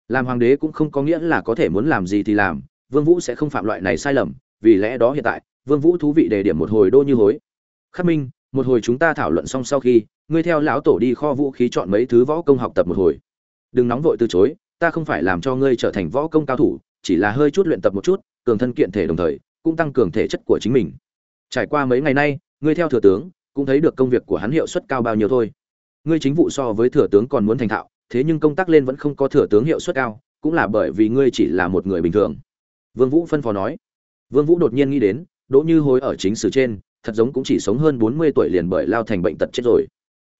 Làm hoàng đế cũng không có nghĩa là có thể muốn làm gì thì làm, vương vũ sẽ không phạm loại này sai lầm vì lẽ đó hiện tại, vương vũ thú vị đề điểm một hồi đô như hối. Khắc minh, một hồi chúng ta thảo luận xong sau khi, ngươi theo lão tổ đi kho vũ khí chọn mấy thứ võ công học tập một hồi. Đừng nóng vội từ chối, ta không phải làm cho ngươi trở thành võ công cao thủ, chỉ là hơi chút luyện tập một chút, cường thân kiện thể đồng thời, cũng tăng cường thể chất của chính mình. Trải qua mấy ngày nay, ngươi theo thừa tướng, cũng thấy được công việc của hắn hiệu suất cao bao nhiêu thôi. Ngươi chính vụ so với thừa tướng còn muốn thành thạo, thế nhưng công tác lên vẫn không có thừa tướng hiệu suất cao, cũng là bởi vì ngươi chỉ là một người bình thường. Vương vũ phân phó nói vương vũ đột nhiên nghĩ đến đỗ như hối ở chính sử trên thật giống cũng chỉ sống hơn 40 tuổi liền bởi lao thành bệnh tật chết rồi.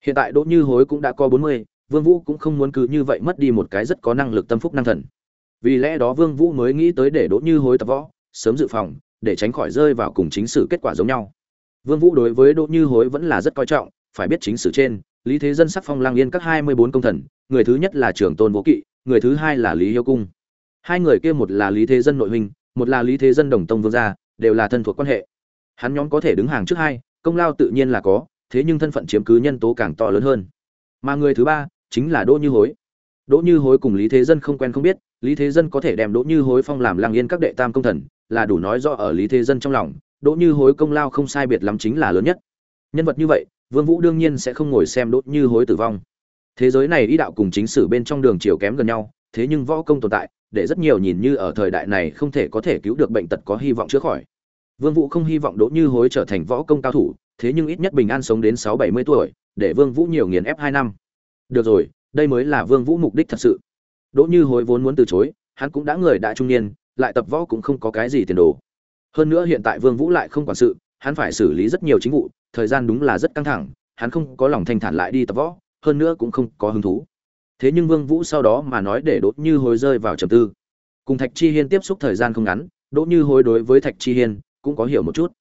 Hiện tại đỗ như hối cũng đã có 40, vương vũ cũng không muốn cứ như vậy mất đi một cái rất có năng lực tâm phúc năng thần. Vì lẽ đó vương vũ mới nghĩ tới để đỗ như hối tập võ sớm dự phòng để tránh khỏi rơi vào cùng chính sử kết quả giống nhau. Vương vũ đối với đỗ như hối vẫn là rất coi trọng phải biết chính sử trên lý thế dân sắc phong lang yên các 24 công thần người thứ nhất là trưởng tôn vô kỵ người thứ hai là lý hiếu cung. Hai người kia một là lý thế dân nội huynh một là lý thế dân đồng tông vương gia, đều là thân thuộc quan hệ. Hắn nhóm có thể đứng hàng trước hai, công lao tự nhiên là có, thế nhưng thân phận chiếm cứ nhân tố càng to lớn hơn. Mà người thứ ba, chính là đỗ như hối. Đỗ như hối cùng lý thế dân không quen không biết, lý thế dân có thể đem đỗ như hối phong làm lang yên các đệ tam công thần, là đủ nói rõ ở lý thế dân trong lòng, đỗ như hối công lao không sai biệt lắm chính là lớn nhất. Nhân vật như vậy, vương vũ đương nhiên sẽ không ngồi xem đỗ như hối tử vong. Thế giới này ý đạo cùng chính sử bên trong đường chiều kém gần nhau, thế nhưng võ công tồn tại để rất nhiều nhìn như ở thời đại này không thể có thể cứu được bệnh tật có hy vọng chữa khỏi. Vương vũ không hy vọng đỗ như hối trở thành võ công cao thủ, thế nhưng ít nhất bình an sống đến sáu bảy mươi tuổi, để vương vũ nhiều nghiền ép hai năm. Được rồi, đây mới là vương vũ mục đích thật sự. Đỗ như hối vốn muốn từ chối, hắn cũng đã người đã trung niên, lại tập võ cũng không có cái gì tiền đồ. Hơn nữa hiện tại vương vũ lại không quản sự, hắn phải xử lý rất nhiều chính vụ, thời gian đúng là rất căng thẳng, hắn không có lòng thanh thản lại đi tập võ, hơn nữa cũng không có hứng thú thế nhưng vương vũ sau đó mà nói để đỗ như hối rơi vào trầm tư. Cùng thạch chi hiên tiếp xúc thời gian không ngắn, đỗ như hối đối với thạch chi hiên cũng có hiểu một chút.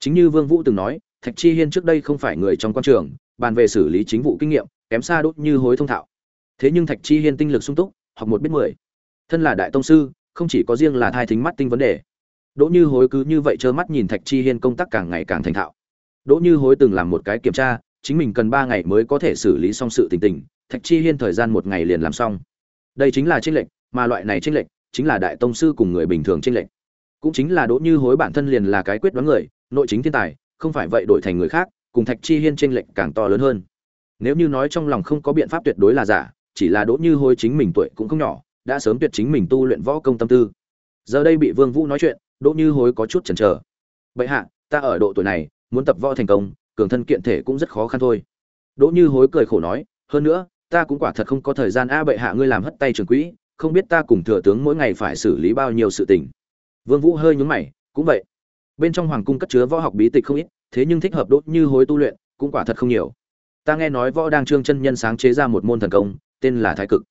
Chính như vương vũ từng nói, thạch chi hiên trước đây không phải người trong quan trường, bàn về xử lý chính vụ kinh nghiệm, kém xa đỗ như hối thông thạo. Thế nhưng thạch chi hiên tinh lực sung túc, học một biết mười. Thân là đại tông sư, không chỉ có riêng là thai thính mắt tinh vấn đề. Đỗ như hối cứ như vậy trơ mắt nhìn thạch chi hiên công tác càng ngày càng thành thạo. Đỗ như hối từng làm một cái kiểm tra, chính mình cần ba ngày mới có thể xử lý xong sự tình tình thạch chi hiên thời gian một ngày liền làm xong. Đây chính là tranh lệch, mà loại này tranh lệch chính là đại tông sư cùng người bình thường tranh lệch. Cũng chính là đỗ như hối bản thân liền là cái quyết đoán người, nội chính thiên tài, không phải vậy đổi thành người khác, cùng thạch chi hiên tranh lệch càng to lớn hơn. Nếu như nói trong lòng không có biện pháp tuyệt đối là giả, chỉ là đỗ như hối chính mình tuổi cũng không nhỏ, đã sớm tuyệt chính mình tu luyện võ công tâm tư. Giờ đây bị vương vũ nói chuyện, đỗ như hối có chút chần chờ. Vậy hạ, ta ở độ tuổi này, muốn tập võ thành công, cường thân kiện thể cũng rất khó khăn thôi. Đỗ như hối cười khổ nói, hơn nữa ta cũng quả thật không có thời gian a bệ hạ ngươi làm hất tay trường quỹ, không biết ta cùng thừa tướng mỗi ngày phải xử lý bao nhiêu sự tình. Vương vũ hơi nhướng mày, cũng vậy. Bên trong hoàng cung cất chứa võ học bí tịch không ít, thế nhưng thích hợp đốt như hối tu luyện, cũng quả thật không nhiều. Ta nghe nói võ đang trương chân nhân sáng chế ra một môn thần công, tên là thái cực.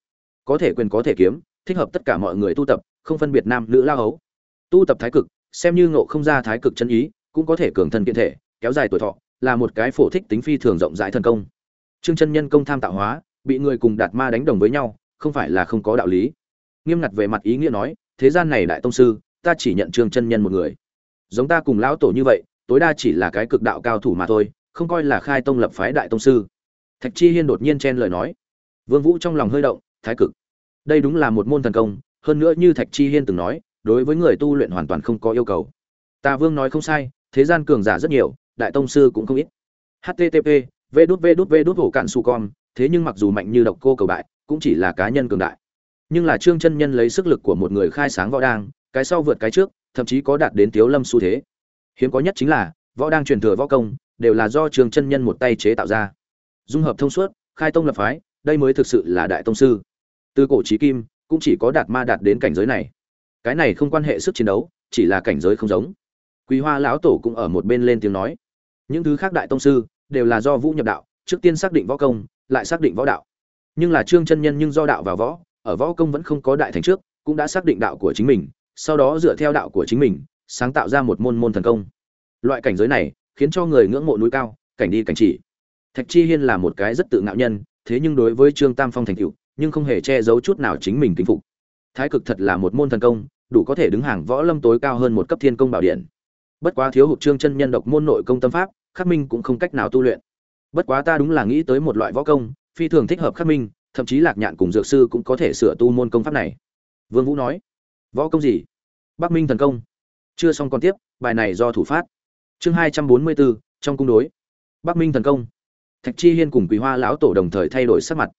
Có thể quyền có thể kiếm, thích hợp tất cả mọi người tu tập, không phân biệt nam nữ lao hấu. Tu tập thái cực, xem như ngộ không ra thái cực chân ý, cũng có thể cường thân kiện thể, kéo dài tuổi thọ, là một cái phổ thích tính phi thường rộng rãi thần công. Trương chân nhân công tham tạo hóa bị người cùng đạt ma đánh đồng với nhau, không phải là không có đạo lý. Nghiêm ngặt về mặt ý nghĩa nói, thế gian này đại tông sư, ta chỉ nhận trương chân nhân một người. Giống ta cùng lão tổ như vậy, tối đa chỉ là cái cực đạo cao thủ mà thôi, không coi là khai tông lập phái đại tông sư. Thạch chi hiên đột nhiên chen lời nói. Vương vũ trong lòng hơi động, thái cực. Đây đúng là một môn thần công, hơn nữa như thạch chi hiên từng nói, đối với người tu luyện hoàn toàn không có yêu cầu. Ta vương nói không sai, thế gian cường giả rất nhiều, đại tông sư cũng không ít. Http v đút v đút v đút hổ cạn su con thế nhưng mặc dù mạnh như độc cô cầu bại, cũng chỉ là cá nhân cường đại. Nhưng là trương chân nhân lấy sức lực của một người khai sáng võ đang, cái sau vượt cái trước, thậm chí có đạt đến tiếu lâm xu thế. Hiếm có nhất chính là, võ đang truyền thừa võ công, đều là do trương chân nhân một tay chế tạo ra. Dung hợp thông suốt, khai tông lập phái, đây mới thực sự là đại tông sư. Từ cổ trí kim, cũng chỉ có đạt ma đạt đến cảnh giới này. Cái này không quan hệ sức chiến đấu, chỉ là cảnh giới không giống. Quý hoa lão tổ cũng ở một bên lên tiếng nói. Những thứ khác đại tông sư, đều là do vũ nhập đạo, trước tiên xác định võ công lại xác định võ đạo. Nhưng là trương chân nhân nhưng do đạo vào võ, ở võ công vẫn không có đại thành trước, cũng đã xác định đạo của chính mình, sau đó dựa theo đạo của chính mình, sáng tạo ra một môn môn thần công. Loại cảnh giới này khiến cho người ngưỡng mộ núi cao, cảnh đi cảnh chỉ. Thạch chi hiên là một cái rất tự ngạo nhân, thế nhưng đối với trương tam phong thành cựu nhưng không hề che giấu chút nào chính mình kính phục. Thái cực thật là một môn thần công, đủ có thể đứng hàng võ lâm tối cao hơn một cấp thiên công bảo điện. Bất quá thiếu hụt trương chân nhân độc môn nội công tâm pháp, khắc minh cũng không cách nào tu luyện bất quá ta đúng là nghĩ tới một loại võ công, phi thường thích hợp khắc minh, thậm chí lạc nhạn cùng dược sư cũng có thể sửa tu môn công pháp này. Vương vũ nói. Võ công gì? Bắc minh thần công. Chưa xong còn tiếp, bài này do thủ phát. Chương hai trăm bốn mươi bốn, trong cung đối. Bắc minh thần công. Thạch chi hiên cùng quý hoa lão tổ đồng thời thay đổi sắc mặt.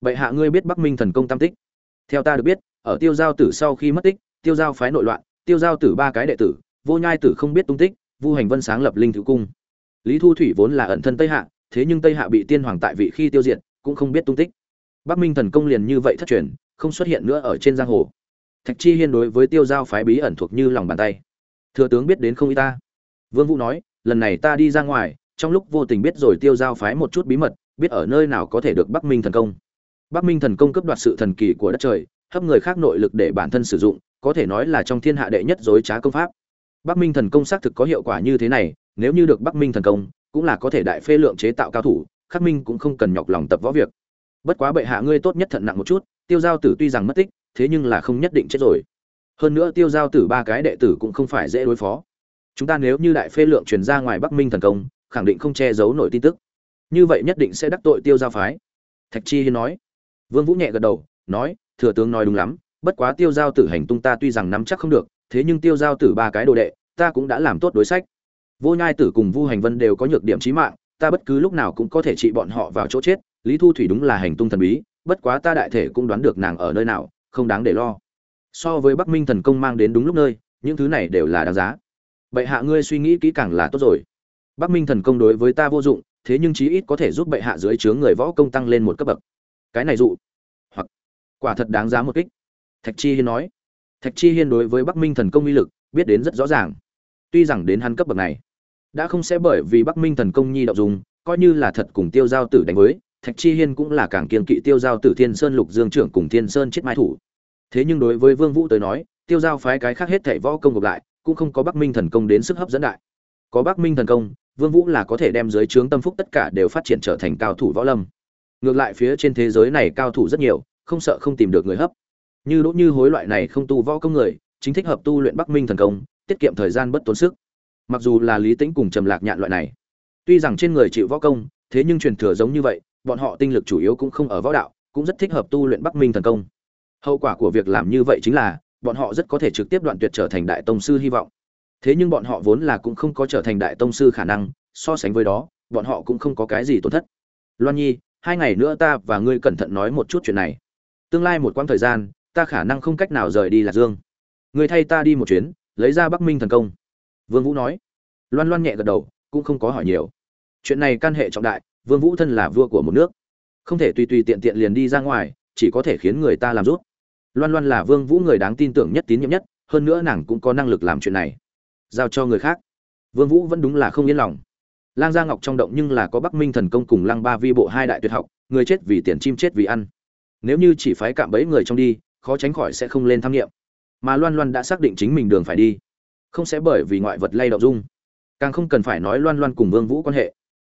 Bệ hạ ngươi biết bắc minh thần công tam tích? Theo ta được biết, ở tiêu giao tử sau khi mất tích, tiêu giao phái nội loạn, tiêu giao tử ba cái đệ tử, vô nhai tử không biết tung tích, vu hành vân sáng lập linh thứ cung. Lý thu thủy vốn là ẩn thân tây hạ thế nhưng tây hạ bị tiên hoàng tại vị khi tiêu diệt, cũng không biết tung tích. Bắc minh thần công liền như vậy thất truyền, không xuất hiện nữa ở trên giang hồ. Thạch chi hiên đối với tiêu giao phái bí ẩn thuộc như lòng bàn tay. Thừa tướng biết đến không y ta? Vương vũ nói, lần này ta đi ra ngoài, trong lúc vô tình biết rồi tiêu giao phái một chút bí mật, biết ở nơi nào có thể được bắc minh thần công. Bắc minh thần công cấp đoạt sự thần kỳ của đất trời, hấp người khác nội lực để bản thân sử dụng, có thể nói là trong thiên hạ đệ nhất dối trá công pháp. Bắc minh thần công xác thực có hiệu quả như thế này, nếu như được bắc minh thần công cũng là có thể đại phê lượng chế tạo cao thủ, khắc minh cũng không cần nhọc lòng tập võ việc. Bất quá bệ hạ ngươi tốt nhất thận nặng một chút, tiêu giao tử tuy rằng mất tích, thế nhưng là không nhất định chết rồi. Hơn nữa tiêu giao tử ba cái đệ tử cũng không phải dễ đối phó. Chúng ta nếu như đại phê lượng truyền ra ngoài bắc minh thần công, khẳng định không che giấu nổi tin tức. Như vậy nhất định sẽ đắc tội tiêu giao phái. Thạch chi hiên nói. Vương vũ nhẹ gật đầu, nói, thừa tướng nói đúng lắm, bất quá tiêu giao tử hành tung ta tuy rằng nắm chắc không được, thế nhưng tiêu giao tử ba cái đồ đệ, ta cũng đã làm tốt đối sách vô nhai tử cùng vu hành vân đều có nhược điểm chí mạng, ta bất cứ lúc nào cũng có thể trị bọn họ vào chỗ chết, lý thu thủy đúng là hành tung thần bí, bất quá ta đại thể cũng đoán được nàng ở nơi nào, không đáng để lo. So với bắc minh thần công mang đến đúng lúc nơi, những thứ này đều là đáng giá. Bệ hạ ngươi suy nghĩ kỹ càng là tốt rồi. Bắc minh thần công đối với ta vô dụng, thế nhưng chí ít có thể giúp bệ hạ dưới chướng người võ công tăng lên một cấp bậc. Cái này dụ. Hoặc, quả thật đáng giá một kích. Thạch chi hiên nói. Thạch chi hiên đối với bắc minh thần công uy lực, biết đến rất rõ ràng. Tuy rằng đến hắn cấp bậc này đã không sẽ bởi vì bắc minh thần công nhi động dùng, coi như là thật cùng tiêu giao tử đánh với, thạch chi hiên cũng là càng kiên kỵ tiêu giao tử thiên sơn lục dương trưởng cùng thiên sơn chết mai thủ. Thế nhưng đối với vương vũ tới nói, tiêu giao phái cái khác hết thảy võ công ngược lại, cũng không có bắc minh thần công đến sức hấp dẫn đại. Có bắc minh thần công, vương vũ là có thể đem dưới trướng tâm phúc tất cả đều phát triển trở thành cao thủ võ lâm. Ngược lại phía trên thế giới này cao thủ rất nhiều, không sợ không tìm được người hấp. Như đỗ như hối loại này không tu võ công người, chính thích hợp tu luyện bắc minh thần công, tiết kiệm thời gian bất tốn sức mặc dù là lý tĩnh cùng trầm lạc nhạn loại này. Tuy rằng trên người chịu võ công, thế nhưng truyền thừa giống như vậy, bọn họ tinh lực chủ yếu cũng không ở võ đạo, cũng rất thích hợp tu luyện bắc minh thần công. Hậu quả của việc làm như vậy chính là, bọn họ rất có thể trực tiếp đoạn tuyệt trở thành đại tông sư hy vọng. Thế nhưng bọn họ vốn là cũng không có trở thành đại tông sư khả năng, so sánh với đó, bọn họ cũng không có cái gì tổn thất. Loan nhi, hai ngày nữa ta và ngươi cẩn thận nói một chút chuyện này. Tương lai một quãng thời gian, ta khả năng không cách nào rời đi lạc dương. Ngươi thay ta đi một chuyến, lấy ra bắc minh thần công vương vũ nói. Loan loan nhẹ gật đầu, cũng không có hỏi nhiều. Chuyện này can hệ trọng đại, vương vũ thân là vua của một nước. Không thể tùy tùy tiện tiện liền đi ra ngoài, chỉ có thể khiến người ta làm rút. Loan loan là vương vũ người đáng tin tưởng nhất tín nhiệm nhất, hơn nữa nàng cũng có năng lực làm chuyện này. Giao cho người khác. Vương vũ vẫn đúng là không yên lòng. Lang gia ngọc trong động nhưng là có bắc minh thần công cùng Lang ba vi bộ hai đại tuyệt học, người chết vì tiền, chim chết vì ăn. Nếu như chỉ phái cạm bẫy người trong đi, khó tránh khỏi sẽ không lên tham nghiệm. Mà loan loan đã xác định chính mình đường phải đi không sẽ bởi vì ngoại vật lay động dung. Càng không cần phải nói loan loan cùng vương vũ quan hệ.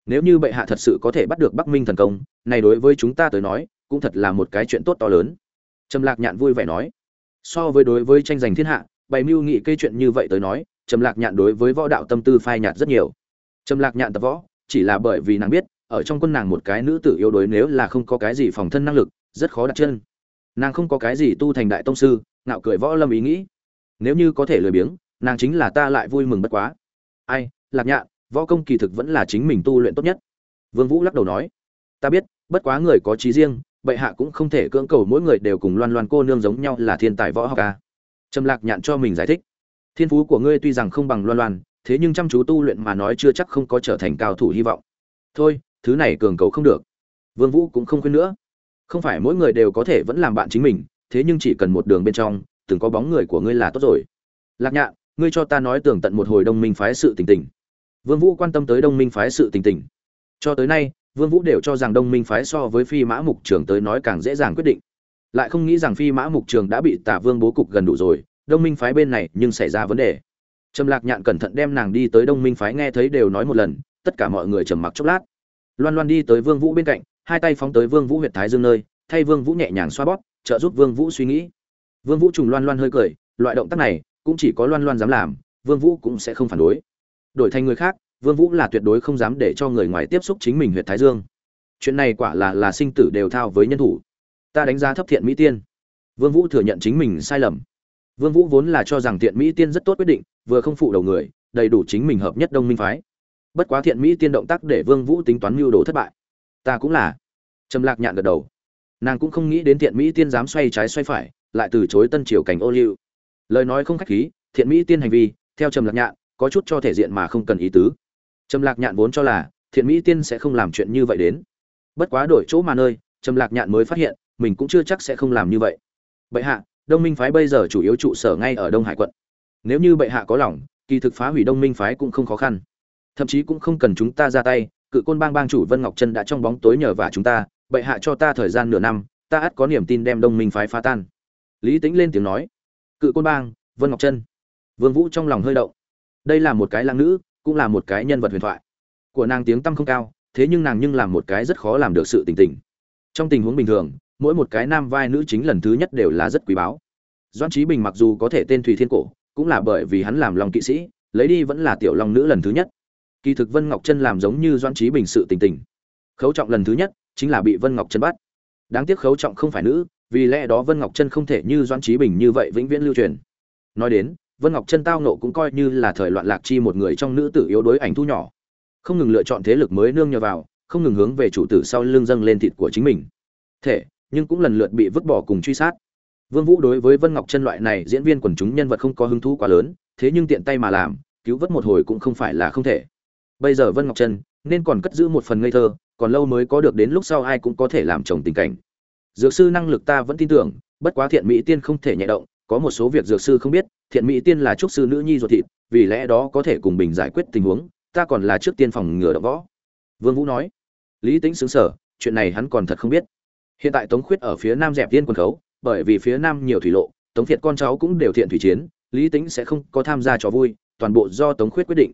Nếu như bệ hạ thật sự có thể bắt được bắc minh thần công, này đối với chúng ta tới nói, cũng thật là một cái chuyện tốt to lớn. Trầm lạc nhạn vui vẻ nói. So với đối với tranh giành thiên hạ, bày mưu nghị cây chuyện như vậy tới nói, trầm lạc nhạn đối với võ đạo tâm tư phai nhạt rất nhiều. Trầm lạc nhạn tập võ, chỉ là bởi vì nàng biết, ở trong quân nàng một cái nữ tử yếu đuối nếu là không có cái gì phòng thân năng lực, rất khó đặt chân. Nàng không có cái gì tu thành đại tông sư, ngạo cười võ lâm ý nghĩ. Nếu như có thể lười biếng nàng chính là ta lại vui mừng bất quá. Ai, lạc nhạn, võ công kỳ thực vẫn là chính mình tu luyện tốt nhất. Vương vũ lắc đầu nói. Ta biết, bất quá người có trí riêng, bệ hạ cũng không thể cưỡng cầu mỗi người đều cùng loan loan cô nương giống nhau là thiên tài võ học ca trầm lạc nhạn cho mình giải thích. Thiên phú của ngươi tuy rằng không bằng loan loan, thế nhưng chăm chú tu luyện mà nói chưa chắc không có trở thành cao thủ hy vọng. Thôi, thứ này cường cầu không được. Vương vũ cũng không khuyên nữa. Không phải mỗi người đều có thể vẫn làm bạn chính mình, thế nhưng chỉ cần một đường bên trong, từng có bóng người của ngươi là tốt rồi. Lạc nhạn ngươi cho ta nói tưởng tận một hồi đông minh phái sự tình tình. Vương vũ quan tâm tới đông minh phái sự tình tình. Cho tới nay, vương vũ đều cho rằng đông minh phái so với phi mã mục trường tới nói càng dễ dàng quyết định. Lại không nghĩ rằng phi mã mục trường đã bị tả vương bố cục gần đủ rồi, đông minh phái bên này nhưng xảy ra vấn đề. Trầm lạc nhạn cẩn thận đem nàng đi tới đông minh phái nghe thấy đều nói một lần, tất cả mọi người trầm mặc chốc lát. Loan loan đi tới vương vũ bên cạnh, hai tay phóng tới vương vũ huyệt thái dương nơi, thay vương vũ nhẹ nhàng xoa bóp, trợ giúp vương vũ suy nghĩ. Vương vũ trùng loan loan hơi cười, loại động tác này cũng chỉ có loan loan dám làm, vương vũ cũng sẽ không phản đối. Đổi thành người khác, vương vũ là tuyệt đối không dám để cho người ngoài tiếp xúc chính mình huyệt thái dương. Chuyện này quả là là sinh tử đều thao với nhân thủ. Ta đánh giá thấp thiện mỹ tiên. Vương vũ thừa nhận chính mình sai lầm. Vương vũ vốn là cho rằng thiện mỹ tiên rất tốt quyết định, vừa không phụ đầu người, đầy đủ chính mình hợp nhất đông minh phái. Bất quá thiện mỹ tiên động tác để vương vũ tính toán mưu đồ thất bại. Ta cũng là. Trầm lạc nhạn gật đầu. Nàng cũng không nghĩ đến thiện mỹ tiên dám xoay trái xoay phải, lại từ chối tân triều cảnh ô liu lời nói không khách khí, thiện mỹ tiên hành vi, theo trầm lạc nhạn, có chút cho thể diện mà không cần ý tứ. Trầm lạc nhạn vốn cho là, thiện mỹ tiên sẽ không làm chuyện như vậy đến. Bất quá đổi chỗ mà nơi, trầm lạc nhạn mới phát hiện, mình cũng chưa chắc sẽ không làm như vậy. Bệ hạ, đông minh phái bây giờ chủ yếu trụ sở ngay ở đông hải quận. Nếu như bệ hạ có lòng, kỳ thực phá hủy đông minh phái cũng không khó khăn. Thậm chí cũng không cần chúng ta ra tay, cự côn bang bang chủ vân ngọc trân đã trong bóng tối nhờ vả chúng ta, bệ hạ cho ta thời gian nửa năm, ta ắt có niềm tin đem đông minh phái phá tan. Lý tính lên tiếng nói cự côn bang, vân ngọc trân. Vương vũ trong lòng hơi động. Đây là một cái lang nữ, cũng là một cái nhân vật huyền thoại. Của nàng tiếng tăm không cao, thế nhưng nàng nhưng làm một cái rất khó làm được sự tình tình. Trong tình huống bình thường, mỗi một cái nam vai nữ chính lần thứ nhất đều là rất quý báu. Doan trí bình mặc dù có thể tên thùy thiên cổ, cũng là bởi vì hắn làm lòng kỵ sĩ, lấy đi vẫn là tiểu long nữ lần thứ nhất. Kỳ thực vân ngọc chân làm giống như doan trí bình sự tình tình. Khấu trọng lần thứ nhất, chính là bị vân ngọc chân bắt. Đáng tiếc khấu trọng không phải nữ vì lẽ đó vân ngọc chân không thể như doan trí bình như vậy vĩnh viễn lưu truyền. Nói đến, vân ngọc chân tao nộ cũng coi như là thời loạn lạc chi một người trong nữ tử yếu đối ảnh thu nhỏ. Không ngừng lựa chọn thế lực mới nương nhờ vào, không ngừng hướng về chủ tử sau lưng dâng lên thịt của chính mình. Thể, nhưng cũng lần lượt bị vứt bỏ cùng truy sát. Vương vũ đối với vân ngọc chân loại này diễn viên quần chúng nhân vật không có hứng thú quá lớn, thế nhưng tiện tay mà làm, cứu vớt một hồi cũng không phải là không thể. Bây giờ vân ngọc chân nên còn cất giữ một phần ngây thơ, còn lâu mới có được đến lúc sau ai cũng có thể làm chồng tình cảnh dược sư năng lực ta vẫn tin tưởng, bất quá thiện mỹ tiên không thể nhẹ động, có một số việc dược sư không biết, thiện mỹ tiên là trúc sư nữ nhi ruột thịt, vì lẽ đó có thể cùng bình giải quyết tình huống, ta còn là trước tiên phòng ngừa đ võ. Vương vũ nói. Lý tính xứng sở chuyện này hắn còn thật không biết. Hiện tại tống khuyết ở phía nam dẹp tiên quần khấu, bởi vì phía nam nhiều thủy lộ, tống Thiện con cháu cũng đều thiện thủy chiến, lý tính sẽ không có tham gia trò vui, toàn bộ do tống khuyết quyết định.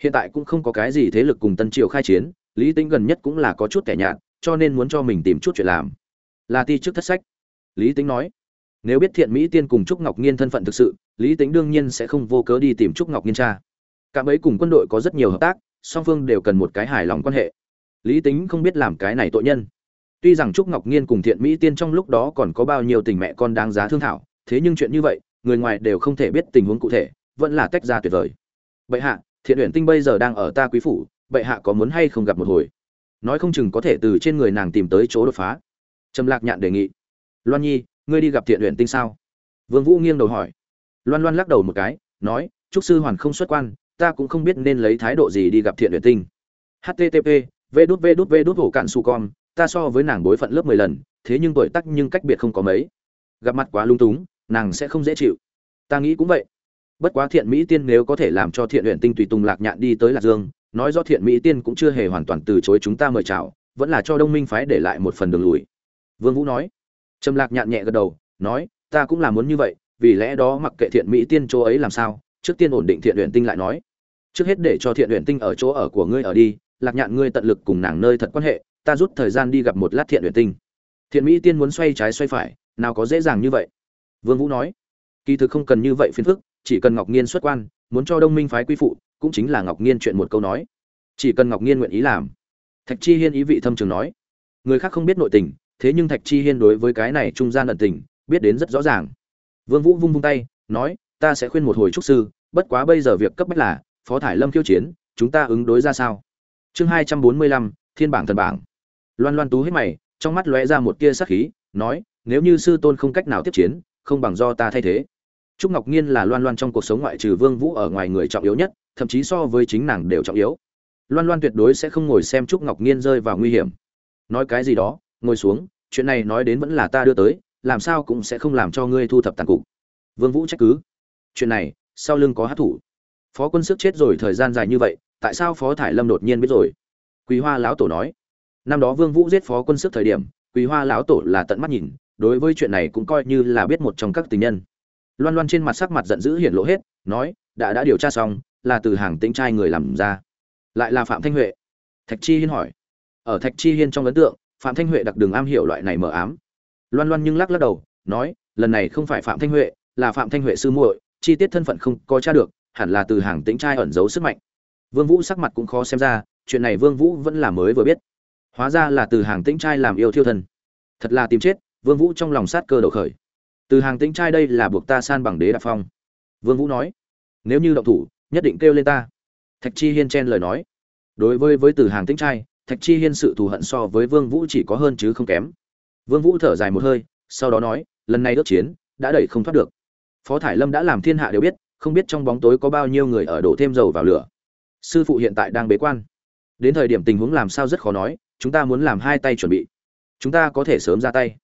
Hiện tại cũng không có cái gì thế lực cùng tân triều khai chiến, lý tính gần nhất cũng là có chút kẻ nhạt, cho nên muốn cho mình tìm chút chuyện làm là ti chức thất sách. Lý tính nói, nếu biết thiện mỹ tiên cùng trúc ngọc nhiên thân phận thực sự, lý tính đương nhiên sẽ không vô cớ đi tìm trúc ngọc nhiên cha. Cả mấy cùng quân đội có rất nhiều hợp tác, song phương đều cần một cái hài lòng quan hệ. Lý tính không biết làm cái này tội nhân. Tuy rằng trúc ngọc nhiên cùng thiện mỹ tiên trong lúc đó còn có bao nhiêu tình mẹ con đáng giá thương thảo, thế nhưng chuyện như vậy, người ngoài đều không thể biết tình huống cụ thể, vẫn là tách ra tuyệt vời. Bệ hạ, thiện uyển tinh bây giờ đang ở ta quý phủ, bệ hạ có muốn hay không gặp một hồi? Nói không chừng có thể từ trên người nàng tìm tới chỗ đột phá trầm lạc nhạn đề nghị. Loan nhi, ngươi đi gặp thiện uyển tinh sao? Vương vũ nghiêng đầu hỏi. Loan loan lắc đầu một cái, nói, trúc sư hoàn không xuất quan, ta cũng không biết nên lấy thái độ gì đi gặp thiện uyển tinh. Http vê đút vê đút vê đút hổ cạn su con, ta so với nàng bối phận lớp mười lần, thế nhưng tuổi tác nhưng cách biệt không có mấy. Gặp mặt quá lung túng, nàng sẽ không dễ chịu. Ta nghĩ cũng vậy. Bất quá thiện mỹ tiên nếu có thể làm cho thiện luyện tinh tùy tùng lạc nhạn đi tới lạc dương, nói do thiện mỹ tiên cũng chưa hề hoàn toàn từ chối chúng ta mời chào, vẫn là cho đông minh phái để lại một phần đường lùi vương vũ nói. Trầm lạc nhạn nhẹ gật đầu, nói, ta cũng là muốn như vậy, vì lẽ đó mặc kệ thiện mỹ tiên chỗ ấy làm sao, trước tiên ổn định thiện luyện tinh lại nói. Trước hết để cho thiện luyện tinh ở chỗ ở của ngươi ở đi, lạc nhạn ngươi tận lực cùng nàng nơi thật quan hệ, ta rút thời gian đi gặp một lát thiện luyện tinh. Thiện mỹ tiên muốn xoay trái xoay phải, nào có dễ dàng như vậy? Vương vũ nói. Kỳ thực không cần như vậy phiền phức, chỉ cần ngọc nghiên xuất quan, muốn cho đông minh phái quy phụ, cũng chính là ngọc nghiên chuyện một câu nói. Chỉ cần ngọc nghiên nguyện ý làm. Thạch chi hiên ý vị thâm trường nói. Người khác không biết nội tình thế nhưng thạch chi hiên đối với cái này trung gian ẩn tình, biết đến rất rõ ràng. Vương vũ vung vung tay, nói, ta sẽ khuyên một hồi trúc sư, bất quá bây giờ việc cấp bách là, phó thải lâm khiêu chiến, chúng ta ứng đối ra sao? Chương hai trăm bốn mươi lăm, thiên bảng thần bảng. Loan loan tú hết mày, trong mắt lóe ra một tia sắc khí, nói, nếu như sư tôn không cách nào tiếp chiến, không bằng do ta thay thế. Trúc ngọc nhiên là loan loan trong cuộc sống ngoại trừ vương vũ ở ngoài người trọng yếu nhất, thậm chí so với chính nàng đều trọng yếu. Loan loan tuyệt đối sẽ không ngồi xem trúc ngọc nhiên rơi vào nguy hiểm. Nói cái gì đó ngồi xuống, chuyện này nói đến vẫn là ta đưa tới, làm sao cũng sẽ không làm cho ngươi thu thập tàn cục. Vương vũ trách cứ. Chuyện này, sau lưng có hát thủ. Phó quân sức chết rồi, thời gian dài như vậy, tại sao phó thải lâm đột nhiên biết rồi? Quý hoa lão tổ nói. Năm đó vương vũ giết phó quân sức thời điểm, quý hoa lão tổ là tận mắt nhìn, đối với chuyện này cũng coi như là biết một trong các tình nhân. Loan loan trên mặt sắc mặt giận dữ hiển lộ hết, nói, đã đã điều tra xong, là từ hàng tĩnh trai người làm ra. Lại là phạm thanh huệ. Thạch chi hiên hỏi. Ở thạch chi hiên trong ấn tượng phạm thanh huệ đặc đường am hiểu loại này mờ ám. Loan loan nhưng lắc lắc đầu, nói, lần này không phải phạm thanh huệ, là phạm thanh huệ sư muội, chi tiết thân phận không có tra được, hẳn là từ hàng tĩnh trai ẩn giấu sức mạnh. Vương vũ sắc mặt cũng khó xem ra, chuyện này vương vũ vẫn là mới vừa biết. Hóa ra là từ hàng tĩnh trai làm yêu thiêu thân thật là tìm chết, vương vũ trong lòng sát cơ đầu khởi. Từ hàng tĩnh trai đây là buộc ta san bằng đế đạp phong. Vương vũ nói, nếu như động thủ, nhất định kêu lên ta. Thạch chi hiên chen lời nói. Đối với với từ hàng tĩnh trai thạch chi hiên sự thù hận so với vương vũ chỉ có hơn chứ không kém. Vương vũ thở dài một hơi, sau đó nói, lần này đốt chiến, đã đẩy không thoát được. Phó thải lâm đã làm thiên hạ đều biết, không biết trong bóng tối có bao nhiêu người ở đổ thêm dầu vào lửa. Sư phụ hiện tại đang bế quan. Đến thời điểm tình huống làm sao rất khó nói, chúng ta muốn làm hai tay chuẩn bị. Chúng ta có thể sớm ra tay.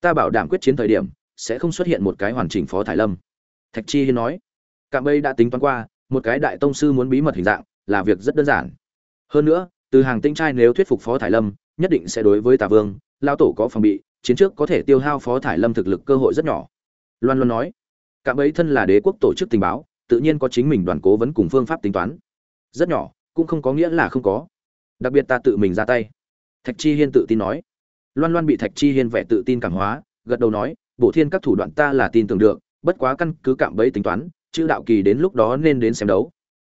Ta bảo đảm quyết chiến thời điểm, sẽ không xuất hiện một cái hoàn chỉnh phó thải lâm. Thạch chi hiên nói, cạm bây đã tính toán qua, một cái đại tông sư muốn bí mật hình dạng, là việc rất đơn giản. Hơn nữa từ hàng tinh trai nếu thuyết phục phó thải lâm, nhất định sẽ đối với tà vương lao tổ có phòng bị, chiến trước có thể tiêu hao phó thải lâm thực lực cơ hội rất nhỏ. Loan loan nói, cạm ấy thân là đế quốc tổ chức tình báo, tự nhiên có chính mình đoàn cố vấn cùng phương pháp tính toán. Rất nhỏ, cũng không có nghĩa là không có. Đặc biệt ta tự mình ra tay. Thạch chi hiên tự tin nói. Loan loan bị thạch chi hiên vẻ tự tin cảm hóa, gật đầu nói, bổ thiên các thủ đoạn ta là tin tưởng được, bất quá căn cứ cạm bẫy tính toán, chữ đạo kỳ đến lúc đó nên đến xem đấu.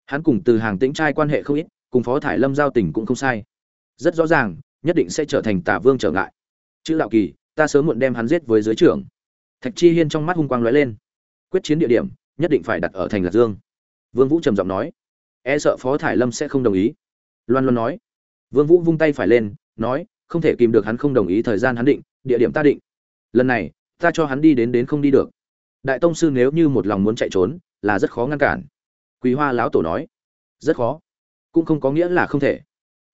Hắn cùng từ hàng tĩnh trai quan hệ không ít cùng phó thải lâm giao tình cũng không sai. Rất rõ ràng, nhất định sẽ trở thành tả vương trở ngại. Chữ đạo kỳ, ta sớm muộn đem hắn giết với giới trưởng. Thạch chi hiên trong mắt hung quang lóe lên. Quyết chiến địa điểm, nhất định phải đặt ở thành lạc dương. Vương vũ trầm giọng nói. E sợ phó thải lâm sẽ không đồng ý. Loan loan nói. Vương vũ vung tay phải lên, nói, không thể kìm được hắn không đồng ý thời gian hắn định, địa điểm ta định. Lần này, ta cho hắn đi đến đến không đi được. Đại tông sư nếu như một lòng muốn chạy trốn, là rất khó ngăn cản. Quý hoa lão tổ nói. Rất khó cũng không có nghĩa là không thể.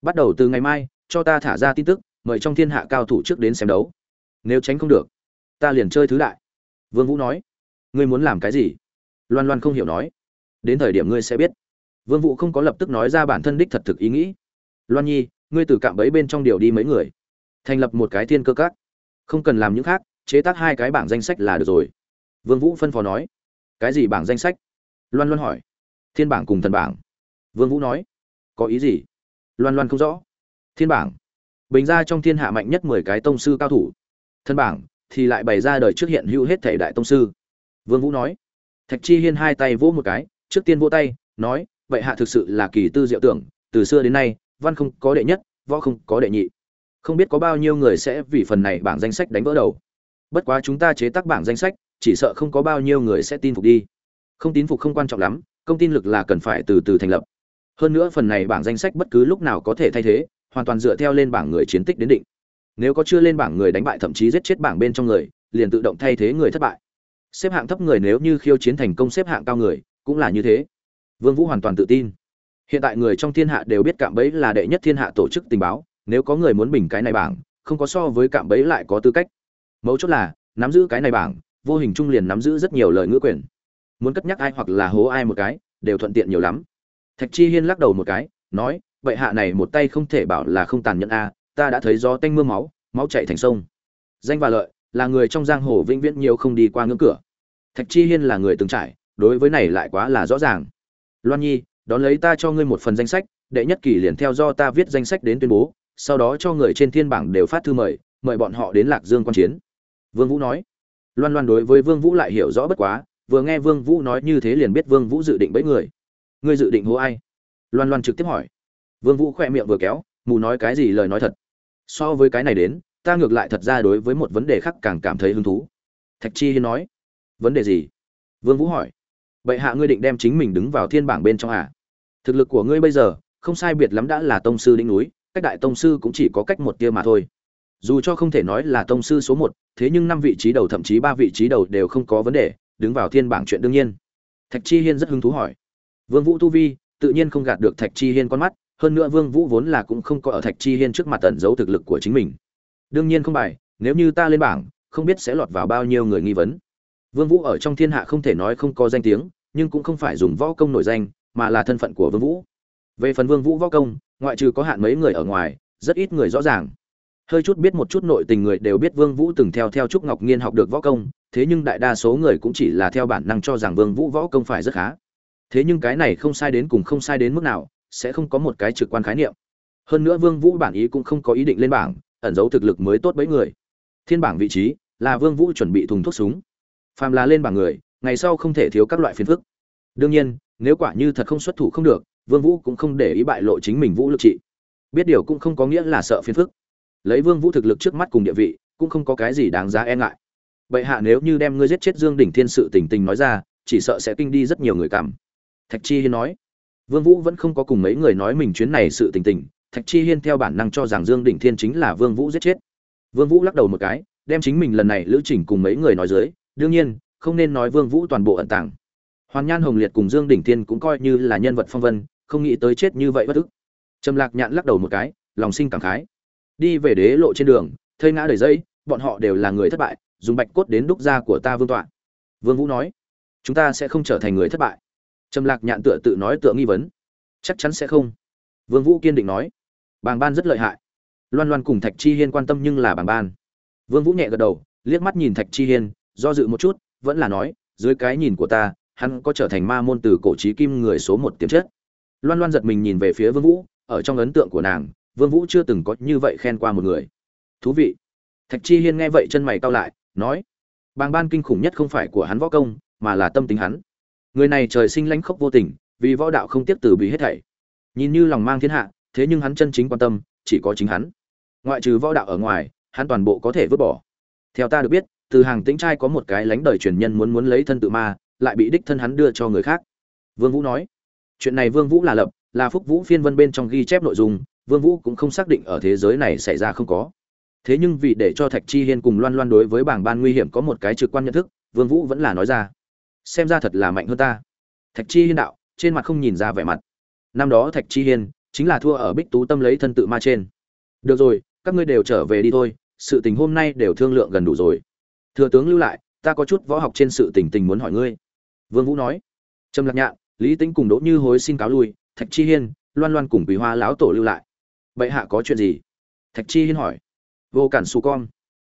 Bắt đầu từ ngày mai, cho ta thả ra tin tức, mời trong thiên hạ cao thủ trước đến xem đấu. Nếu tránh không được, ta liền chơi thứ đại. Vương vũ nói. Ngươi muốn làm cái gì? Loan loan không hiểu nói. Đến thời điểm ngươi sẽ biết. Vương vũ không có lập tức nói ra bản thân đích thật thực ý nghĩ. Loan nhi, ngươi từ cạm bẫy bên trong điều đi mấy người, thành lập một cái thiên cơ các. Không cần làm những khác, chế tác hai cái bảng danh sách là được rồi. Vương vũ phân phó nói. Cái gì bảng danh sách? Loan loan hỏi. Thiên bảng cùng thần bảng. Vương vũ nói có ý gì? Loan loan không rõ. Thiên bảng. Bình ra trong thiên hạ mạnh nhất mười cái tông sư cao thủ. Thân bảng, thì lại bày ra đời trước hiện hữu hết thể đại tông sư. Vương vũ nói. Thạch chi hiên hai tay vỗ một cái, trước tiên vỗ tay, nói, vậy hạ thực sự là kỳ tư diệu tưởng, từ xưa đến nay, văn không có đệ nhất, võ không có đệ nhị. Không biết có bao nhiêu người sẽ vì phần này bảng danh sách đánh vỡ đầu. Bất quá chúng ta chế tác bảng danh sách, chỉ sợ không có bao nhiêu người sẽ tin phục đi. Không tin phục không quan trọng lắm, công tin lực là cần phải từ từ thành lập hơn nữa phần này bảng danh sách bất cứ lúc nào có thể thay thế, hoàn toàn dựa theo lên bảng người chiến tích đến định. Nếu có chưa lên bảng người đánh bại thậm chí giết chết bảng bên trong người, liền tự động thay thế người thất bại. Xếp hạng thấp người nếu như khiêu chiến thành công xếp hạng cao người, cũng là như thế. Vương vũ hoàn toàn tự tin. Hiện tại người trong thiên hạ đều biết cạm bẫy là đệ nhất thiên hạ tổ chức tình báo, nếu có người muốn bình cái này bảng, không có so với cạm bẫy lại có tư cách. Mấu chốt là, nắm giữ cái này bảng, vô hình trung liền nắm giữ rất nhiều lời ngữ quyền. Muốn cất nhắc ai hoặc là hố ai một cái, đều thuận tiện nhiều lắm thạch chi hiên lắc đầu một cái, nói vậy hạ này một tay không thể bảo là không tàn nhẫn a, ta đã thấy gió tanh mưa máu máu chảy thành sông. Danh và lợi, là người trong giang hồ vĩnh viễn nhiều không đi qua ngưỡng cửa. Thạch chi hiên là người từng trải, đối với này lại quá là rõ ràng. Loan nhi, đón lấy ta cho ngươi một phần danh sách, đệ nhất kỳ liền theo do ta viết danh sách đến tuyên bố, sau đó cho người trên thiên bảng đều phát thư mời mời bọn họ đến lạc dương quan chiến. Vương vũ nói. Loan loan đối với vương vũ lại hiểu rõ bất quá, vừa nghe vương vũ nói như thế liền biết vương vũ dự định bẫy người ngươi dự định hô ai? Loan loan trực tiếp hỏi. Vương vũ khỏe miệng vừa kéo, mù nói cái gì lời nói thật. So với cái này đến, ta ngược lại thật ra đối với một vấn đề khác càng cảm thấy hứng thú. Thạch chi hiên nói. Vấn đề gì? Vương vũ hỏi. Vậy hạ ngươi định đem chính mình đứng vào thiên bảng bên trong à? Thực lực của ngươi bây giờ, không sai biệt lắm đã là tông sư đỉnh núi, cách đại tông sư cũng chỉ có cách một tia mà thôi. Dù cho không thể nói là tông sư số một, thế nhưng năm vị trí đầu thậm chí ba vị trí đầu đều không có vấn đề, đứng vào thiên bảng chuyện đương nhiên. Thạch chi hiên rất hứng thú hỏi vương vũ tu vi, tự nhiên không gạt được thạch chi hiên con mắt, hơn nữa vương vũ vốn là cũng không có ở thạch chi hiên trước mặt ẩn giấu thực lực của chính mình. Đương nhiên không bài, nếu như ta lên bảng, không biết sẽ lọt vào bao nhiêu người nghi vấn. Vương vũ ở trong thiên hạ không thể nói không có danh tiếng, nhưng cũng không phải dùng võ công nổi danh, mà là thân phận của vương vũ. Về phần vương vũ võ công, ngoại trừ có hạn mấy người ở ngoài, rất ít người rõ ràng. Hơi chút biết một chút nội tình người đều biết vương vũ từng theo theo trúc ngọc nghiên học được võ công, thế nhưng đại đa số người cũng chỉ là theo bản năng cho rằng vương vũ võ công phải rất khá thế nhưng cái này không sai đến cùng không sai đến mức nào, sẽ không có một cái trực quan khái niệm. Hơn nữa vương vũ bản ý cũng không có ý định lên bảng, ẩn giấu thực lực mới tốt bấy người. Thiên bảng vị trí là vương vũ chuẩn bị thùng thuốc súng. Phàm là lên bảng người, ngày sau không thể thiếu các loại phiền phức. Đương nhiên, nếu quả như thật không xuất thủ không được, vương vũ cũng không để ý bại lộ chính mình vũ lực trị. Biết điều cũng không có nghĩa là sợ phiền phức. Lấy vương vũ thực lực trước mắt cùng địa vị, cũng không có cái gì đáng giá e ngại. Bệ hạ nếu như đem ngươi giết chết dương đỉnh thiên sự tình tình nói ra, chỉ sợ sẽ kinh đi rất nhiều người cảm thạch chi hiên nói. Vương vũ vẫn không có cùng mấy người nói mình chuyến này sự tình tình, thạch chi hiên theo bản năng cho rằng dương đỉnh thiên chính là vương vũ giết chết. Vương vũ lắc đầu một cái, đem chính mình lần này lữ trình cùng mấy người nói dưới, đương nhiên, không nên nói vương vũ toàn bộ ẩn tàng. Hoàn nhan hồng liệt cùng dương đỉnh thiên cũng coi như là nhân vật phong vân, không nghĩ tới chết như vậy bất ức. Trầm lạc nhạn lắc đầu một cái, lòng sinh cảm khái. Đi về đế lộ trên đường, thây ngã đầy dây, bọn họ đều là người thất bại, dùng bạch cốt đến đúc ra của ta vương tọa. Vương vũ nói, chúng ta sẽ không trở thành người thất bại trầm lạc nhạn tựa tự nói tựa nghi vấn. Chắc chắn sẽ không. Vương vũ kiên định nói. Bàng ban rất lợi hại. Loan loan cùng thạch chi hiên quan tâm nhưng là bàng ban. Vương vũ nhẹ gật đầu, liếc mắt nhìn thạch chi hiên, do dự một chút, vẫn là nói, dưới cái nhìn của ta, hắn có trở thành ma môn từ cổ chí kim người số một tiềm chất. Loan loan giật mình nhìn về phía vương vũ, ở trong ấn tượng của nàng, vương vũ chưa từng có như vậy khen qua một người. Thú vị. Thạch chi hiên nghe vậy chân mày cau lại, nói, bàng ban kinh khủng nhất không phải của hắn võ công, mà là tâm tính hắn người này trời sinh lãnh khốc vô tình, vì võ đạo không tiếp từ bị hết thảy. Nhìn như lòng mang thiên hạ, thế nhưng hắn chân chính quan tâm, chỉ có chính hắn. Ngoại trừ võ đạo ở ngoài, hắn toàn bộ có thể vứt bỏ. Theo ta được biết, từ hàng tĩnh trai có một cái lãnh đời truyền nhân muốn muốn lấy thân tự ma, lại bị đích thân hắn đưa cho người khác. Vương vũ nói, chuyện này vương vũ là lập, là phúc vũ phiên vân bên trong ghi chép nội dung, vương vũ cũng không xác định ở thế giới này xảy ra không có. Thế nhưng vì để cho thạch chi hiên cùng loan loan đối với bảng ban nguy hiểm có một cái trực quan nhận thức, vương vũ vẫn là nói ra xem ra thật là mạnh hơn ta. Thạch chi hiên đạo, trên mặt không nhìn ra vẻ mặt. Năm đó thạch chi hiên chính là thua ở bích tú tâm lấy thân tự ma trên. Được rồi, các ngươi đều trở về đi thôi, sự tình hôm nay đều thương lượng gần đủ rồi. Thừa tướng lưu lại, ta có chút võ học trên sự tình tình muốn hỏi ngươi. Vương vũ nói. Trầm lạc nhạn, lý tính cùng đỗ như hối xin cáo lui, thạch chi hiên, loan loan cùng quý hoa lão tổ lưu lại. Bệ hạ có chuyện gì? Thạch chi hiên hỏi. Vô cản su con.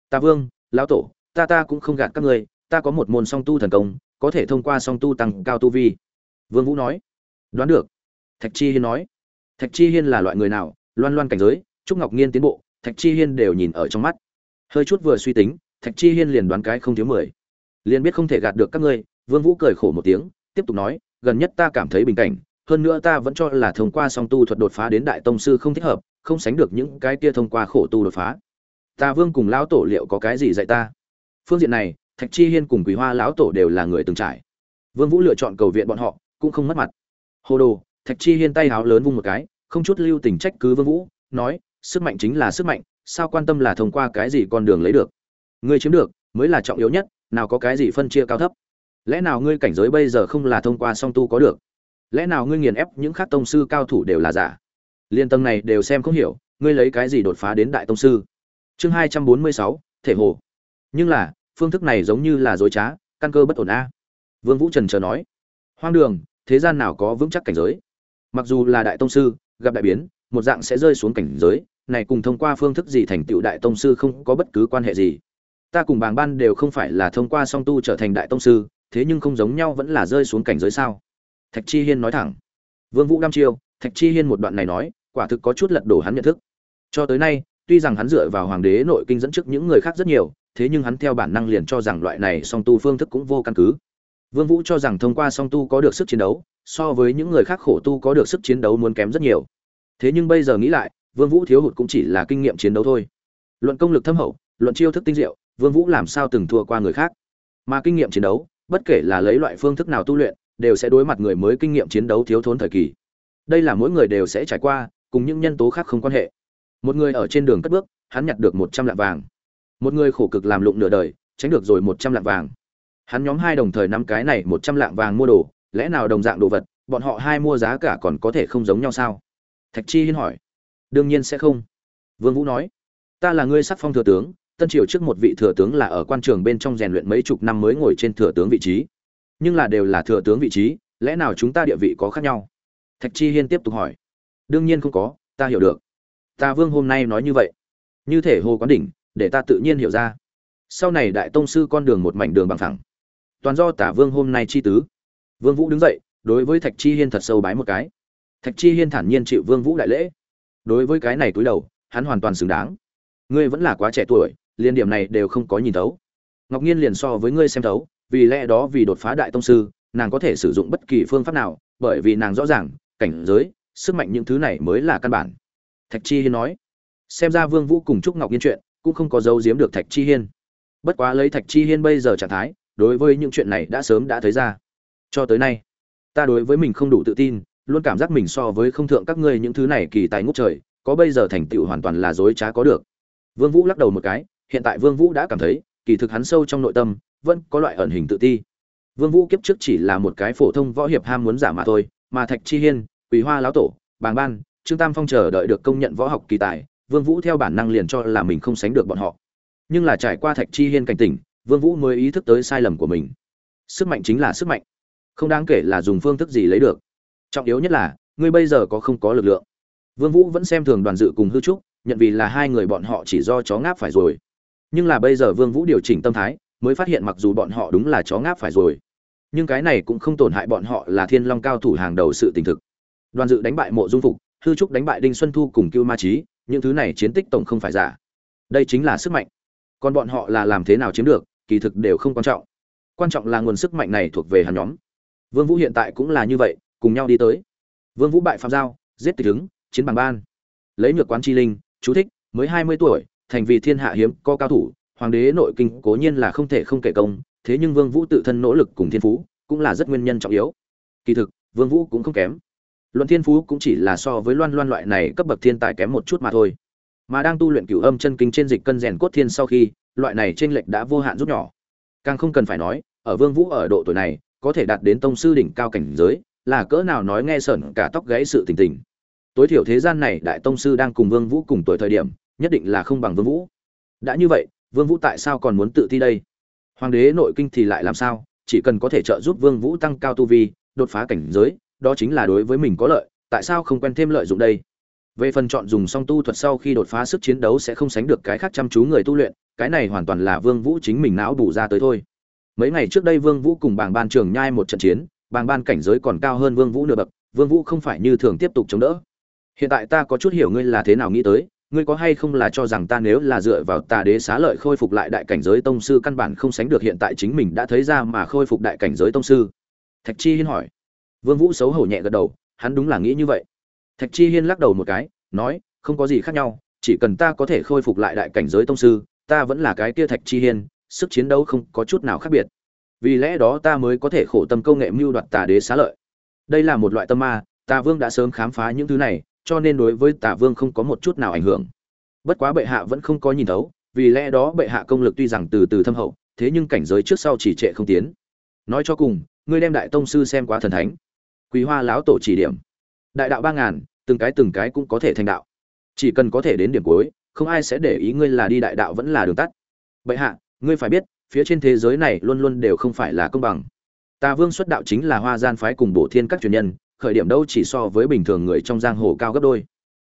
Ta vương, lão tổ, ta ta cũng không gạt các ngươi, ta có một môn song tu thần công có thể thông qua song tu tăng cao tu vi. Vương vũ nói, đoán được. Thạch chi hiên nói, thạch chi hiên là loại người nào? Loan loan cảnh giới, trúc ngọc nghiên tiến bộ, thạch chi hiên đều nhìn ở trong mắt. Hơi chút vừa suy tính, thạch chi hiên liền đoán cái không thiếu mười. Liền biết không thể gạt được các ngươi, vương vũ cười khổ một tiếng, tiếp tục nói, gần nhất ta cảm thấy bình cảnh, hơn nữa ta vẫn cho là thông qua song tu thuật đột phá đến đại tông sư không thích hợp, không sánh được những cái kia thông qua khổ tu đột phá. Ta vương cùng lão tổ liệu có cái gì dạy ta? Phương diện này thạch chi hiên cùng quý hoa lão tổ đều là người từng trải. Vương vũ lựa chọn cầu viện bọn họ, cũng không mất mặt. Hồ đồ, thạch chi hiên tay háo lớn vung một cái, không chút lưu tình trách cứ vương vũ, nói, sức mạnh chính là sức mạnh, sao quan tâm là thông qua cái gì con đường lấy được? Ngươi chiếm được, mới là trọng yếu nhất, nào có cái gì phân chia cao thấp? Lẽ nào ngươi cảnh giới bây giờ không là thông qua song tu có được? Lẽ nào ngươi nghiền ép những khác tông sư cao thủ đều là giả? Liên tầng này đều xem không hiểu, ngươi lấy cái gì đột phá đến đại tông sư? Chương hai trăm bốn mươi sáu, thể hồ. Nhưng là phương thức này giống như là dối trá, căn cơ bất ổn a. Vương vũ trần chờ nói. Hoang đường, thế gian nào có vững chắc cảnh giới? Mặc dù là đại tông sư, gặp đại biến, một dạng sẽ rơi xuống cảnh giới, này cùng thông qua phương thức gì thành tựu đại tông sư không có bất cứ quan hệ gì. Ta cùng bàng ban đều không phải là thông qua song tu trở thành đại tông sư, thế nhưng không giống nhau vẫn là rơi xuống cảnh giới sao? Thạch chi hiên nói thẳng. Vương vũ đăm chiêu, thạch chi hiên một đoạn này nói, quả thực có chút lật đổ hắn nhận thức. Cho tới nay, tuy rằng hắn dựa vào hoàng đế nội kinh dẫn trước những người khác rất nhiều thế nhưng hắn theo bản năng liền cho rằng loại này song tu phương thức cũng vô căn cứ. Vương vũ cho rằng thông qua song tu có được sức chiến đấu, so với những người khác khổ tu có được sức chiến đấu muốn kém rất nhiều. Thế nhưng bây giờ nghĩ lại, vương vũ thiếu hụt cũng chỉ là kinh nghiệm chiến đấu thôi. Luận công lực thâm hậu, luận chiêu thức tinh diệu, vương vũ làm sao từng thua qua người khác? Mà kinh nghiệm chiến đấu, bất kể là lấy loại phương thức nào tu luyện, đều sẽ đối mặt người mới kinh nghiệm chiến đấu thiếu thốn thời kỳ. Đây là mỗi người đều sẽ trải qua, cùng những nhân tố khác không quan hệ. Một người ở trên đường cất bước, hắn nhặt được một trăm lạng vàng một người khổ cực làm lụng nửa đời, tránh được rồi một trăm lạng vàng. Hắn nhóm hai đồng thời năm cái này một trăm lạng vàng mua đồ, lẽ nào đồng dạng đồ vật, bọn họ hai mua giá cả còn có thể không giống nhau sao? Thạch chi hiên hỏi. Đương nhiên sẽ không. Vương vũ nói. Ta là ngươi sắc phong thừa tướng, tân triều trước một vị thừa tướng là ở quan trường bên trong rèn luyện mấy chục năm mới ngồi trên thừa tướng vị trí. Nhưng là đều là thừa tướng vị trí, lẽ nào chúng ta địa vị có khác nhau? Thạch chi hiên tiếp tục hỏi. Đương nhiên không có, ta hiểu được. Ta vương hôm nay nói như vậy. Như thể hồ quán đỉnh để ta tự nhiên hiểu ra. Sau này đại tông sư con đường một mảnh đường bằng thẳng. Toàn do tả vương hôm nay chi tứ. Vương vũ đứng dậy, đối với thạch chi hiên thật sâu bái một cái. Thạch chi hiên thản nhiên chịu vương vũ đại lễ. Đối với cái này túi đầu, hắn hoàn toàn xứng đáng. Ngươi vẫn là quá trẻ tuổi liên điểm này đều không có nhìn thấu. Ngọc nhiên liền so với ngươi xem thấu, vì lẽ đó vì đột phá đại tông sư, nàng có thể sử dụng bất kỳ phương pháp nào, bởi vì nàng rõ ràng, cảnh giới, sức mạnh những thứ này mới là căn bản. Thạch chi hiên nói. Xem ra vương vũ cùng trúc ngọc nhiên chuyện cũng không có dấu giếm được thạch chi hiên. Bất quá lấy thạch chi hiên bây giờ trạng thái, đối với những chuyện này đã sớm đã thấy ra. Cho tới nay, ta đối với mình không đủ tự tin, luôn cảm giác mình so với không thượng các ngươi những thứ này kỳ tài ngút trời, có bây giờ thành tựu hoàn toàn là dối trá có được. Vương vũ lắc đầu một cái, hiện tại vương vũ đã cảm thấy, kỳ thực hắn sâu trong nội tâm, vẫn có loại ẩn hình tự ti. Vương vũ kiếp trước chỉ là một cái phổ thông võ hiệp ham muốn giả mà thôi, mà thạch chi hiên quý hoa lão tổ, bàng ban, trương tam phong chờ đợi được công nhận võ học kỳ tài vương vũ theo bản năng liền cho là mình không sánh được bọn họ. Nhưng là trải qua thạch chi hiên cảnh tỉnh, vương vũ mới ý thức tới sai lầm của mình. Sức mạnh chính là sức mạnh. Không đáng kể là dùng phương thức gì lấy được. Trọng yếu nhất là, ngươi bây giờ có không có lực lượng. Vương vũ vẫn xem thường đoàn dự cùng hư trúc, nhận vì là hai người bọn họ chỉ do chó ngáp phải rồi. Nhưng là bây giờ vương vũ điều chỉnh tâm thái, mới phát hiện mặc dù bọn họ đúng là chó ngáp phải rồi, nhưng cái này cũng không tổn hại bọn họ là thiên long cao thủ hàng đầu sự tình thực. Đoàn dự đánh bại mộ dung phục, hư trúc đánh bại đinh xuân thu cùng cưu ma trí những thứ này chiến tích tổng không phải giả. Đây chính là sức mạnh. Còn bọn họ là làm thế nào chiếm được, kỳ thực đều không quan trọng. Quan trọng là nguồn sức mạnh này thuộc về hắn nhóm. Vương vũ hiện tại cũng là như vậy, cùng nhau đi tới. Vương vũ bại phạm giao, giết tịch ứng chiến bằng ban. Lấy nhược quán chi linh, chú thích, mới hai mươi tuổi, thành vì thiên hạ hiếm, có cao thủ, hoàng đế nội kinh cố nhiên là không thể không kể công, thế nhưng vương vũ tự thân nỗ lực cùng thiên phú, cũng là rất nguyên nhân trọng yếu. Kỳ thực, vương vũ cũng không kém luận thiên phú cũng chỉ là so với loan loan loại này cấp bậc thiên tài kém một chút mà thôi. Mà đang tu luyện cửu âm chân kinh trên dịch cân rèn cốt thiên sau khi, loại này trên lệch đã vô hạn rút nhỏ. Càng không cần phải nói, ở vương vũ ở độ tuổi này, có thể đạt đến tông sư đỉnh cao cảnh giới, là cỡ nào nói nghe sởn cả tóc gãy sự tình tình. Tối thiểu thế gian này đại tông sư đang cùng vương vũ cùng tuổi thời điểm, nhất định là không bằng vương vũ. Đã như vậy, vương vũ tại sao còn muốn tự thi đây? Hoàng đế nội kinh thì lại làm sao? Chỉ cần có thể trợ giúp vương vũ tăng cao tu vi, đột phá cảnh giới đó chính là đối với mình có lợi, tại sao không quen thêm lợi dụng đây? Về phần chọn dùng song tu thuật sau khi đột phá sức chiến đấu sẽ không sánh được cái khác chăm chú người tu luyện, cái này hoàn toàn là vương vũ chính mình não bù ra tới thôi. Mấy ngày trước đây vương vũ cùng bảng ban trường nhai một trận chiến bảng ban cảnh giới còn cao hơn vương vũ nửa bậc, vương vũ không phải như thường tiếp tục chống đỡ. Hiện tại ta có chút hiểu ngươi là thế nào nghĩ tới, ngươi có hay không là cho rằng ta nếu là dựa vào tà đế xá lợi khôi phục lại đại cảnh giới tông sư căn bản không sánh được hiện tại chính mình đã thấy ra mà khôi phục đại cảnh giới tông sư? Thạch chi hiên hỏi vương vũ xấu hổ nhẹ gật đầu, hắn đúng là nghĩ như vậy. Thạch chi hiên lắc đầu một cái, nói, không có gì khác nhau, chỉ cần ta có thể khôi phục lại đại cảnh giới tông sư, ta vẫn là cái kia thạch chi hiên, sức chiến đấu không có chút nào khác biệt. Vì lẽ đó ta mới có thể khổ tâm công nghệ mưu đoạt tà đế xá lợi. Đây là một loại tâm ma, tà vương đã sớm khám phá những thứ này, cho nên đối với tà vương không có một chút nào ảnh hưởng. Bất quá bệ hạ vẫn không có nhìn thấu, vì lẽ đó bệ hạ công lực tuy rằng từ từ thâm hậu, thế nhưng cảnh giới trước sau chỉ trệ không tiến. Nói cho cùng, ngươi đem đại tông sư xem quá thần thánh quý hoa lão tổ chỉ điểm. Đại đạo ba ngàn, từng cái từng cái cũng có thể thành đạo. Chỉ cần có thể đến điểm cuối, không ai sẽ để ý ngươi là đi đại đạo vẫn là đường tắt. Bệ hạ, ngươi phải biết, phía trên thế giới này luôn luôn đều không phải là công bằng. Tà vương xuất đạo chính là hoa gian phái cùng bổ thiên các truyền nhân, khởi điểm đâu chỉ so với bình thường người trong giang hồ cao gấp đôi.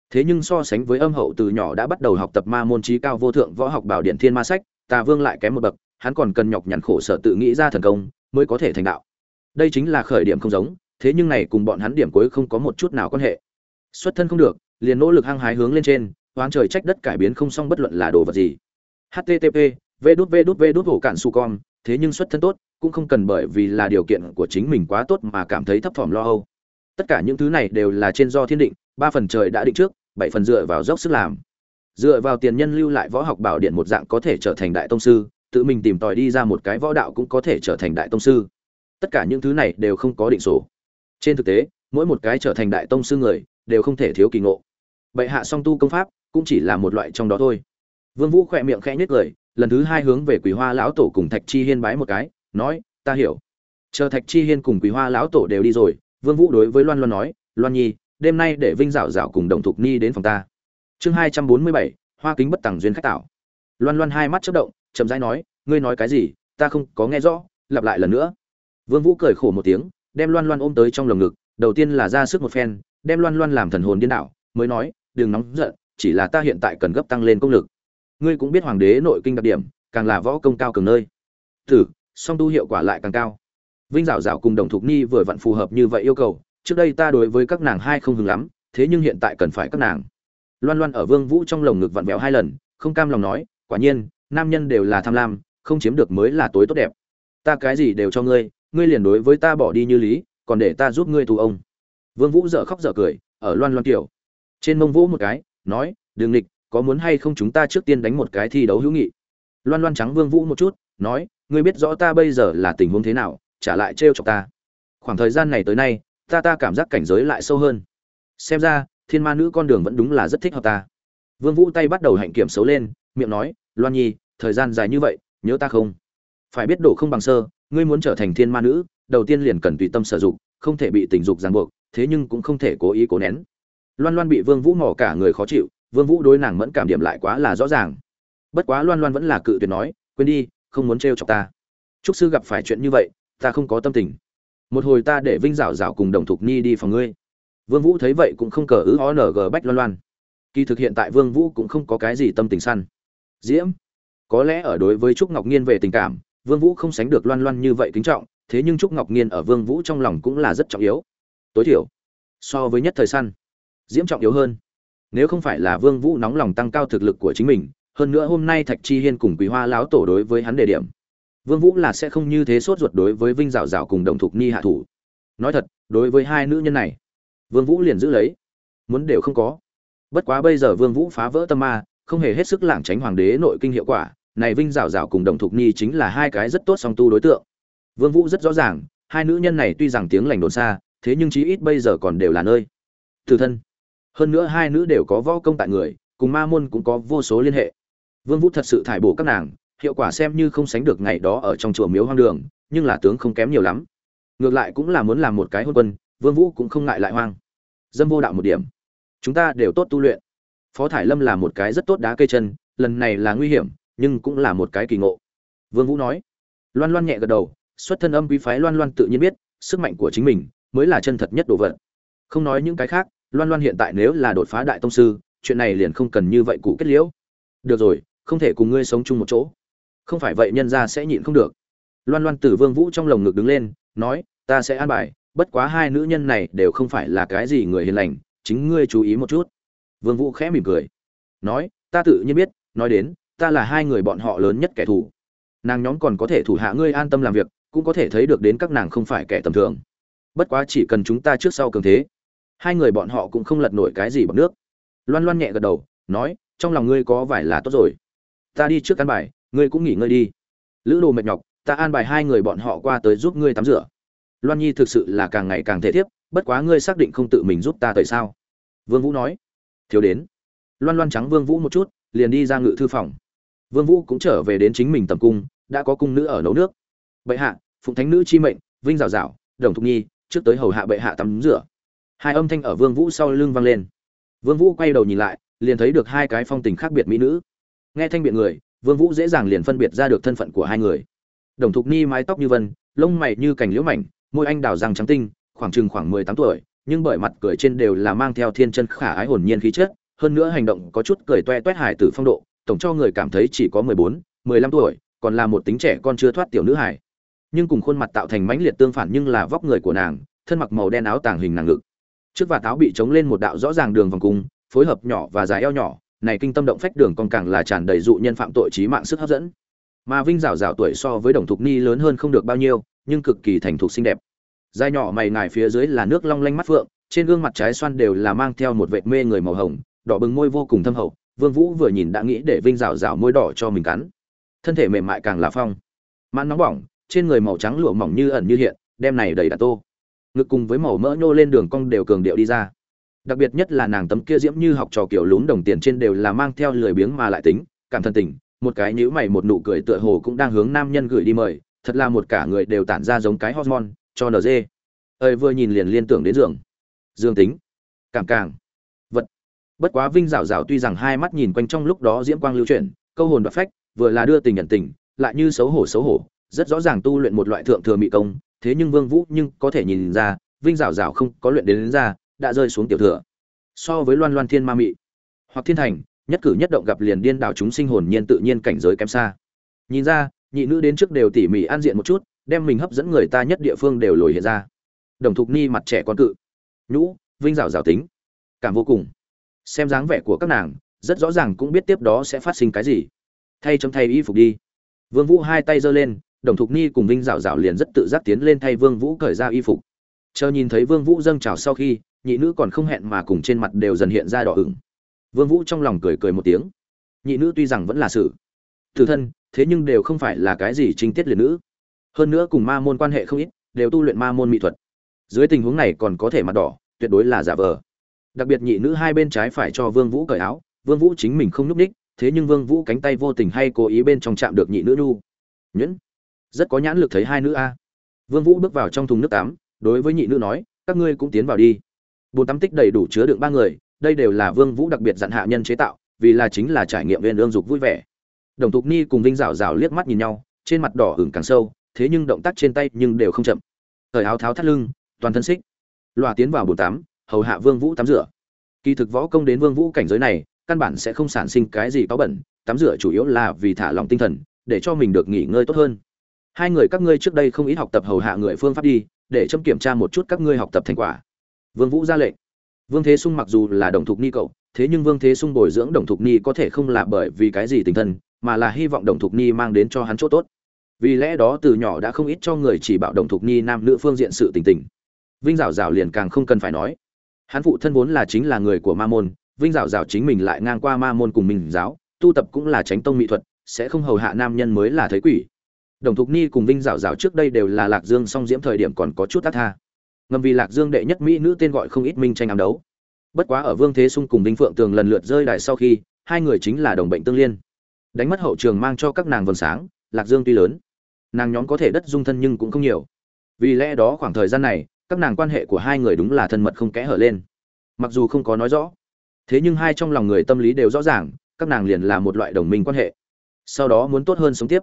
Thế nhưng so sánh với âm hậu từ nhỏ đã bắt đầu học tập ma môn trí cao vô thượng võ học bảo điện thiên ma sách tà vương lại kém một bậc, hắn còn cần nhọc nhằn khổ sở tự nghĩ ra thần công, mới có thể thành đạo. Đây chính là khởi điểm không giống thế nhưng này cùng bọn hắn điểm cuối không có một chút nào quan hệ. Xuất thân không được, liền nỗ lực hăng hái hướng lên trên, oán trời trách đất cải biến không xong bất luận là đồ vật gì. Http v đút v đút v đút hổ cạn su con thế nhưng xuất thân tốt, cũng không cần bởi vì là điều kiện của chính mình quá tốt mà cảm thấy thấp thỏm lo âu. Tất cả những thứ này đều là trên do thiên định, ba phần trời đã định trước, bảy phần dựa vào dốc sức làm. Dựa vào tiền nhân lưu lại võ học bảo điện một dạng có thể trở thành đại tông sư, tự mình tìm tòi đi ra một cái võ đạo cũng có thể trở thành đại tông sư. Tất cả những thứ này đều không có định số trên thực tế, mỗi một cái trở thành đại tông sư người đều không thể thiếu kỳ ngộ. Bệ hạ song tu công pháp cũng chỉ là một loại trong đó thôi. Vương vũ khỏe miệng khẽ nhếch cười, lần thứ hai hướng về quỳ hoa lão tổ cùng thạch chi hiên bái một cái, nói, ta hiểu. Chờ thạch chi hiên cùng quỳ hoa lão tổ đều đi rồi, vương vũ đối với loan loan nói, loan nhi, đêm nay để vinh dạo dạo cùng đồng thục ni đến phòng ta. Chương hai trăm bốn mươi bảy, hoa kính bất tàng duyên khách tạo. Loan loan hai mắt chớp động, chậm rãi nói, ngươi nói cái gì, ta không có nghe rõ, lặp lại lần nữa. Vương vũ cười khổ một tiếng đem loan loan ôm tới trong lồng ngực, đầu tiên là ra sức một phen, đem loan loan làm thần hồn điên đảo, mới nói, đừng nóng giận, chỉ là ta hiện tại cần gấp tăng lên công lực. Ngươi cũng biết hoàng đế nội kinh đặc điểm, càng là võ công cao cường nơi. Thử, song tu hiệu quả lại càng cao. Vinh dạo dạo cùng đồng thục Nhi vừa vặn phù hợp như vậy yêu cầu, trước đây ta đối với các nàng hai không hứng lắm, thế nhưng hiện tại cần phải các nàng. Loan loan ở vương vũ trong lồng ngực vặn vẹo hai lần, không cam lòng nói, quả nhiên, nam nhân đều là tham lam, không chiếm được mới là tối tốt đẹp. Ta cái gì đều cho ngươi ngươi liền đối với ta bỏ đi như lý, còn để ta giúp ngươi tù ông. Vương vũ dở khóc dở cười, ở loan loan kiểu. Trên mông vũ một cái, nói, đường lịch có muốn hay không chúng ta trước tiên đánh một cái thi đấu hữu nghị? Loan loan trắng vương vũ một chút, nói, ngươi biết rõ ta bây giờ là tình huống thế nào, trả lại trêu chọc ta. Khoảng thời gian này tới nay, ta ta cảm giác cảnh giới lại sâu hơn. Xem ra, thiên ma nữ con đường vẫn đúng là rất thích hợp ta. Vương vũ tay bắt đầu hạnh kiểm xấu lên, miệng nói, loan nhi, thời gian dài như vậy, nhớ ta không? Phải biết đổ không bằng sơ ngươi muốn trở thành thiên ma nữ, đầu tiên liền cần tùy tâm sử dụng không thể bị tình dục ràng buộc, thế nhưng cũng không thể cố ý cố nén. Loan loan bị vương vũ mỏ cả người khó chịu, vương vũ đối nàng mẫn cảm điểm lại quá là rõ ràng. Bất quá loan loan vẫn là cự tuyệt nói, quên đi, không muốn trêu chọc ta. Trúc sư gặp phải chuyện như vậy, ta không có tâm tình. Một hồi ta để vinh dạo dạo cùng đồng thục nhi đi phòng ngươi. Vương vũ thấy vậy cũng không cờ ứ ong bách loan loan. Kỳ thực hiện tại vương vũ cũng không có cái gì tâm tình săn. Diễm, có lẽ ở đối với trúc ngọc nhiên về tình cảm vương vũ không sánh được loan loan như vậy kính trọng, thế nhưng trúc ngọc nhiên ở vương vũ trong lòng cũng là rất trọng yếu. Tối thiểu, so với nhất thời săn, diễm trọng yếu hơn. Nếu không phải là vương vũ nóng lòng tăng cao thực lực của chính mình, hơn nữa hôm nay thạch chi hiên cùng quý hoa lão tổ đối với hắn đề điểm, vương vũ là sẽ không như thế sốt ruột đối với vinh dạo dạo cùng đồng thục ni hạ thủ. Nói thật, đối với hai nữ nhân này, vương vũ liền giữ lấy, muốn đều không có. Bất quá bây giờ vương vũ phá vỡ tâm ma, không hề hết sức lảng tránh hoàng đế nội kinh hiệu quả này vinh dạo dạo cùng đồng thục Nhi chính là hai cái rất tốt song tu đối tượng. Vương vũ rất rõ ràng, hai nữ nhân này tuy rằng tiếng lành đồn xa, thế nhưng chí ít bây giờ còn đều là nơi. Từ thân. Hơn nữa hai nữ đều có võ công tại người, cùng ma môn cũng có vô số liên hệ. Vương vũ thật sự thải bổ các nàng, hiệu quả xem như không sánh được ngày đó ở trong chùa miếu hoang đường, nhưng là tướng không kém nhiều lắm. Ngược lại cũng là muốn làm một cái hôn quân, vương vũ cũng không ngại lại hoang. Dâm vô đạo một điểm. Chúng ta đều tốt tu luyện. Phó thải lâm là một cái rất tốt đá cây chân, lần này là nguy hiểm nhưng cũng là một cái kỳ ngộ. Vương vũ nói. Loan loan nhẹ gật đầu, xuất thân âm quý phái loan loan tự nhiên biết, sức mạnh của chính mình mới là chân thật nhất đồ vật. Không nói những cái khác, loan loan hiện tại nếu là đột phá đại tông sư, chuyện này liền không cần như vậy cụ kết liễu. Được rồi, không thể cùng ngươi sống chung một chỗ. Không phải vậy nhân ra sẽ nhịn không được. Loan loan từ vương vũ trong lồng ngực đứng lên, nói, ta sẽ an bài, bất quá hai nữ nhân này đều không phải là cái gì người hiền lành, chính ngươi chú ý một chút. Vương vũ khẽ mỉm cười, nói, ta tự nhiên biết, nói đến ta là hai người bọn họ lớn nhất kẻ thù. Nàng nhóm còn có thể thủ hạ ngươi an tâm làm việc, cũng có thể thấy được đến các nàng không phải kẻ tầm thường. Bất quá chỉ cần chúng ta trước sau cường thế, hai người bọn họ cũng không lật nổi cái gì bằng nước. Loan loan nhẹ gật đầu, nói, trong lòng ngươi có vải là tốt rồi. Ta đi trước căn bài, ngươi cũng nghỉ ngơi đi. Lữ đồ mệt nhọc, ta an bài hai người bọn họ qua tới giúp ngươi tắm rửa. Loan nhi thực sự là càng ngày càng thể thiếp, bất quá ngươi xác định không tự mình giúp ta tại sao? Vương vũ nói. Thiếu đến. Loan loan trắng vương vũ một chút, liền đi ra ngự thư phòng vương vũ cũng trở về đến chính mình tầm cung, đã có cung nữ ở nấu nước. Bệ hạ, phụng thánh nữ chi mệnh, vinh rào rào đồng thục nhi, trước tới hầu hạ bệ hạ tắm rửa. Hai âm thanh ở vương vũ sau lưng vang lên. Vương vũ quay đầu nhìn lại, liền thấy được hai cái phong tình khác biệt mỹ nữ. Nghe thanh biện người, vương vũ dễ dàng liền phân biệt ra được thân phận của hai người. Đồng thục ni mái tóc như vân, lông mày như cành liễu mảnh, môi anh đào răng trắng tinh, khoảng chừng khoảng mười tám tuổi, nhưng bởi mặt cười trên đều là mang theo thiên chân khả ái hồn nhiên khí chất, hơn nữa hành động có chút cười toe toét hài tử phong độ tổng cho người cảm thấy chỉ có mười bốn, mười lăm tuổi, còn là một tính trẻ con chưa thoát tiểu nữ hài. Nhưng cùng khuôn mặt tạo thành mãnh liệt tương phản nhưng là vóc người của nàng, thân mặc màu đen áo tàng hình nàng ngực. Trước và táo bị chống lên một đạo rõ ràng đường vòng cung, phối hợp nhỏ và dài eo nhỏ, này kinh tâm động phách đường còn càng là tràn đầy dụ nhân phạm tội trí mạng sức hấp dẫn. Mà vinh rảo rảo tuổi so với đồng thục ni lớn hơn không được bao nhiêu, nhưng cực kỳ thành thục xinh đẹp. Dài nhỏ mày ngài phía dưới là nước long lanh mắt phượng, trên gương mặt trái xoan đều là mang theo một vệt mê người màu hồng, đỏ bừng môi vô cùng thâm hậu vương vũ vừa nhìn đã nghĩ để vinh rào rào môi đỏ cho mình cắn. Thân thể mềm mại càng là phong. Mãn nóng bỏng, trên người màu trắng lụa mỏng như ẩn như hiện, đem này đầy đà tô. Ngực cùng với màu mỡ nhô lên đường cong đều cường điệu đi ra. Đặc biệt nhất là nàng tấm kia diễm như học trò kiểu lún đồng tiền trên đều là mang theo lười biếng mà lại tính, cảm thân tình, một cái nhíu mày một nụ cười tựa hồ cũng đang hướng nam nhân gửi đi mời, thật là một cả người đều tản ra giống cái hormone, cho nd ơi vừa nhìn liền liên tưởng đến giường. Dương tính. Cảm càng bất quá vinh rảo rảo tuy rằng hai mắt nhìn quanh trong lúc đó diễm quang lưu chuyển câu hồn đoạt phách vừa là đưa tình nhận tình lại như xấu hổ xấu hổ rất rõ ràng tu luyện một loại thượng thừa mị công thế nhưng vương vũ nhưng có thể nhìn ra vinh rảo rảo không có luyện đến, đến ra đã rơi xuống tiểu thừa. So với loan loan thiên ma mị hoặc thiên thành nhất cử nhất động gặp liền điên đảo chúng sinh hồn nhiên tự nhiên cảnh giới kém xa. Nhìn ra nhị nữ đến trước đều tỉ mỉ an diện một chút đem mình hấp dẫn người ta nhất địa phương đều lồi hiện ra. Đồng thục ni mặt trẻ con cự. Nhũ vinh rảo rảo tính. Cảm vô cùng xem dáng vẻ của các nàng, rất rõ ràng cũng biết tiếp đó sẽ phát sinh cái gì. Thay trong thay y phục đi. Vương vũ hai tay giơ lên, đồng thục ni cùng vinh Rảo Rảo liền rất tự giác tiến lên thay vương vũ cởi ra y phục. Chờ nhìn thấy vương vũ dâng trào sau khi, nhị nữ còn không hẹn mà cùng trên mặt đều dần hiện ra đỏ ửng. Vương vũ trong lòng cười cười một tiếng. Nhị nữ tuy rằng vẫn là sự tử thân, thế nhưng đều không phải là cái gì trinh tiết liệt nữ. Hơn nữa cùng ma môn quan hệ không ít, đều tu luyện ma môn mỹ thuật. Dưới tình huống này còn có thể mặt đỏ, tuyệt đối là giả vờ đặc biệt nhị nữ hai bên trái phải cho vương vũ cởi áo, vương vũ chính mình không núp đích thế nhưng vương vũ cánh tay vô tình hay cố ý bên trong chạm được nhị nữ nhu. Nhẫn rất có nhãn lực thấy hai nữ a. Vương vũ bước vào trong thùng nước tắm, đối với nhị nữ nói, các ngươi cũng tiến vào đi. Bồn tắm tích đầy đủ chứa đựng ba người, đây đều là vương vũ đặc biệt dặn hạ nhân chế tạo, vì là chính là trải nghiệm viên ương dục vui vẻ. Đồng thục ni cùng vinh rảo rảo liếc mắt nhìn nhau, trên mặt đỏ ửng càng sâu, thế nhưng động tác trên tay nhưng đều không chậm. Thời áo tháo thắt lưng, toàn thân xích. Loa tiến vào bồn tắm hầu hạ vương vũ tắm rửa. Kỳ thực võ công đến vương vũ cảnh giới này, căn bản sẽ không sản sinh cái gì có bẩn, tắm rửa chủ yếu là vì thả lỏng tinh thần, để cho mình được nghỉ ngơi tốt hơn. Hai người các ngươi trước đây không ít học tập hầu hạ người phương pháp đi, để chấm kiểm tra một chút các ngươi học tập thành quả. Vương vũ ra lệnh. Vương thế sung mặc dù là đồng thuộc ni cậu, thế nhưng vương thế sung bồi dưỡng đồng thuộc ni có thể không là bởi vì cái gì tình thân, mà là hy vọng đồng thuộc ni mang đến cho hắn chỗ tốt. Vì lẽ đó từ nhỏ đã không ít cho người chỉ bảo đồng thuộc ni nam nữ phương diện sự tình tình. Vinh Giảo Giảo liền càng không cần phải nói hắn phụ thân vốn là chính là người của ma môn, vinh dạo dạo chính mình lại ngang qua ma môn cùng mình giáo, tu tập cũng là tránh tông mỹ thuật, sẽ không hầu hạ nam nhân mới là thấy quỷ. Đồng thục ni cùng vinh dạo dạo trước đây đều là lạc dương song diễm thời điểm còn có chút tác tha. Ngầm vì lạc dương đệ nhất mỹ nữ tên gọi không ít minh tranh ám đấu. Bất quá ở vương thế sung cùng đinh phượng tường lần lượt rơi đài sau khi, hai người chính là đồng bệnh tương liên. Đánh mất hậu trường mang cho các nàng vầng sáng, lạc dương tuy lớn, nàng nhóm có thể đất dung thân nhưng cũng không nhiều. Vì lẽ đó khoảng thời gian này các nàng quan hệ của hai người đúng là thân mật không kẽ hở lên. Mặc dù không có nói rõ, thế nhưng hai trong lòng người tâm lý đều rõ ràng, các nàng liền là một loại đồng minh quan hệ. Sau đó muốn tốt hơn sống tiếp,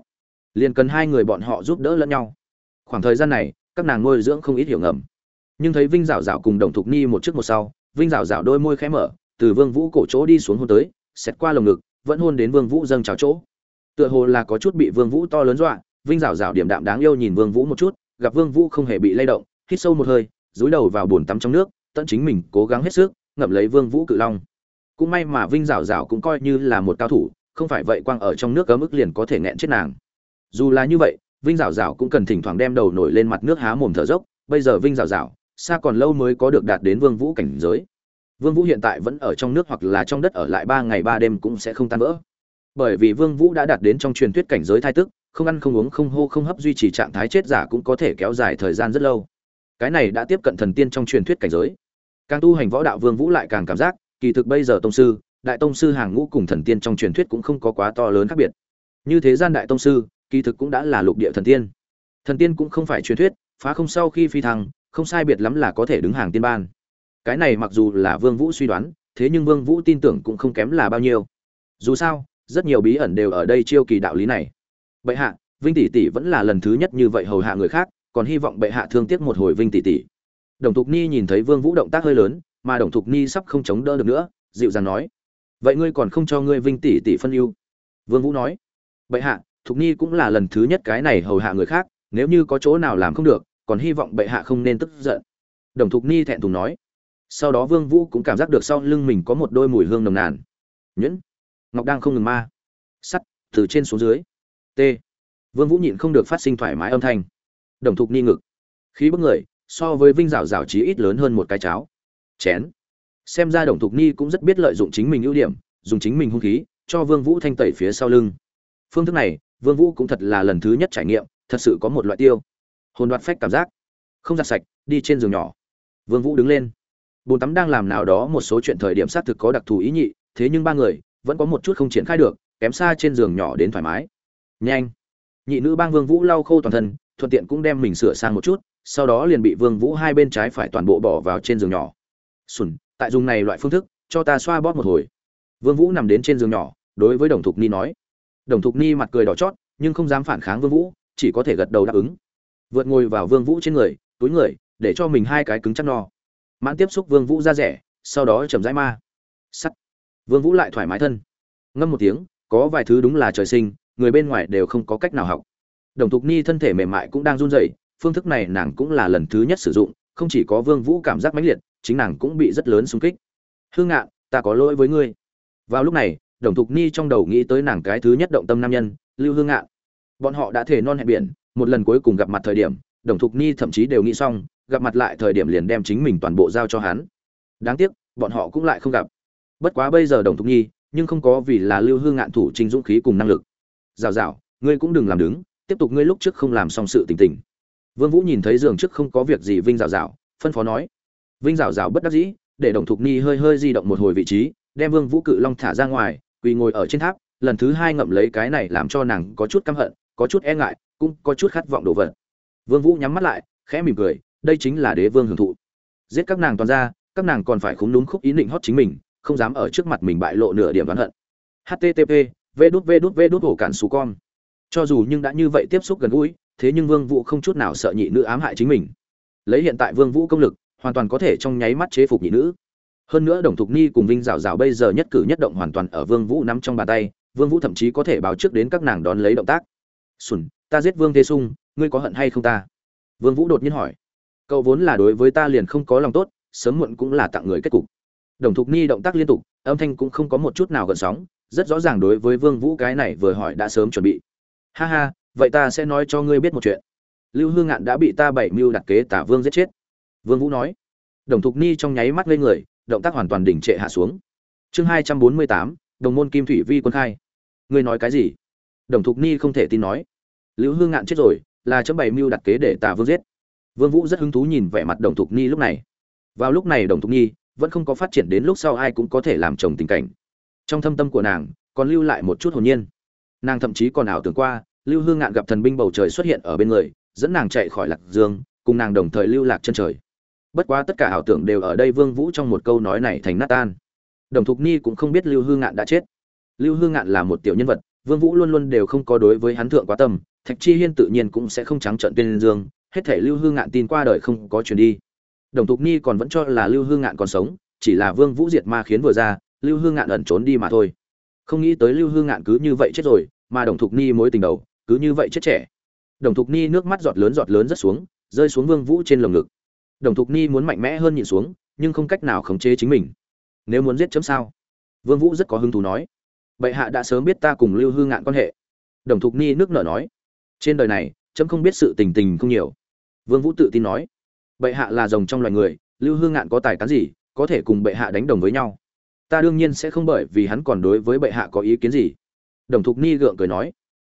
liền cần hai người bọn họ giúp đỡ lẫn nhau. Khoảng thời gian này, các nàng nuôi dưỡng không ít hiểu ngầm. Nhưng thấy vinh dạo dạo cùng đồng thục ni một trước một sau, vinh dạo dạo đôi môi khẽ mở, từ vương vũ cổ chỗ đi xuống hôn tới xét qua lồng ngực, vẫn hôn đến vương vũ dâng trào chỗ. Tựa hồ là có chút bị vương vũ to lớn dọa, vinh dạo dạo điểm đạm đáng yêu nhìn vương vũ một chút, gặp vương vũ không hề bị lay động hít sâu một hơi, dúi đầu vào bồn tắm trong nước, tận chính mình cố gắng hết sức, ngậm lấy vương vũ cự long. Cũng may mà vinh rảo rảo cũng coi như là một cao thủ, không phải vậy quang ở trong nước cấm ức liền có thể nghẹn chết nàng. Dù là như vậy, vinh rảo rảo cũng cần thỉnh thoảng đem đầu nổi lên mặt nước há mồm thở dốc, bây giờ vinh rảo rảo xa còn lâu mới có được đạt đến vương vũ cảnh giới. Vương vũ hiện tại vẫn ở trong nước hoặc là trong đất ở lại ba ngày ba đêm cũng sẽ không tan vỡ. Bởi vì vương vũ đã đạt đến trong truyền thuyết cảnh giới thai tức, không ăn không uống không hô không hấp duy trì trạng thái chết giả cũng có thể kéo dài thời gian rất lâu cái này đã tiếp cận thần tiên trong truyền thuyết cảnh giới. Càng tu hành võ đạo vương vũ lại càng cảm giác, kỳ thực bây giờ tông sư, đại tông sư hàng ngũ cùng thần tiên trong truyền thuyết cũng không có quá to lớn khác biệt. Như thế gian đại tông sư, kỳ thực cũng đã là lục địa thần tiên. Thần tiên cũng không phải truyền thuyết, phá không sau khi phi thăng, không sai biệt lắm là có thể đứng hàng tiên ban. Cái này mặc dù là vương vũ suy đoán, thế nhưng vương vũ tin tưởng cũng không kém là bao nhiêu. Dù sao, rất nhiều bí ẩn đều ở đây chiêu kỳ đạo lý này. Vậy hạ, vinh tỷ tỷ vẫn là lần thứ nhất như vậy hầu hạ người khác còn hy vọng bệ hạ thương tiếc một hồi vinh tỷ tỷ. Đồng thục ni nhìn thấy vương vũ động tác hơi lớn, mà đồng thục ni sắp không chống đỡ được nữa, dịu dàng nói, vậy ngươi còn không cho ngươi vinh tỷ tỷ phân ưu? Vương vũ nói, bệ hạ, thục ni cũng là lần thứ nhất cái này hầu hạ người khác, nếu như có chỗ nào làm không được, còn hy vọng bệ hạ không nên tức giận. Đồng thục ni thẹn thùng nói, sau đó vương vũ cũng cảm giác được sau lưng mình có một đôi mùi hương nồng nàn. Nhẫn ngọc đang không ngừng ma. Sắt, từ trên xuống dưới. T. Vương vũ nhịn không được phát sinh thoải mái âm thanh đồng thục ni ngực. Khí bức người, so với vinh rào rào trí ít lớn hơn một cái cháo. Chén. Xem ra đồng thục ni cũng rất biết lợi dụng chính mình ưu điểm, dùng chính mình hung khí, cho vương vũ thanh tẩy phía sau lưng. Phương thức này, vương vũ cũng thật là lần thứ nhất trải nghiệm, thật sự có một loại tiêu. Hồn đoạt phách cảm giác. Không giặt sạch, đi trên giường nhỏ. Vương vũ đứng lên. Bồn tắm đang làm nào đó một số chuyện thời điểm xác thực có đặc thù ý nhị, thế nhưng ba người vẫn có một chút không triển khai được, kém xa trên giường nhỏ đến thoải mái. Nhanh. Nhị nữ bang vương vũ lau khô toàn thân thuận tiện cũng đem mình sửa sang một chút, sau đó liền bị vương vũ hai bên trái phải toàn bộ bỏ vào trên giường nhỏ. Sùn, tại dùng này loại phương thức, cho ta xoa bóp một hồi. Vương vũ nằm đến trên giường nhỏ, đối với đồng thục ni nói. Đồng thục ni mặt cười đỏ chót, nhưng không dám phản kháng vương vũ, chỉ có thể gật đầu đáp ứng. Vượt ngồi vào vương vũ trên người, túi người, để cho mình hai cái cứng chắc no. Mãn tiếp xúc vương vũ ra rẻ, sau đó chậm rãi ma. Sắt. Vương vũ lại thoải mái thân. Ngâm một tiếng, có vài thứ đúng là trời sinh, người bên ngoài đều không có cách nào học đồng thục ni thân thể mềm mại cũng đang run rẩy, phương thức này nàng cũng là lần thứ nhất sử dụng, không chỉ có vương vũ cảm giác mãnh liệt, chính nàng cũng bị rất lớn xung kích. Hương ngạn, ta có lỗi với ngươi. Vào lúc này, đồng thục ni trong đầu nghĩ tới nàng cái thứ nhất động tâm nam nhân, lưu hương ngạn. Bọn họ đã thể non hẹn biển, một lần cuối cùng gặp mặt thời điểm, đồng thục ni thậm chí đều nghĩ xong, gặp mặt lại thời điểm liền đem chính mình toàn bộ giao cho hắn. Đáng tiếc, bọn họ cũng lại không gặp. Bất quá bây giờ đồng thục nhi nhưng không có vì là lưu hương ngạn thủ trình dũng khí cùng năng lực. Rào rào ngươi cũng đừng làm đứng tiếp tục ngươi lúc trước không làm xong sự tình tình. Vương vũ nhìn thấy giường trước không có việc gì, vinh rào rào phân phó nói. Vinh rào rào bất đắc dĩ, để đồng thục nhi hơi hơi di động một hồi vị trí, đem vương vũ cự long thả ra ngoài, quỳ ngồi ở trên tháp, lần thứ hai ngậm lấy cái này làm cho nàng có chút căm hận, có chút e ngại, cũng có chút khát vọng đổ vật. Vương vũ nhắm mắt lại, khẽ mỉm cười, đây chính là đế vương hưởng thụ. Giết các nàng toàn ra, các nàng còn phải khúng đúng khúc ý định hót chính mình, không dám ở trước mặt mình bại lộ nửa điểm đoán hận. Http v đút v đút v đút hổ cản xù con cho dù nhưng đã như vậy tiếp xúc gần gũi, thế nhưng vương vũ không chút nào sợ nhị nữ ám hại chính mình. Lấy hiện tại vương vũ công lực, hoàn toàn có thể trong nháy mắt chế phục nhị nữ. Hơn nữa đồng thục ni cùng vinh rào rào bây giờ nhất cử nhất động hoàn toàn ở vương vũ nắm trong bàn tay, vương vũ thậm chí có thể báo trước đến các nàng đón lấy động tác. Sùn ta giết vương thế sung, ngươi có hận hay không ta? Vương vũ đột nhiên hỏi. Cậu vốn là đối với ta liền không có lòng tốt, sớm muộn cũng là tặng người kết cục. Đồng thục ni động tác liên tục, âm thanh cũng không có một chút nào gần sóng, rất rõ ràng đối với vương vũ cái này vừa hỏi đã sớm chuẩn bị ha ha, vậy ta sẽ nói cho ngươi biết một chuyện. Lưu hương ngạn đã bị ta bảy mưu đặt kế tả vương giết chết. Vương vũ nói. Đồng thục ni trong nháy mắt lên người, động tác hoàn toàn đỉnh trệ hạ xuống. Chương hai trăm bốn mươi tám, đồng môn kim thủy vi quân khai. Ngươi nói cái gì? Đồng thục ni không thể tin nói. Lưu hương ngạn chết rồi, là chấm bảy mưu đặt kế để tả vương giết. Vương vũ rất hứng thú nhìn vẻ mặt đồng thục ni lúc này. Vào lúc này đồng thục nhi vẫn không có phát triển đến lúc sau ai cũng có thể làm chồng tình cảnh. Trong thâm tâm của nàng, còn lưu lại một chút hồn nhiên nàng thậm chí còn ảo tưởng qua, lưu hương ngạn gặp thần binh bầu trời xuất hiện ở bên người, dẫn nàng chạy khỏi lạc dương, cùng nàng đồng thời lưu lạc chân trời. Bất quá tất cả ảo tưởng đều ở đây vương vũ trong một câu nói này thành nát tan. Đồng thục ni cũng không biết lưu hương ngạn đã chết. Lưu hương ngạn là một tiểu nhân vật, vương vũ luôn luôn đều không có đối với hắn thượng quá tâm, thạch chi hiên tự nhiên cũng sẽ không trắng trợn tên dương, hết thể lưu hương ngạn tin qua đời không có chuyển đi. Đồng thục ni còn vẫn cho là lưu hương ngạn còn sống, chỉ là vương vũ diệt ma khiến vừa ra, lưu hương ngạn ẩn trốn đi mà thôi không nghĩ tới lưu hương ngạn cứ như vậy chết rồi, mà đồng thục ni mối tình đầu, cứ như vậy chết trẻ. Đồng thục ni nước mắt giọt lớn giọt lớn rất xuống, rơi xuống vương vũ trên lồng ngực. Đồng thục ni muốn mạnh mẽ hơn nhìn xuống, nhưng không cách nào khống chế chính mình. Nếu muốn giết chấm sao? Vương vũ rất có hứng thú nói. Bệ hạ đã sớm biết ta cùng lưu hương ngạn quan hệ. Đồng thục ni nước nở nói. Trên đời này, chấm không biết sự tình tình không nhiều. Vương vũ tự tin nói. Bệ hạ là rồng trong loài người, lưu hương ngạn có tài cán gì, có thể cùng bệ hạ đánh đồng với nhau ta đương nhiên sẽ không bởi vì hắn còn đối với bệ hạ có ý kiến gì. Đồng thục ni gượng cười nói,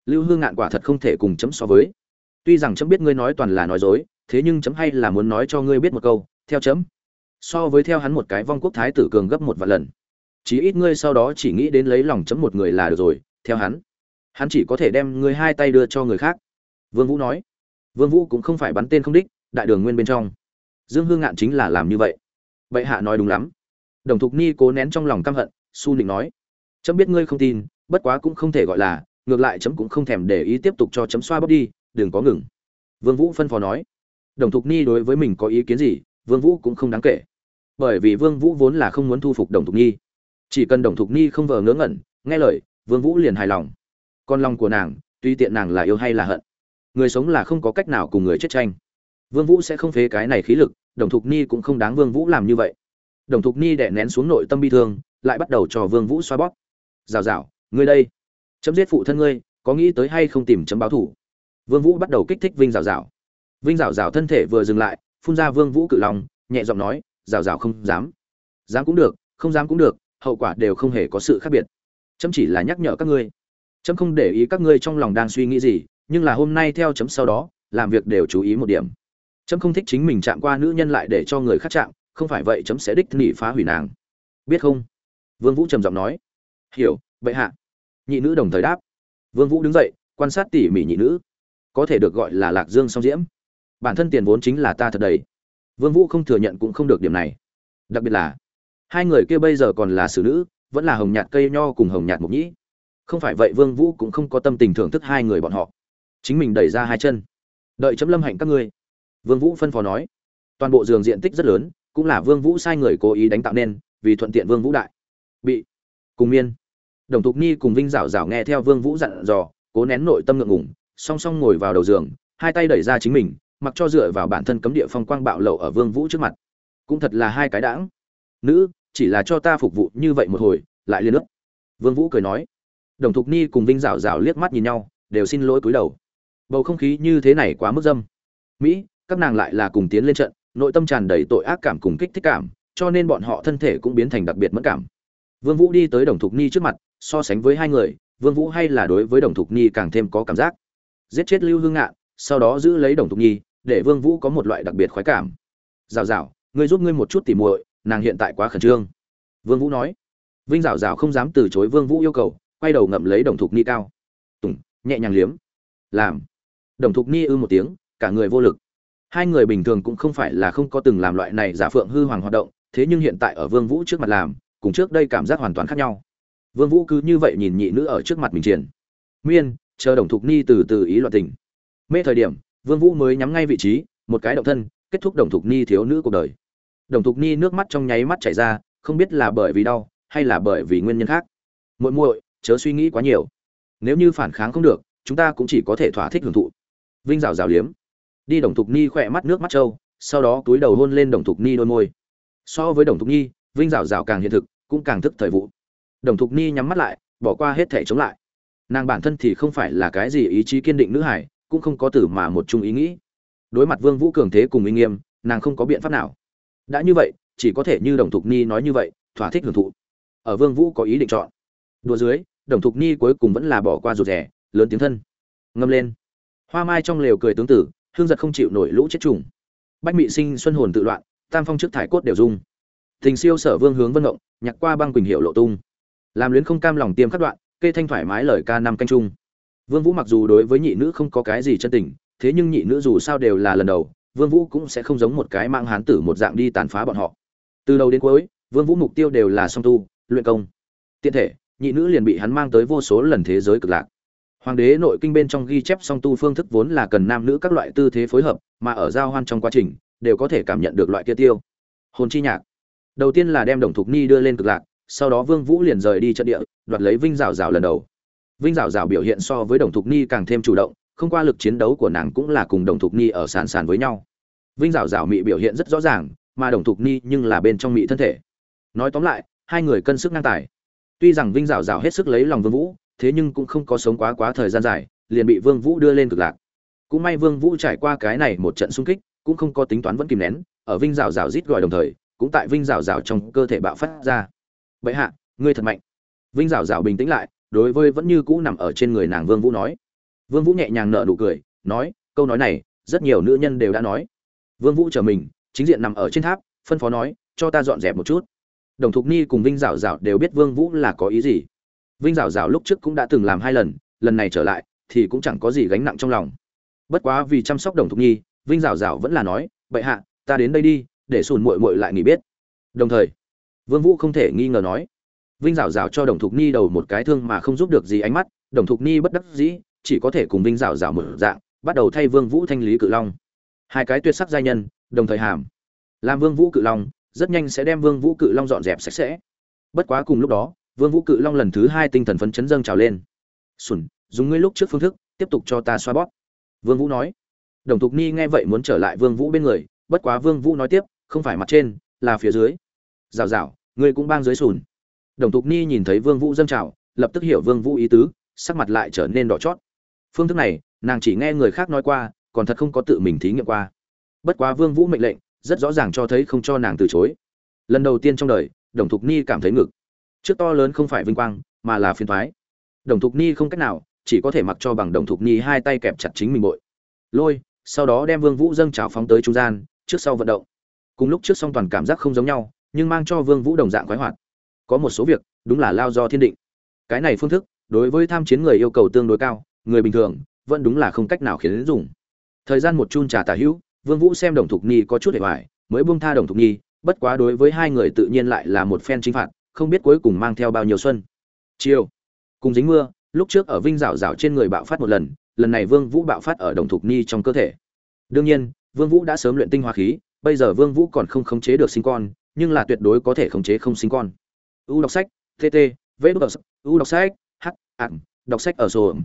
lưu hương ngạn quả thật không thể cùng chấm so với. Tuy rằng chấm biết ngươi nói toàn là nói dối, thế nhưng chấm hay là muốn nói cho ngươi biết một câu, theo chấm. So với theo hắn một cái vong quốc thái tử cường gấp một vạn lần. Chí ít ngươi sau đó chỉ nghĩ đến lấy lòng chấm một người là được rồi, theo hắn. Hắn chỉ có thể đem ngươi hai tay đưa cho người khác. Vương vũ nói, vương vũ cũng không phải bắn tên không đích, đại đường nguyên bên trong. Dương hương ngạn chính là làm như vậy. Bệ hạ nói đúng lắm đồng thục ni cố nén trong lòng căm hận, su nịnh nói, chấm biết ngươi không tin, bất quá cũng không thể gọi là, ngược lại chấm cũng không thèm để ý tiếp tục cho chấm xoa bóp đi, đừng có ngừng. Vương vũ phân phó nói, đồng thục ni đối với mình có ý kiến gì, vương vũ cũng không đáng kể. Bởi vì vương vũ vốn là không muốn thu phục đồng thục ni. Chỉ cần đồng thục ni không vờ ngớ ngẩn, nghe lời, vương vũ liền hài lòng. Con lòng của nàng, tuy tiện nàng là yêu hay là hận, người sống là không có cách nào cùng người chết tranh. Vương vũ sẽ không phế cái này khí lực, đồng thục ni cũng không đáng vương vũ làm như vậy đồng thục ni đè nén xuống nội tâm bi thương, lại bắt đầu cho vương vũ xoa bóp. Rào rào, ngươi đây, chấm giết phụ thân ngươi, có nghĩ tới hay không tìm chấm báo thủ vương vũ bắt đầu kích thích vinh rào rào. Vinh rào rào thân thể vừa dừng lại, phun ra vương vũ cự lòng, nhẹ giọng nói, rào rào không dám. Dám cũng được, không dám cũng được, hậu quả đều không hề có sự khác biệt. Chấm chỉ là nhắc nhở các ngươi. Chấm không để ý các ngươi trong lòng đang suy nghĩ gì, nhưng là hôm nay theo chấm sau đó, làm việc đều chú ý một điểm. Chấm không thích chính mình chạm qua nữ nhân lại để cho người khác chạm không phải vậy chấm sẽ đích nỉ phá hủy nàng. Biết không? Vương vũ trầm giọng nói. Hiểu vậy hạ. Nhị nữ đồng thời đáp. Vương vũ đứng dậy, quan sát tỉ mỉ nhị nữ. Có thể được gọi là lạc dương song diễm. Bản thân tiền vốn chính là ta thật đầy. Vương vũ không thừa nhận cũng không được điểm này. Đặc biệt là, hai người kia bây giờ còn là xử nữ, vẫn là hồng nhạt cây nho cùng hồng nhạt mục nhĩ. Không phải vậy vương vũ cũng không có tâm tình thưởng thức hai người bọn họ. Chính mình đẩy ra hai chân. Đợi chấm lâm hạnh các ngươi. Vương vũ phân phó nói. Toàn bộ giường diện tích rất lớn cũng là vương vũ sai người cố ý đánh tạo nên, vì thuận tiện vương vũ đại. Bị cùng miên, đồng thục Nhi cùng vinh rảo rảo nghe theo vương vũ dặn dò, cố nén nội tâm ngượng ngùng, song song ngồi vào đầu giường, hai tay đẩy ra chính mình, mặc cho dựa vào bản thân cấm địa phong quang bạo lậu ở vương vũ trước mặt. Cũng thật là hai cái đãng. Nữ, chỉ là cho ta phục vụ như vậy một hồi, lại liên nước vương vũ cười nói. Đồng thục Nhi cùng vinh rảo rảo liếc mắt nhìn nhau, đều xin lỗi cúi đầu. Bầu không khí như thế này quá mức dâm. Mỹ, các nàng lại là cùng tiến lên trận nội tâm tràn đầy tội ác cảm cùng kích thích cảm, cho nên bọn họ thân thể cũng biến thành đặc biệt mất cảm. Vương vũ đi tới đồng thục ni trước mặt, so sánh với hai người, vương vũ hay là đối với đồng thục ni càng thêm có cảm giác. Giết chết lưu hương ngạn, sau đó giữ lấy đồng thục nhi để vương vũ có một loại đặc biệt khoái cảm. Rào rào ngươi giúp ngươi một chút tỉ muội, nàng hiện tại quá khẩn trương. Vương vũ nói. Vinh rào rào không dám từ chối vương vũ yêu cầu, quay đầu ngậm lấy đồng thục ni cao. Tùng, nhẹ nhàng liếm. Làm. Đồng thục ni ư một tiếng, cả người vô lực hai người bình thường cũng không phải là không có từng làm loại này giả phượng hư hoàng hoạt động, thế nhưng hiện tại ở vương vũ trước mặt làm, cùng trước đây cảm giác hoàn toàn khác nhau. Vương vũ cứ như vậy nhìn nhị nữ ở trước mặt mình triển. Miên, chờ đồng thục ni từ từ ý loạn tình. Mê thời điểm, vương vũ mới nhắm ngay vị trí, một cái động thân, kết thúc đồng thục ni thiếu nữ cuộc đời. Đồng thục ni nước mắt trong nháy mắt chảy ra, không biết là bởi vì đau, hay là bởi vì nguyên nhân khác. Muội muội, chớ suy nghĩ quá nhiều. Nếu như phản kháng không được, chúng ta cũng chỉ có thể thỏa thích hưởng thụ. Vinh rào rào liếm đi đồng thục ni khỏe mắt nước mắt trâu, sau đó túi đầu hôn lên đồng thục ni đôi môi. So với đồng thục ni vinh rào rào càng hiện thực, cũng càng thức thời vụ. Đồng thục ni nhắm mắt lại, bỏ qua hết thể chống lại. Nàng bản thân thì không phải là cái gì ý chí kiên định nữ hải cũng không có từ mà một chung ý nghĩ. Đối mặt vương vũ cường thế cùng uy nghiêm, nàng không có biện pháp nào. Đã như vậy, chỉ có thể như đồng thục ni nói như vậy, thỏa thích hưởng thụ. Ở vương vũ có ý định chọn. Đùa dưới, đồng thục ni cuối cùng vẫn là bỏ qua rụt rẻ lớn tiếng thân. Ngâm lên. Hoa mai trong lều cười tướng tử hương giật không chịu nổi lũ chết trùng. Bách mị sinh xuân hồn tự loạn, tam phong trước thải cốt đều dung tình siêu sở vương hướng vân ngộng, nhạc qua băng quỳnh hiệu lộ tung. Làm luyến không cam lòng tiêm khắc đoạn, kê thanh thoải mái lời ca năm canh trung. Vương vũ mặc dù đối với nhị nữ không có cái gì chân tình, thế nhưng nhị nữ dù sao đều là lần đầu, vương vũ cũng sẽ không giống một cái mạng hán tử một dạng đi tàn phá bọn họ. Từ đầu đến cuối, vương vũ mục tiêu đều là song tu, luyện công. Tiện thể, nhị nữ liền bị hắn mang tới vô số lần thế giới cực lạc hoàng đế nội kinh bên trong ghi chép song tu phương thức vốn là cần nam nữ các loại tư thế phối hợp, mà ở giao hoan trong quá trình, đều có thể cảm nhận được loại kia tiêu. Hồn chi nhạc. Đầu tiên là đem đồng thục ni đưa lên cực lạc, sau đó vương vũ liền rời đi trận địa, đoạt lấy vinh Giảo Giảo lần đầu. Vinh Giảo Giảo biểu hiện so với đồng thục ni càng thêm chủ động, không qua lực chiến đấu của nàng cũng là cùng đồng thục ni ở sàn sàn với nhau. Vinh Giảo Giảo mị biểu hiện rất rõ ràng, mà đồng thục ni nhưng là bên trong mị thân thể. Nói tóm lại, hai người cân sức ngang tài. Tuy rằng vinh Giảo Giảo hết sức lấy lòng vương vũ thế nhưng cũng không có sống quá quá thời gian dài, liền bị vương vũ đưa lên cực lạc. Cũng may vương vũ trải qua cái này một trận xung kích, cũng không có tính toán vẫn kìm nén, ở vinh rào rào rít gọi đồng thời, cũng tại vinh rào rào trong cơ thể bạo phát ra. Bệ hạ, ngươi thật mạnh. Vinh rào rào bình tĩnh lại, đối với vẫn như cũ nằm ở trên người nàng vương vũ nói. Vương vũ nhẹ nhàng nở nụ cười, nói, câu nói này, rất nhiều nữ nhân đều đã nói. Vương vũ trở mình, chính diện nằm ở trên tháp, phân phó nói, cho ta dọn dẹp một chút. Đồng thục ni cùng vinh rào rào đều biết vương vũ là có ý gì vinh rào rào lúc trước cũng đã từng làm hai lần lần này trở lại thì cũng chẳng có gì gánh nặng trong lòng. Bất quá vì chăm sóc đồng thục nhi, vinh rào rào vẫn là nói, bệ hạ, ta đến đây đi, để sùn muội muội lại nghỉ biết. Đồng thời, vương vũ không thể nghi ngờ nói, vinh rào rào cho đồng thục Nhi đầu một cái thương mà không giúp được gì ánh mắt, đồng thục Nhi bất đắc dĩ, chỉ có thể cùng vinh rào rào mở dạng, bắt đầu thay vương vũ thanh lý cự long. Hai cái tuyệt sắc giai nhân, đồng thời hàm, làm vương vũ cự long, rất nhanh sẽ đem vương vũ cự long dọn dẹp sạch sẽ. Bất quá cùng lúc đó vương vũ cự long lần thứ hai tinh thần phấn chấn dâng trào lên. Sùn, dùng ngươi lúc trước phương thức, tiếp tục cho ta xoa bóp. Vương vũ nói. Đồng thục ni nghe vậy muốn trở lại vương vũ bên người, bất quá vương vũ nói tiếp, không phải mặt trên, là phía dưới. Rào rào, ngươi cũng bang dưới sùn. Đồng thục ni nhìn thấy vương vũ dâng trào, lập tức hiểu vương vũ ý tứ, sắc mặt lại trở nên đỏ chót. Phương thức này, nàng chỉ nghe người khác nói qua, còn thật không có tự mình thí nghiệm qua. Bất quá vương vũ mệnh lệnh, rất rõ ràng cho thấy không cho nàng từ chối. Lần đầu tiên trong đời, đồng thục ni cảm thấy ngực trước to lớn không phải vinh quang, mà là phiền thoái. Đồng thục ni không cách nào, chỉ có thể mặc cho bằng đồng thục ni hai tay kẹp chặt chính mình bội. Lôi, sau đó đem vương vũ dâng trào phóng tới trung gian, trước sau vận động. Cùng lúc trước song toàn cảm giác không giống nhau, nhưng mang cho vương vũ đồng dạng khoái hoạt. Có một số việc, đúng là lao do thiên định. Cái này phương thức, đối với tham chiến người yêu cầu tương đối cao, người bình thường, vẫn đúng là không cách nào khiến đến dùng. Thời gian một chun trà tà hữu, vương vũ xem đồng thục ni có chút hệ hoài, mới buông tha đồng thục ni, bất quá đối với hai người tự nhiên lại là một phen chính phạt không biết cuối cùng mang theo bao nhiêu xuân. Chiều, cùng dính mưa, lúc trước ở vinh rảo rảo trên người bạo phát một lần lần này vương vũ bạo phát ở đồng thục ni trong cơ thể. Đương nhiên, vương vũ đã sớm luyện tinh hoa khí, bây giờ vương vũ còn không khống chế được sinh con, nhưng là tuyệt đối có thể khống chế không sinh con. U đọc sách tt v đọc sách, u đọc sách, h ạn đọc sách ở sổ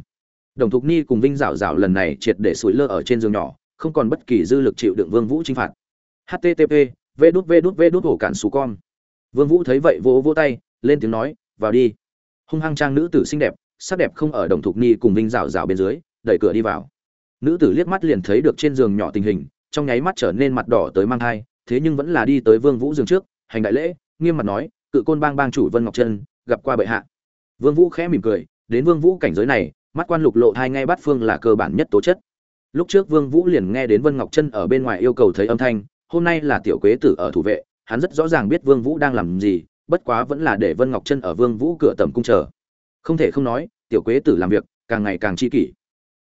đồng thục ni cùng vinh rảo rảo lần này triệt để sủi lơ ở trên giường nhỏ, không còn bất kỳ dư lực chịu đựng vương vũ chinh phạt. Http vê đút vê đút vê đút hổ cản xù con vương vũ thấy vậy vỗ vỗ tay lên tiếng nói vào đi. Hung hăng trang nữ tử xinh đẹp sắc đẹp không ở đồng thục ni cùng vinh rào rào bên dưới đẩy cửa đi vào. Nữ tử liếc mắt liền thấy được trên giường nhỏ tình hình trong nháy mắt trở nên mặt đỏ tới mang tai, thế nhưng vẫn là đi tới vương vũ giường trước hành đại lễ nghiêm mặt nói cự côn bang bang chủ vân ngọc trân gặp qua bệ hạ. Vương vũ khẽ mỉm cười đến vương vũ cảnh giới này mắt quan lục lộ hai ngay bắt phương là cơ bản nhất tố chất. Lúc trước vương vũ liền nghe đến vân ngọc trân ở bên ngoài yêu cầu thấy âm thanh hôm nay là tiểu quế tử ở thủ vệ hắn rất rõ ràng biết vương vũ đang làm gì, bất quá vẫn là để vân ngọc trân ở vương vũ cửa tầm cung chờ. Không thể không nói, tiểu quế tử làm việc, càng ngày càng chi kỷ.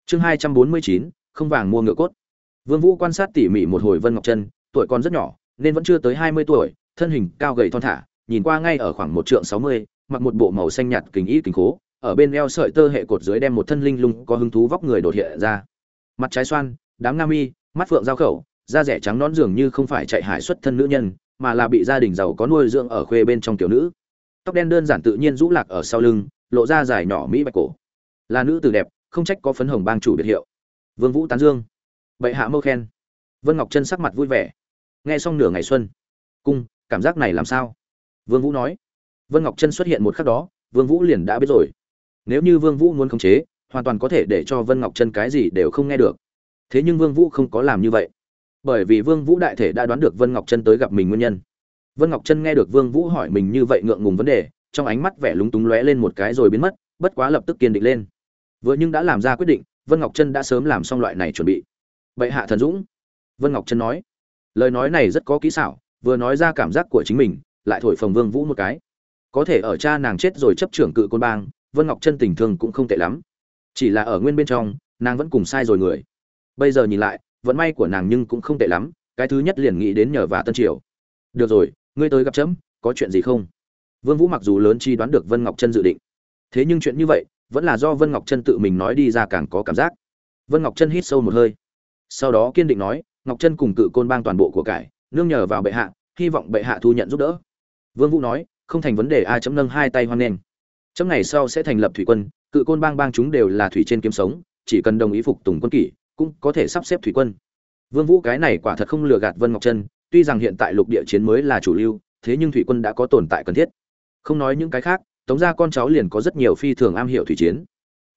Chương hai trăm bốn mươi chín, không vàng mua ngựa cốt. Vương vũ quan sát tỉ mỉ một hồi vân ngọc trân tuổi còn rất nhỏ, nên vẫn chưa tới hai mươi tuổi, thân hình cao gầy thon thả, nhìn qua ngay ở khoảng một trượng sáu mươi, mặc một bộ màu xanh nhạt kính y kính khố, ở bên eo sợi tơ hệ cột dưới đem một thân linh lung có hứng thú vóc người đột hiện ra. Mặt trái xoan, đám nam y, mắt phượng giao khẩu, da rẻ trắng nón dường như không phải chạy hải xuất thân nữ nhân mà là bị gia đình giàu có nuôi dưỡng ở khuê bên trong tiểu nữ. Tóc đen đơn giản tự nhiên rũ lạc ở sau lưng, lộ ra dài nhỏ mỹ bạch cổ. Là nữ tử đẹp, không trách có phấn hồng bang chủ biệt hiệu. Vương vũ tán dương. Bệ hạ mâu khen. Vân ngọc chân sắc mặt vui vẻ. Nghe xong nửa ngày xuân, cung, cảm giác này làm sao? Vương vũ nói. Vân ngọc chân xuất hiện một khắc đó, vương vũ liền đã biết rồi. Nếu như vương vũ muốn khống chế, hoàn toàn có thể để cho vân ngọc chân cái gì đều không nghe được. Thế nhưng vương vũ không có làm như vậy bởi vì vương vũ đại thể đã đoán được vân ngọc chân tới gặp mình nguyên nhân. Vân ngọc chân nghe được vương vũ hỏi mình như vậy ngượng ngùng vấn đề, trong ánh mắt vẻ lúng túng lóe lên một cái rồi biến mất, bất quá lập tức kiên định lên. Vừa nhưng đã làm ra quyết định, vân ngọc chân đã sớm làm xong loại này chuẩn bị. Vậy hạ thần dũng, vân ngọc chân nói. Lời nói này rất có kỹ xảo, vừa nói ra cảm giác của chính mình, lại thổi phồng vương vũ một cái. Có thể ở cha nàng chết rồi chấp trưởng cự côn bang, vân ngọc chân tình thương cũng không tệ lắm. Chỉ là ở nguyên bên trong, nàng vẫn cùng sai rồi người. Bây giờ nhìn lại vận may của nàng nhưng cũng không tệ lắm, cái thứ nhất liền nghĩ đến nhờ và tân triều. Được rồi, ngươi tới gặp chấm, có chuyện gì không? Vương vũ mặc dù lớn chi đoán được vân ngọc chân dự định. Thế nhưng chuyện như vậy, vẫn là do vân ngọc chân tự mình nói đi ra càng có cảm giác. Vân ngọc chân hít sâu một hơi. Sau đó kiên định nói, ngọc chân cùng cự côn bang toàn bộ của cải, nương nhờ vào bệ hạ, hy vọng bệ hạ thu nhận giúp đỡ. Vương vũ nói, không thành vấn đề ai chấm nâng hai tay hoan nghênh. Chấm ngày sau sẽ thành lập thủy quân, cự côn bang bang chúng đều là thủy trên kiếm sống, chỉ cần đồng ý phục tùng quân kỷ cũng có thể sắp xếp thủy quân. Vương vũ cái này quả thật không lừa gạt vân ngọc chân tuy rằng hiện tại lục địa chiến mới là chủ lưu, thế nhưng thủy quân đã có tồn tại cần thiết. Không nói những cái khác, tống gia con cháu liền có rất nhiều phi thường am hiểu thủy chiến.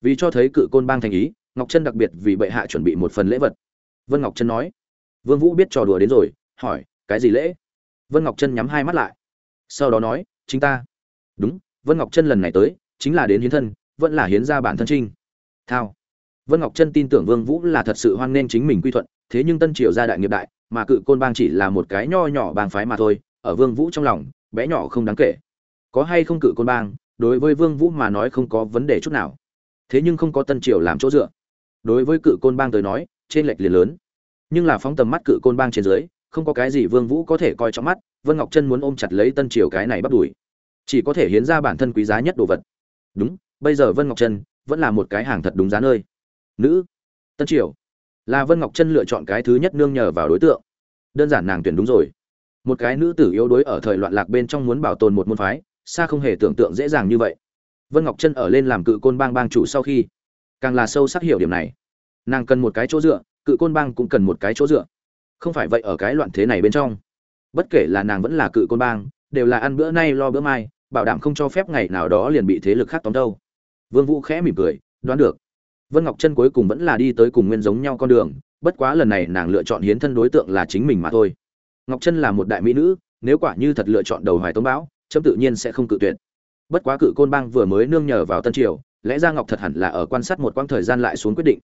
Vì cho thấy cự côn bang thành ý, ngọc chân đặc biệt vì bệ hạ chuẩn bị một phần lễ vật. Vân ngọc chân nói, vương vũ biết trò đùa đến rồi, hỏi, cái gì lễ? Vân ngọc chân nhắm hai mắt lại. Sau đó nói, chính ta. Đúng, vân ngọc chân lần này tới, chính là đến hiến thân, vẫn là hiến ra bản thân trinh. Thao vân ngọc chân tin tưởng vương vũ là thật sự hoan nghênh chính mình quy thuận, thế nhưng tân triều gia đại nghiệp đại, mà cự côn bang chỉ là một cái nho nhỏ bang phái mà thôi, ở vương vũ trong lòng, bé nhỏ không đáng kể. Có hay không cự côn bang, đối với vương vũ mà nói không có vấn đề chút nào. Thế nhưng không có tân triều làm chỗ dựa. Đối với cự côn bang tới nói trên lệch liền lớn. Nhưng là phóng tầm mắt cự côn bang trên dưới, không có cái gì vương vũ có thể coi trong mắt, vân ngọc chân muốn ôm chặt lấy tân triều cái này bắt đuổi. Chỉ có thể hiến ra bản thân quý giá nhất đồ vật. Đúng, bây giờ vân ngọc chân vẫn là một cái hàng thật đúng giá nơi nữ. Tân triều. Là vân ngọc chân lựa chọn cái thứ nhất nương nhờ vào đối tượng. Đơn giản nàng tuyển đúng rồi. Một cái nữ tử yếu đuối ở thời loạn lạc bên trong muốn bảo tồn một môn phái, xa không hề tưởng tượng dễ dàng như vậy. Vân ngọc chân ở lên làm cự côn bang bang chủ sau khi, càng là sâu sắc hiểu điểm này. Nàng cần một cái chỗ dựa, cự côn bang cũng cần một cái chỗ dựa. Không phải vậy ở cái loạn thế này bên trong, bất kể là nàng vẫn là cự côn bang, đều là ăn bữa nay lo bữa mai, bảo đảm không cho phép ngày nào đó liền bị thế lực khác tóm đâu. Vương vũ khẽ mỉm cười, đoán được vân ngọc chân cuối cùng vẫn là đi tới cùng nguyên giống nhau con đường, bất quá lần này nàng lựa chọn hiến thân đối tượng là chính mình mà thôi. Ngọc chân là một đại mỹ nữ, nếu quả như thật lựa chọn đầu hoài tống bão, chấm tự nhiên sẽ không cự tuyệt. Bất quá cự côn bang vừa mới nương nhờ vào tân triều, lẽ ra ngọc thật hẳn là ở quan sát một quãng thời gian lại xuống quyết định.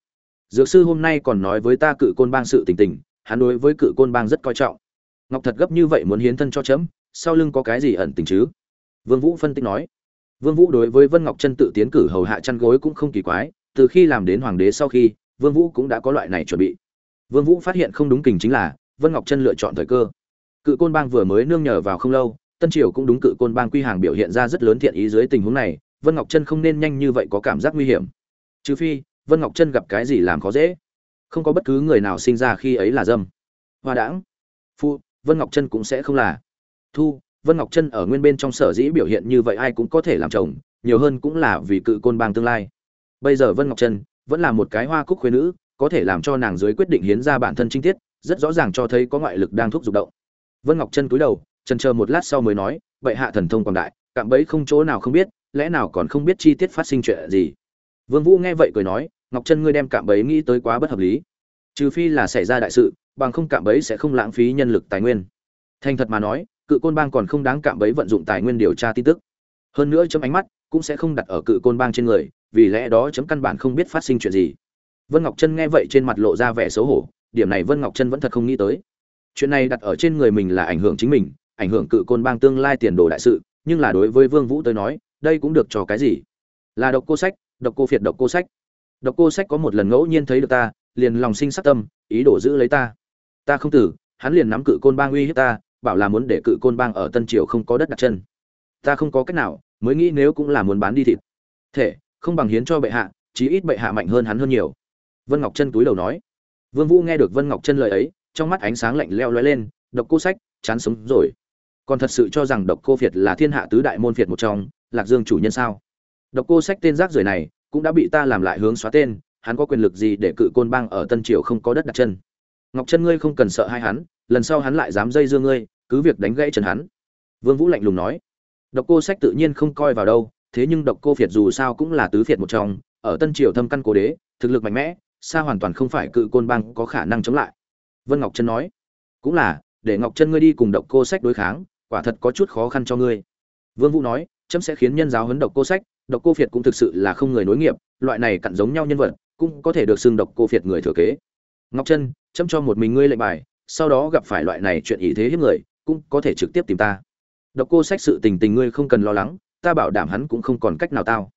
Dược sư hôm nay còn nói với ta cự côn bang sự tình tình, hắn đối với cự côn bang rất coi trọng. Ngọc thật gấp như vậy muốn hiến thân cho chấm, sau lưng có cái gì ẩn tình chứ? Vương vũ phân tích nói. Vương vũ đối với vân ngọc chân tự tiến cử hầu hạ chăn gối cũng không kỳ quái từ khi làm đến hoàng đế sau khi, vương vũ cũng đã có loại này chuẩn bị. Vương vũ phát hiện không đúng kình chính là, vân ngọc chân lựa chọn thời cơ. Cự côn bang vừa mới nương nhờ vào không lâu, tân triều cũng đúng cự côn bang quy hàng biểu hiện ra rất lớn thiện ý dưới tình huống này, vân ngọc chân không nên nhanh như vậy có cảm giác nguy hiểm. Trừ phi, vân ngọc chân gặp cái gì làm khó dễ. Không có bất cứ người nào sinh ra khi ấy là dâm. Hoa đãng. Phu, vân ngọc chân cũng sẽ không là. Thu, vân ngọc chân ở nguyên bên trong sở dĩ biểu hiện như vậy ai cũng có thể làm chồng, nhiều hơn cũng là vì cự côn bang tương lai bây giờ vân ngọc chân vẫn là một cái hoa cúc khuyên nữ, có thể làm cho nàng dưới quyết định hiến ra bản thân trinh tiết, rất rõ ràng cho thấy có ngoại lực đang thúc giục động. Vân ngọc chân cúi đầu, trần chờ một lát sau mới nói vậy hạ thần thông quảng đại, cạm bẫy không chỗ nào không biết, lẽ nào còn không biết chi tiết phát sinh chuyện gì? Vương vũ nghe vậy cười nói, ngọc chân ngươi đem cạm bẫy nghĩ tới quá bất hợp lý. Trừ phi là xảy ra đại sự, bằng không cạm bẫy sẽ không lãng phí nhân lực tài nguyên. Thành thật mà nói, cự côn bang còn không đáng cạm bẫy vận dụng tài nguyên điều tra tin tức. Hơn nữa chấm ánh mắt cũng sẽ không đặt ở cự côn bang trên người vì lẽ đó chấm căn bản không biết phát sinh chuyện gì. Vân ngọc chân nghe vậy trên mặt lộ ra vẻ xấu hổ, điểm này vân ngọc chân vẫn thật không nghĩ tới. Chuyện này đặt ở trên người mình là ảnh hưởng chính mình, ảnh hưởng cự côn bang tương lai tiền đồ đại sự, nhưng là đối với vương vũ tới nói, đây cũng được cho cái gì? Là độc cô sách, độc cô phiệt, độc cô sách. Độc cô sách có một lần ngẫu nhiên thấy được ta, liền lòng sinh sắc tâm, ý đồ giữ lấy ta. Ta không tử, hắn liền nắm cự côn bang uy hiếp ta, bảo là muốn để cự côn bang ở tân triều không có đất đặt chân. Ta không có cách nào, mới nghĩ nếu cũng là muốn bán đi thịt. Thể không bằng hiến cho bệ hạ, chí ít bệ hạ mạnh hơn hắn hơn nhiều. Vân ngọc chân túi đầu nói. Vương vũ nghe được vân ngọc chân lời ấy, trong mắt ánh sáng lạnh leo lóe lên, độc cô sách, chán sống rồi. Còn thật sự cho rằng độc cô việt là thiên hạ tứ đại môn việt một trong, lạc dương chủ nhân sao? Độc cô sách tên rác rưởi này, cũng đã bị ta làm lại hướng xóa tên, hắn có quyền lực gì để cự côn bang ở tân triều không có đất đặt chân? Ngọc chân ngươi không cần sợ hai hắn, lần sau hắn lại dám dây dưa ngươi, cứ việc đánh gãy chân hắn. Vương vũ lạnh lùng nói. Độc cô sách tự nhiên không coi vào đâu thế nhưng độc cô phiệt dù sao cũng là tứ phiệt một trong, ở tân triều thâm căn cố đế, thực lực mạnh mẽ, xa hoàn toàn không phải cự côn bang có khả năng chống lại. Vân ngọc chân nói, cũng là, để ngọc chân ngươi đi cùng độc cô sách đối kháng, quả thật có chút khó khăn cho ngươi. Vương vũ nói, chấm sẽ khiến nhân giáo huấn độc cô sách, độc cô phiệt cũng thực sự là không người nối nghiệp, loại này cặn giống nhau nhân vật, cũng có thể được xưng độc cô phiệt người thừa kế. Ngọc chân chấm cho một mình ngươi lệnh bài, sau đó gặp phải loại này chuyện ý thế hiếp người, cũng có thể trực tiếp tìm ta. Độc cô sách sự tình tình ngươi không cần lo lắng ta bảo đảm hắn cũng không còn cách nào tao.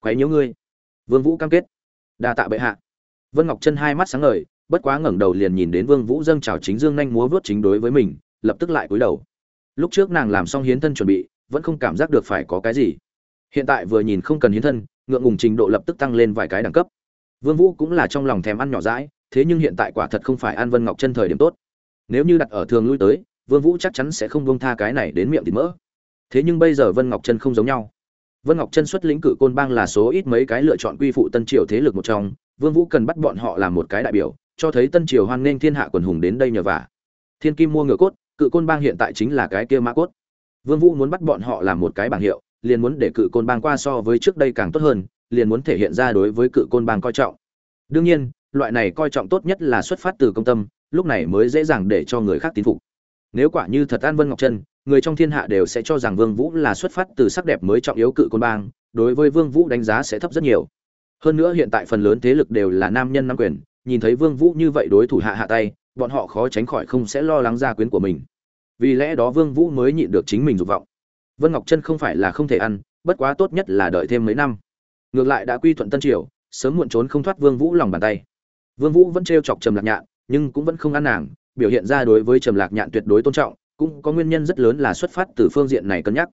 Quấy nhiễu ngươi. Vương vũ cam kết. Đa tạ bệ hạ. Vân ngọc chân hai mắt sáng ngời, bất quá ngẩng đầu liền nhìn đến vương vũ dâng chào chính dương nhanh múa vớt chính đối với mình, lập tức lại cúi đầu. Lúc trước nàng làm xong hiến thân chuẩn bị, vẫn không cảm giác được phải có cái gì. Hiện tại vừa nhìn không cần hiến thân, ngượng ngùng trình độ lập tức tăng lên vài cái đẳng cấp. Vương vũ cũng là trong lòng thèm ăn nhỏ dãi, thế nhưng hiện tại quả thật không phải an vân ngọc chân thời điểm tốt. Nếu như đặt ở thường lui tới, vương vũ chắc chắn sẽ không buông tha cái này đến miệng thì mỡ thế nhưng bây giờ vân ngọc chân không giống nhau. Vân ngọc chân xuất lĩnh cử côn bang là số ít mấy cái lựa chọn quy phụ tân triều thế lực một trong, vương vũ cần bắt bọn họ làm một cái đại biểu, cho thấy tân triều hoan nghênh thiên hạ quần hùng đến đây nhờ vả. Thiên kim mua ngựa cốt, cự côn bang hiện tại chính là cái kia mã cốt. Vương vũ muốn bắt bọn họ làm một cái bảng hiệu, liền muốn để cự côn bang qua so với trước đây càng tốt hơn, liền muốn thể hiện ra đối với cự côn bang coi trọng. Đương nhiên, loại này coi trọng tốt nhất là xuất phát từ công tâm, lúc này mới dễ dàng để cho người khác tín phục. Nếu quả như thật an vân ngọc chân người trong thiên hạ đều sẽ cho rằng vương vũ là xuất phát từ sắc đẹp mới trọng yếu cự côn bang, đối với vương vũ đánh giá sẽ thấp rất nhiều. Hơn nữa hiện tại phần lớn thế lực đều là nam nhân nắm quyền, nhìn thấy vương vũ như vậy đối thủ hạ hạ tay, bọn họ khó tránh khỏi không sẽ lo lắng gia quyến của mình. Vì lẽ đó vương vũ mới nhịn được chính mình dục vọng. Vân ngọc chân không phải là không thể ăn, bất quá tốt nhất là đợi thêm mấy năm. Ngược lại đã quy thuận tân triều, sớm muộn trốn không thoát vương vũ lòng bàn tay. Vương vũ vẫn treo chọc trầm lạc nhạn, nhưng cũng vẫn không ăn nàng, biểu hiện ra đối với trầm lạc nhạn tuyệt đối tôn trọng cũng có nguyên nhân rất lớn là xuất phát từ phương diện này cân nhắc.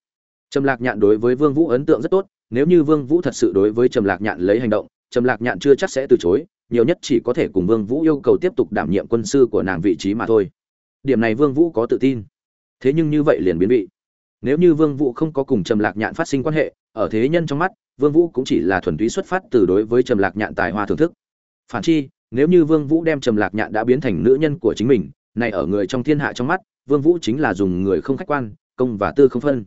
Trầm lạc nhạn đối với vương vũ ấn tượng rất tốt, nếu như vương vũ thật sự đối với trầm lạc nhạn lấy hành động, trầm lạc nhạn chưa chắc sẽ từ chối, nhiều nhất chỉ có thể cùng vương vũ yêu cầu tiếp tục đảm nhiệm quân sư của nàng vị trí mà thôi. Điểm này vương vũ có tự tin. Thế nhưng như vậy liền biến vị. Nếu như vương vũ không có cùng trầm lạc nhạn phát sinh quan hệ, ở thế nhân trong mắt, vương vũ cũng chỉ là thuần túy xuất phát từ đối với trầm lạc nhạn tài hoa thưởng thức. Phản chi, nếu như vương vũ đem trầm lạc nhạn đã biến thành nữ nhân của chính mình, này ở người trong thiên hạ trong mắt vương vũ chính là dùng người không khách quan, công và tư không phân.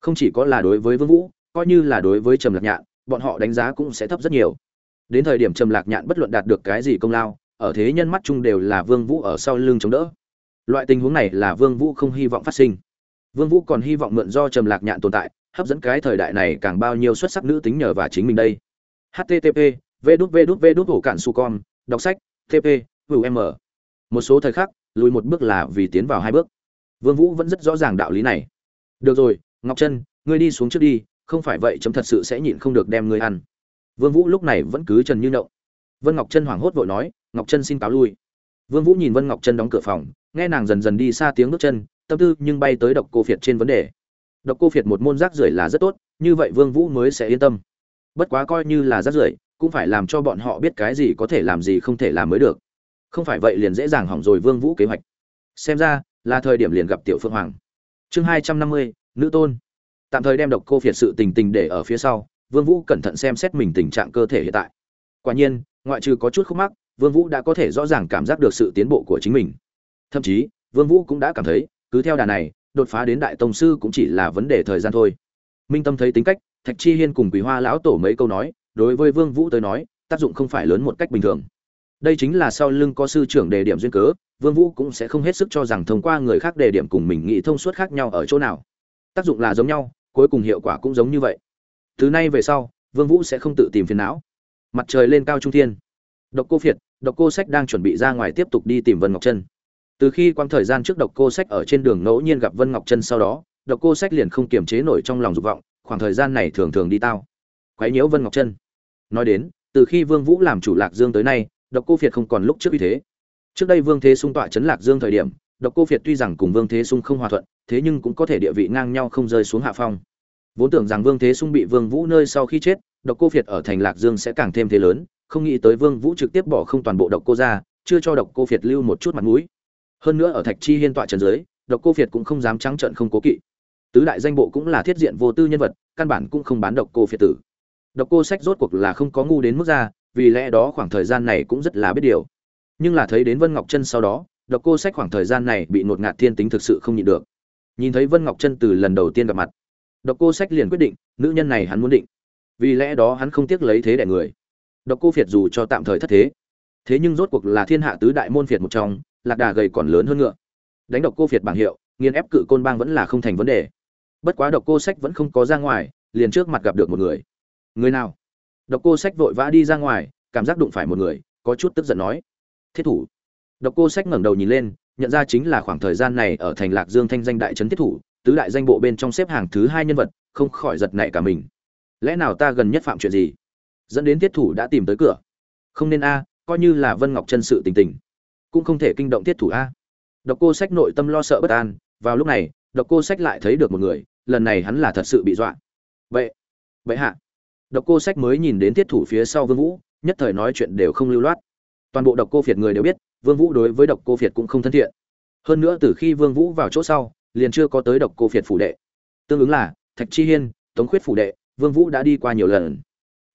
Không chỉ có là đối với vương vũ, coi như là đối với trầm lạc nhạn, bọn họ đánh giá cũng sẽ thấp rất nhiều. Đến thời điểm trầm lạc nhạn bất luận đạt được cái gì công lao, ở thế nhân mắt chung đều là vương vũ ở sau lưng chống đỡ. Loại tình huống này là vương vũ không hy vọng phát sinh. Vương vũ còn hy vọng mượn do trầm lạc nhạn tồn tại, hấp dẫn cái thời đại này càng bao nhiêu xuất sắc nữ tính nhờ và chính mình đây. Http v cản su con, đọc sách tp vm. một số thời khắc, lùi một bước là vì tiến vào hai bước vương vũ vẫn rất rõ ràng đạo lý này. Được rồi, ngọc trân, ngươi đi xuống trước đi, không phải vậy chấm thật sự sẽ nhịn không được đem ngươi ăn. Vương vũ lúc này vẫn cứ trần như động vân ngọc trân hoảng hốt vội nói, ngọc trân xin cáo lui. Vương vũ nhìn vân ngọc trân đóng cửa phòng, nghe nàng dần dần đi xa tiếng bước chân, tâm tư nhưng bay tới độc cô phiệt trên vấn đề. Độc cô phiệt một môn rác rưởi là rất tốt, như vậy vương vũ mới sẽ yên tâm. Bất quá coi như là rác rưởi, cũng phải làm cho bọn họ biết cái gì có thể làm gì không thể làm mới được. Không phải vậy liền dễ dàng hỏng rồi vương vũ kế hoạch. Xem ra là thời điểm liền gặp tiểu phượng hoàng. Chương hai trăm năm mươi, nữ tôn. Tạm thời đem độc cô phiệt sự tình tình để ở phía sau, vương vũ cẩn thận xem xét mình tình trạng cơ thể hiện tại. Quả nhiên, ngoại trừ có chút khúc mắc, vương vũ đã có thể rõ ràng cảm giác được sự tiến bộ của chính mình. Thậm chí, vương vũ cũng đã cảm thấy, cứ theo đà này, đột phá đến đại tông sư cũng chỉ là vấn đề thời gian thôi. Minh tâm thấy tính cách, thạch chi hiên cùng quý hoa lão tổ mấy câu nói, đối với vương vũ tới nói, tác dụng không phải lớn một cách bình thường. Đây chính là sau lưng có sư trưởng đề điểm duyên cớ vương vũ cũng sẽ không hết sức cho rằng thông qua người khác đề điểm cùng mình nghĩ thông suốt khác nhau ở chỗ nào. Tác dụng là giống nhau, cuối cùng hiệu quả cũng giống như vậy. Từ nay về sau, vương vũ sẽ không tự tìm phiền não. Mặt trời lên cao trung thiên. Độc cô phiệt, độc cô sách đang chuẩn bị ra ngoài tiếp tục đi tìm vân ngọc Trân. từ khi quãng thời gian trước độc cô sách ở trên đường ngẫu nhiên gặp vân ngọc Trân sau đó, độc cô sách liền không kiềm chế nổi trong lòng dục vọng, khoảng thời gian này thường thường đi tao. Quấy nhiễu vân ngọc Trân. nói đến, từ khi vương vũ làm chủ lạc dương tới nay, độc cô phiệt không còn lúc trước như thế trước đây vương thế sung tọa chấn lạc dương thời điểm, độc cô việt tuy rằng cùng vương thế sung không hòa thuận, thế nhưng cũng có thể địa vị ngang nhau không rơi xuống hạ phong. Vốn tưởng rằng vương thế sung bị vương vũ nơi sau khi chết, độc cô việt ở thành lạc dương sẽ càng thêm thế lớn, không nghĩ tới vương vũ trực tiếp bỏ không toàn bộ độc cô ra, chưa cho độc cô việt lưu một chút mặt mũi. Hơn nữa ở thạch chi hiên tọa trần dưới, độc cô việt cũng không dám trắng trợn không cố kỵ. Tứ đại danh bộ cũng là thiết diện vô tư nhân vật, căn bản cũng không bán độc cô phiệt tử. Độc cô sách rốt cuộc là không có ngu đến mức ra, vì lẽ đó khoảng thời gian này cũng rất là biết điều nhưng là thấy đến vân ngọc chân sau đó, độc cô sách khoảng thời gian này bị ngột ngạt thiên tính thực sự không nhịn được. Nhìn thấy vân ngọc chân từ lần đầu tiên gặp mặt, độc cô sách liền quyết định, nữ nhân này hắn muốn định. Vì lẽ đó hắn không tiếc lấy thế đẻ người. Độc cô phiệt dù cho tạm thời thất thế thế nhưng rốt cuộc là thiên hạ tứ đại môn phiệt một trong, lạc đà gầy còn lớn hơn ngựa. Đánh độc cô phiệt bảng hiệu, nghiền ép cự côn bang vẫn là không thành vấn đề. Bất quá độc cô sách vẫn không có ra ngoài, liền trước mặt gặp được một người. Người nào? Độc cô sách vội vã đi ra ngoài, cảm giác đụng phải một người, có chút tức giận nói thiết thủ. Độc cô sách ngẩng đầu nhìn lên, nhận ra chính là khoảng thời gian này ở thành lạc dương thanh danh đại trấn thiết thủ, tứ đại danh bộ bên trong xếp hàng thứ hai nhân vật, không khỏi giật nảy cả mình. Lẽ nào ta gần nhất phạm chuyện gì? Dẫn đến thiết thủ đã tìm tới cửa. Không nên a, coi như là vân ngọc chân sự tình tình, cũng không thể kinh động thiết thủ a. Độc cô sách nội tâm lo sợ bất an, vào lúc này, độc cô sách lại thấy được một người, lần này hắn là thật sự bị dọa. Vậy vậy hạ. Độc cô sách mới nhìn đến thiết thủ phía sau vương vũ, nhất thời nói chuyện đều không lưu loát toàn bộ độc cô phiệt người đều biết, vương vũ đối với độc cô phiệt cũng không thân thiện. Hơn nữa từ khi vương vũ vào chỗ sau, liền chưa có tới độc cô phiệt phủ đệ. Tương ứng là, thạch chi hiên, tống khuyết phủ đệ, vương vũ đã đi qua nhiều lần.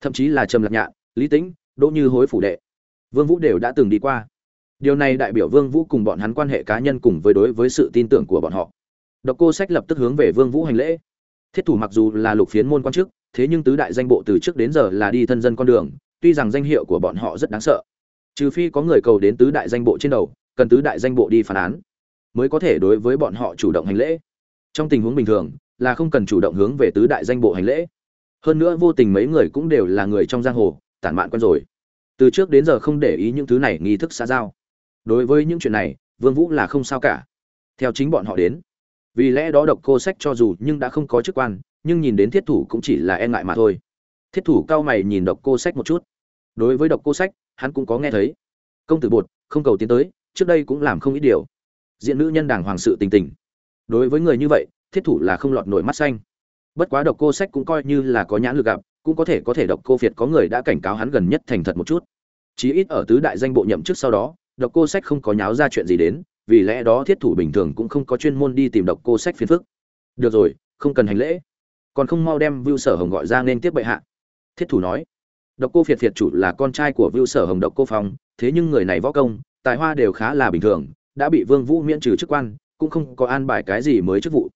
Thậm chí là trầm lạc nhạn, lý tĩnh, đỗ như hối phủ đệ. Vương vũ đều đã từng đi qua. Điều này đại biểu vương vũ cùng bọn hắn quan hệ cá nhân cùng với đối với sự tin tưởng của bọn họ. Độc cô sách lập tức hướng về vương vũ hành lễ. Thiết thủ mặc dù là lục phiến môn quan chức, thế nhưng tứ đại danh bộ từ trước đến giờ là đi thân dân con đường, tuy rằng danh hiệu của bọn họ rất đáng sợ trừ phi có người cầu đến tứ đại danh bộ trên đầu, cần tứ đại danh bộ đi phản án, mới có thể đối với bọn họ chủ động hành lễ. Trong tình huống bình thường, là không cần chủ động hướng về tứ đại danh bộ hành lễ. Hơn nữa vô tình mấy người cũng đều là người trong giang hồ, tản mạn quen rồi. Từ trước đến giờ không để ý những thứ này, nghi thức xã giao. Đối với những chuyện này, vương vũ là không sao cả. Theo chính bọn họ đến, vì lẽ đó độc cô sách cho dù nhưng đã không có chức quan, nhưng nhìn đến thiết thủ cũng chỉ là e ngại mà thôi. Thiết thủ cao mày nhìn độc cô sách một chút. Đối với độc cô sách hắn cũng có nghe thấy. Công tử bột, không cầu tiến tới, trước đây cũng làm không ít điều. Diện nữ nhân đảng hoàng sự tình tình. Đối với người như vậy, thiết thủ là không lọt nổi mắt xanh. Bất quá độc cô sách cũng coi như là có nhãn lực gặp, cũng có thể có thể độc cô việt có người đã cảnh cáo hắn gần nhất thành thật một chút. Chí ít ở tứ đại danh bộ nhậm chức sau đó, độc cô sách không có nháo ra chuyện gì đến, vì lẽ đó thiết thủ bình thường cũng không có chuyên môn đi tìm độc cô sách phiền phức. Được rồi, không cần hành lễ. Còn không mau đem vưu sở hồng gọi ra nên tiếp bệ hạ. Thiết thủ nói độc cô phiệt phiệt chủ là con trai của vưu sở hồng độc cô phong, thế nhưng người này võ công, tài hoa đều khá là bình thường, đã bị vương vũ miễn trừ chức quan, cũng không có an bài cái gì mới chức vụ.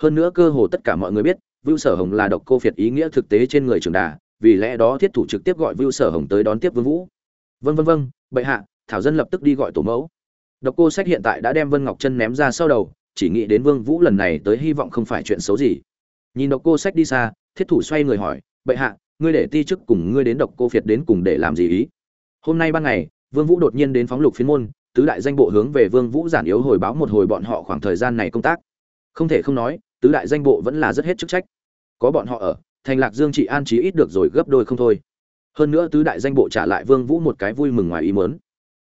Hơn nữa cơ hồ tất cả mọi người biết, vưu sở hồng là độc cô phiệt ý nghĩa thực tế trên người trường đà, vì lẽ đó thiết thủ trực tiếp gọi vưu sở hồng tới đón tiếp vương vũ. Vân vân vân bệ hạ, thảo dân lập tức đi gọi tổ mẫu. Độc cô sách hiện tại đã đem vân ngọc chân ném ra sau đầu, chỉ nghĩ đến vương vũ lần này tới hy vọng không phải chuyện xấu gì. Nhìn độc cô sách đi xa, thiết thủ xoay người hỏi, bệ hạ ngươi để ti chức cùng ngươi đến độc cô phiệt đến cùng để làm gì ý? Hôm nay ban ngày, vương vũ đột nhiên đến phóng lục phiến môn, tứ đại danh bộ hướng về vương vũ giản yếu hồi báo một hồi bọn họ khoảng thời gian này công tác. Không thể không nói, tứ đại danh bộ vẫn là rất hết chức trách. Có bọn họ ở, thành lạc dương trị an trí ít được rồi gấp đôi không thôi. Hơn nữa tứ đại danh bộ trả lại vương vũ một cái vui mừng ngoài ý muốn.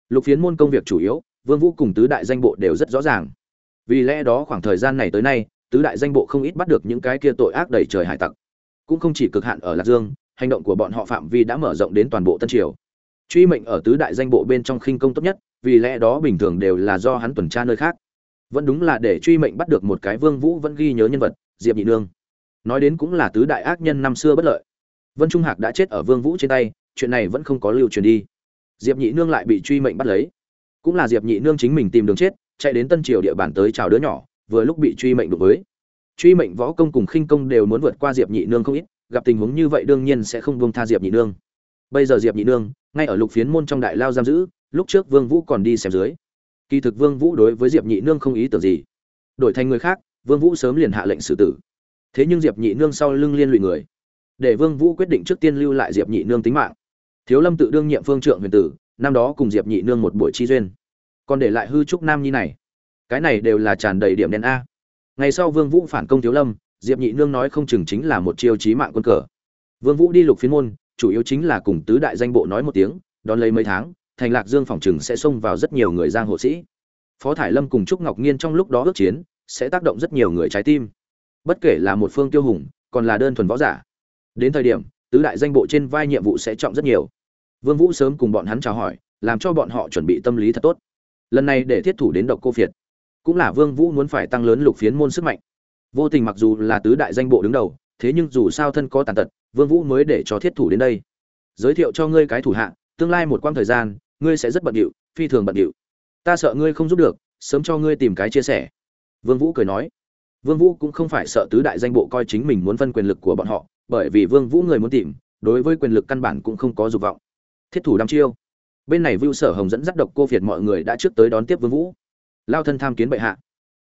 Lục phiến môn công việc chủ yếu, vương vũ cùng tứ đại danh bộ đều rất rõ ràng. Vì lẽ đó khoảng thời gian này tới nay, tứ đại danh bộ không ít bắt được những cái kia tội ác đầy trời hải tặc. Cũng không chỉ cực hạn ở lạc dương hành động của bọn họ phạm vi đã mở rộng đến toàn bộ tân triều. Truy mệnh ở tứ đại danh bộ bên trong khinh công tốt nhất, vì lẽ đó bình thường đều là do hắn tuần tra nơi khác. Vẫn đúng là để truy mệnh bắt được một cái vương vũ vẫn ghi nhớ nhân vật, diệp nhị nương. Nói đến cũng là tứ đại ác nhân năm xưa bất lợi. Vân trung hạc đã chết ở vương vũ trên tay, chuyện này vẫn không có lưu truyền đi. Diệp nhị nương lại bị truy mệnh bắt lấy. Cũng là diệp nhị nương chính mình tìm đường chết, chạy đến tân triều địa bàn tới chào đứa nhỏ, vừa lúc bị truy mệnh đụng với. Truy mệnh võ công cùng khinh công đều muốn vượt qua diệp nhị nương không ít gặp tình huống như vậy đương nhiên sẽ không buông tha diệp nhị nương. Bây giờ diệp nhị nương, ngay ở lục phiến môn trong đại lao giam giữ, lúc trước vương vũ còn đi xem dưới. Kỳ thực vương vũ đối với diệp nhị nương không ý tưởng gì. Đổi thành người khác, vương vũ sớm liền hạ lệnh xử tử. Thế nhưng diệp nhị nương sau lưng liên lụy người. Để vương vũ quyết định trước tiên lưu lại diệp nhị nương tính mạng. Thiếu lâm tự đương nhiệm phương trượng huyền tử, năm đó cùng diệp nhị nương một buổi chi duyên. Còn để lại hư trúc nam nhi này. Cái này đều là tràn đầy điểm đen a. Ngày sau vương vũ phản công thiếu lâm diệp nhị nương nói không chừng chính là một chiêu chí mạng quân cờ. Vương vũ đi lục phiến môn, chủ yếu chính là cùng tứ đại danh bộ nói một tiếng, đón lấy mấy tháng, thành lạc dương phòng trừng sẽ xông vào rất nhiều người giang hộ sĩ. Phó thải lâm cùng trúc ngọc nhiên trong lúc đó ước chiến, sẽ tác động rất nhiều người trái tim. Bất kể là một phương tiêu hùng, còn là đơn thuần võ giả. Đến thời điểm, tứ đại danh bộ trên vai nhiệm vụ sẽ trọng rất nhiều. Vương vũ sớm cùng bọn hắn chào hỏi, làm cho bọn họ chuẩn bị tâm lý thật tốt. Lần này để thiết thủ đến độc cô phiệt cũng là vương vũ muốn phải tăng lớn lục phiến môn sức mạnh vô tình mặc dù là tứ đại danh bộ đứng đầu, thế nhưng dù sao thân có tàn tật, vương vũ mới để cho thiết thủ đến đây. Giới thiệu cho ngươi cái thủ hạ, tương lai một quãng thời gian, ngươi sẽ rất bận điệu, phi thường bận điệu. Ta sợ ngươi không giúp được, sớm cho ngươi tìm cái chia sẻ. Vương vũ cười nói. Vương vũ cũng không phải sợ tứ đại danh bộ coi chính mình muốn phân quyền lực của bọn họ, bởi vì vương vũ người muốn tìm, đối với quyền lực căn bản cũng không có dục vọng. Thiết thủ đăm chiêu. Bên này vưu sở hồng dẫn dắt độc cô phiệt mọi người đã trước tới đón tiếp vương vũ. Lao thân tham kiến bệ hạ.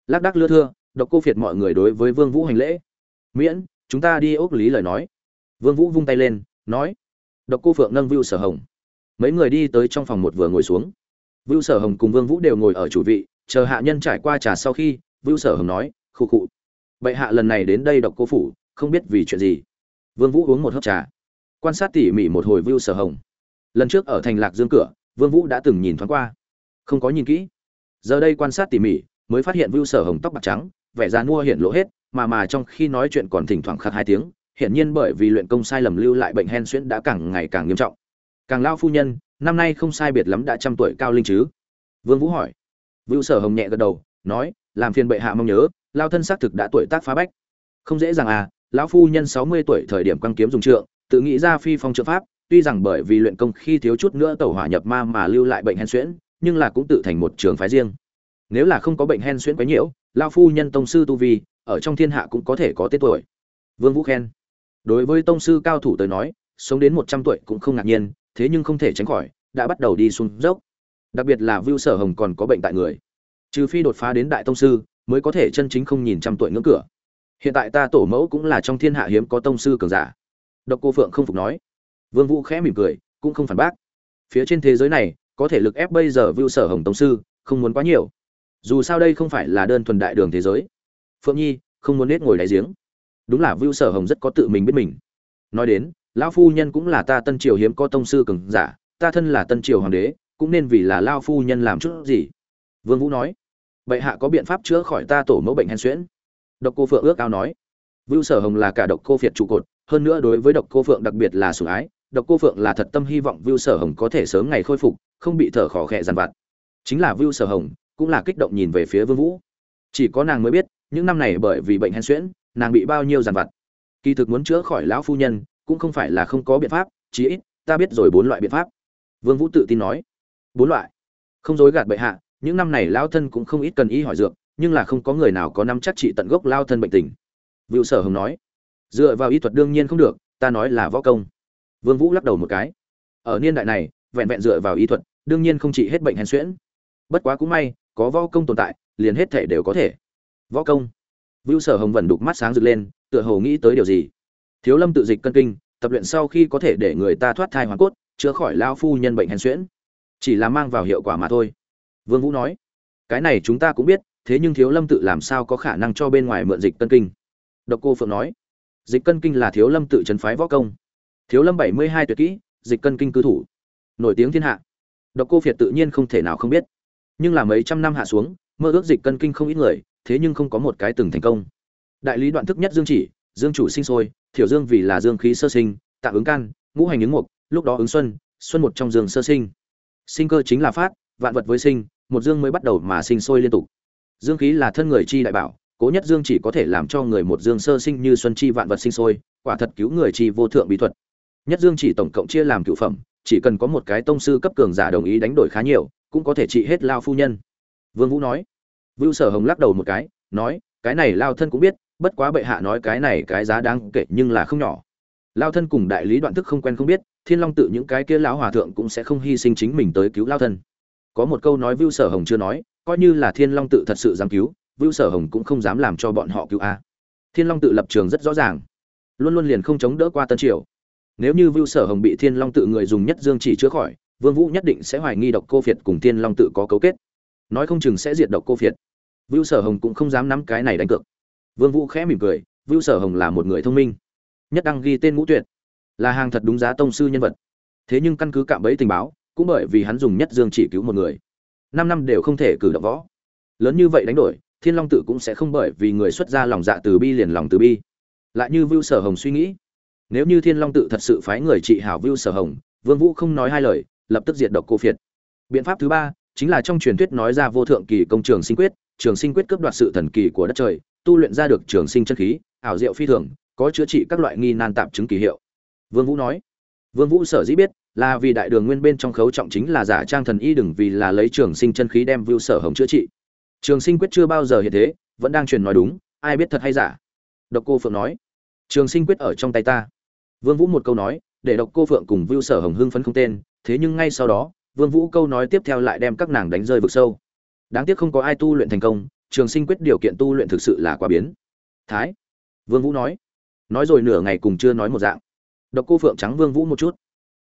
Lác đác lưa thưa độc cô phiệt mọi người đối với vương vũ hành lễ. Miễn, chúng ta đi ốc lý lời nói. Vương vũ vung tay lên, nói, độc cô phượng nâng vưu sở hồng. Mấy người đi tới trong phòng một vừa ngồi xuống. Vưu sở hồng cùng vương vũ đều ngồi ở chủ vị, chờ hạ nhân trải qua trà sau khi, vưu sở hồng nói khu khụ. Bệ hạ lần này đến đây độc cô phủ, không biết vì chuyện gì. Vương vũ uống một hớp trà, quan sát tỉ mỉ một hồi vưu sở hồng. Lần trước ở thành lạc dương cửa, vương vũ đã từng nhìn thoáng qua. Không có nhìn kỹ. Giờ đây quan sát tỉ mỉ, mới phát hiện vưu sở hồng tóc bạc trắng vẻ già mua hiện lộ hết, mà mà trong khi nói chuyện còn thỉnh thoảng khạc hai tiếng, hiển nhiên bởi vì luyện công sai lầm lưu lại bệnh hen suyễn đã càng ngày càng nghiêm trọng. Càng lão phu nhân, năm nay không sai biệt lắm đã trăm tuổi cao linh chứ? Vương vũ hỏi. Vưu sở hồng nhẹ gật đầu, nói, làm phiền bệ hạ mong nhớ, lao thân xác thực đã tuổi tác phá bách. Không dễ dàng à lão phu nhân sáu mươi tuổi thời điểm quăng kiếm dùng trượng, tự nghĩ ra phi phong trợ pháp, tuy rằng bởi vì luyện công khi thiếu chút nữa tẩu hỏa nhập ma mà lưu lại bệnh hen suyễn nhưng là cũng tự thành một trường phái riêng nếu là không có bệnh hen suyễn quấy nhiễu lao phu nhân tông sư tu vi, ở trong thiên hạ cũng có thể có tên tuổi. Vương vũ khen. Đối với tông sư cao thủ tới nói, sống đến một trăm tuổi cũng không ngạc nhiên, thế nhưng không thể tránh khỏi, đã bắt đầu đi xuống dốc. Đặc biệt là vưu sở hồng còn có bệnh tại người. Trừ phi đột phá đến đại tông sư, mới có thể chân chính không nhìn trăm tuổi ngưỡng cửa. Hiện tại ta tổ mẫu cũng là trong thiên hạ hiếm có tông sư cường giả. Độc cô phượng không phục nói. Vương vũ khẽ mỉm cười, cũng không phản bác. Phía trên thế giới này, có thể lực ép bây giờ vưu sở hồng tông sư, không muốn quá nhiều dù sao đây không phải là đơn thuần đại đường thế giới. Phượng nhi, không muốn nết ngồi đáy giếng. Đúng là vưu sở hồng rất có tự mình biết mình. Nói đến, lão phu nhân cũng là ta tân triều hiếm có tông sư cường giả, ta thân là tân triều hoàng đế, cũng nên vì là lao phu nhân làm chút gì? Vương vũ nói. Bệ hạ có biện pháp chữa khỏi ta tổ mẫu bệnh hen suyễn? Độc cô phượng ước ao nói. Vưu sở hồng là cả độc cô phiệt trụ cột, hơn nữa đối với độc cô phượng đặc biệt là sủng ái, độc cô phượng là thật tâm hy vọng vưu sở hồng có thể sớm ngày khôi phục, không bị thở khó khẽ dằn vặt. Chính là vưu sở hồng cũng là kích động nhìn về phía vương vũ. Chỉ có nàng mới biết, những năm này bởi vì bệnh hen suyễn, nàng bị bao nhiêu giàn vặt. Kỳ thực muốn chữa khỏi lão phu nhân, cũng không phải là không có biện pháp, chí ít, ta biết rồi bốn loại biện pháp. Vương vũ tự tin nói. Bốn loại. Không dối gạt bệ hạ, những năm này lão thân cũng không ít cần y hỏi dược, nhưng là không có người nào có năm chắc trị tận gốc lao thân bệnh tình. Vũ sở hồng nói. Dựa vào y thuật đương nhiên không được, ta nói là võ công. Vương vũ lắc đầu một cái. Ở niên đại này, vẹn vẹn dựa vào y thuật, đương nhiên không trị hết bệnh hen suyễn. Bất quá cũng may có võ công tồn tại, liền hết thể đều có thể. Võ công. Vưu sở hồng vẩn đục mắt sáng rực lên, tựa hồ nghĩ tới điều gì. Thiếu lâm tự dịch cân kinh, tập luyện sau khi có thể để người ta thoát thai hoàn cốt, chữa khỏi lao phu nhân bệnh hèn suyễn chỉ là mang vào hiệu quả mà thôi. Vương vũ nói, cái này chúng ta cũng biết, thế nhưng thiếu lâm tự làm sao có khả năng cho bên ngoài mượn dịch cân kinh? Độc cô phượng nói, dịch cân kinh là thiếu lâm tự trấn phái võ công. Thiếu lâm bảy mươi hai tuyệt kỹ, dịch cân kinh cư thủ. Nổi tiếng thiên hạ. Độc cô phiệt tự nhiên không thể nào không biết nhưng là mấy trăm năm hạ xuống, mơ ước dịch cân kinh không ít người, thế nhưng không có một cái từng thành công. Đại lý đoạn thức nhất dương chỉ, dương chủ sinh sôi, thiểu dương vì là dương khí sơ sinh tạm ứng can, ngũ hành ứng mục, lúc đó ứng xuân xuân một trong dương sơ sinh. Sinh cơ chính là phát, vạn vật với sinh, một dương mới bắt đầu mà sinh sôi liên tục. Dương khí là thân người chi đại bảo, cố nhất dương chỉ có thể làm cho người một dương sơ sinh như xuân chi vạn vật sinh sôi, quả thật cứu người chi vô thượng bí thuật. Nhất dương chỉ tổng cộng chia làm cựu phẩm, chỉ cần có một cái tông sư cấp cường giả đồng ý đánh đổi khá nhiều cũng có thể trị hết lao phu nhân. Vương vũ nói. Vưu sở hồng lắc đầu một cái, nói, cái này lao thân cũng biết, bất quá bệ hạ nói cái này cái giá đáng kể nhưng là không nhỏ. Lao thân cùng đại lý đoạn thức không quen không biết, thiên long tự những cái kia lão hòa thượng cũng sẽ không hy sinh chính mình tới cứu lao thân. Có một câu nói vưu sở hồng chưa nói, coi như là thiên long tự thật sự dám cứu, vưu sở hồng cũng không dám làm cho bọn họ cứu a. Thiên long tự lập trường rất rõ ràng, luôn luôn liền không chống đỡ qua tân triều. Nếu như vưu sở hồng bị thiên long tự người dùng nhất dương chỉ chữa khỏi vương vũ nhất định sẽ hoài nghi độc cô phiệt cùng thiên long tự có cấu kết. Nói không chừng sẽ diệt độc cô phiệt vưu sở hồng cũng không dám nắm cái này đánh cược. Vương vũ khẽ mỉm cười, vưu sở hồng là một người thông minh, nhất đăng ghi tên ngũ tuyệt, là hàng thật đúng giá tông sư nhân vật. Thế nhưng căn cứ cạm bẫy tình báo, cũng bởi vì hắn dùng nhất dương chỉ cứu một người, năm năm đều không thể cử động võ. Lớn như vậy đánh đổi, thiên long tự cũng sẽ không bởi vì người xuất ra lòng dạ từ bi liền lòng từ bi. Lại như vưu sở hồng suy nghĩ, nếu như thiên long tự thật sự phái người trị hảo vưu sở hồng, vương vũ không nói hai lời lập tức diệt độc cô phiệt. Biện pháp thứ ba chính là trong truyền thuyết nói ra vô thượng kỳ công trường sinh quyết, trường sinh quyết cướp đoạt sự thần kỳ của đất trời, tu luyện ra được trường sinh chân khí, ảo diệu phi thường, có chữa trị các loại nghi nan tạp chứng kỳ hiệu. Vương vũ nói, vương vũ sở dĩ biết là vì đại đường nguyên bên trong khấu trọng chính là giả trang thần y đừng vì là lấy trường sinh chân khí đem vưu sở hồng chữa trị. Trường sinh quyết chưa bao giờ hiện thế, vẫn đang truyền nói đúng, ai biết thật hay giả. Độc cô phượng nói, trường sinh quyết ở trong tay ta. Vương vũ một câu nói, để độc cô phượng cùng vưu sở hồng hưng phấn không tên thế nhưng ngay sau đó, vương vũ câu nói tiếp theo lại đem các nàng đánh rơi vực sâu. Đáng tiếc không có ai tu luyện thành công, trường sinh quyết điều kiện tu luyện thực sự là quá biến. Thái. Vương vũ nói. Nói rồi nửa ngày cùng chưa nói một dạng. Độc cô phượng trắng vương vũ một chút.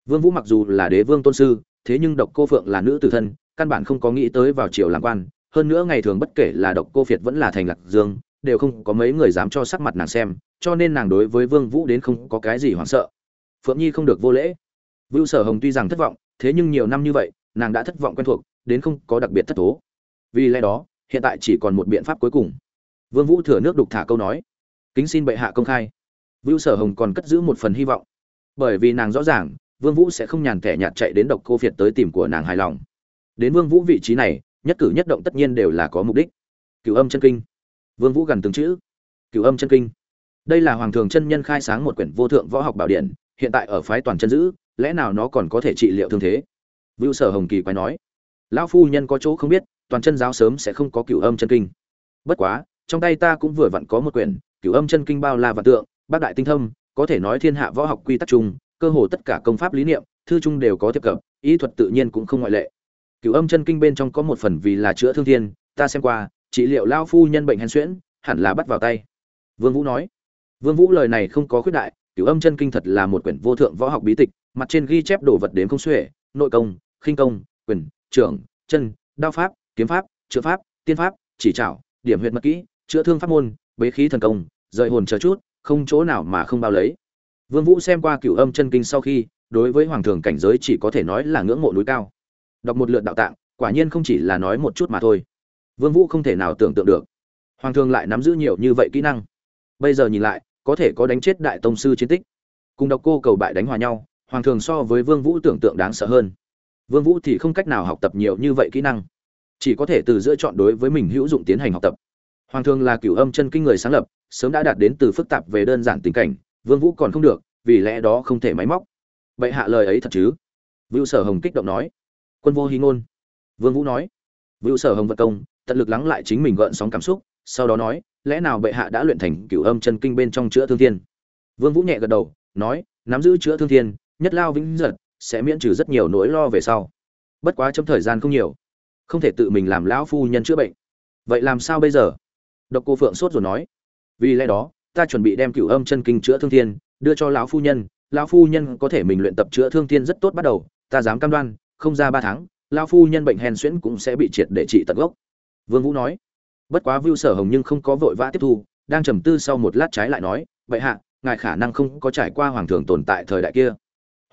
Vương vũ mặc dù là đế vương tôn sư, thế nhưng độc cô phượng là nữ tử thân, căn bản không có nghĩ tới vào triều làm quan. Hơn nữa ngày thường bất kể là độc cô phiệt vẫn là thành lạc dương, đều không có mấy người dám cho sắc mặt nàng xem, cho nên nàng đối với vương vũ đến không có cái gì hoảng sợ. Phượng nhi không được vô lễ vưu sở hồng tuy rằng thất vọng, thế nhưng nhiều năm như vậy, nàng đã thất vọng quen thuộc, đến không có đặc biệt thất thố. Vì lẽ đó, hiện tại chỉ còn một biện pháp cuối cùng. Vương vũ thừa nước đục thả câu nói. Kính xin bệ hạ công khai. Vưu sở hồng còn cất giữ một phần hy vọng. Bởi vì nàng rõ ràng, vương vũ sẽ không nhàn tẻ nhạt chạy đến độc cô phiệt tới tìm của nàng hài lòng. Đến vương vũ vị trí này, nhất cử nhất động tất nhiên đều là có mục đích. Cửu âm chân kinh. Vương vũ gần từng chữ. Cửu âm chân kinh. Đây là hoàng thường chân nhân khai sáng một quyển vô thượng võ học bảo điển, hiện tại ở phái toàn chân giữ lẽ nào nó còn có thể trị liệu thương thế? Vưu sở hồng kỳ quái nói. Lão phu nhân có chỗ không biết, toàn chân giáo sớm sẽ không có cửu âm chân kinh. Bất quá, trong tay ta cũng vừa vặn có một quyển, cửu âm chân kinh bao la và tượng, bác đại tinh thâm, có thể nói thiên hạ võ học quy tắc chung, cơ hồ tất cả công pháp lý niệm, thư chung đều có tiếp cận ý thuật tự nhiên cũng không ngoại lệ. Cửu âm chân kinh bên trong có một phần vì là chữa thương thiên, ta xem qua, trị liệu lao phu nhân bệnh hen suyễn, hẳn là bắt vào tay. Vương vũ nói. Vương vũ lời này không có khuyết đại, cửu âm chân kinh thật là một quyển vô thượng võ học bí tịch mặt trên ghi chép đồ vật đến không xuể, nội công, khinh công, quyền, trưởng, chân, đao pháp, kiếm pháp, chữa pháp, tiên pháp, chỉ trảo, điểm huyệt mật kỹ, chữa thương pháp môn, bế khí thần công, rời hồn chờ chút, không chỗ nào mà không bao lấy. Vương vũ xem qua cửu âm chân kinh sau khi, đối với hoàng thường cảnh giới chỉ có thể nói là ngưỡng mộ núi cao. Đọc một lượt đạo tạng, quả nhiên không chỉ là nói một chút mà thôi. Vương vũ không thể nào tưởng tượng được. Hoàng thường lại nắm giữ nhiều như vậy kỹ năng. Bây giờ nhìn lại, có thể có đánh chết đại tông sư chiến tích. Cùng độc cô cầu bại đánh hòa nhau hoàng thường so với vương vũ tưởng tượng đáng sợ hơn. Vương vũ thì không cách nào học tập nhiều như vậy kỹ năng. Chỉ có thể từ giữa chọn đối với mình hữu dụng tiến hành học tập. Hoàng thường là cửu âm chân kinh người sáng lập, sớm đã đạt đến từ phức tạp về đơn giản tình cảnh, vương vũ còn không được, vì lẽ đó không thể máy móc. Vậy hạ lời ấy thật chứ? Vưu sở hồng kích động nói. Quân vô hí ngôn. Vương vũ nói. Vưu sở hồng vật công, tận lực lắng lại chính mình gợn sóng cảm xúc, sau đó nói, lẽ nào bệ hạ đã luyện thành cửu âm chân kinh bên trong chữa thương thiên? Vương vũ nhẹ gật đầu, nói, nắm giữ chữa thương thiên nhất lao vĩnh giật, sẽ miễn trừ rất nhiều nỗi lo về sau. Bất quá trong thời gian không nhiều, không thể tự mình làm lão phu nhân chữa bệnh. Vậy làm sao bây giờ? Độc cô phượng sốt rồi nói. Vì lẽ đó, ta chuẩn bị đem cửu âm chân kinh chữa thương thiên, đưa cho lão phu nhân. Lão phu nhân có thể mình luyện tập chữa thương thiên rất tốt bắt đầu, ta dám cam đoan, không ra ba tháng, lão phu nhân bệnh hèn xuyễn cũng sẽ bị triệt để trị tận gốc. Vương vũ nói. Bất quá vưu sở hồng nhưng không có vội vã tiếp thu, đang trầm tư sau một lát trái lại nói vậy hạ, ngài khả năng không có trải qua hoàng thường tồn tại thời đại kia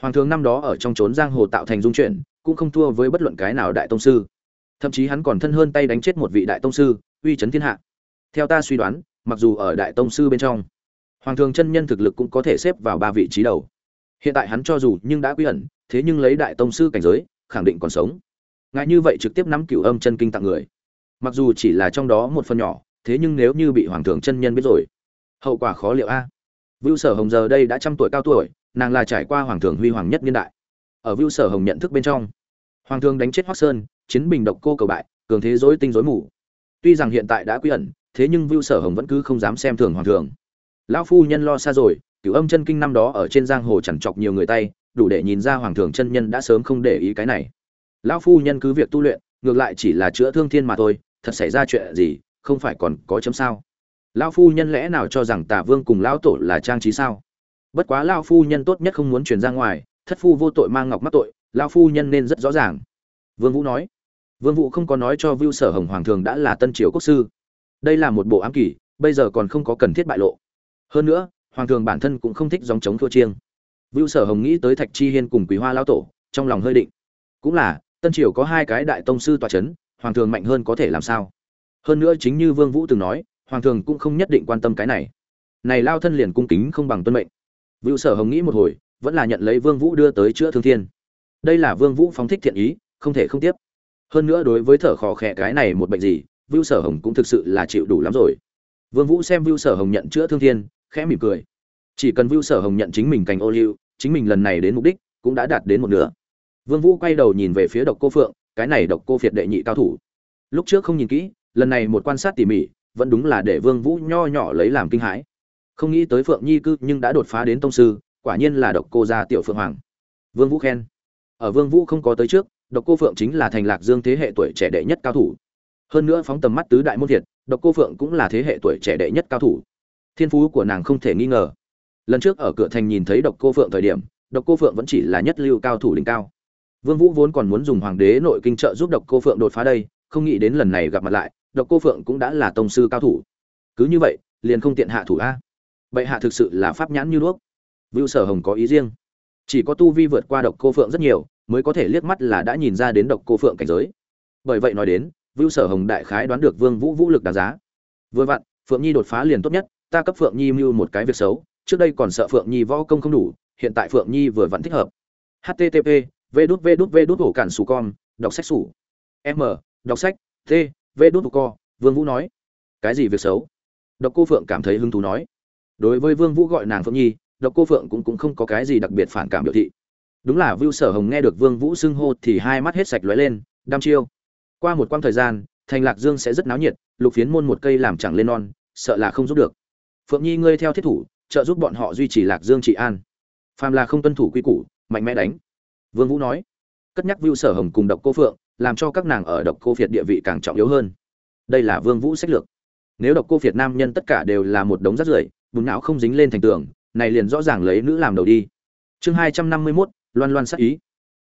hoàng thường năm đó ở trong trốn giang hồ tạo thành dung chuyển, cũng không thua với bất luận cái nào đại tông sư. Thậm chí hắn còn thân hơn tay đánh chết một vị đại tông sư, uy chấn thiên hạ. Theo ta suy đoán, mặc dù ở đại tông sư bên trong, hoàng thường chân nhân thực lực cũng có thể xếp vào ba vị trí đầu. Hiện tại hắn cho dù nhưng đã quy ẩn, thế nhưng lấy đại tông sư cảnh giới, khẳng định còn sống. Ngại như vậy trực tiếp nắm cửu âm chân kinh tặng người. Mặc dù chỉ là trong đó một phần nhỏ, thế nhưng nếu như bị hoàng thượng chân nhân biết rồi, hậu quả khó liệu a. Vưu sở hồng giờ đây đã trăm tuổi cao tuổi nàng là trải qua hoàng thượng huy hoàng nhất niên đại. Ở vưu sở hồng nhận thức bên trong, hoàng thượng đánh chết hoắc sơn, chiến bình độc cô cầu bại, cường thế dối tinh dối mù. Tuy rằng hiện tại đã quy ẩn, thế nhưng vưu sở hồng vẫn cứ không dám xem thường hoàng thượng. Lão phu nhân lo xa rồi, cửu âm chân kinh năm đó ở trên giang hồ chẳng chọc nhiều người tay, đủ để nhìn ra hoàng thượng chân nhân đã sớm không để ý cái này. Lão phu nhân cứ việc tu luyện, ngược lại chỉ là chữa thương thiên mà thôi, thật xảy ra chuyện gì, không phải còn có chấm sao? Lão phu nhân lẽ nào cho rằng tả vương cùng lão tổ là trang trí sao? Bất quá lão phu nhân tốt nhất không muốn truyền ra ngoài, thất phu vô tội mang ngọc mắc tội, lão phu nhân nên rất rõ ràng. Vương vũ nói. Vương vũ không có nói cho vưu sở hồng hoàng thường đã là tân triều quốc sư. Đây là một bộ ám kỷ, bây giờ còn không có cần thiết bại lộ. Hơn nữa, hoàng thường bản thân cũng không thích dòng chống thua chiêng. Vưu sở hồng nghĩ tới thạch chi hiên cùng quý hoa lão tổ, trong lòng hơi định. Cũng là, tân triều có hai cái đại tông sư tòa chấn, hoàng thường mạnh hơn có thể làm sao? Hơn nữa chính như vương vũ từng nói, hoàng thường cũng không nhất định quan tâm cái này. Này lao thân liền cung kính không bằng tuân mệnh vưu sở hồng nghĩ một hồi, vẫn là nhận lấy vương vũ đưa tới chữa thương thiên. Đây là vương vũ phóng thích thiện ý, không thể không tiếp. Hơn nữa đối với thở khò khè cái này một bệnh gì, vưu sở hồng cũng thực sự là chịu đủ lắm rồi. Vương vũ xem vưu sở hồng nhận chữa thương thiên, khẽ mỉm cười. Chỉ cần vưu sở hồng nhận chính mình cành ô liu, chính mình lần này đến mục đích cũng đã đạt đến một nửa. Vương vũ quay đầu nhìn về phía độc cô phượng, cái này độc cô phiệt đệ nhị cao thủ. Lúc trước không nhìn kỹ, lần này một quan sát tỉ mỉ, vẫn đúng là để vương vũ nho nhỏ lấy làm kinh hãi không nghĩ tới phượng nhi cư nhưng đã đột phá đến tông sư quả nhiên là độc cô gia tiểu phượng hoàng. Vương vũ khen. Ở vương vũ không có tới trước độc cô phượng chính là thành lạc dương thế hệ tuổi trẻ đệ nhất cao thủ. Hơn nữa phóng tầm mắt tứ đại môn thiệt độc cô phượng cũng là thế hệ tuổi trẻ đệ nhất cao thủ. Thiên phú của nàng không thể nghi ngờ. Lần trước ở cửa thành nhìn thấy độc cô phượng thời điểm độc cô phượng vẫn chỉ là nhất lưu cao thủ đỉnh cao. Vương Vũ vốn còn muốn dùng Hoàng đế nội kinh trợ giúp Độc Cô Phượng đột phá đây, không nghĩ đến lần này gặp mặt lại, Độc Cô Phượng cũng đã là tông sư cao thủ. Cứ như vậy, liền không tiện hạ thủ a. Bệ hạ thực sự là pháp nhãn như đuốc. Vưu Sở Hồng có ý riêng, chỉ có tu vi vượt qua Độc Cô Phượng rất nhiều, mới có thể liếc mắt là đã nhìn ra đến Độc Cô Phượng cảnh giới. Bởi vậy nói đến, Vưu Sở Hồng đại khái đoán được Vương Vũ vũ lực đáng giá. Vừa vặn, Phượng Nhi đột phá liền tốt nhất, ta cấp Phượng Nhi mưu một cái việc xấu, trước đây còn sợ Phượng Nhi võ công không đủ, hiện tại Phượng Nhi vừa vặn thích hợp. http v đút v đút v đút hổ cản sủ con đọc sách sủ m đọc sách t v đút co vương vũ nói cái gì việc xấu độc cô phượng cảm thấy hứng thú nói đối với vương vũ gọi nàng phượng nhi độc cô phượng cũng cũng không có cái gì đặc biệt phản cảm biểu thị. Đúng là vưu sở hồng nghe được vương vũ xưng hô thì hai mắt hết sạch lóe lên đăm chiêu. Qua một quãng thời gian thành lạc dương sẽ rất náo nhiệt lục phiến môn một cây làm chẳng lên non sợ là không giúp được. Phượng nhi ngươi theo thiết thủ trợ giúp bọn họ duy trì lạc dương trị an. Phàm là không tuân thủ quy củ mạnh mẽ đánh. Vương Vũ nói, cất nhắc Vưu Sở Hồng cùng Độc Cô Phượng, làm cho các nàng ở Độc Cô Việt địa vị càng trọng yếu hơn. Đây là Vương Vũ sách lược. Nếu Độc Cô Việt nam nhân tất cả đều là một đống rác rưởi, bùn não không dính lên thành tường, này liền rõ ràng lấy nữ làm đầu đi. Chương hai trăm năm mươi 251, Loan Loan sắc ý.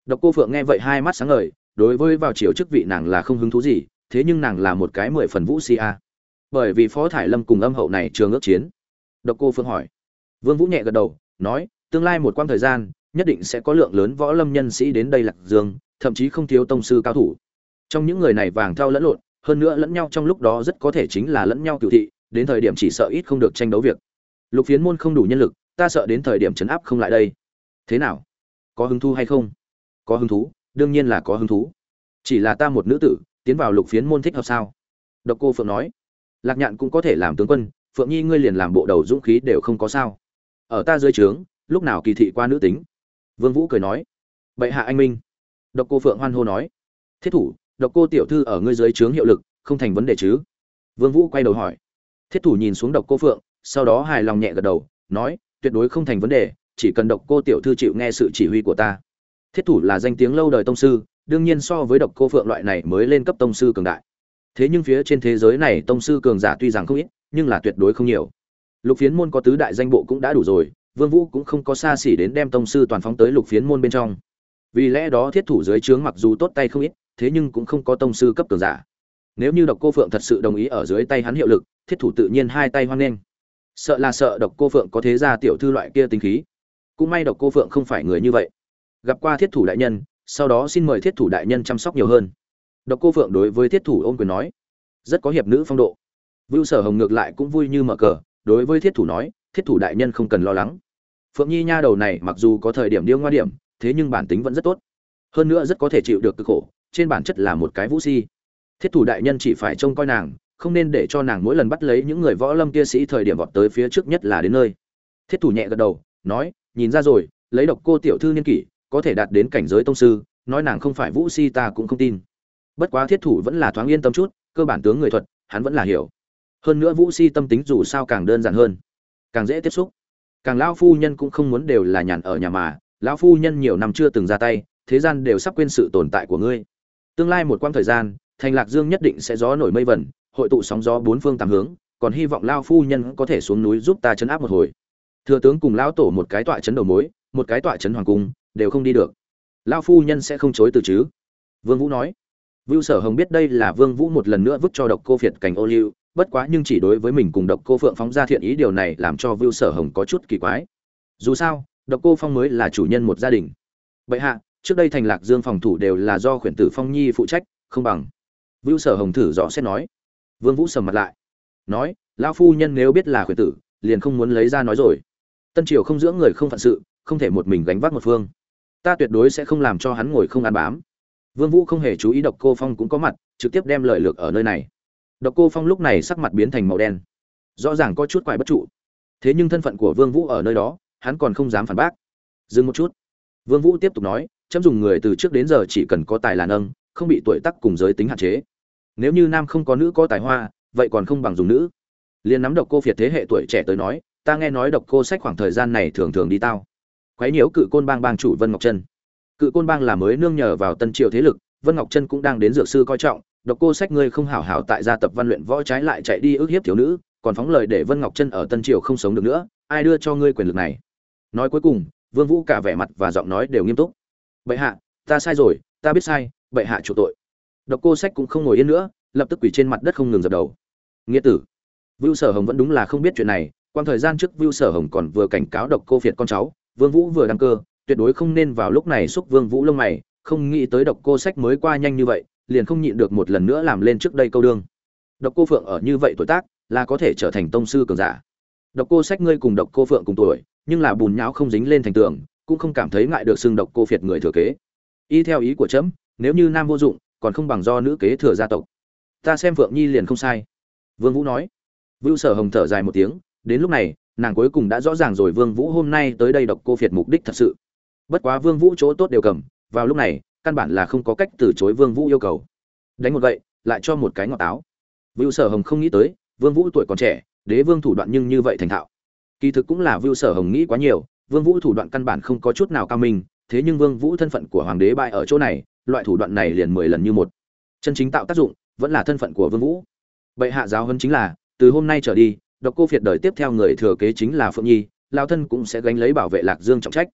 Độc Cô Phượng nghe vậy hai mắt sáng ngời, đối với vào chiều chức vị nàng là không hứng thú gì, thế nhưng nàng là một cái mười phần vũ si a. Bởi vì Phó Thải Lâm cùng âm hậu này trường ước chiến. Độc Cô Phượng hỏi. Vương Vũ nhẹ gật đầu, nói, tương lai một quãng thời gian, nhất định sẽ có lượng lớn võ lâm nhân sĩ đến đây lạc dương thậm chí không thiếu tông sư cao thủ trong những người này vàng thao lẫn lộn hơn nữa lẫn nhau trong lúc đó rất có thể chính là lẫn nhau cựu thị đến thời điểm chỉ sợ ít không được tranh đấu việc lục phiến môn không đủ nhân lực, ta sợ đến thời điểm chấn áp không lại đây. Thế nào? Có hứng thú hay không? Có hứng thú, đương nhiên là có hứng thú. Chỉ là ta một nữ tử, tiến vào lục phiến môn thích hợp sao? Độc cô phượng nói. Lạc nhạn cũng có thể làm tướng quân, phượng nhi ngươi liền làm bộ đầu dũng khí đều không có sao. Ở ta dưới trướng, lúc nào kỳ thị qua nữ tính? Vương vũ cười nói. Bệ hạ anh minh. Độc cô phượng hoan hô nói. Thiết thủ, độc cô tiểu thư ở ngươi dưới trướng hiệu lực, không thành vấn đề chứ? Vương vũ quay đầu hỏi. Thiết thủ nhìn xuống độc cô phượng sau đó hài lòng nhẹ gật đầu, nói, tuyệt đối không thành vấn đề, chỉ cần độc cô tiểu thư chịu nghe sự chỉ huy của ta. Thiết thủ là danh tiếng lâu đời tông sư, đương nhiên so với độc cô phượng loại này mới lên cấp tông sư cường đại. Thế nhưng phía trên thế giới này tông sư cường giả tuy rằng không ít, nhưng là tuyệt đối không nhiều. Lục phiến môn có tứ đại danh bộ cũng đã đủ rồi, vương vũ cũng không có xa xỉ đến đem tông sư toàn phóng tới lục phiến môn bên trong. Vì lẽ đó thiết thủ dưới trướng mặc dù tốt tay không ít, thế nhưng cũng không có tông sư cấp cường giả. Nếu như độc cô phượng thật sự đồng ý ở dưới tay hắn hiệu lực, thiết thủ tự nhiên hai tay hoan nghênh sợ là sợ độc cô phượng có thế ra tiểu thư loại kia tính khí. Cũng may độc cô phượng không phải người như vậy. Gặp qua thiết thủ đại nhân, sau đó xin mời thiết thủ đại nhân chăm sóc nhiều hơn. Độc cô phượng đối với thiết thủ ôm quyền nói, rất có hiệp nữ phong độ. Vưu sở hồng ngược lại cũng vui như mở cờ, đối với thiết thủ nói, thiết thủ đại nhân không cần lo lắng. Phượng nhi nha đầu này mặc dù có thời điểm điêu ngoa điểm, thế nhưng bản tính vẫn rất tốt. Hơn nữa rất có thể chịu được cực khổ, trên bản chất là một cái vũ si. Thiết thủ đại nhân chỉ phải trông coi nàng không nên để cho nàng mỗi lần bắt lấy những người võ lâm kia sĩ thời điểm vọt tới phía trước nhất là đến nơi. Thiết thủ nhẹ gật đầu, nói, nhìn ra rồi, lấy độc cô tiểu thư niên kỷ, có thể đạt đến cảnh giới tông sư, nói nàng không phải vũ si ta cũng không tin. Bất quá thiết thủ vẫn là thoáng yên tâm chút, cơ bản tướng người thuật, hắn vẫn là hiểu. Hơn nữa vũ si tâm tính dù sao càng đơn giản hơn, càng dễ tiếp xúc. Càng lão phu nhân cũng không muốn đều là nhàn ở nhà mà, lão phu nhân nhiều năm chưa từng ra tay, thế gian đều sắp quên sự tồn tại của ngươi. Tương lai một quãng thời gian, thành lạc dương nhất định sẽ gió nổi mây vẩn hội tụ sóng gió bốn phương tám hướng còn hy vọng lao phu nhân có thể xuống núi giúp ta chấn áp một hồi thừa tướng cùng lão tổ một cái tọa chấn đầu mối một cái tọa chấn hoàng cung đều không đi được lao phu nhân sẽ không chối từ chứ vương vũ nói Vưu Sở Hồng biết đây là Vương Vũ một lần nữa vứt cho độc cô phiệt cảnh ô liu, bất quá nhưng chỉ đối với mình cùng độc cô Phượng phóng ra thiện ý điều này làm cho Vưu Sở Hồng có chút kỳ quái. Dù sao, độc cô Phong mới là chủ nhân một gia đình. Bệ hạ, trước đây thành Lạc Dương phòng thủ đều là do khuyển tử Phong Nhi phụ trách, không bằng. Vưu Sở Hồng thử dò xét nói. Vương Vũ sầm mặt lại, nói, lão phu nhân nếu biết là khuyển tử, liền không muốn lấy ra nói rồi. Tân Triều không dưỡng người không phận sự, không thể một mình gánh vác một phương. Ta tuyệt đối sẽ không làm cho hắn ngồi không ăn bám Vương Vũ không hề chú ý Độc Cô Phong cũng có mặt, trực tiếp đem lời lược ở nơi này. Độc Cô Phong lúc này sắc mặt biến thành màu đen, rõ ràng có chút quái bất trụ. Thế nhưng thân phận của Vương Vũ ở nơi đó, hắn còn không dám phản bác. Dừng một chút. Vương Vũ tiếp tục nói, chấm dùng người từ trước đến giờ chỉ cần có tài là nâng, không bị tuổi tác cùng giới tính hạn chế. Nếu như nam không có nữ có tài hoa, vậy còn không bằng dùng nữ. liền nắm độc cô phiệt thế hệ tuổi trẻ tới nói, ta nghe nói độc cô sách khoảng thời gian này thường thường đi tao. Quấy nhiễu cự côn bang bang chủ Vân Ngọc Trân. Cự côn bang là mới nương nhờ vào tân triều thế lực vân ngọc chân cũng đang đến dược sư coi trọng. Độc cô sách ngươi không hảo hảo tại gia tập văn luyện võ trái lại chạy đi ước hiếp thiếu nữ còn phóng lời để vân ngọc chân ở tân triều không sống được nữa ai đưa cho ngươi quyền lực này? Nói cuối cùng vương vũ cả vẻ mặt và giọng nói đều nghiêm túc. Bệ hạ ta sai rồi ta biết sai bệ hạ chủ tội độc cô sách cũng không ngồi yên nữa lập tức quỳ trên mặt đất không ngừng dập đầu nghĩa tử vưu sở hồng vẫn đúng là không biết chuyện này quan thời gian trước vưu sở hồng còn vừa cảnh cáo độc cô phiệt con cháu vương vũ vừa đăng cơ tuyệt đối không nên vào lúc này xúc Vương Vũ lông mày, không nghĩ tới độc cô sách mới qua nhanh như vậy, liền không nhịn được một lần nữa làm lên trước đây câu đương. Độc cô Phượng ở như vậy tuổi tác, là có thể trở thành tông sư cường giả. Độc cô sách ngươi cùng độc cô Phượng cùng tuổi, nhưng là bùn nhão không dính lên thành tường, cũng không cảm thấy ngại được xưng độc cô phiệt người thừa kế. Y theo ý của chấm, nếu như nam vô dụng, còn không bằng do nữ kế thừa gia tộc. Ta xem Phượng Nhi liền không sai." Vương Vũ nói. Vưu Sở Hồng thở dài một tiếng, đến lúc này, nàng cuối cùng đã rõ ràng rồi Vương Vũ hôm nay tới đây độc cô phiệt mục đích thật sự bất quá vương vũ chỗ tốt đều cầm vào lúc này căn bản là không có cách từ chối vương vũ yêu cầu đánh một vậy, lại cho một cái ngọt táo. vưu sở hồng không nghĩ tới vương vũ tuổi còn trẻ đế vương thủ đoạn nhưng như vậy thành thạo kỳ thực cũng là vưu sở hồng nghĩ quá nhiều vương vũ thủ đoạn căn bản không có chút nào cao minh thế nhưng vương vũ thân phận của hoàng đế bại ở chỗ này loại thủ đoạn này liền mười lần như một. Chân chính tạo tác dụng vẫn là thân phận của vương vũ. Bệ hạ giáo hơn chính là, từ hôm nay trở đi, độc cô phiệt đời tiếp theo người thừa kế chính là phượng nhi lao thân cũng sẽ gánh lấy bảo vệ lạc dương trọng trách.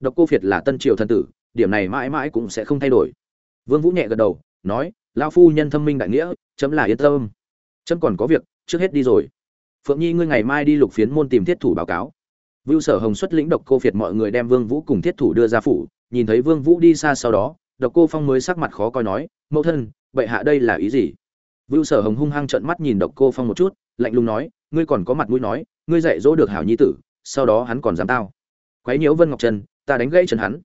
Độc cô phiệt là tân triều thần tử, điểm này mãi mãi cũng sẽ không thay đổi. Vương vũ nhẹ gật đầu, nói, lão phu nhân thâm minh đại nghĩa, chấm là yên tâm. Chấm còn có việc, trước hết đi rồi. Phượng nhi ngươi ngày mai đi lục phiến môn tìm thiết thủ báo cáo. Vưu sở hồng xuất lĩnh độc cô phiệt mọi người đem vương vũ cùng thiết thủ đưa ra phủ, nhìn thấy vương vũ đi xa sau đó độc cô phong mới sắc mặt khó coi nói mẫu thân bệ hạ đây là ý gì? Vưu sở hồng hung hăng trợn mắt nhìn độc cô phong một chút lạnh lùng nói ngươi còn có mặt mũi nói ngươi dạy dỗ được hảo nhi tử sau đó hắn còn dám tao. Quấy nhiễu vân ngọc trần, ta đánh gãy chân hắn.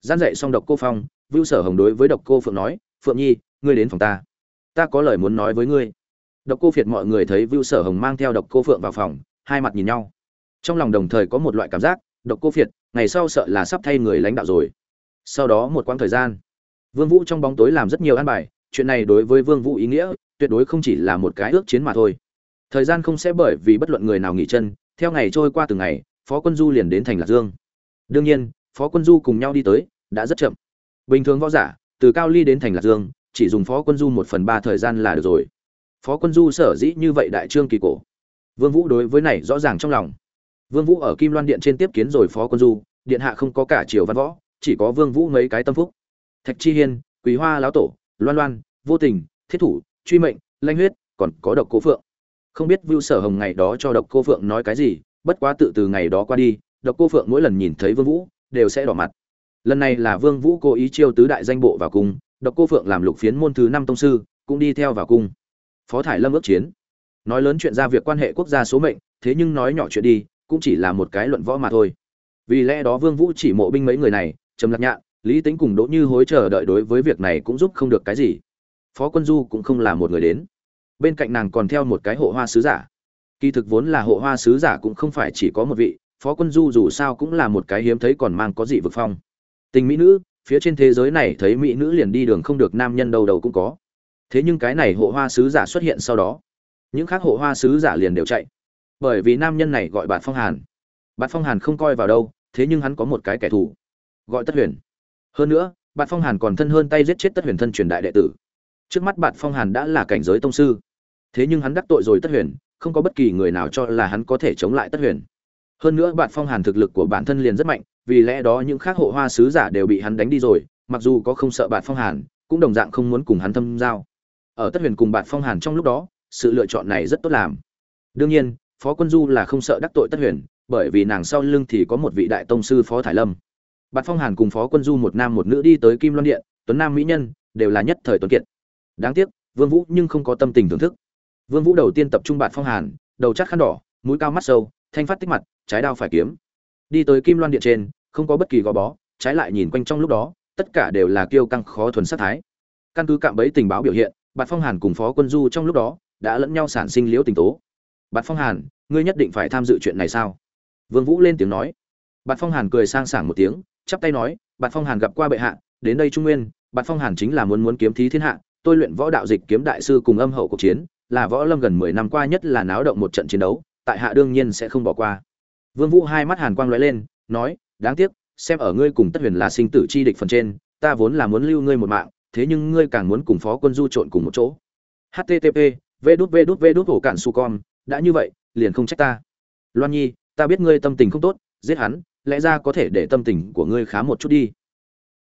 Gian dạy xong độc cô phong vưu sở hồng đối với độc cô phượng nói phượng nhi ngươi đến phòng ta. Ta có lời muốn nói với ngươi. Độc cô phiệt mọi người thấy vưu sở hồng mang theo độc cô phượng vào phòng hai mặt nhìn nhau. Trong lòng đồng thời có một loại cảm giác độc cô phiệt ngày sau sợ là sắp thay người lãnh đạo rồi. Sau đó một quãng thời gian vương vũ trong bóng tối làm rất nhiều an bài, chuyện này đối với vương vũ ý nghĩa, tuyệt đối không chỉ là một cái ước chiến mà thôi. Thời gian không sẽ bởi vì bất luận người nào nghỉ chân, theo ngày trôi qua từng ngày, phó quân du liền đến thành lạc dương. Đương nhiên, phó quân du cùng nhau đi tới đã rất chậm. Bình thường võ giả, từ cao ly đến thành lạc dương, chỉ dùng phó quân du một phần ba thời gian là được rồi. Phó quân du sở dĩ như vậy đại trương kỳ cổ. Vương vũ đối với này rõ ràng trong lòng. Vương vũ ở kim loan điện trên tiếp kiến rồi phó quân du, điện hạ không có cả triều văn võ, chỉ có vương vũ mấy cái tâm phúc thạch chi hiên quý hoa lão tổ, loan loan, vô tình, thiết thủ, truy mệnh, lanh huyết, còn có độc cô phượng. Không biết vưu sở hồng ngày đó cho độc cô phượng nói cái gì, bất quá tự từ ngày đó qua đi, độc cô phượng mỗi lần nhìn thấy vương vũ, đều sẽ đỏ mặt. Lần này là vương vũ cố ý chiêu tứ đại danh bộ vào cung, độc cô phượng làm lục phiến môn thứ năm tông sư, cũng đi theo vào cung. Phó thải lâm ước chiến. Nói lớn chuyện ra việc quan hệ quốc gia số mệnh, thế nhưng nói nhỏ chuyện đi, cũng chỉ là một cái luận võ mà thôi. Vì lẽ đó vương vũ chỉ mộ binh mấy người này, trầm lạc nhạn lý tính cùng đỗ như hối chờ đợi đối với việc này cũng giúp không được cái gì. Phó quân du cũng không là một người đến. Bên cạnh nàng còn theo một cái hộ hoa sứ giả. Kỳ thực vốn là hộ hoa sứ giả cũng không phải chỉ có một vị, phó quân du dù sao cũng là một cái hiếm thấy còn mang có dị vực phong. Tình mỹ nữ, phía trên thế giới này thấy mỹ nữ liền đi đường không được nam nhân đầu đầu cũng có. Thế nhưng cái này hộ hoa sứ giả xuất hiện sau đó, những khác hộ hoa sứ giả liền đều chạy. Bởi vì nam nhân này gọi bạt phong hàn. Bạt phong hàn không coi vào đâu, thế nhưng hắn có một cái kẻ thù, gọi tất huyền hơn nữa bạn phong hàn còn thân hơn tay giết chết tất huyền thân truyền đại đệ tử. Trước mắt bạn phong hàn đã là cảnh giới tông sư. Thế nhưng hắn đắc tội rồi tất huyền, không có bất kỳ người nào cho là hắn có thể chống lại tất huyền. Hơn nữa bạn phong hàn thực lực của bản thân liền rất mạnh, vì lẽ đó những khác hộ hoa sứ giả đều bị hắn đánh đi rồi, mặc dù có không sợ bạn phong hàn, cũng đồng dạng không muốn cùng hắn thâm giao. Ở tất huyền cùng bạn phong hàn trong lúc đó, sự lựa chọn này rất tốt làm. Đương nhiên, phó quân du là không sợ đắc tội tất huyền, bởi vì nàng sau lưng thì có một vị đại tông sư phó thải lâm bạt phong hàn cùng phó quân du một nam một nữ đi tới kim loan điện, tuấn nam mỹ nhân, đều là nhất thời tuấn kiệt. Đáng tiếc, vương vũ nhưng không có tâm tình thưởng thức. Vương vũ đầu tiên tập trung bạt phong hàn, đầu chắc khăn đỏ, mũi cao mắt sâu, thanh phát tích mặt, trái đao phải kiếm. Đi tới kim loan điện trên, không có bất kỳ gò bó, trái lại nhìn quanh trong lúc đó, tất cả đều là kiêu căng khó thuần sát thái. Căn cứ cạm bẫy tình báo biểu hiện, bạt phong hàn cùng phó quân du trong lúc đó đã lẫn nhau sản sinh liễu tình tố. Bạt phong hàn, ngươi nhất định phải tham dự chuyện này sao? Vương vũ lên tiếng nói. Bạt phong hàn cười sang sảng một tiếng chắp tay nói, bạt phong hàn gặp qua bệ hạ, đến đây trung nguyên, bạt phong hàn chính là muốn muốn kiếm thí thiên hạ, tôi luyện võ đạo dịch kiếm đại sư cùng âm hậu cuộc chiến, là võ lâm gần mười năm qua nhất là náo động một trận chiến đấu, tại hạ đương nhiên sẽ không bỏ qua. Vương vũ hai mắt hàn quang lóe lên, nói, đáng tiếc, xem ở ngươi cùng tất huyền là sinh tử chi địch phần trên, ta vốn là muốn lưu ngươi một mạng, thế nhưng ngươi càng muốn cùng phó quân du trộn cùng một chỗ. Http v đút v đút v đút hổ cản su con đã như vậy, liền không trách ta. Loan nhi, ta biết ngươi tâm tình không tốt, giết hắn lẽ ra có thể để tâm tình của ngươi khá một chút đi.